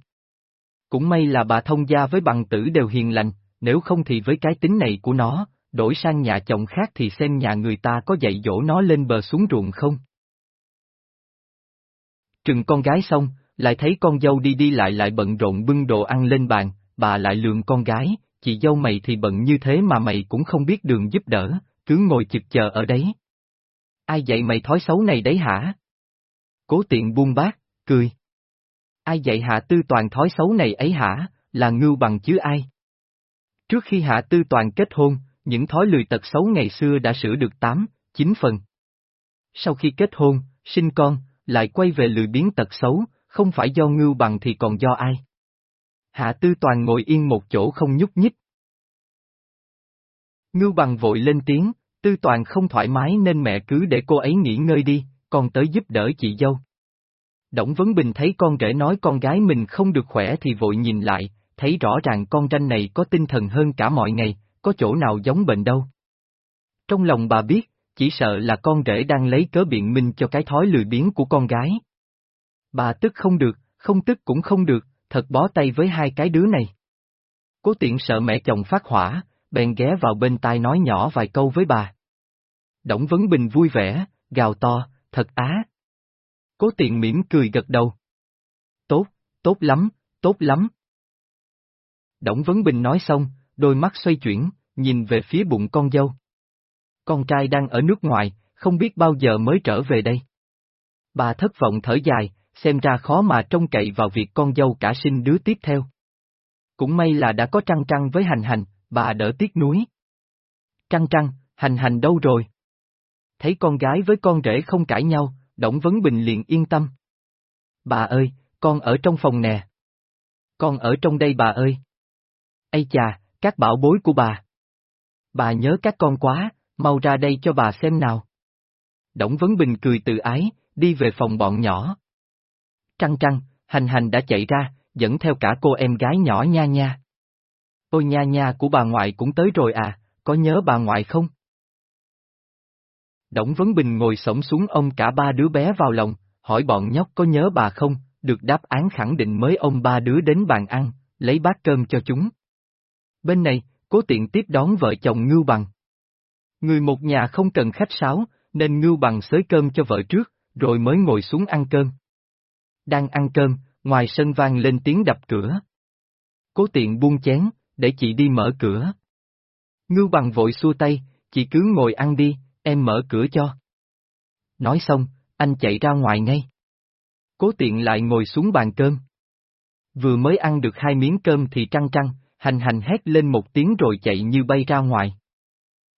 S1: Cũng may là bà thông gia với bằng tử đều hiền lành, nếu không thì với cái tính này của nó, đổi sang nhà chồng khác thì xem nhà người ta có dạy dỗ nó lên bờ xuống ruộng không. Trừng con gái xong, lại thấy con dâu đi đi lại lại bận rộn bưng đồ ăn lên bàn, bà lại lường con gái, chị dâu mày thì bận như thế mà mày cũng không biết đường giúp đỡ, cứ ngồi chực chờ ở đấy. Ai dạy mày thói xấu này đấy hả? Cố tiện buông bát, cười. Ai dạy hạ tư toàn thói xấu này ấy hả, là ngưu bằng chứ ai? Trước khi hạ tư toàn kết hôn, những thói lười tật xấu ngày xưa đã sửa được 8, 9 phần. Sau khi kết hôn, sinh con, lại quay về lười biến tật xấu, không phải do ngưu bằng thì còn do ai? Hạ tư toàn ngồi yên một chỗ không nhúc nhích. Ngưu bằng vội lên tiếng, tư toàn không thoải mái nên mẹ cứ để cô ấy nghỉ ngơi đi, còn tới giúp đỡ chị dâu. Đổng Vấn Bình thấy con rể nói con gái mình không được khỏe thì vội nhìn lại, thấy rõ ràng con ranh này có tinh thần hơn cả mọi ngày, có chỗ nào giống bệnh đâu. Trong lòng bà biết, chỉ sợ là con rể đang lấy cớ biện minh cho cái thói lười biếng của con gái. Bà tức không được, không tức cũng không được, thật bó tay với hai cái đứa này. Cố tiện sợ mẹ chồng phát hỏa, bèn ghé vào bên tai nói nhỏ vài câu với bà. Đổng Vấn Bình vui vẻ, gào to, thật á. Cố tiện mỉm cười gật đầu. Tốt, tốt lắm, tốt lắm. Đổng Vấn Bình nói xong, đôi mắt xoay chuyển, nhìn về phía bụng con dâu. Con trai đang ở nước ngoài, không biết bao giờ mới trở về đây. Bà thất vọng thở dài, xem ra khó mà trông cậy vào việc con dâu cả sinh đứa tiếp theo. Cũng may là đã có trăng trăng với hành hành, bà đỡ tiếc nuối. Trăng trăng, hành hành đâu rồi? Thấy con gái với con rể không cãi nhau, Đổng Vấn Bình liền yên tâm. Bà ơi, con ở trong phòng nè. Con ở trong đây bà ơi. Ây chà, các bảo bối của bà. Bà nhớ các con quá, mau ra đây cho bà xem nào. Đổng Vấn Bình cười tự ái, đi về phòng bọn nhỏ. Trăng trăng, hành hành đã chạy ra, dẫn theo cả cô em gái nhỏ nha nha. Ôi nha nha của bà ngoại cũng tới rồi à, có nhớ bà ngoại không? Đổng Vấn Bình ngồi sổng xuống ông cả ba đứa bé vào lòng, hỏi bọn nhóc có nhớ bà không, được đáp án khẳng định mới ông ba đứa đến bàn ăn, lấy bát cơm cho chúng. Bên này, cố tiện tiếp đón vợ chồng Ngưu Bằng. Người một nhà không cần khách sáo, nên Ngưu Bằng xới cơm cho vợ trước, rồi mới ngồi xuống ăn cơm. Đang ăn cơm, ngoài sân vang lên tiếng đập cửa. Cố tiện buông chén, để chị đi mở cửa. Ngưu Bằng vội xua tay, chị cứ ngồi ăn đi, em mở cửa cho. Nói xong, anh chạy ra ngoài ngay. Cố tiện lại ngồi xuống bàn cơm. Vừa mới ăn được hai miếng cơm thì trăng trăng, hành hành hét lên một tiếng rồi chạy như bay ra ngoài.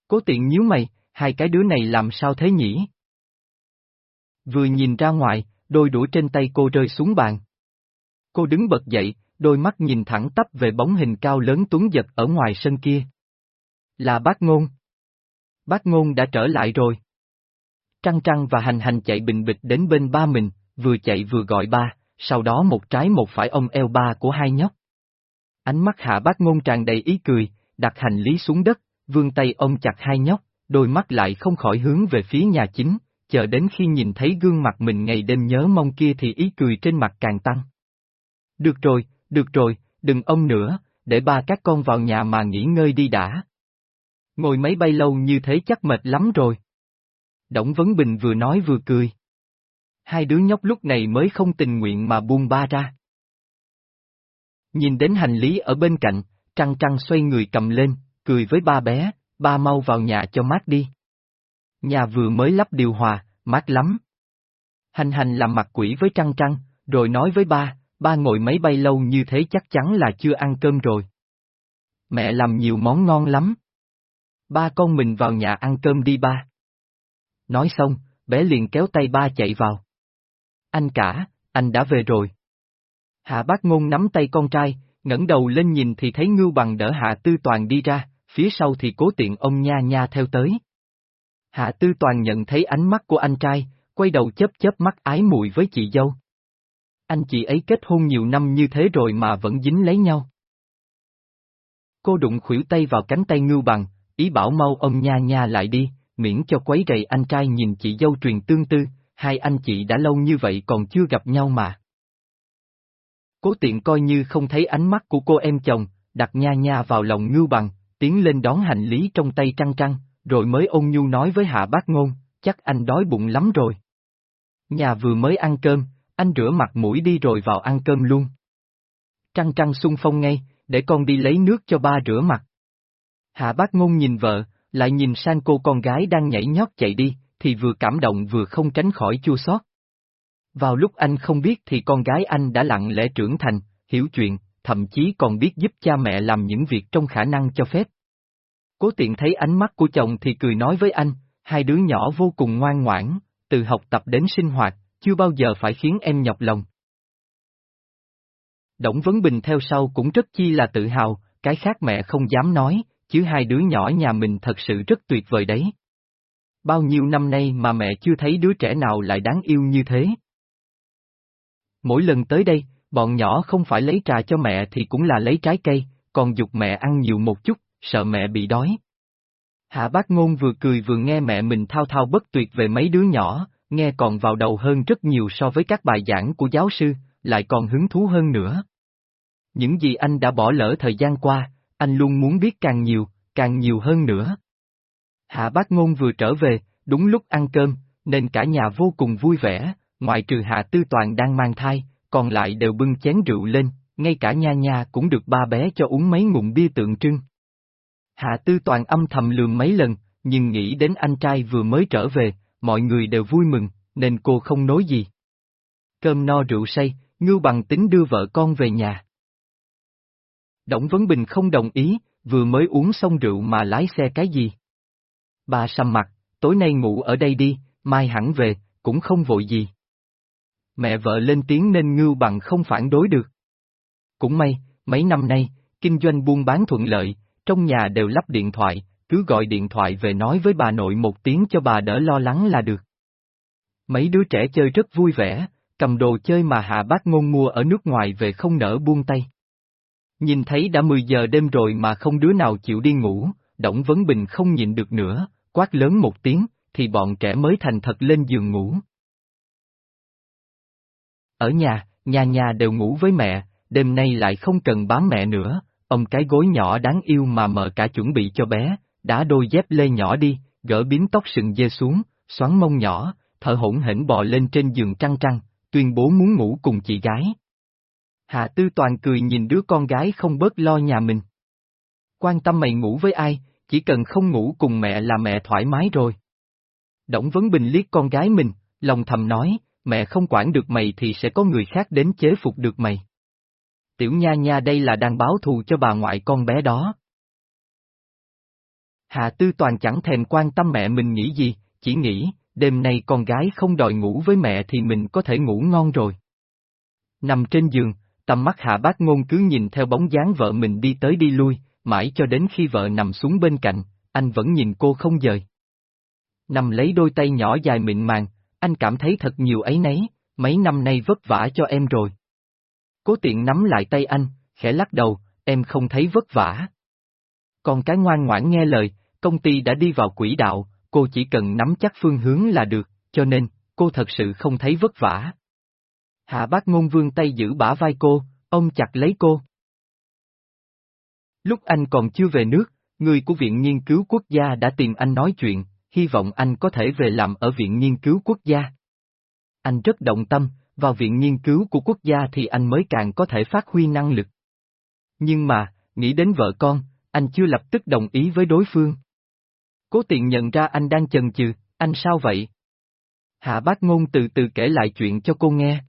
S1: Cố tiện nhíu mày, hai cái đứa này làm sao thế nhỉ? Vừa nhìn ra ngoài, đôi đũa trên tay cô rơi xuống bàn. Cô đứng bật dậy, đôi mắt nhìn thẳng tắp về bóng hình cao lớn tuấn giật ở ngoài sân kia. Là bác ngôn. Bác ngôn đã trở lại rồi. Trăng trăng và hành hành chạy bình bịch đến bên ba mình, vừa chạy vừa gọi ba, sau đó một trái một phải ông eo ba của hai nhóc. Ánh mắt hạ bác ngôn tràn đầy ý cười, đặt hành lý xuống đất, vươn tay ôm chặt hai nhóc, đôi mắt lại không khỏi hướng về phía nhà chính, chờ đến khi nhìn thấy gương mặt mình ngày đêm nhớ mong kia thì ý cười trên mặt càng tăng. Được rồi, được rồi, đừng ông nữa, để ba các con vào nhà mà nghỉ ngơi đi đã. Ngồi máy bay lâu như thế chắc mệt lắm rồi. Đổng Vấn Bình vừa nói vừa cười. Hai đứa nhóc lúc này mới không tình nguyện mà buông ba ra. Nhìn đến hành lý ở bên cạnh, trăng trăng xoay người cầm lên, cười với ba bé, ba mau vào nhà cho mát đi. Nhà vừa mới lắp điều hòa, mát lắm. Hành hành làm mặt quỷ với trăng trăng, rồi nói với ba, ba ngồi máy bay lâu như thế chắc chắn là chưa ăn cơm rồi. Mẹ làm nhiều món ngon lắm. Ba con mình vào nhà ăn cơm đi ba. Nói xong, bé liền kéo tay ba chạy vào. Anh cả, anh đã về rồi. Hạ bác ngôn nắm tay con trai, ngẩng đầu lên nhìn thì thấy ngưu bằng đỡ hạ tư toàn đi ra, phía sau thì cố tiện ông nha nha theo tới. Hạ tư toàn nhận thấy ánh mắt của anh trai, quay đầu chớp chớp mắt ái mùi với chị dâu. Anh chị ấy kết hôn nhiều năm như thế rồi mà vẫn dính lấy nhau. Cô đụng khuỷu tay vào cánh tay ngưu bằng, ý bảo mau ông nha nha lại đi, miễn cho quấy rầy anh trai nhìn chị dâu truyền tương tư, hai anh chị đã lâu như vậy còn chưa gặp nhau mà. Cố tiện coi như không thấy ánh mắt của cô em chồng, đặt nha nha vào lòng ngưu bằng, tiến lên đón hành lý trong tay trăng trăng, rồi mới ôn nhu nói với hạ bác ngôn, chắc anh đói bụng lắm rồi. Nhà vừa mới ăn cơm, anh rửa mặt mũi đi rồi vào ăn cơm luôn. Trăng trăng xung phong ngay, để con đi lấy nước cho ba rửa mặt. Hạ bác ngôn nhìn vợ, lại nhìn sang cô con gái đang nhảy nhót chạy đi, thì vừa cảm động vừa không tránh khỏi chua xót. Vào lúc anh không biết thì con gái anh đã lặng lẽ trưởng thành, hiểu chuyện, thậm chí còn biết giúp cha mẹ làm những việc trong khả năng cho phép. Cố tiện thấy ánh mắt của chồng thì cười nói với anh, hai đứa nhỏ vô cùng ngoan ngoãn, từ học tập đến sinh hoạt, chưa bao giờ phải khiến em nhọc lòng. Đổng Vấn Bình theo sau cũng rất chi là tự hào, cái khác mẹ không dám nói, chứ hai đứa nhỏ nhà mình thật sự rất tuyệt vời đấy. Bao nhiêu năm nay mà mẹ chưa thấy đứa trẻ nào lại đáng yêu như thế. Mỗi lần tới đây, bọn nhỏ không phải lấy trà cho mẹ thì cũng là lấy trái cây, còn dục mẹ ăn nhiều một chút, sợ mẹ bị đói. Hạ bác ngôn vừa cười vừa nghe mẹ mình thao thao bất tuyệt về mấy đứa nhỏ, nghe còn vào đầu hơn rất nhiều so với các bài giảng của giáo sư, lại còn hứng thú hơn nữa. Những gì anh đã bỏ lỡ thời gian qua, anh luôn muốn biết càng nhiều, càng nhiều hơn nữa. Hạ bác ngôn vừa trở về, đúng lúc ăn cơm, nên cả nhà vô cùng vui vẻ, ngoại trừ hạ tư toàn đang mang thai, còn lại đều bưng chén rượu lên, ngay cả nha nha cũng được ba bé cho uống mấy ngụm bia tượng trưng. Hạ tư toàn âm thầm lường mấy lần, nhưng nghĩ đến anh trai vừa mới trở về, mọi người đều vui mừng, nên cô không nói gì. Cơm no rượu say, ngưu bằng tính đưa vợ con về nhà. Đổng Vấn Bình không đồng ý, vừa mới uống xong rượu mà lái xe cái gì. Bà sầm mặt, tối nay ngủ ở đây đi, mai hẳn về, cũng không vội gì. Mẹ vợ lên tiếng nên ngưu bằng không phản đối được. Cũng may, mấy năm nay, kinh doanh buôn bán thuận lợi, trong nhà đều lắp điện thoại, cứ gọi điện thoại về nói với bà nội một tiếng cho bà đỡ lo lắng là được. Mấy đứa trẻ chơi rất vui vẻ, cầm đồ chơi mà hạ bác ngôn mua ở nước ngoài về không nỡ buông tay. Nhìn thấy đã 10 giờ đêm rồi mà không đứa nào chịu đi ngủ, Đổng Vấn Bình không nhịn được nữa, quát lớn một tiếng, thì bọn trẻ mới thành thật lên giường ngủ. Ở nhà, nhà nhà đều ngủ với mẹ, đêm nay lại không cần bám mẹ nữa, ông cái gối nhỏ đáng yêu mà mờ cả chuẩn bị cho bé, đã đôi dép lê nhỏ đi, gỡ bím tóc sừng dê xuống, xoắn mông nhỏ, thở hổn hển bò lên trên giường trăng trăng, tuyên bố muốn ngủ cùng chị gái. Hạ Tư Toàn cười nhìn đứa con gái không bớt lo nhà mình. Quan tâm mày ngủ với ai, chỉ cần không ngủ cùng mẹ là mẹ thoải mái rồi. Đổng Vấn Bình liếc con gái mình, lòng thầm nói, mẹ không quản được mày thì sẽ có người khác đến chế phục được mày. Tiểu Nha Nha đây là đang báo thù cho bà ngoại con bé đó. Hạ Tư Toàn chẳng thèm quan tâm mẹ mình nghĩ gì, chỉ nghĩ, đêm nay con gái không đòi ngủ với mẹ thì mình có thể ngủ ngon rồi. Nằm trên giường, tầm mắt hạ bác ngôn cứ nhìn theo bóng dáng vợ mình đi tới đi lui, mãi cho đến khi vợ nằm xuống bên cạnh, anh vẫn nhìn cô không dời. Nằm lấy đôi tay nhỏ dài mịn màng, anh cảm thấy thật nhiều ấy nấy, mấy năm nay vất vả cho em rồi. Cố tiện nắm lại tay anh, khẽ lắc đầu, em không thấy vất vả. Còn cái ngoan ngoãn nghe lời, công ty đã đi vào quỹ đạo, cô chỉ cần nắm chắc phương hướng là được, cho nên, cô thật sự không thấy vất vả. Hạ bác ngôn vương tay giữ bả vai cô, ông chặt lấy cô. Lúc anh còn chưa về nước, người của Viện Nghiên cứu Quốc gia đã tìm anh nói chuyện, hy vọng anh có thể về làm ở Viện Nghiên cứu Quốc gia. Anh rất động tâm, vào Viện Nghiên cứu của quốc gia thì anh mới càng có thể phát huy năng lực. Nhưng mà, nghĩ đến vợ con, anh chưa lập tức đồng ý với đối phương. Cố tiện nhận ra anh đang chần chừ, anh sao vậy? Hạ bác ngôn từ từ kể lại chuyện cho cô nghe.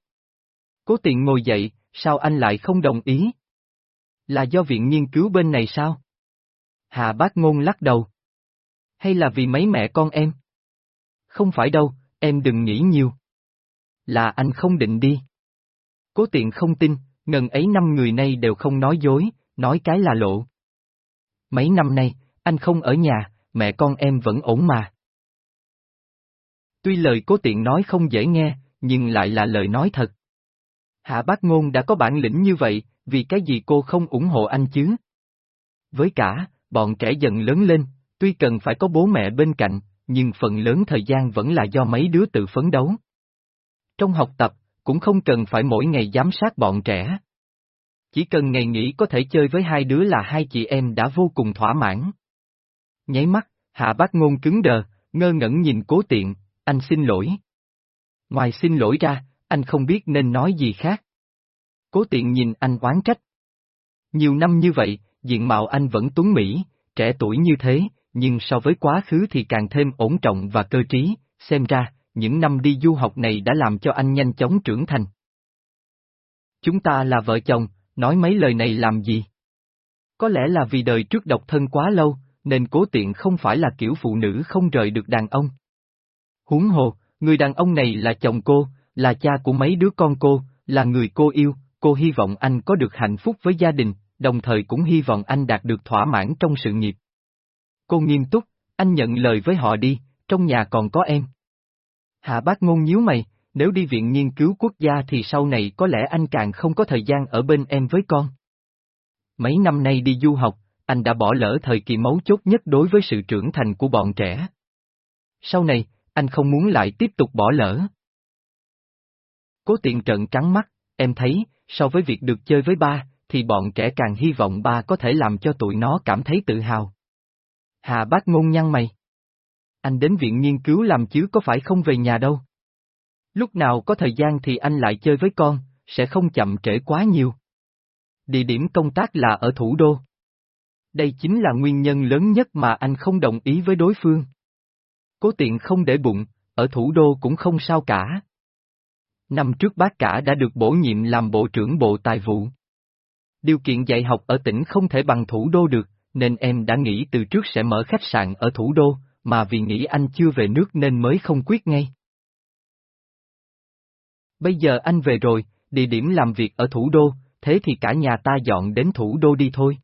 S1: Cố tiện ngồi dậy, sao anh lại không đồng ý? Là do viện nghiên cứu bên này sao? Hạ bác ngôn lắc đầu. Hay là vì mấy mẹ con em? Không phải đâu, em đừng nghĩ nhiều. Là anh không định đi. Cố tiện không tin, ngần ấy năm người nay đều không nói dối, nói cái là lộ. Mấy năm nay, anh không ở nhà, mẹ con em vẫn ổn mà. Tuy lời cố tiện nói không dễ nghe, nhưng lại là lời nói thật. Hạ bác ngôn đã có bản lĩnh như vậy, vì cái gì cô không ủng hộ anh chứ? Với cả, bọn trẻ dần lớn lên, tuy cần phải có bố mẹ bên cạnh, nhưng phần lớn thời gian vẫn là do mấy đứa tự phấn đấu. Trong học tập, cũng không cần phải mỗi ngày giám sát bọn trẻ. Chỉ cần ngày nghỉ có thể chơi với hai đứa là hai chị em đã vô cùng thỏa mãn. Nháy mắt, hạ bác ngôn cứng đờ, ngơ ngẩn nhìn cố tiện, anh xin lỗi. Ngoài xin lỗi ra, anh không biết nên nói gì khác. Cố tiện nhìn anh oán trách. Nhiều năm như vậy, diện mạo anh vẫn tuấn mỹ, trẻ tuổi như thế, nhưng so với quá khứ thì càng thêm ổn trọng và cơ trí, xem ra, những năm đi du học này đã làm cho anh nhanh chóng trưởng thành. Chúng ta là vợ chồng, nói mấy lời này làm gì? Có lẽ là vì đời trước độc thân quá lâu, nên cố tiện không phải là kiểu phụ nữ không rời được đàn ông. Huống hồ, người đàn ông này là chồng cô, là cha của mấy đứa con cô, là người cô yêu, cô hy vọng anh có được hạnh phúc với gia đình, đồng thời cũng hy vọng anh đạt được thỏa mãn trong sự nghiệp. Cô nghiêm túc, anh nhận lời với họ đi, trong nhà còn có em. Hạ bác ngôn nhíu mày, nếu đi viện nghiên cứu quốc gia thì sau này có lẽ anh càng không có thời gian ở bên em với con. Mấy năm nay đi du học, anh đã bỏ lỡ thời kỳ mấu chốt nhất đối với sự trưởng thành của bọn trẻ. Sau này, anh không muốn lại tiếp tục bỏ lỡ. Cố tiện trận trắng mắt, em thấy, so với việc được chơi với ba, thì bọn trẻ càng hy vọng ba có thể làm cho tụi nó cảm thấy tự hào. Hà bác ngôn nhăn mày. Anh đến viện nghiên cứu làm chứ có phải không về nhà đâu. Lúc nào có thời gian thì anh lại chơi với con, sẽ không chậm trễ quá nhiều. Địa điểm công tác là ở thủ đô. Đây chính là nguyên nhân lớn nhất mà anh không đồng ý với đối phương. Cố tiện không để bụng, ở thủ đô cũng không sao cả. Năm trước bác cả đã được bổ nhiệm làm Bộ trưởng Bộ Tài vụ. Điều kiện dạy học ở tỉnh không thể bằng thủ đô được, nên em đã nghĩ từ trước sẽ mở khách sạn ở thủ đô, mà vì nghĩ anh chưa về nước nên mới không quyết ngay. Bây giờ anh về rồi, địa điểm làm việc ở thủ đô, thế thì cả nhà ta dọn đến thủ đô đi thôi.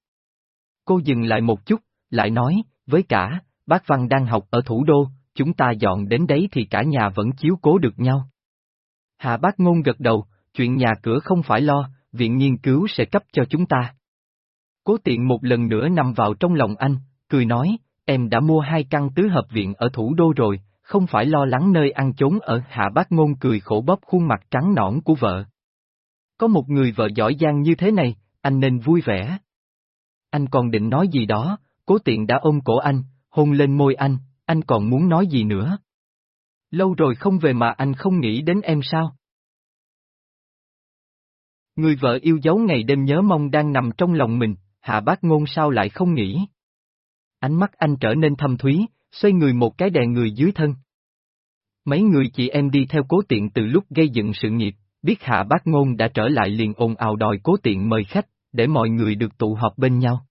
S1: Cô dừng lại một chút, lại nói, với cả, bác Văn đang học ở thủ đô, chúng ta dọn đến đấy thì cả nhà vẫn chiếu cố được nhau. Hạ bác ngôn gật đầu, chuyện nhà cửa không phải lo, viện nghiên cứu sẽ cấp cho chúng ta. Cố tiện một lần nữa nằm vào trong lòng anh, cười nói, em đã mua hai căn tứ hợp viện ở thủ đô rồi, không phải lo lắng nơi ăn trốn ở hạ bác ngôn cười khổ bóp khuôn mặt trắng nõn của vợ. Có một người vợ giỏi giang như thế này, anh nên vui vẻ. Anh còn định nói gì đó, cố tiện đã ôm cổ anh, hôn lên môi anh, anh còn muốn nói gì nữa? Lâu rồi không về mà anh không nghĩ đến em sao? Người vợ yêu dấu ngày đêm nhớ mong đang nằm trong lòng mình, hạ bác ngôn sao lại không nghĩ? Ánh mắt anh trở nên thâm thúy, xoay người một cái đè người dưới thân. Mấy người chị em đi theo cố tiện từ lúc gây dựng sự nghiệp, biết hạ bác ngôn đã trở lại liền ồn ào đòi cố tiện mời khách, để mọi người được tụ họp bên nhau.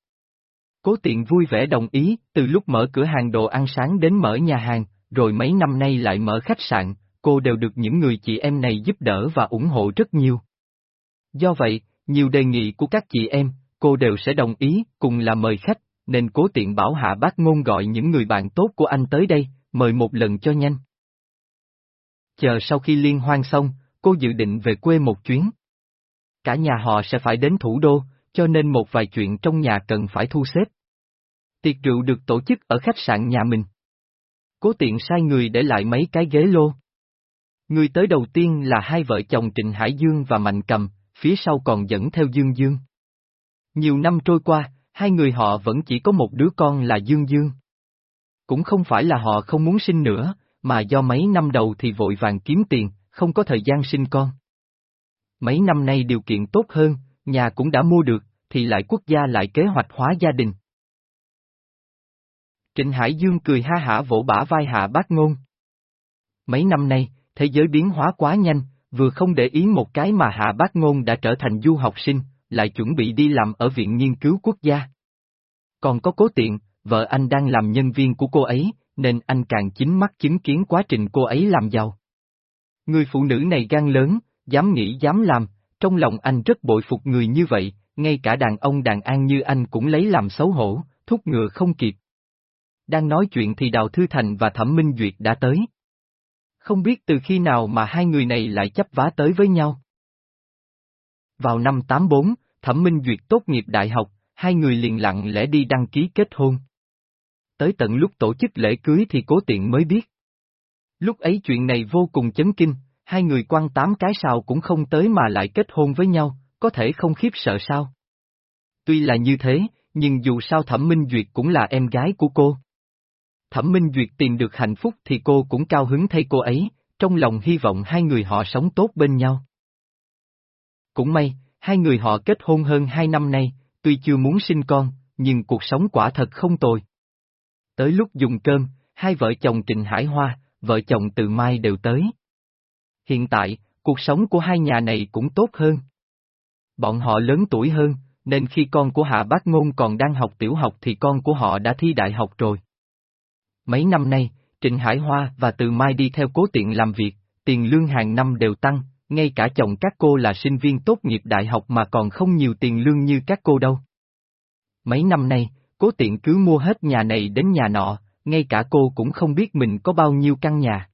S1: Cố tiện vui vẻ đồng ý, từ lúc mở cửa hàng đồ ăn sáng đến mở nhà hàng, rồi mấy năm nay lại mở khách sạn, cô đều được những người chị em này giúp đỡ và ủng hộ rất nhiều. Do vậy, nhiều đề nghị của các chị em, cô đều sẽ đồng ý, cùng là mời khách, nên cố tiện bảo hạ bác ngôn gọi những người bạn tốt của anh tới đây, mời một lần cho nhanh. Chờ sau khi liên hoan xong, cô dự định về quê một chuyến. Cả nhà họ sẽ phải đến thủ đô, cho nên một vài chuyện trong nhà cần phải thu xếp. Tiệc rượu được tổ chức ở khách sạn nhà mình. Cố tiện sai người để lại mấy cái ghế lô. Người tới đầu tiên là hai vợ chồng Trịnh Hải Dương và Mạnh Cầm, phía sau còn dẫn theo Dương Dương. Nhiều năm trôi qua, hai người họ vẫn chỉ có một đứa con là Dương Dương. Cũng không phải là họ không muốn sinh nữa, mà do mấy năm đầu thì vội vàng kiếm tiền, không có thời gian sinh con. Mấy năm nay điều kiện tốt hơn, nhà cũng đã mua được, thì lại quốc gia lại kế hoạch hóa gia đình. Trịnh Hải Dương cười ha hả vỗ bả vai hạ bác ngôn. Mấy năm nay, thế giới biến hóa quá nhanh, vừa không để ý một cái mà hạ bác ngôn đã trở thành du học sinh, lại chuẩn bị đi làm ở Viện Nghiên cứu Quốc gia. Còn có cố tiện, vợ anh đang làm nhân viên của cô ấy, nên anh càng chính mắt chứng kiến quá trình cô ấy làm giàu. Người phụ nữ này gan lớn, dám nghĩ dám làm, trong lòng anh rất bội phục người như vậy, ngay cả đàn ông đàn an như anh cũng lấy làm xấu hổ, thúc ngựa không kịp. Đang nói chuyện thì Đào Thư Thành và Thẩm Minh Duyệt đã tới. Không biết từ khi nào mà hai người này lại chấp vá tới với nhau. Vào năm 84, Thẩm Minh Duyệt tốt nghiệp đại học, hai người liền lặng lẽ đi đăng ký kết hôn. Tới tận lúc tổ chức lễ cưới thì cố tiện mới biết. Lúc ấy chuyện này vô cùng chấn kinh, hai người quan tám cái sao cũng không tới mà lại kết hôn với nhau, có thể không khiếp sợ sao? Tuy là như thế, nhưng dù sao Thẩm Minh Duyệt cũng là em gái của cô. Thẩm Minh Duyệt tìm được hạnh phúc thì cô cũng cao hứng thay cô ấy, trong lòng hy vọng hai người họ sống tốt bên nhau. Cũng may, hai người họ kết hôn hơn hai năm nay, tuy chưa muốn sinh con, nhưng cuộc sống quả thật không tồi. Tới lúc dùng cơm, hai vợ chồng Trịnh Hải Hoa, vợ chồng Từ Mai đều tới. Hiện tại, cuộc sống của hai nhà này cũng tốt hơn. Bọn họ lớn tuổi hơn, nên khi con của Hạ Bác Ngôn còn đang học tiểu học thì con của họ đã thi đại học rồi. Mấy năm nay, Trịnh Hải Hoa và Từ Mai đi theo cố tiện làm việc, tiền lương hàng năm đều tăng, ngay cả chồng các cô là sinh viên tốt nghiệp đại học mà còn không nhiều tiền lương như các cô đâu. Mấy năm nay, cố tiện cứ mua hết nhà này đến nhà nọ, ngay cả cô cũng không biết mình có bao nhiêu căn nhà.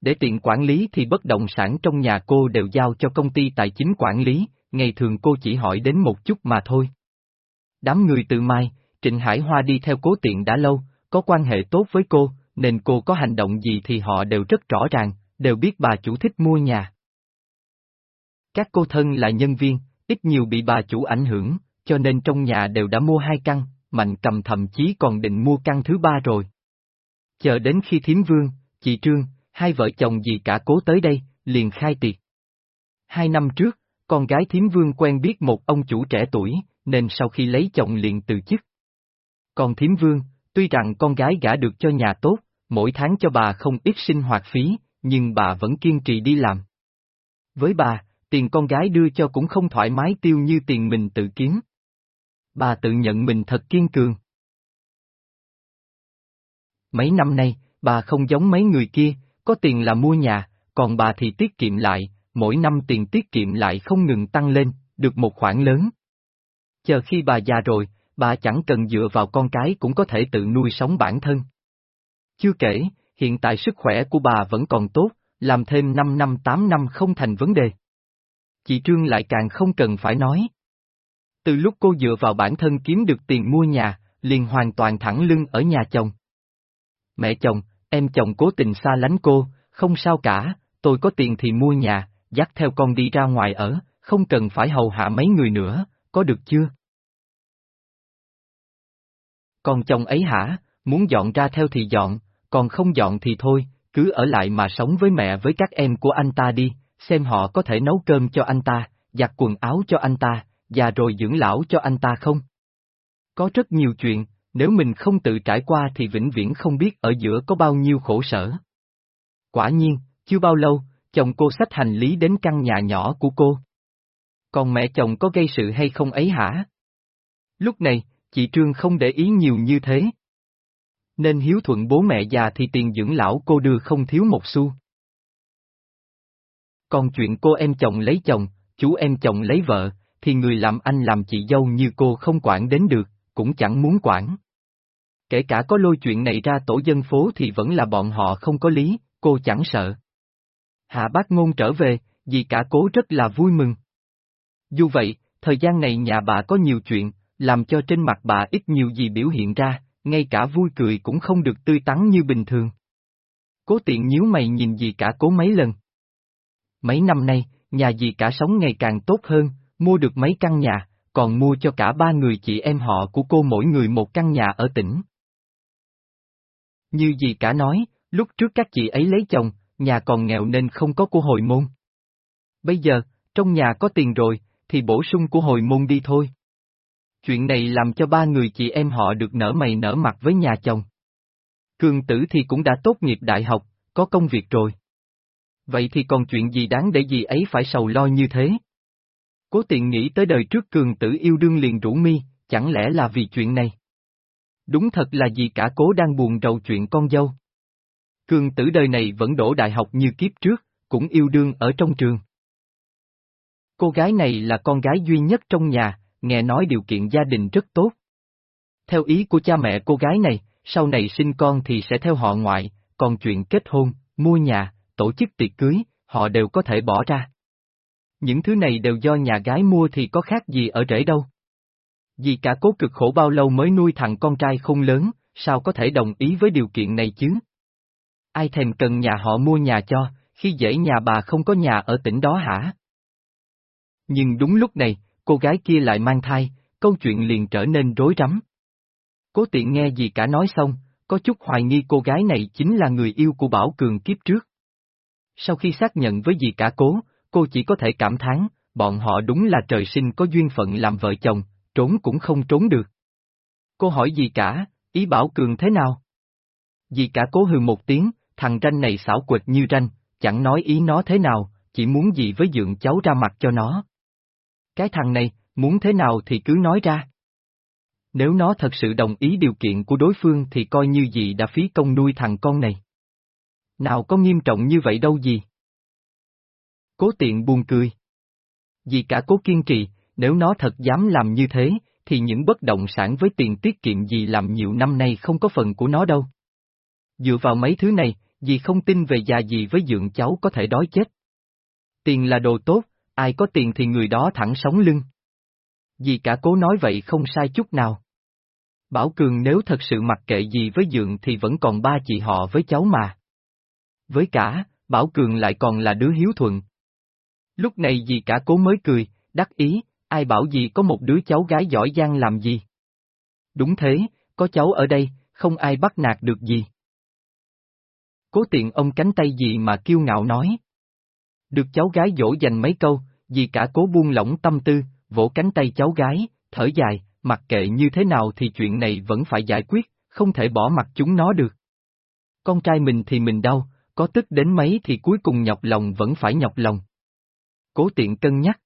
S1: Để tiện quản lý thì bất động sản trong nhà cô đều giao cho công ty tài chính quản lý, ngày thường cô chỉ hỏi đến một chút mà thôi. Đám người từ mai, Trịnh Hải Hoa đi theo cố tiện đã lâu, có quan hệ tốt với cô, nên cô có hành động gì thì họ đều rất rõ ràng, đều biết bà chủ thích mua nhà. Các cô thân là nhân viên, ít nhiều bị bà chủ ảnh hưởng, cho nên trong nhà đều đã mua hai căn, Mạnh cầm thậm chí còn định mua căn thứ ba rồi. Chờ đến khi Thiến vương, chị Trương, hai vợ chồng gì cả cố tới đây, liền khai tiệc. Hai năm trước, con gái Thiến vương quen biết một ông chủ trẻ tuổi, nên sau khi lấy chồng liền từ chức. Còn Thiến vương, tuy rằng con gái gả được cho nhà tốt, mỗi tháng cho bà không ít sinh hoạt phí, nhưng bà vẫn kiên trì đi làm. Với bà, tiền con gái đưa cho cũng không thoải mái tiêu như tiền mình tự kiếm. Bà tự nhận mình thật kiên cường. Mấy năm nay, bà không giống mấy người kia, có tiền là mua nhà, còn bà thì tiết kiệm lại, mỗi năm tiền tiết kiệm lại không ngừng tăng lên, được một khoản lớn. Chờ khi bà già rồi, bà chẳng cần dựa vào con cái cũng có thể tự nuôi sống bản thân. Chưa kể, hiện tại sức khỏe của bà vẫn còn tốt, làm thêm 5 năm 8 năm không thành vấn đề. Chị Trương lại càng không cần phải nói. Từ lúc cô dựa vào bản thân kiếm được tiền mua nhà, liền hoàn toàn thẳng lưng ở nhà chồng. Mẹ chồng, em chồng cố tình xa lánh cô, không sao cả, tôi có tiền thì mua nhà, dắt theo con đi ra ngoài ở, không cần phải hầu hạ mấy người nữa, có được chưa? Còn chồng ấy hả, muốn dọn ra theo thì dọn, còn không dọn thì thôi, cứ ở lại mà sống với mẹ với các em của anh ta đi, xem họ có thể nấu cơm cho anh ta, giặt quần áo cho anh ta, già rồi dưỡng lão cho anh ta không? Có rất nhiều chuyện, nếu mình không tự trải qua thì vĩnh viễn không biết ở giữa có bao nhiêu khổ sở. Quả nhiên, chưa bao lâu, chồng cô xách hành lý đến căn nhà nhỏ của cô. Còn mẹ chồng có gây sự hay không ấy hả? Lúc này, chị Trương không để ý nhiều như thế nên hiếu thuận bố mẹ già thì tiền dưỡng lão cô đưa không thiếu một xu. Còn chuyện cô em chồng lấy chồng, chú em chồng lấy vợ, thì người làm anh làm chị dâu như cô không quản đến được, cũng chẳng muốn quản. Kể cả có lôi chuyện này ra tổ dân phố thì vẫn là bọn họ không có lý, cô chẳng sợ. Hạ bác ngôn trở về, vì cả cố rất là vui mừng. Dù vậy, thời gian này nhà bà có nhiều chuyện, làm cho trên mặt bà ít nhiều gì biểu hiện ra, ngay cả vui cười cũng không được tươi tắn như bình thường. Cố tiện nhíu mày nhìn dì cả cố mấy lần. Mấy năm nay, nhà dì cả sống ngày càng tốt hơn, mua được mấy căn nhà, còn mua cho cả ba người chị em họ của cô mỗi người một căn nhà ở tỉnh. Như dì cả nói, lúc trước các chị ấy lấy chồng, nhà còn nghèo nên không có của hồi môn. Bây giờ, trong nhà có tiền rồi, thì bổ sung của hồi môn đi thôi. Chuyện này làm cho ba người chị em họ được nở mày nở mặt với nhà chồng. Cường tử thì cũng đã tốt nghiệp đại học, có công việc rồi. Vậy thì còn chuyện gì đáng để gì ấy phải sầu lo như thế? Cố tiện nghĩ tới đời trước cường tử yêu đương liền rủ mi, chẳng lẽ là vì chuyện này? Đúng thật là gì cả cố đang buồn rầu chuyện con dâu. Cường tử đời này vẫn đổ đại học như kiếp trước, cũng yêu đương ở trong trường. Cô gái này là con gái duy nhất trong nhà, nghe nói điều kiện gia đình rất tốt. Theo ý của cha mẹ cô gái này, sau này sinh con thì sẽ theo họ ngoại, còn chuyện kết hôn, mua nhà, tổ chức tiệc cưới, họ đều có thể bỏ ra. Những thứ này đều do nhà gái mua thì có khác gì ở rễ đâu. Vì cả cố cực khổ bao lâu mới nuôi thằng con trai không lớn, sao có thể đồng ý với điều kiện này chứ? Ai thèm cần nhà họ mua nhà cho, khi dễ nhà bà không có nhà ở tỉnh đó hả? Nhưng đúng lúc này, cô gái kia lại mang thai, câu chuyện liền trở nên rối rắm. Cố tiện nghe gì cả nói xong, có chút hoài nghi cô gái này chính là người yêu của Bảo Cường kiếp trước. Sau khi xác nhận với gì cả cố, cô chỉ có thể cảm thán, bọn họ đúng là trời sinh có duyên phận làm vợ chồng, trốn cũng không trốn được. Cô hỏi gì cả, ý Bảo Cường thế nào? Dì cả cố hừ một tiếng, thằng ranh này xảo quyệt như ranh, chẳng nói ý nó thế nào, chỉ muốn gì với dượng cháu ra mặt cho nó. Cái thằng này, muốn thế nào thì cứ nói ra. Nếu nó thật sự đồng ý điều kiện của đối phương thì coi như gì đã phí công nuôi thằng con này. Nào có nghiêm trọng như vậy đâu gì. Cố tiện buồn cười. Vì cả cố kiên trì, nếu nó thật dám làm như thế, thì những bất động sản với tiền tiết kiệm gì làm nhiều năm nay không có phần của nó đâu. Dựa vào mấy thứ này, dì không tin về già gì với dượng cháu có thể đói chết. Tiền là đồ tốt, ai có tiền thì người đó thẳng sống lưng. Dì cả cố nói vậy không sai chút nào. Bảo Cường nếu thật sự mặc kệ gì với dượng thì vẫn còn ba chị họ với cháu mà. Với cả, Bảo Cường lại còn là đứa hiếu thuận. Lúc này dì cả cố mới cười, đắc ý, ai bảo dì có một đứa cháu gái giỏi giang làm gì. Đúng thế, có cháu ở đây, không ai bắt nạt được gì. Cố tiện ông cánh tay gì mà kiêu ngạo nói. Được cháu gái dỗ dành mấy câu, vì cả cố buông lỏng tâm tư, vỗ cánh tay cháu gái, thở dài, mặc kệ như thế nào thì chuyện này vẫn phải giải quyết, không thể bỏ mặt chúng nó được. Con trai mình thì mình đau, có tức đến mấy thì cuối cùng nhọc lòng vẫn phải nhọc lòng. Cố tiện cân nhắc.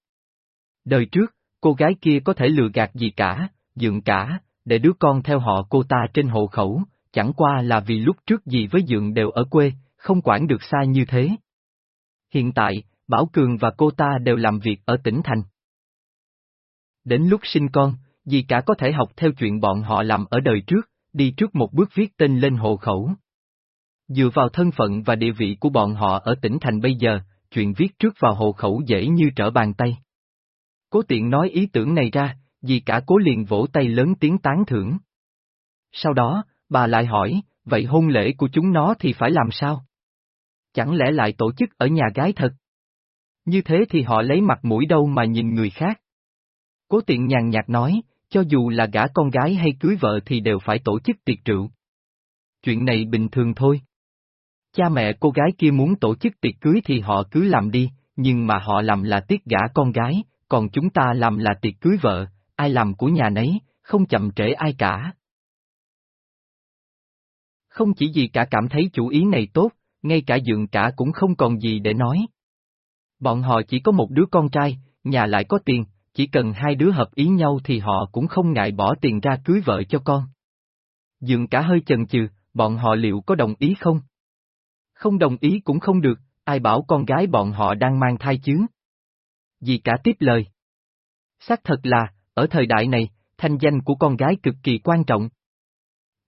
S1: Đời trước, cô gái kia có thể lừa gạt gì cả, dượng cả, để đứa con theo họ cô ta trên hộ khẩu, chẳng qua là vì lúc trước gì với dượng đều ở quê, không quản được xa như thế. Hiện tại, Bảo Cường và cô ta đều làm việc ở tỉnh thành. Đến lúc sinh con, dì cả có thể học theo chuyện bọn họ làm ở đời trước, đi trước một bước viết tên lên hộ khẩu. Dựa vào thân phận và địa vị của bọn họ ở tỉnh thành bây giờ, chuyện viết trước vào hộ khẩu dễ như trở bàn tay. Cố tiện nói ý tưởng này ra, dì cả cố liền vỗ tay lớn tiếng tán thưởng. Sau đó, bà lại hỏi, vậy hôn lễ của chúng nó thì phải làm sao? Chẳng lẽ lại tổ chức ở nhà gái thật? Như thế thì họ lấy mặt mũi đâu mà nhìn người khác. Cố tiện nhàn nhạt nói, cho dù là gả con gái hay cưới vợ thì đều phải tổ chức tiệc rượu. Chuyện này bình thường thôi. Cha mẹ cô gái kia muốn tổ chức tiệc cưới thì họ cứ làm đi, nhưng mà họ làm là tiệc gả con gái, còn chúng ta làm là tiệc cưới vợ, ai làm của nhà nấy, không chậm trễ ai cả. Không chỉ gì cả cảm thấy chủ ý này tốt, ngay cả dượng cả cũng không còn gì để nói. Bọn họ chỉ có một đứa con trai, nhà lại có tiền, chỉ cần hai đứa hợp ý nhau thì họ cũng không ngại bỏ tiền ra cưới vợ cho con. Dượng cả hơi chần chừ, bọn họ liệu có đồng ý không? Không đồng ý cũng không được, ai bảo con gái bọn họ đang mang thai chứ? Dì cả tiếp lời. Xác thật là, ở thời đại này, thanh danh của con gái cực kỳ quan trọng.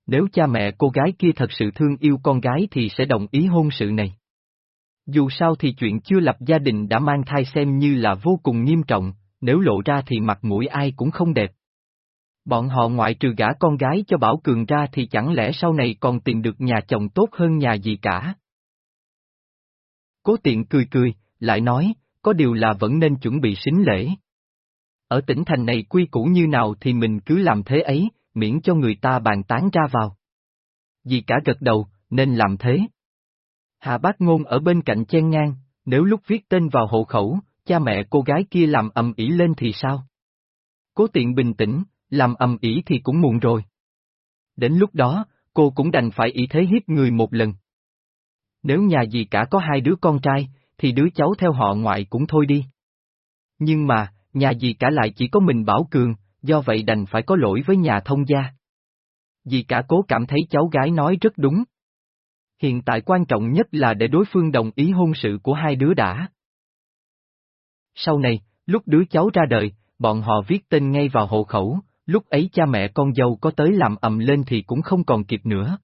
S1: Nếu cha mẹ cô gái kia thật sự thương yêu con gái thì sẽ đồng ý hôn sự này. Dù sao thì chuyện chưa lập gia đình đã mang thai xem như là vô cùng nghiêm trọng, nếu lộ ra thì mặt mũi ai cũng không đẹp. Bọn họ ngoại trừ gả con gái cho Bảo Cường ra thì chẳng lẽ sau này còn tìm được nhà chồng tốt hơn nhà gì cả. Cố tiện cười cười, lại nói, có điều là vẫn nên chuẩn bị xính lễ. Ở tỉnh thành này quy củ như nào thì mình cứ làm thế ấy, miễn cho người ta bàn tán ra vào. Vì cả gật đầu, nên làm thế. Hạ bác ngôn ở bên cạnh chen ngang, nếu lúc viết tên vào hộ khẩu, cha mẹ cô gái kia làm ầm ĩ lên thì sao? Cố tiện bình tĩnh, làm ầm ĩ thì cũng muộn rồi. Đến lúc đó, cô cũng đành phải ý thế hiếp người một lần. Nếu nhà gì cả có hai đứa con trai, thì đứa cháu theo họ ngoại cũng thôi đi. Nhưng mà, nhà gì cả lại chỉ có mình Bảo Cường, do vậy đành phải có lỗi với nhà thông gia. Dì cả cố cảm thấy cháu gái nói rất đúng. Hiện tại quan trọng nhất là để đối phương đồng ý hôn sự của hai đứa đã. Sau này, lúc đứa cháu ra đời, bọn họ viết tên ngay vào hộ khẩu, lúc ấy cha mẹ con dâu có tới làm ầm lên thì cũng không còn kịp nữa.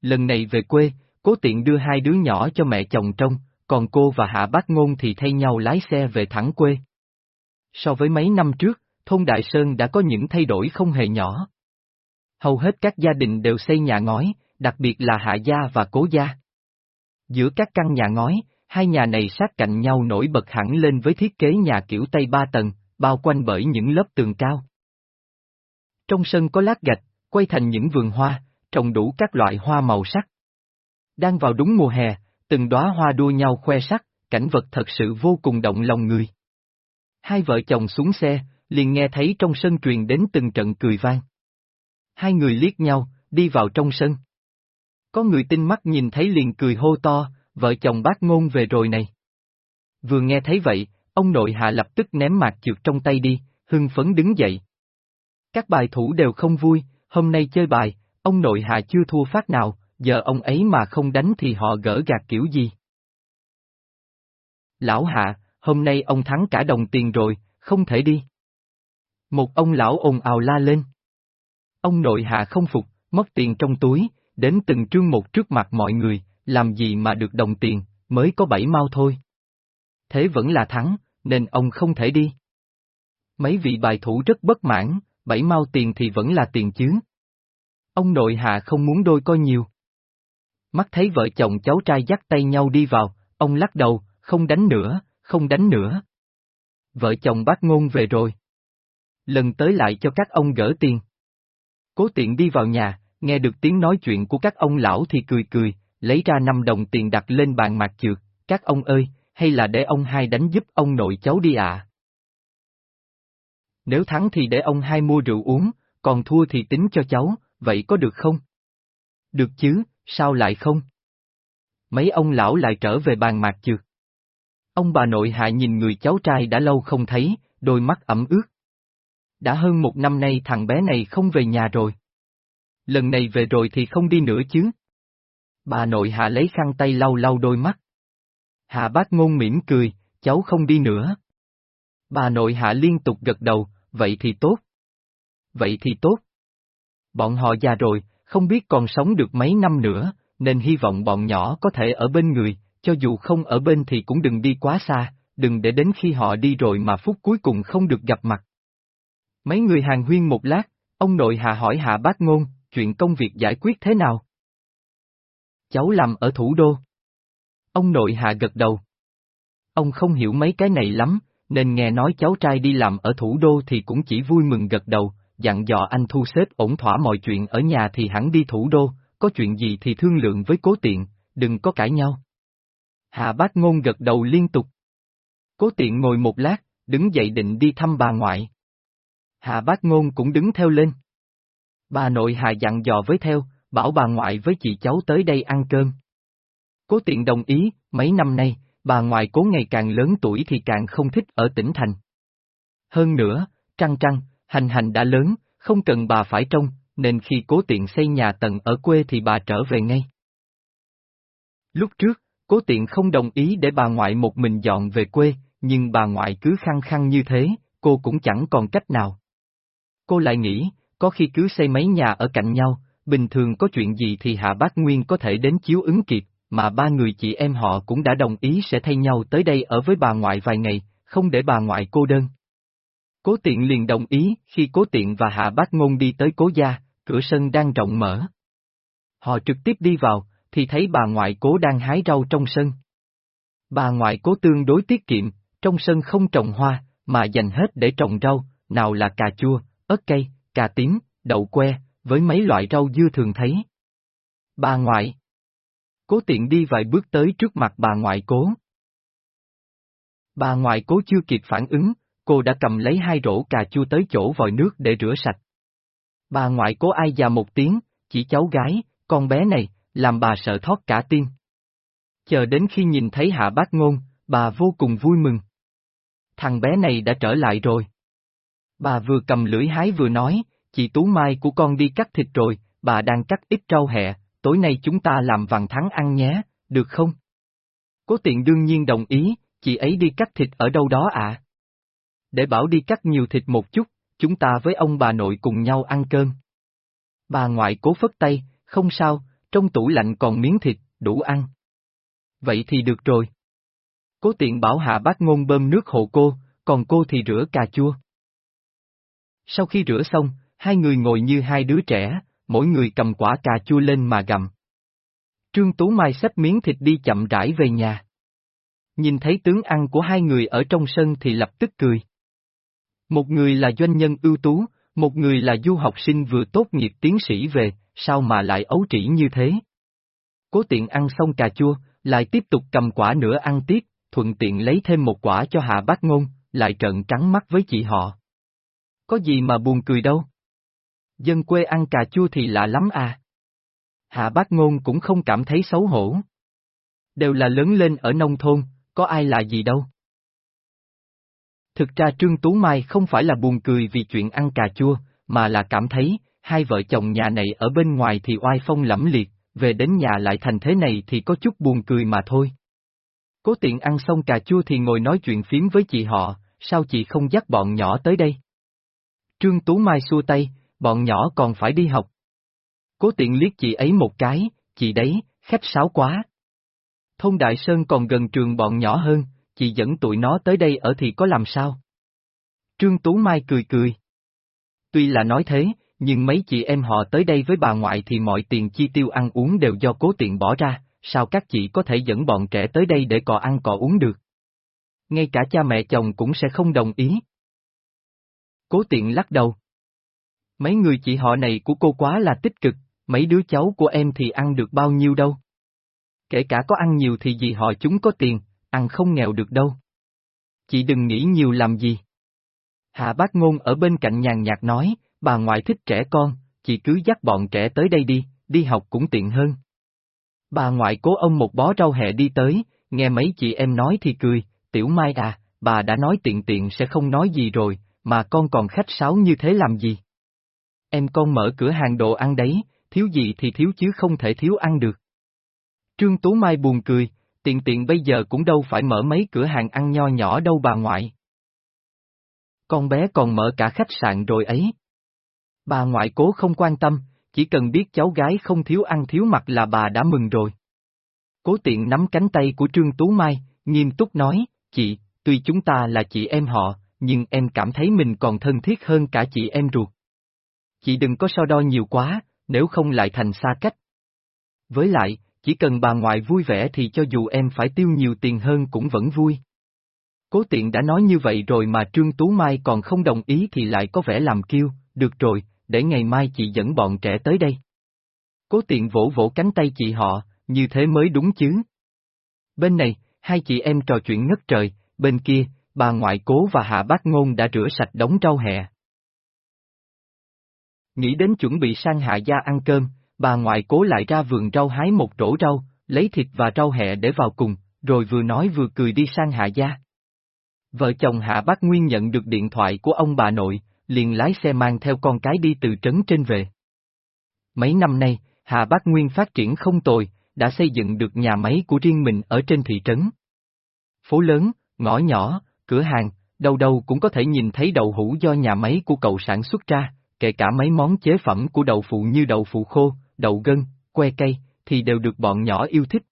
S1: Lần này về quê, cố tiện đưa hai đứa nhỏ cho mẹ chồng trông, còn cô và Hạ Bác Ngôn thì thay nhau lái xe về thẳng quê. So với mấy năm trước, thôn Đại Sơn đã có những thay đổi không hề nhỏ. Hầu hết các gia đình đều xây nhà ngói, đặc biệt là Hạ Gia và Cố Gia. Giữa các căn nhà ngói, hai nhà này sát cạnh nhau nổi bật hẳn lên với thiết kế nhà kiểu Tây ba tầng, bao quanh bởi những lớp tường cao. Trong sân có lát gạch, quay thành những vườn hoa, trồng đủ các loại hoa màu sắc. Đang vào đúng mùa hè, từng đóa hoa đua nhau khoe sắc, cảnh vật thật sự vô cùng động lòng người. Hai vợ chồng xuống xe, liền nghe thấy trong sân truyền đến từng trận cười vang. Hai người liếc nhau, đi vào trong sân. Có người tinh mắt nhìn thấy liền cười hô to, vợ chồng bác ngôn về rồi này. Vừa nghe thấy vậy, ông nội hạ lập tức ném mạc trượt trong tay đi, hưng phấn đứng dậy. Các bài thủ đều không vui, hôm nay chơi bài, ông nội hạ chưa thua phát nào, giờ ông ấy mà không đánh thì họ gỡ gạt kiểu gì. Lão hạ, hôm nay ông thắng cả đồng tiền rồi, không thể đi. Một ông lão ồn ào la lên. Ông nội hạ không phục, mất tiền trong túi, đến từng trương một trước mặt mọi người, làm gì mà được đồng tiền, mới có bảy mau thôi. Thế vẫn là thắng, nên ông không thể đi. Mấy vị bài thủ rất bất mãn, bảy mau tiền thì vẫn là tiền chứ. Ông nội hạ không muốn đôi coi nhiều. Mắt thấy vợ chồng cháu trai dắt tay nhau đi vào, ông lắc đầu, không đánh nữa, không đánh nữa. Vợ chồng bác ngôn về rồi. Lần tới lại cho các ông gỡ tiền. Cố tiện đi vào nhà, nghe được tiếng nói chuyện của các ông lão thì cười cười, lấy ra năm đồng tiền đặt lên bàn mạc trượt, các ông ơi, hay là để ông hai đánh giúp ông nội cháu đi ạ? Nếu thắng thì để ông hai mua rượu uống, còn thua thì tính cho cháu, vậy có được không? Được chứ, sao lại không? Mấy ông lão lại trở về bàn mạc trượt. Ông bà nội hạ nhìn người cháu trai đã lâu không thấy, đôi mắt ẩm ướt. Đã hơn một năm nay thằng bé này không về nhà rồi. Lần này về rồi thì không đi nữa chứ. Bà nội hạ lấy khăn tay lau lau đôi mắt. Hạ bác ngôn mỉm cười, cháu không đi nữa. Bà nội hạ liên tục gật đầu, vậy thì tốt. Vậy thì tốt. Bọn họ già rồi, không biết còn sống được mấy năm nữa, nên hy vọng bọn nhỏ có thể ở bên người, cho dù không ở bên thì cũng đừng đi quá xa, đừng để đến khi họ đi rồi mà phút cuối cùng không được gặp mặt. Mấy người hàng huyên một lát, ông nội hạ hỏi hạ bác ngôn, chuyện công việc giải quyết thế nào? Cháu làm ở thủ đô. Ông nội hạ gật đầu. Ông không hiểu mấy cái này lắm, nên nghe nói cháu trai đi làm ở thủ đô thì cũng chỉ vui mừng gật đầu, dặn dò anh thu xếp ổn thỏa mọi chuyện ở nhà thì hẳn đi thủ đô, có chuyện gì thì thương lượng với cố tiện, đừng có cãi nhau. Hạ bác ngôn gật đầu liên tục. Cố tiện ngồi một lát, đứng dậy định đi thăm bà ngoại. Hạ bác ngôn cũng đứng theo lên. Bà nội hạ dặn dò với theo, bảo bà ngoại với chị cháu tới đây ăn cơm. Cố tiện đồng ý, mấy năm nay, bà ngoại cố ngày càng lớn tuổi thì càng không thích ở tỉnh thành. Hơn nữa, trăng trăng, hành hành đã lớn, không cần bà phải trông, nên khi cố tiện xây nhà tầng ở quê thì bà trở về ngay. Lúc trước, cố tiện không đồng ý để bà ngoại một mình dọn về quê, nhưng bà ngoại cứ khăng khăng như thế, cô cũng chẳng còn cách nào. Cô lại nghĩ, có khi cứ xây mấy nhà ở cạnh nhau, bình thường có chuyện gì thì Hạ Bác Nguyên có thể đến chiếu ứng kịp, mà ba người chị em họ cũng đã đồng ý sẽ thay nhau tới đây ở với bà ngoại vài ngày, không để bà ngoại cô đơn. Cố tiện liền đồng ý, khi cố tiện và Hạ Bác Ngôn đi tới cố gia, cửa sân đang rộng mở. Họ trực tiếp đi vào, thì thấy bà ngoại cố đang hái rau trong sân. Bà ngoại cố tương đối tiết kiệm, trong sân không trồng hoa, mà dành hết để trồng rau, nào là cà chua, ớt cây, cà tím, đậu que, với mấy loại rau dưa thường thấy. Bà ngoại. Cố tiện đi vài bước tới trước mặt bà ngoại cố. Bà ngoại cố chưa kịp phản ứng, cô đã cầm lấy hai rổ cà chua tới chỗ vòi nước để rửa sạch. Bà ngoại cố ai già một tiếng, chỉ cháu gái, con bé này, làm bà sợ thoát cả tim. Chờ đến khi nhìn thấy hạ bác ngôn, bà vô cùng vui mừng. Thằng bé này đã trở lại rồi. Bà vừa cầm lưỡi hái vừa nói, chị Tú Mai của con đi cắt thịt rồi, bà đang cắt ít rau hẹ, tối nay chúng ta làm vàng thắng ăn nhé, được không? Cố tiện đương nhiên đồng ý, chị ấy đi cắt thịt ở đâu đó à? Để bảo đi cắt nhiều thịt một chút, chúng ta với ông bà nội cùng nhau ăn cơm. Bà ngoại cố phất tay, không sao, trong tủ lạnh còn miếng thịt, đủ ăn. Vậy thì được rồi. Cố tiện bảo hạ bác ngôn bơm nước hộ cô, còn cô thì rửa cà chua. Sau khi rửa xong, hai người ngồi như hai đứa trẻ, mỗi người cầm quả cà chua lên mà gặm. Trương Tú Mai xếp miếng thịt đi chậm rãi về nhà. Nhìn thấy tướng ăn của hai người ở trong sân thì lập tức cười. Một người là doanh nhân ưu tú, một người là du học sinh vừa tốt nghiệp tiến sĩ về, sao mà lại ấu trĩ như thế? Cố tiện ăn xong cà chua, lại tiếp tục cầm quả nữa ăn tiếp, thuận tiện lấy thêm một quả cho hạ bác ngôn, lại trợn trắng mắt với chị họ. Có gì mà buồn cười đâu? Dân quê ăn cà chua thì lạ lắm à. Hạ bác ngôn cũng không cảm thấy xấu hổ. Đều là lớn lên ở nông thôn, có ai là gì đâu. Thực ra Trương Tú Mai không phải là buồn cười vì chuyện ăn cà chua, mà là cảm thấy, hai vợ chồng nhà này ở bên ngoài thì oai phong lẫm liệt, về đến nhà lại thành thế này thì có chút buồn cười mà thôi. Cố tiện ăn xong cà chua thì ngồi nói chuyện phím với chị họ, sao chị không dắt bọn nhỏ tới đây? Trương Tú Mai xua tay, bọn nhỏ còn phải đi học. Cố tiện liếc chị ấy một cái, chị đấy, khách sáo quá. Thôn Đại Sơn còn gần trường bọn nhỏ hơn, chị dẫn tụi nó tới đây ở thì có làm sao? Trương Tú Mai cười cười. Tuy là nói thế, nhưng mấy chị em họ tới đây với bà ngoại thì mọi tiền chi tiêu ăn uống đều do cố tiện bỏ ra, sao các chị có thể dẫn bọn trẻ tới đây để cò ăn cò uống được? Ngay cả cha mẹ chồng cũng sẽ không đồng ý. Cố tiện lắc đầu. Mấy người chị họ này của cô quá là tích cực, mấy đứa cháu của em thì ăn được bao nhiêu đâu. Kể cả có ăn nhiều thì gì họ chúng có tiền, ăn không nghèo được đâu. Chị đừng nghĩ nhiều làm gì. Hạ bác ngôn ở bên cạnh nhàn nhạt nói, bà ngoại thích trẻ con, chị cứ dắt bọn trẻ tới đây đi, đi học cũng tiện hơn. Bà ngoại cố ông một bó rau hẹ đi tới, nghe mấy chị em nói thì cười, tiểu mai à, bà đã nói tiện tiện sẽ không nói gì rồi, mà con còn khách sáo như thế làm gì? Em con mở cửa hàng đồ ăn đấy, thiếu gì thì thiếu chứ không thể thiếu ăn được. Trương Tú Mai buồn cười, tiện tiện bây giờ cũng đâu phải mở mấy cửa hàng ăn nho nhỏ đâu bà ngoại. Con bé còn mở cả khách sạn rồi ấy. Bà ngoại cố không quan tâm, chỉ cần biết cháu gái không thiếu ăn thiếu mặc là bà đã mừng rồi. Cố tiện nắm cánh tay của Trương Tú Mai, nghiêm túc nói, chị, tuy chúng ta là chị em họ, nhưng em cảm thấy mình còn thân thiết hơn cả chị em ruột. Chị đừng có so đo nhiều quá, nếu không lại thành xa cách. Với lại, chỉ cần bà ngoại vui vẻ thì cho dù em phải tiêu nhiều tiền hơn cũng vẫn vui. Cố tiện đã nói như vậy rồi mà Trương Tú Mai còn không đồng ý thì lại có vẻ làm kiêu, được rồi, để ngày mai chị dẫn bọn trẻ tới đây. Cố tiện vỗ vỗ cánh tay chị họ, như thế mới đúng chứ. Bên này, hai chị em trò chuyện ngất trời, bên kia, bà ngoại cố và hạ bác ngôn đã rửa sạch đống rau hẹ. Nghĩ đến chuẩn bị sang hạ gia ăn cơm, bà ngoại cố lại ra vườn rau hái một rổ rau, lấy thịt và rau hẹ để vào cùng, rồi vừa nói vừa cười đi sang hạ gia. Vợ chồng hạ bác Nguyên nhận được điện thoại của ông bà nội, liền lái xe mang theo con cái đi từ trấn trên về. Mấy năm nay, Hà Bác Nguyên phát triển không tồi, đã xây dựng được nhà máy của riêng mình ở trên thị trấn. Phố lớn, ngõ nhỏ, cửa hàng, đâu đâu cũng có thể nhìn thấy đậu hũ do nhà máy của cậu sản xuất ra, kể cả mấy món chế phẩm của đậu phụ như đậu phụ khô, đậu gân, que cây, thì đều được bọn nhỏ yêu thích.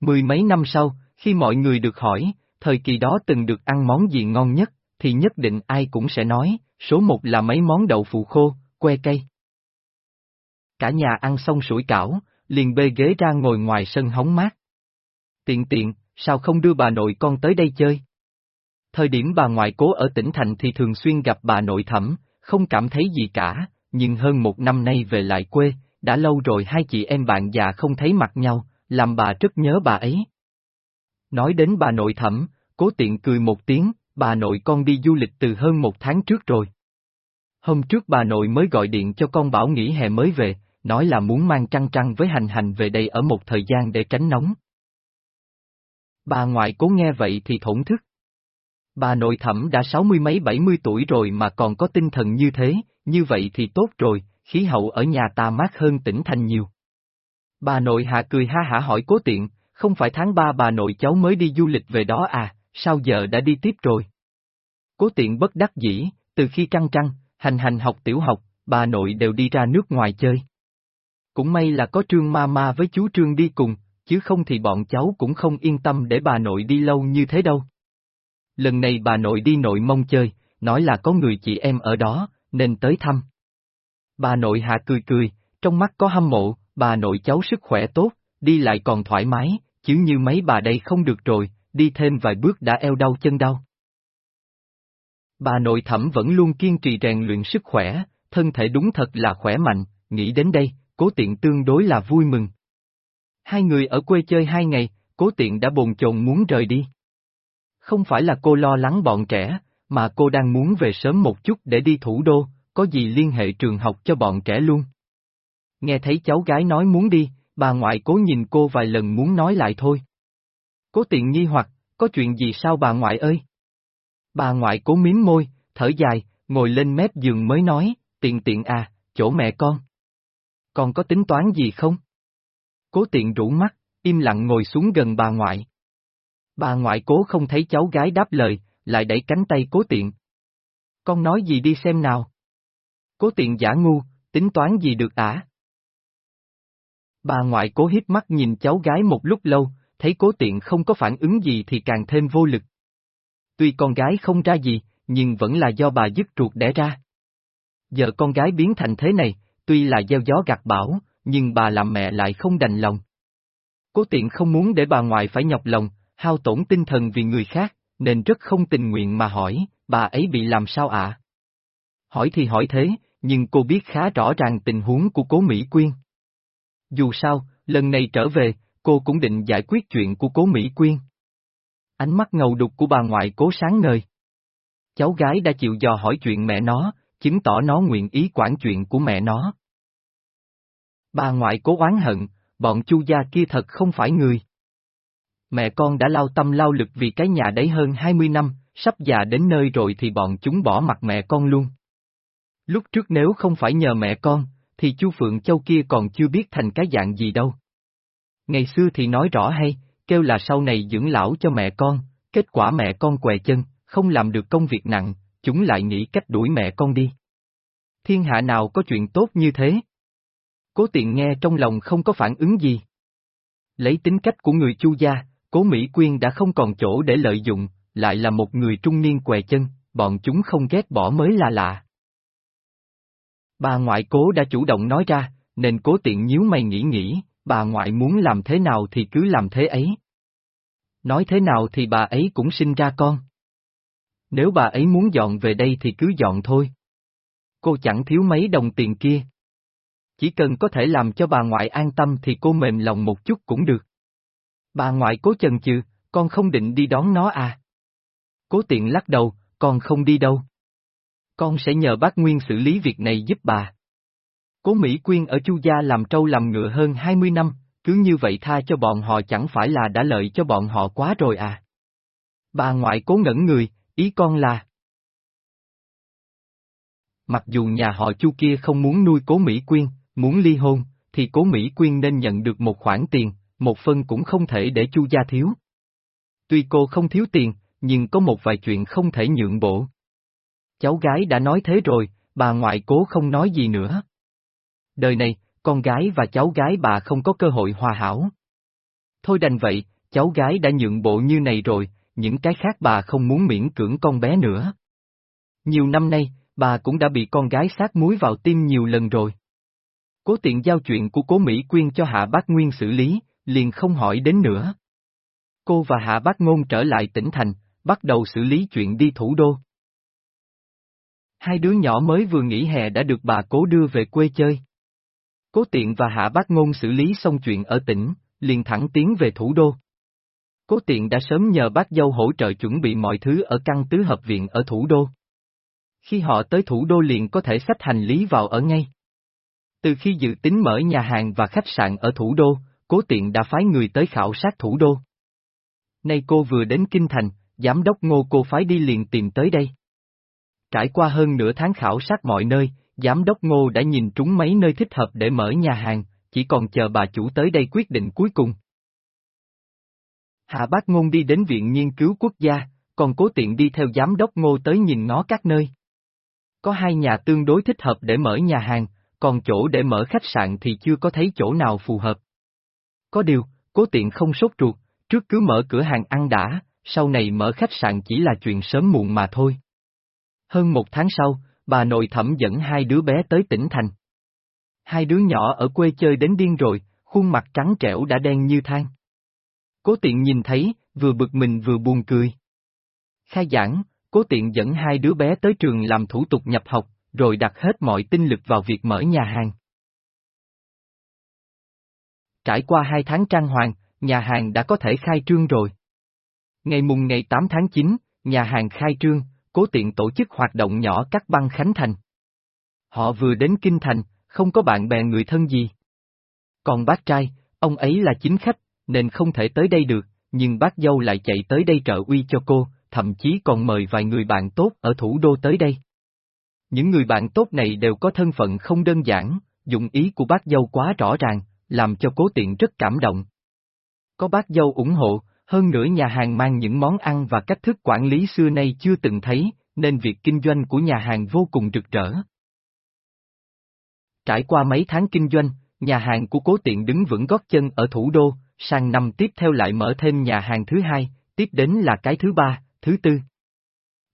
S1: Mười mấy năm sau, khi mọi người được hỏi, thời kỳ đó từng được ăn món gì ngon nhất, thì nhất định ai cũng sẽ nói, số một là mấy món đậu phụ khô, que cây. Cả nhà ăn xong sủi cảo, liền bê ghế ra ngồi ngoài sân hóng mát. Tiện tiện, sao không đưa bà nội con tới đây chơi? Thời điểm bà ngoại cố ở tỉnh thành thì thường xuyên gặp bà nội thẩm, không cảm thấy gì cả, nhưng hơn một năm nay về lại quê, đã lâu rồi hai chị em bạn già không thấy mặt nhau, làm bà rất nhớ bà ấy. Nói đến bà nội thẩm, cố tiện cười một tiếng, bà nội con đi du lịch từ hơn một tháng trước rồi. Hôm trước bà nội mới gọi điện cho con bảo nghỉ hè mới về, nói là muốn mang trăng trăng với hành hành về đây ở một thời gian để tránh nóng. Bà ngoại cố nghe vậy thì thổn thức. Bà nội thẩm đã sáu mươi mấy bảy mươi tuổi rồi mà còn có tinh thần như thế, như vậy thì tốt rồi, khí hậu ở nhà ta mát hơn tỉnh thành nhiều. Bà nội hạ cười ha hả hỏi cố tiện, không phải tháng ba bà nội cháu mới đi du lịch về đó à, sao giờ đã đi tiếp rồi? Cố tiện bất đắc dĩ, từ khi trăng trăng, hành hành học tiểu học, bà nội đều đi ra nước ngoài chơi. Cũng may là có trương ma ma với chú trương đi cùng, chứ không thì bọn cháu cũng không yên tâm để bà nội đi lâu như thế đâu. Lần này bà nội đi nội mông chơi, nói là có người chị em ở đó, nên tới thăm. Bà nội hạ cười cười, trong mắt có hâm mộ, bà nội cháu sức khỏe tốt, đi lại còn thoải mái, chứ như mấy bà đây không được rồi, đi thêm vài bước đã eo đau chân đau. Bà nội thẩm vẫn luôn kiên trì rèn luyện sức khỏe, thân thể đúng thật là khỏe mạnh, nghĩ đến đây, cố tiện tương đối là vui mừng. Hai người ở quê chơi hai ngày, cố tiện đã bồn chồn muốn rời đi. Không phải là cô lo lắng bọn trẻ, mà cô đang muốn về sớm một chút để đi thủ đô, có gì liên hệ trường học cho bọn trẻ luôn. Nghe thấy cháu gái nói muốn đi, bà ngoại cố nhìn cô vài lần muốn nói lại thôi. Cố tiện nghi hoặc, có chuyện gì sao bà ngoại ơi? Bà ngoại cố miếm môi, thở dài, ngồi lên mép giường mới nói, tiện tiện à, chỗ mẹ con. Con có tính toán gì không? Cố tiện rủ mắt, im lặng ngồi xuống gần bà ngoại. Bà ngoại cố không thấy cháu gái đáp lời, lại đẩy cánh tay cố tiện. Con nói gì đi xem nào. Cố tiện giả ngu, tính toán gì được ả? Bà ngoại cố hít mắt nhìn cháu gái một lúc lâu, thấy cố tiện không có phản ứng gì thì càng thêm vô lực. Tuy con gái không ra gì, nhưng vẫn là do bà dứt ruột đẻ ra. Giờ con gái biến thành thế này, tuy là gieo gió gặt bão, nhưng bà làm mẹ lại không đành lòng. Cố tiện không muốn để bà ngoại phải nhọc lòng, hao tổn tinh thần vì người khác, nên rất không tình nguyện mà hỏi, bà ấy bị làm sao ạ? Hỏi thì hỏi thế, nhưng cô biết khá rõ ràng tình huống của cố Mỹ Quyên. Dù sao, lần này trở về, cô cũng định giải quyết chuyện của cố Mỹ Quyên. Ánh mắt ngầu đục của bà ngoại cố sáng ngời. Cháu gái đã chịu dò hỏi chuyện mẹ nó, chứng tỏ nó nguyện ý quản chuyện của mẹ nó. Bà ngoại cố oán hận, bọn chu gia kia thật không phải người. Mẹ con đã lao tâm lao lực vì cái nhà đấy hơn 20 năm, sắp già đến nơi rồi thì bọn chúng bỏ mặt mẹ con luôn. Lúc trước nếu không phải nhờ mẹ con, thì chu Phượng Châu kia còn chưa biết thành cái dạng gì đâu. Ngày xưa thì nói rõ hay, kêu là sau này dưỡng lão cho mẹ con, kết quả mẹ con què chân, không làm được công việc nặng, chúng lại nghĩ cách đuổi mẹ con đi. Thiên hạ nào có chuyện tốt như thế? Cố tiện nghe trong lòng không có phản ứng gì. Lấy tính cách của người chu gia, cố Mỹ Quyên đã không còn chỗ để lợi dụng, lại là một người trung niên què chân, bọn chúng không ghét bỏ mới là lạ. Bà ngoại cố đã chủ động nói ra, nên cố tiện nhíu mày nghĩ nghĩ, bà ngoại muốn làm thế nào thì cứ làm thế ấy. Nói thế nào thì bà ấy cũng sinh ra con. Nếu bà ấy muốn dọn về đây thì cứ dọn thôi. Cô chẳng thiếu mấy đồng tiền kia. Chỉ cần có thể làm cho bà ngoại an tâm thì cô mềm lòng một chút cũng được. Bà ngoại cố chần chừ, con không định đi đón nó à? Cố tiện lắc đầu, con không đi đâu. Con sẽ nhờ bác Nguyên xử lý việc này giúp bà. Cố Mỹ Quyên ở Chu Gia làm trâu làm ngựa hơn 20 năm, cứ như vậy tha cho bọn họ chẳng phải là đã lợi cho bọn họ quá rồi à. Bà ngoại cố ngẩn người, ý con là... Mặc dù nhà họ Chu kia không muốn nuôi cố Mỹ Quyên, muốn ly hôn, thì cố Mỹ Quyên nên nhận được một khoản tiền, một phân cũng không thể để chu gia thiếu. Tuy cô không thiếu tiền, nhưng có một vài chuyện không thể nhượng bộ. Cháu gái đã nói thế rồi, bà ngoại cố không nói gì nữa. Đời này, con gái và cháu gái bà không có cơ hội hòa hảo. Thôi đành vậy, cháu gái đã nhượng bộ như này rồi, những cái khác bà không muốn miễn cưỡng con bé nữa. Nhiều năm nay, bà cũng đã bị con gái sát muối vào tim nhiều lần rồi. Cố tiện giao chuyện của cố Mỹ Quyên cho Hạ Bác Nguyên xử lý, liền không hỏi đến nữa. Cô và Hạ Bác Ngôn trở lại tỉnh thành, bắt đầu xử lý chuyện đi thủ đô. Hai đứa nhỏ mới vừa nghỉ hè đã được bà cố đưa về quê chơi. Cố tiện và Hạ Bác Ngôn xử lý xong chuyện ở tỉnh, liền thẳng tiến về thủ đô. Cố tiện đã sớm nhờ bác dâu hỗ trợ chuẩn bị mọi thứ ở căn tứ hợp viện ở thủ đô. Khi họ tới thủ đô liền có thể xách hành lý vào ở ngay. Từ khi dự tính mở nhà hàng và khách sạn ở thủ đô, cố tiện đã phái người tới khảo sát thủ đô. Nay cô vừa đến Kinh Thành, giám đốc ngô cô phái đi liền tìm tới đây. Trải qua hơn nửa tháng khảo sát mọi nơi, giám đốc ngô đã nhìn trúng mấy nơi thích hợp để mở nhà hàng, chỉ còn chờ bà chủ tới đây quyết định cuối cùng. Hạ bác ngôn đi đến Viện Nghiên cứu Quốc gia, còn cố tiện đi theo giám đốc ngô tới nhìn ngó các nơi. Có hai nhà tương đối thích hợp để mở nhà hàng, còn chỗ để mở khách sạn thì chưa có thấy chỗ nào phù hợp. Có điều, cố tiện không sốt ruột, trước cứ mở cửa hàng ăn đã, sau này mở khách sạn chỉ là chuyện sớm muộn mà thôi. Hơn một tháng sau, bà nội thẩm dẫn hai đứa bé tới tỉnh thành. Hai đứa nhỏ ở quê chơi đến điên rồi, khuôn mặt trắng trẻo đã đen như than. Cố tiện nhìn thấy, vừa bực mình vừa buồn cười. Khai giảng, cố tiện dẫn hai đứa bé tới trường làm thủ tục nhập học, rồi đặt hết mọi tinh lực vào việc mở nhà hàng. Trải qua hai tháng trang hoàng, nhà hàng đã có thể khai trương rồi. Ngày mùng ngày 8 tháng 9, nhà hàng khai trương, cố tiện tổ chức hoạt động nhỏ cắt băng Khánh Thành. Họ vừa đến Kinh Thành, không có bạn bè người thân gì. Còn bác trai, ông ấy là chính khách, nên không thể tới đây được, nhưng bác dâu lại chạy tới đây trợ uy cho cô, thậm chí còn mời vài người bạn tốt ở thủ đô tới đây. Những người bạn tốt này đều có thân phận không đơn giản, dụng ý của bác dâu quá rõ ràng, làm cho cố tiện rất cảm động. Có bác dâu ủng hộ, hơn nữa nhà hàng mang những món ăn và cách thức quản lý xưa nay chưa từng thấy, nên việc kinh doanh của nhà hàng vô cùng rực rỡ. Trải qua mấy tháng kinh doanh, nhà hàng của cố tiện đứng vững gót chân ở thủ đô, sang năm tiếp theo lại mở thêm nhà hàng thứ hai, tiếp đến là cái thứ ba, thứ tư.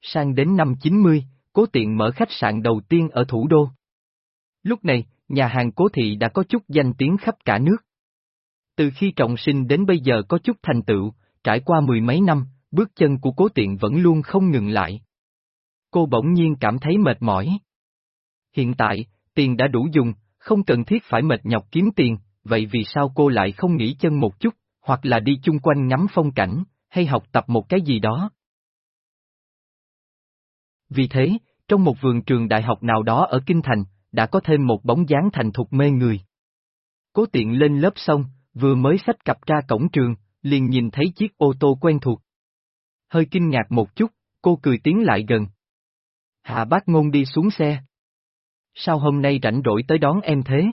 S1: Sang đến năm 90, cố tiện mở khách sạn đầu tiên ở thủ đô. Lúc này, nhà hàng cố thị đã có chút danh tiếng khắp cả nước. Từ khi trọng sinh đến bây giờ có chút thành tựu, trải qua mười mấy năm, bước chân của cố tiện vẫn luôn không ngừng lại. Cô bỗng nhiên cảm thấy mệt mỏi. Hiện tại, tiền đã đủ dùng, không cần thiết phải mệt nhọc kiếm tiền, vậy vì sao cô lại không nghỉ chân một chút, hoặc là đi chung quanh ngắm phong cảnh, hay học tập một cái gì đó? Vì thế, trong một vườn trường đại học nào đó ở Kinh Thành, đã có thêm một bóng dáng thành thục mê người. Cố tiện lên lớp xong, vừa mới xách cặp ra cổng trường, liền nhìn thấy chiếc ô tô quen thuộc. Hơi kinh ngạc một chút, cô cười tiến lại gần. Hạ bác ngôn đi xuống xe. Sao hôm nay rảnh rỗi tới đón em thế?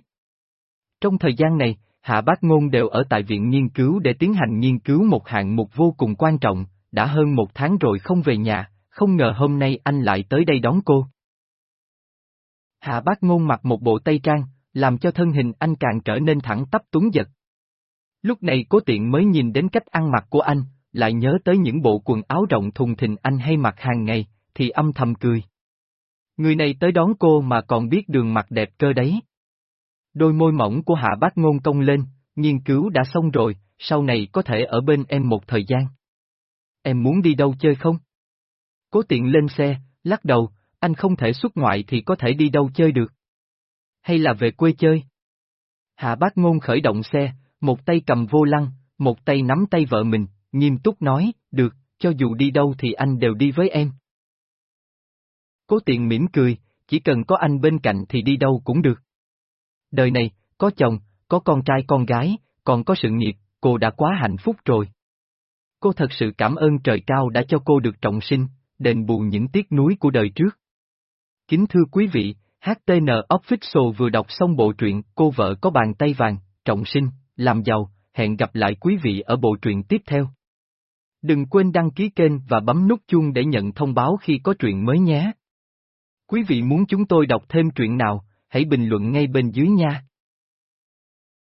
S1: Trong thời gian này, Hạ Bác Ngôn đều ở tại viện nghiên cứu để tiến hành nghiên cứu một hạng mục vô cùng quan trọng, đã hơn một tháng rồi không về nhà, không ngờ hôm nay anh lại tới đây đón cô. Hạ Bác Ngôn mặc một bộ tây trang, làm cho thân hình anh càng trở nên thẳng tắp tuấn giật. Lúc này cố tiện mới nhìn đến cách ăn mặc của anh, lại nhớ tới những bộ quần áo rộng thùng thình anh hay mặc hàng ngày, thì âm thầm cười. Người này tới đón cô mà còn biết đường mặt đẹp cơ đấy. Đôi môi mỏng của hạ bác ngôn cong lên, nghiên cứu đã xong rồi, sau này có thể ở bên em một thời gian. Em muốn đi đâu chơi không? Cố tiện lên xe, lắc đầu, anh không thể xuất ngoại thì có thể đi đâu chơi được. Hay là về quê chơi? Hạ bác ngôn khởi động xe, một tay cầm vô lăng, một tay nắm tay vợ mình, nghiêm túc nói, được, cho dù đi đâu thì anh đều đi với em. Cố tiện mỉm cười, chỉ cần có anh bên cạnh thì đi đâu cũng được. Đời này, có chồng, có con trai con gái, còn có sự nghiệp, cô đã quá hạnh phúc rồi. Cô thật sự cảm ơn trời cao đã cho cô được trọng sinh, đền bù những tiếc nuối của đời trước. Kính thưa quý vị, HTN Official vừa đọc xong bộ truyện Cô vợ có bàn tay vàng, trọng sinh, làm giàu, hẹn gặp lại quý vị ở bộ truyện tiếp theo. Đừng quên đăng ký kênh và bấm nút chuông để nhận thông báo khi có truyện mới nhé. Quý vị muốn chúng tôi đọc thêm truyện nào, hãy bình luận ngay bên dưới nha.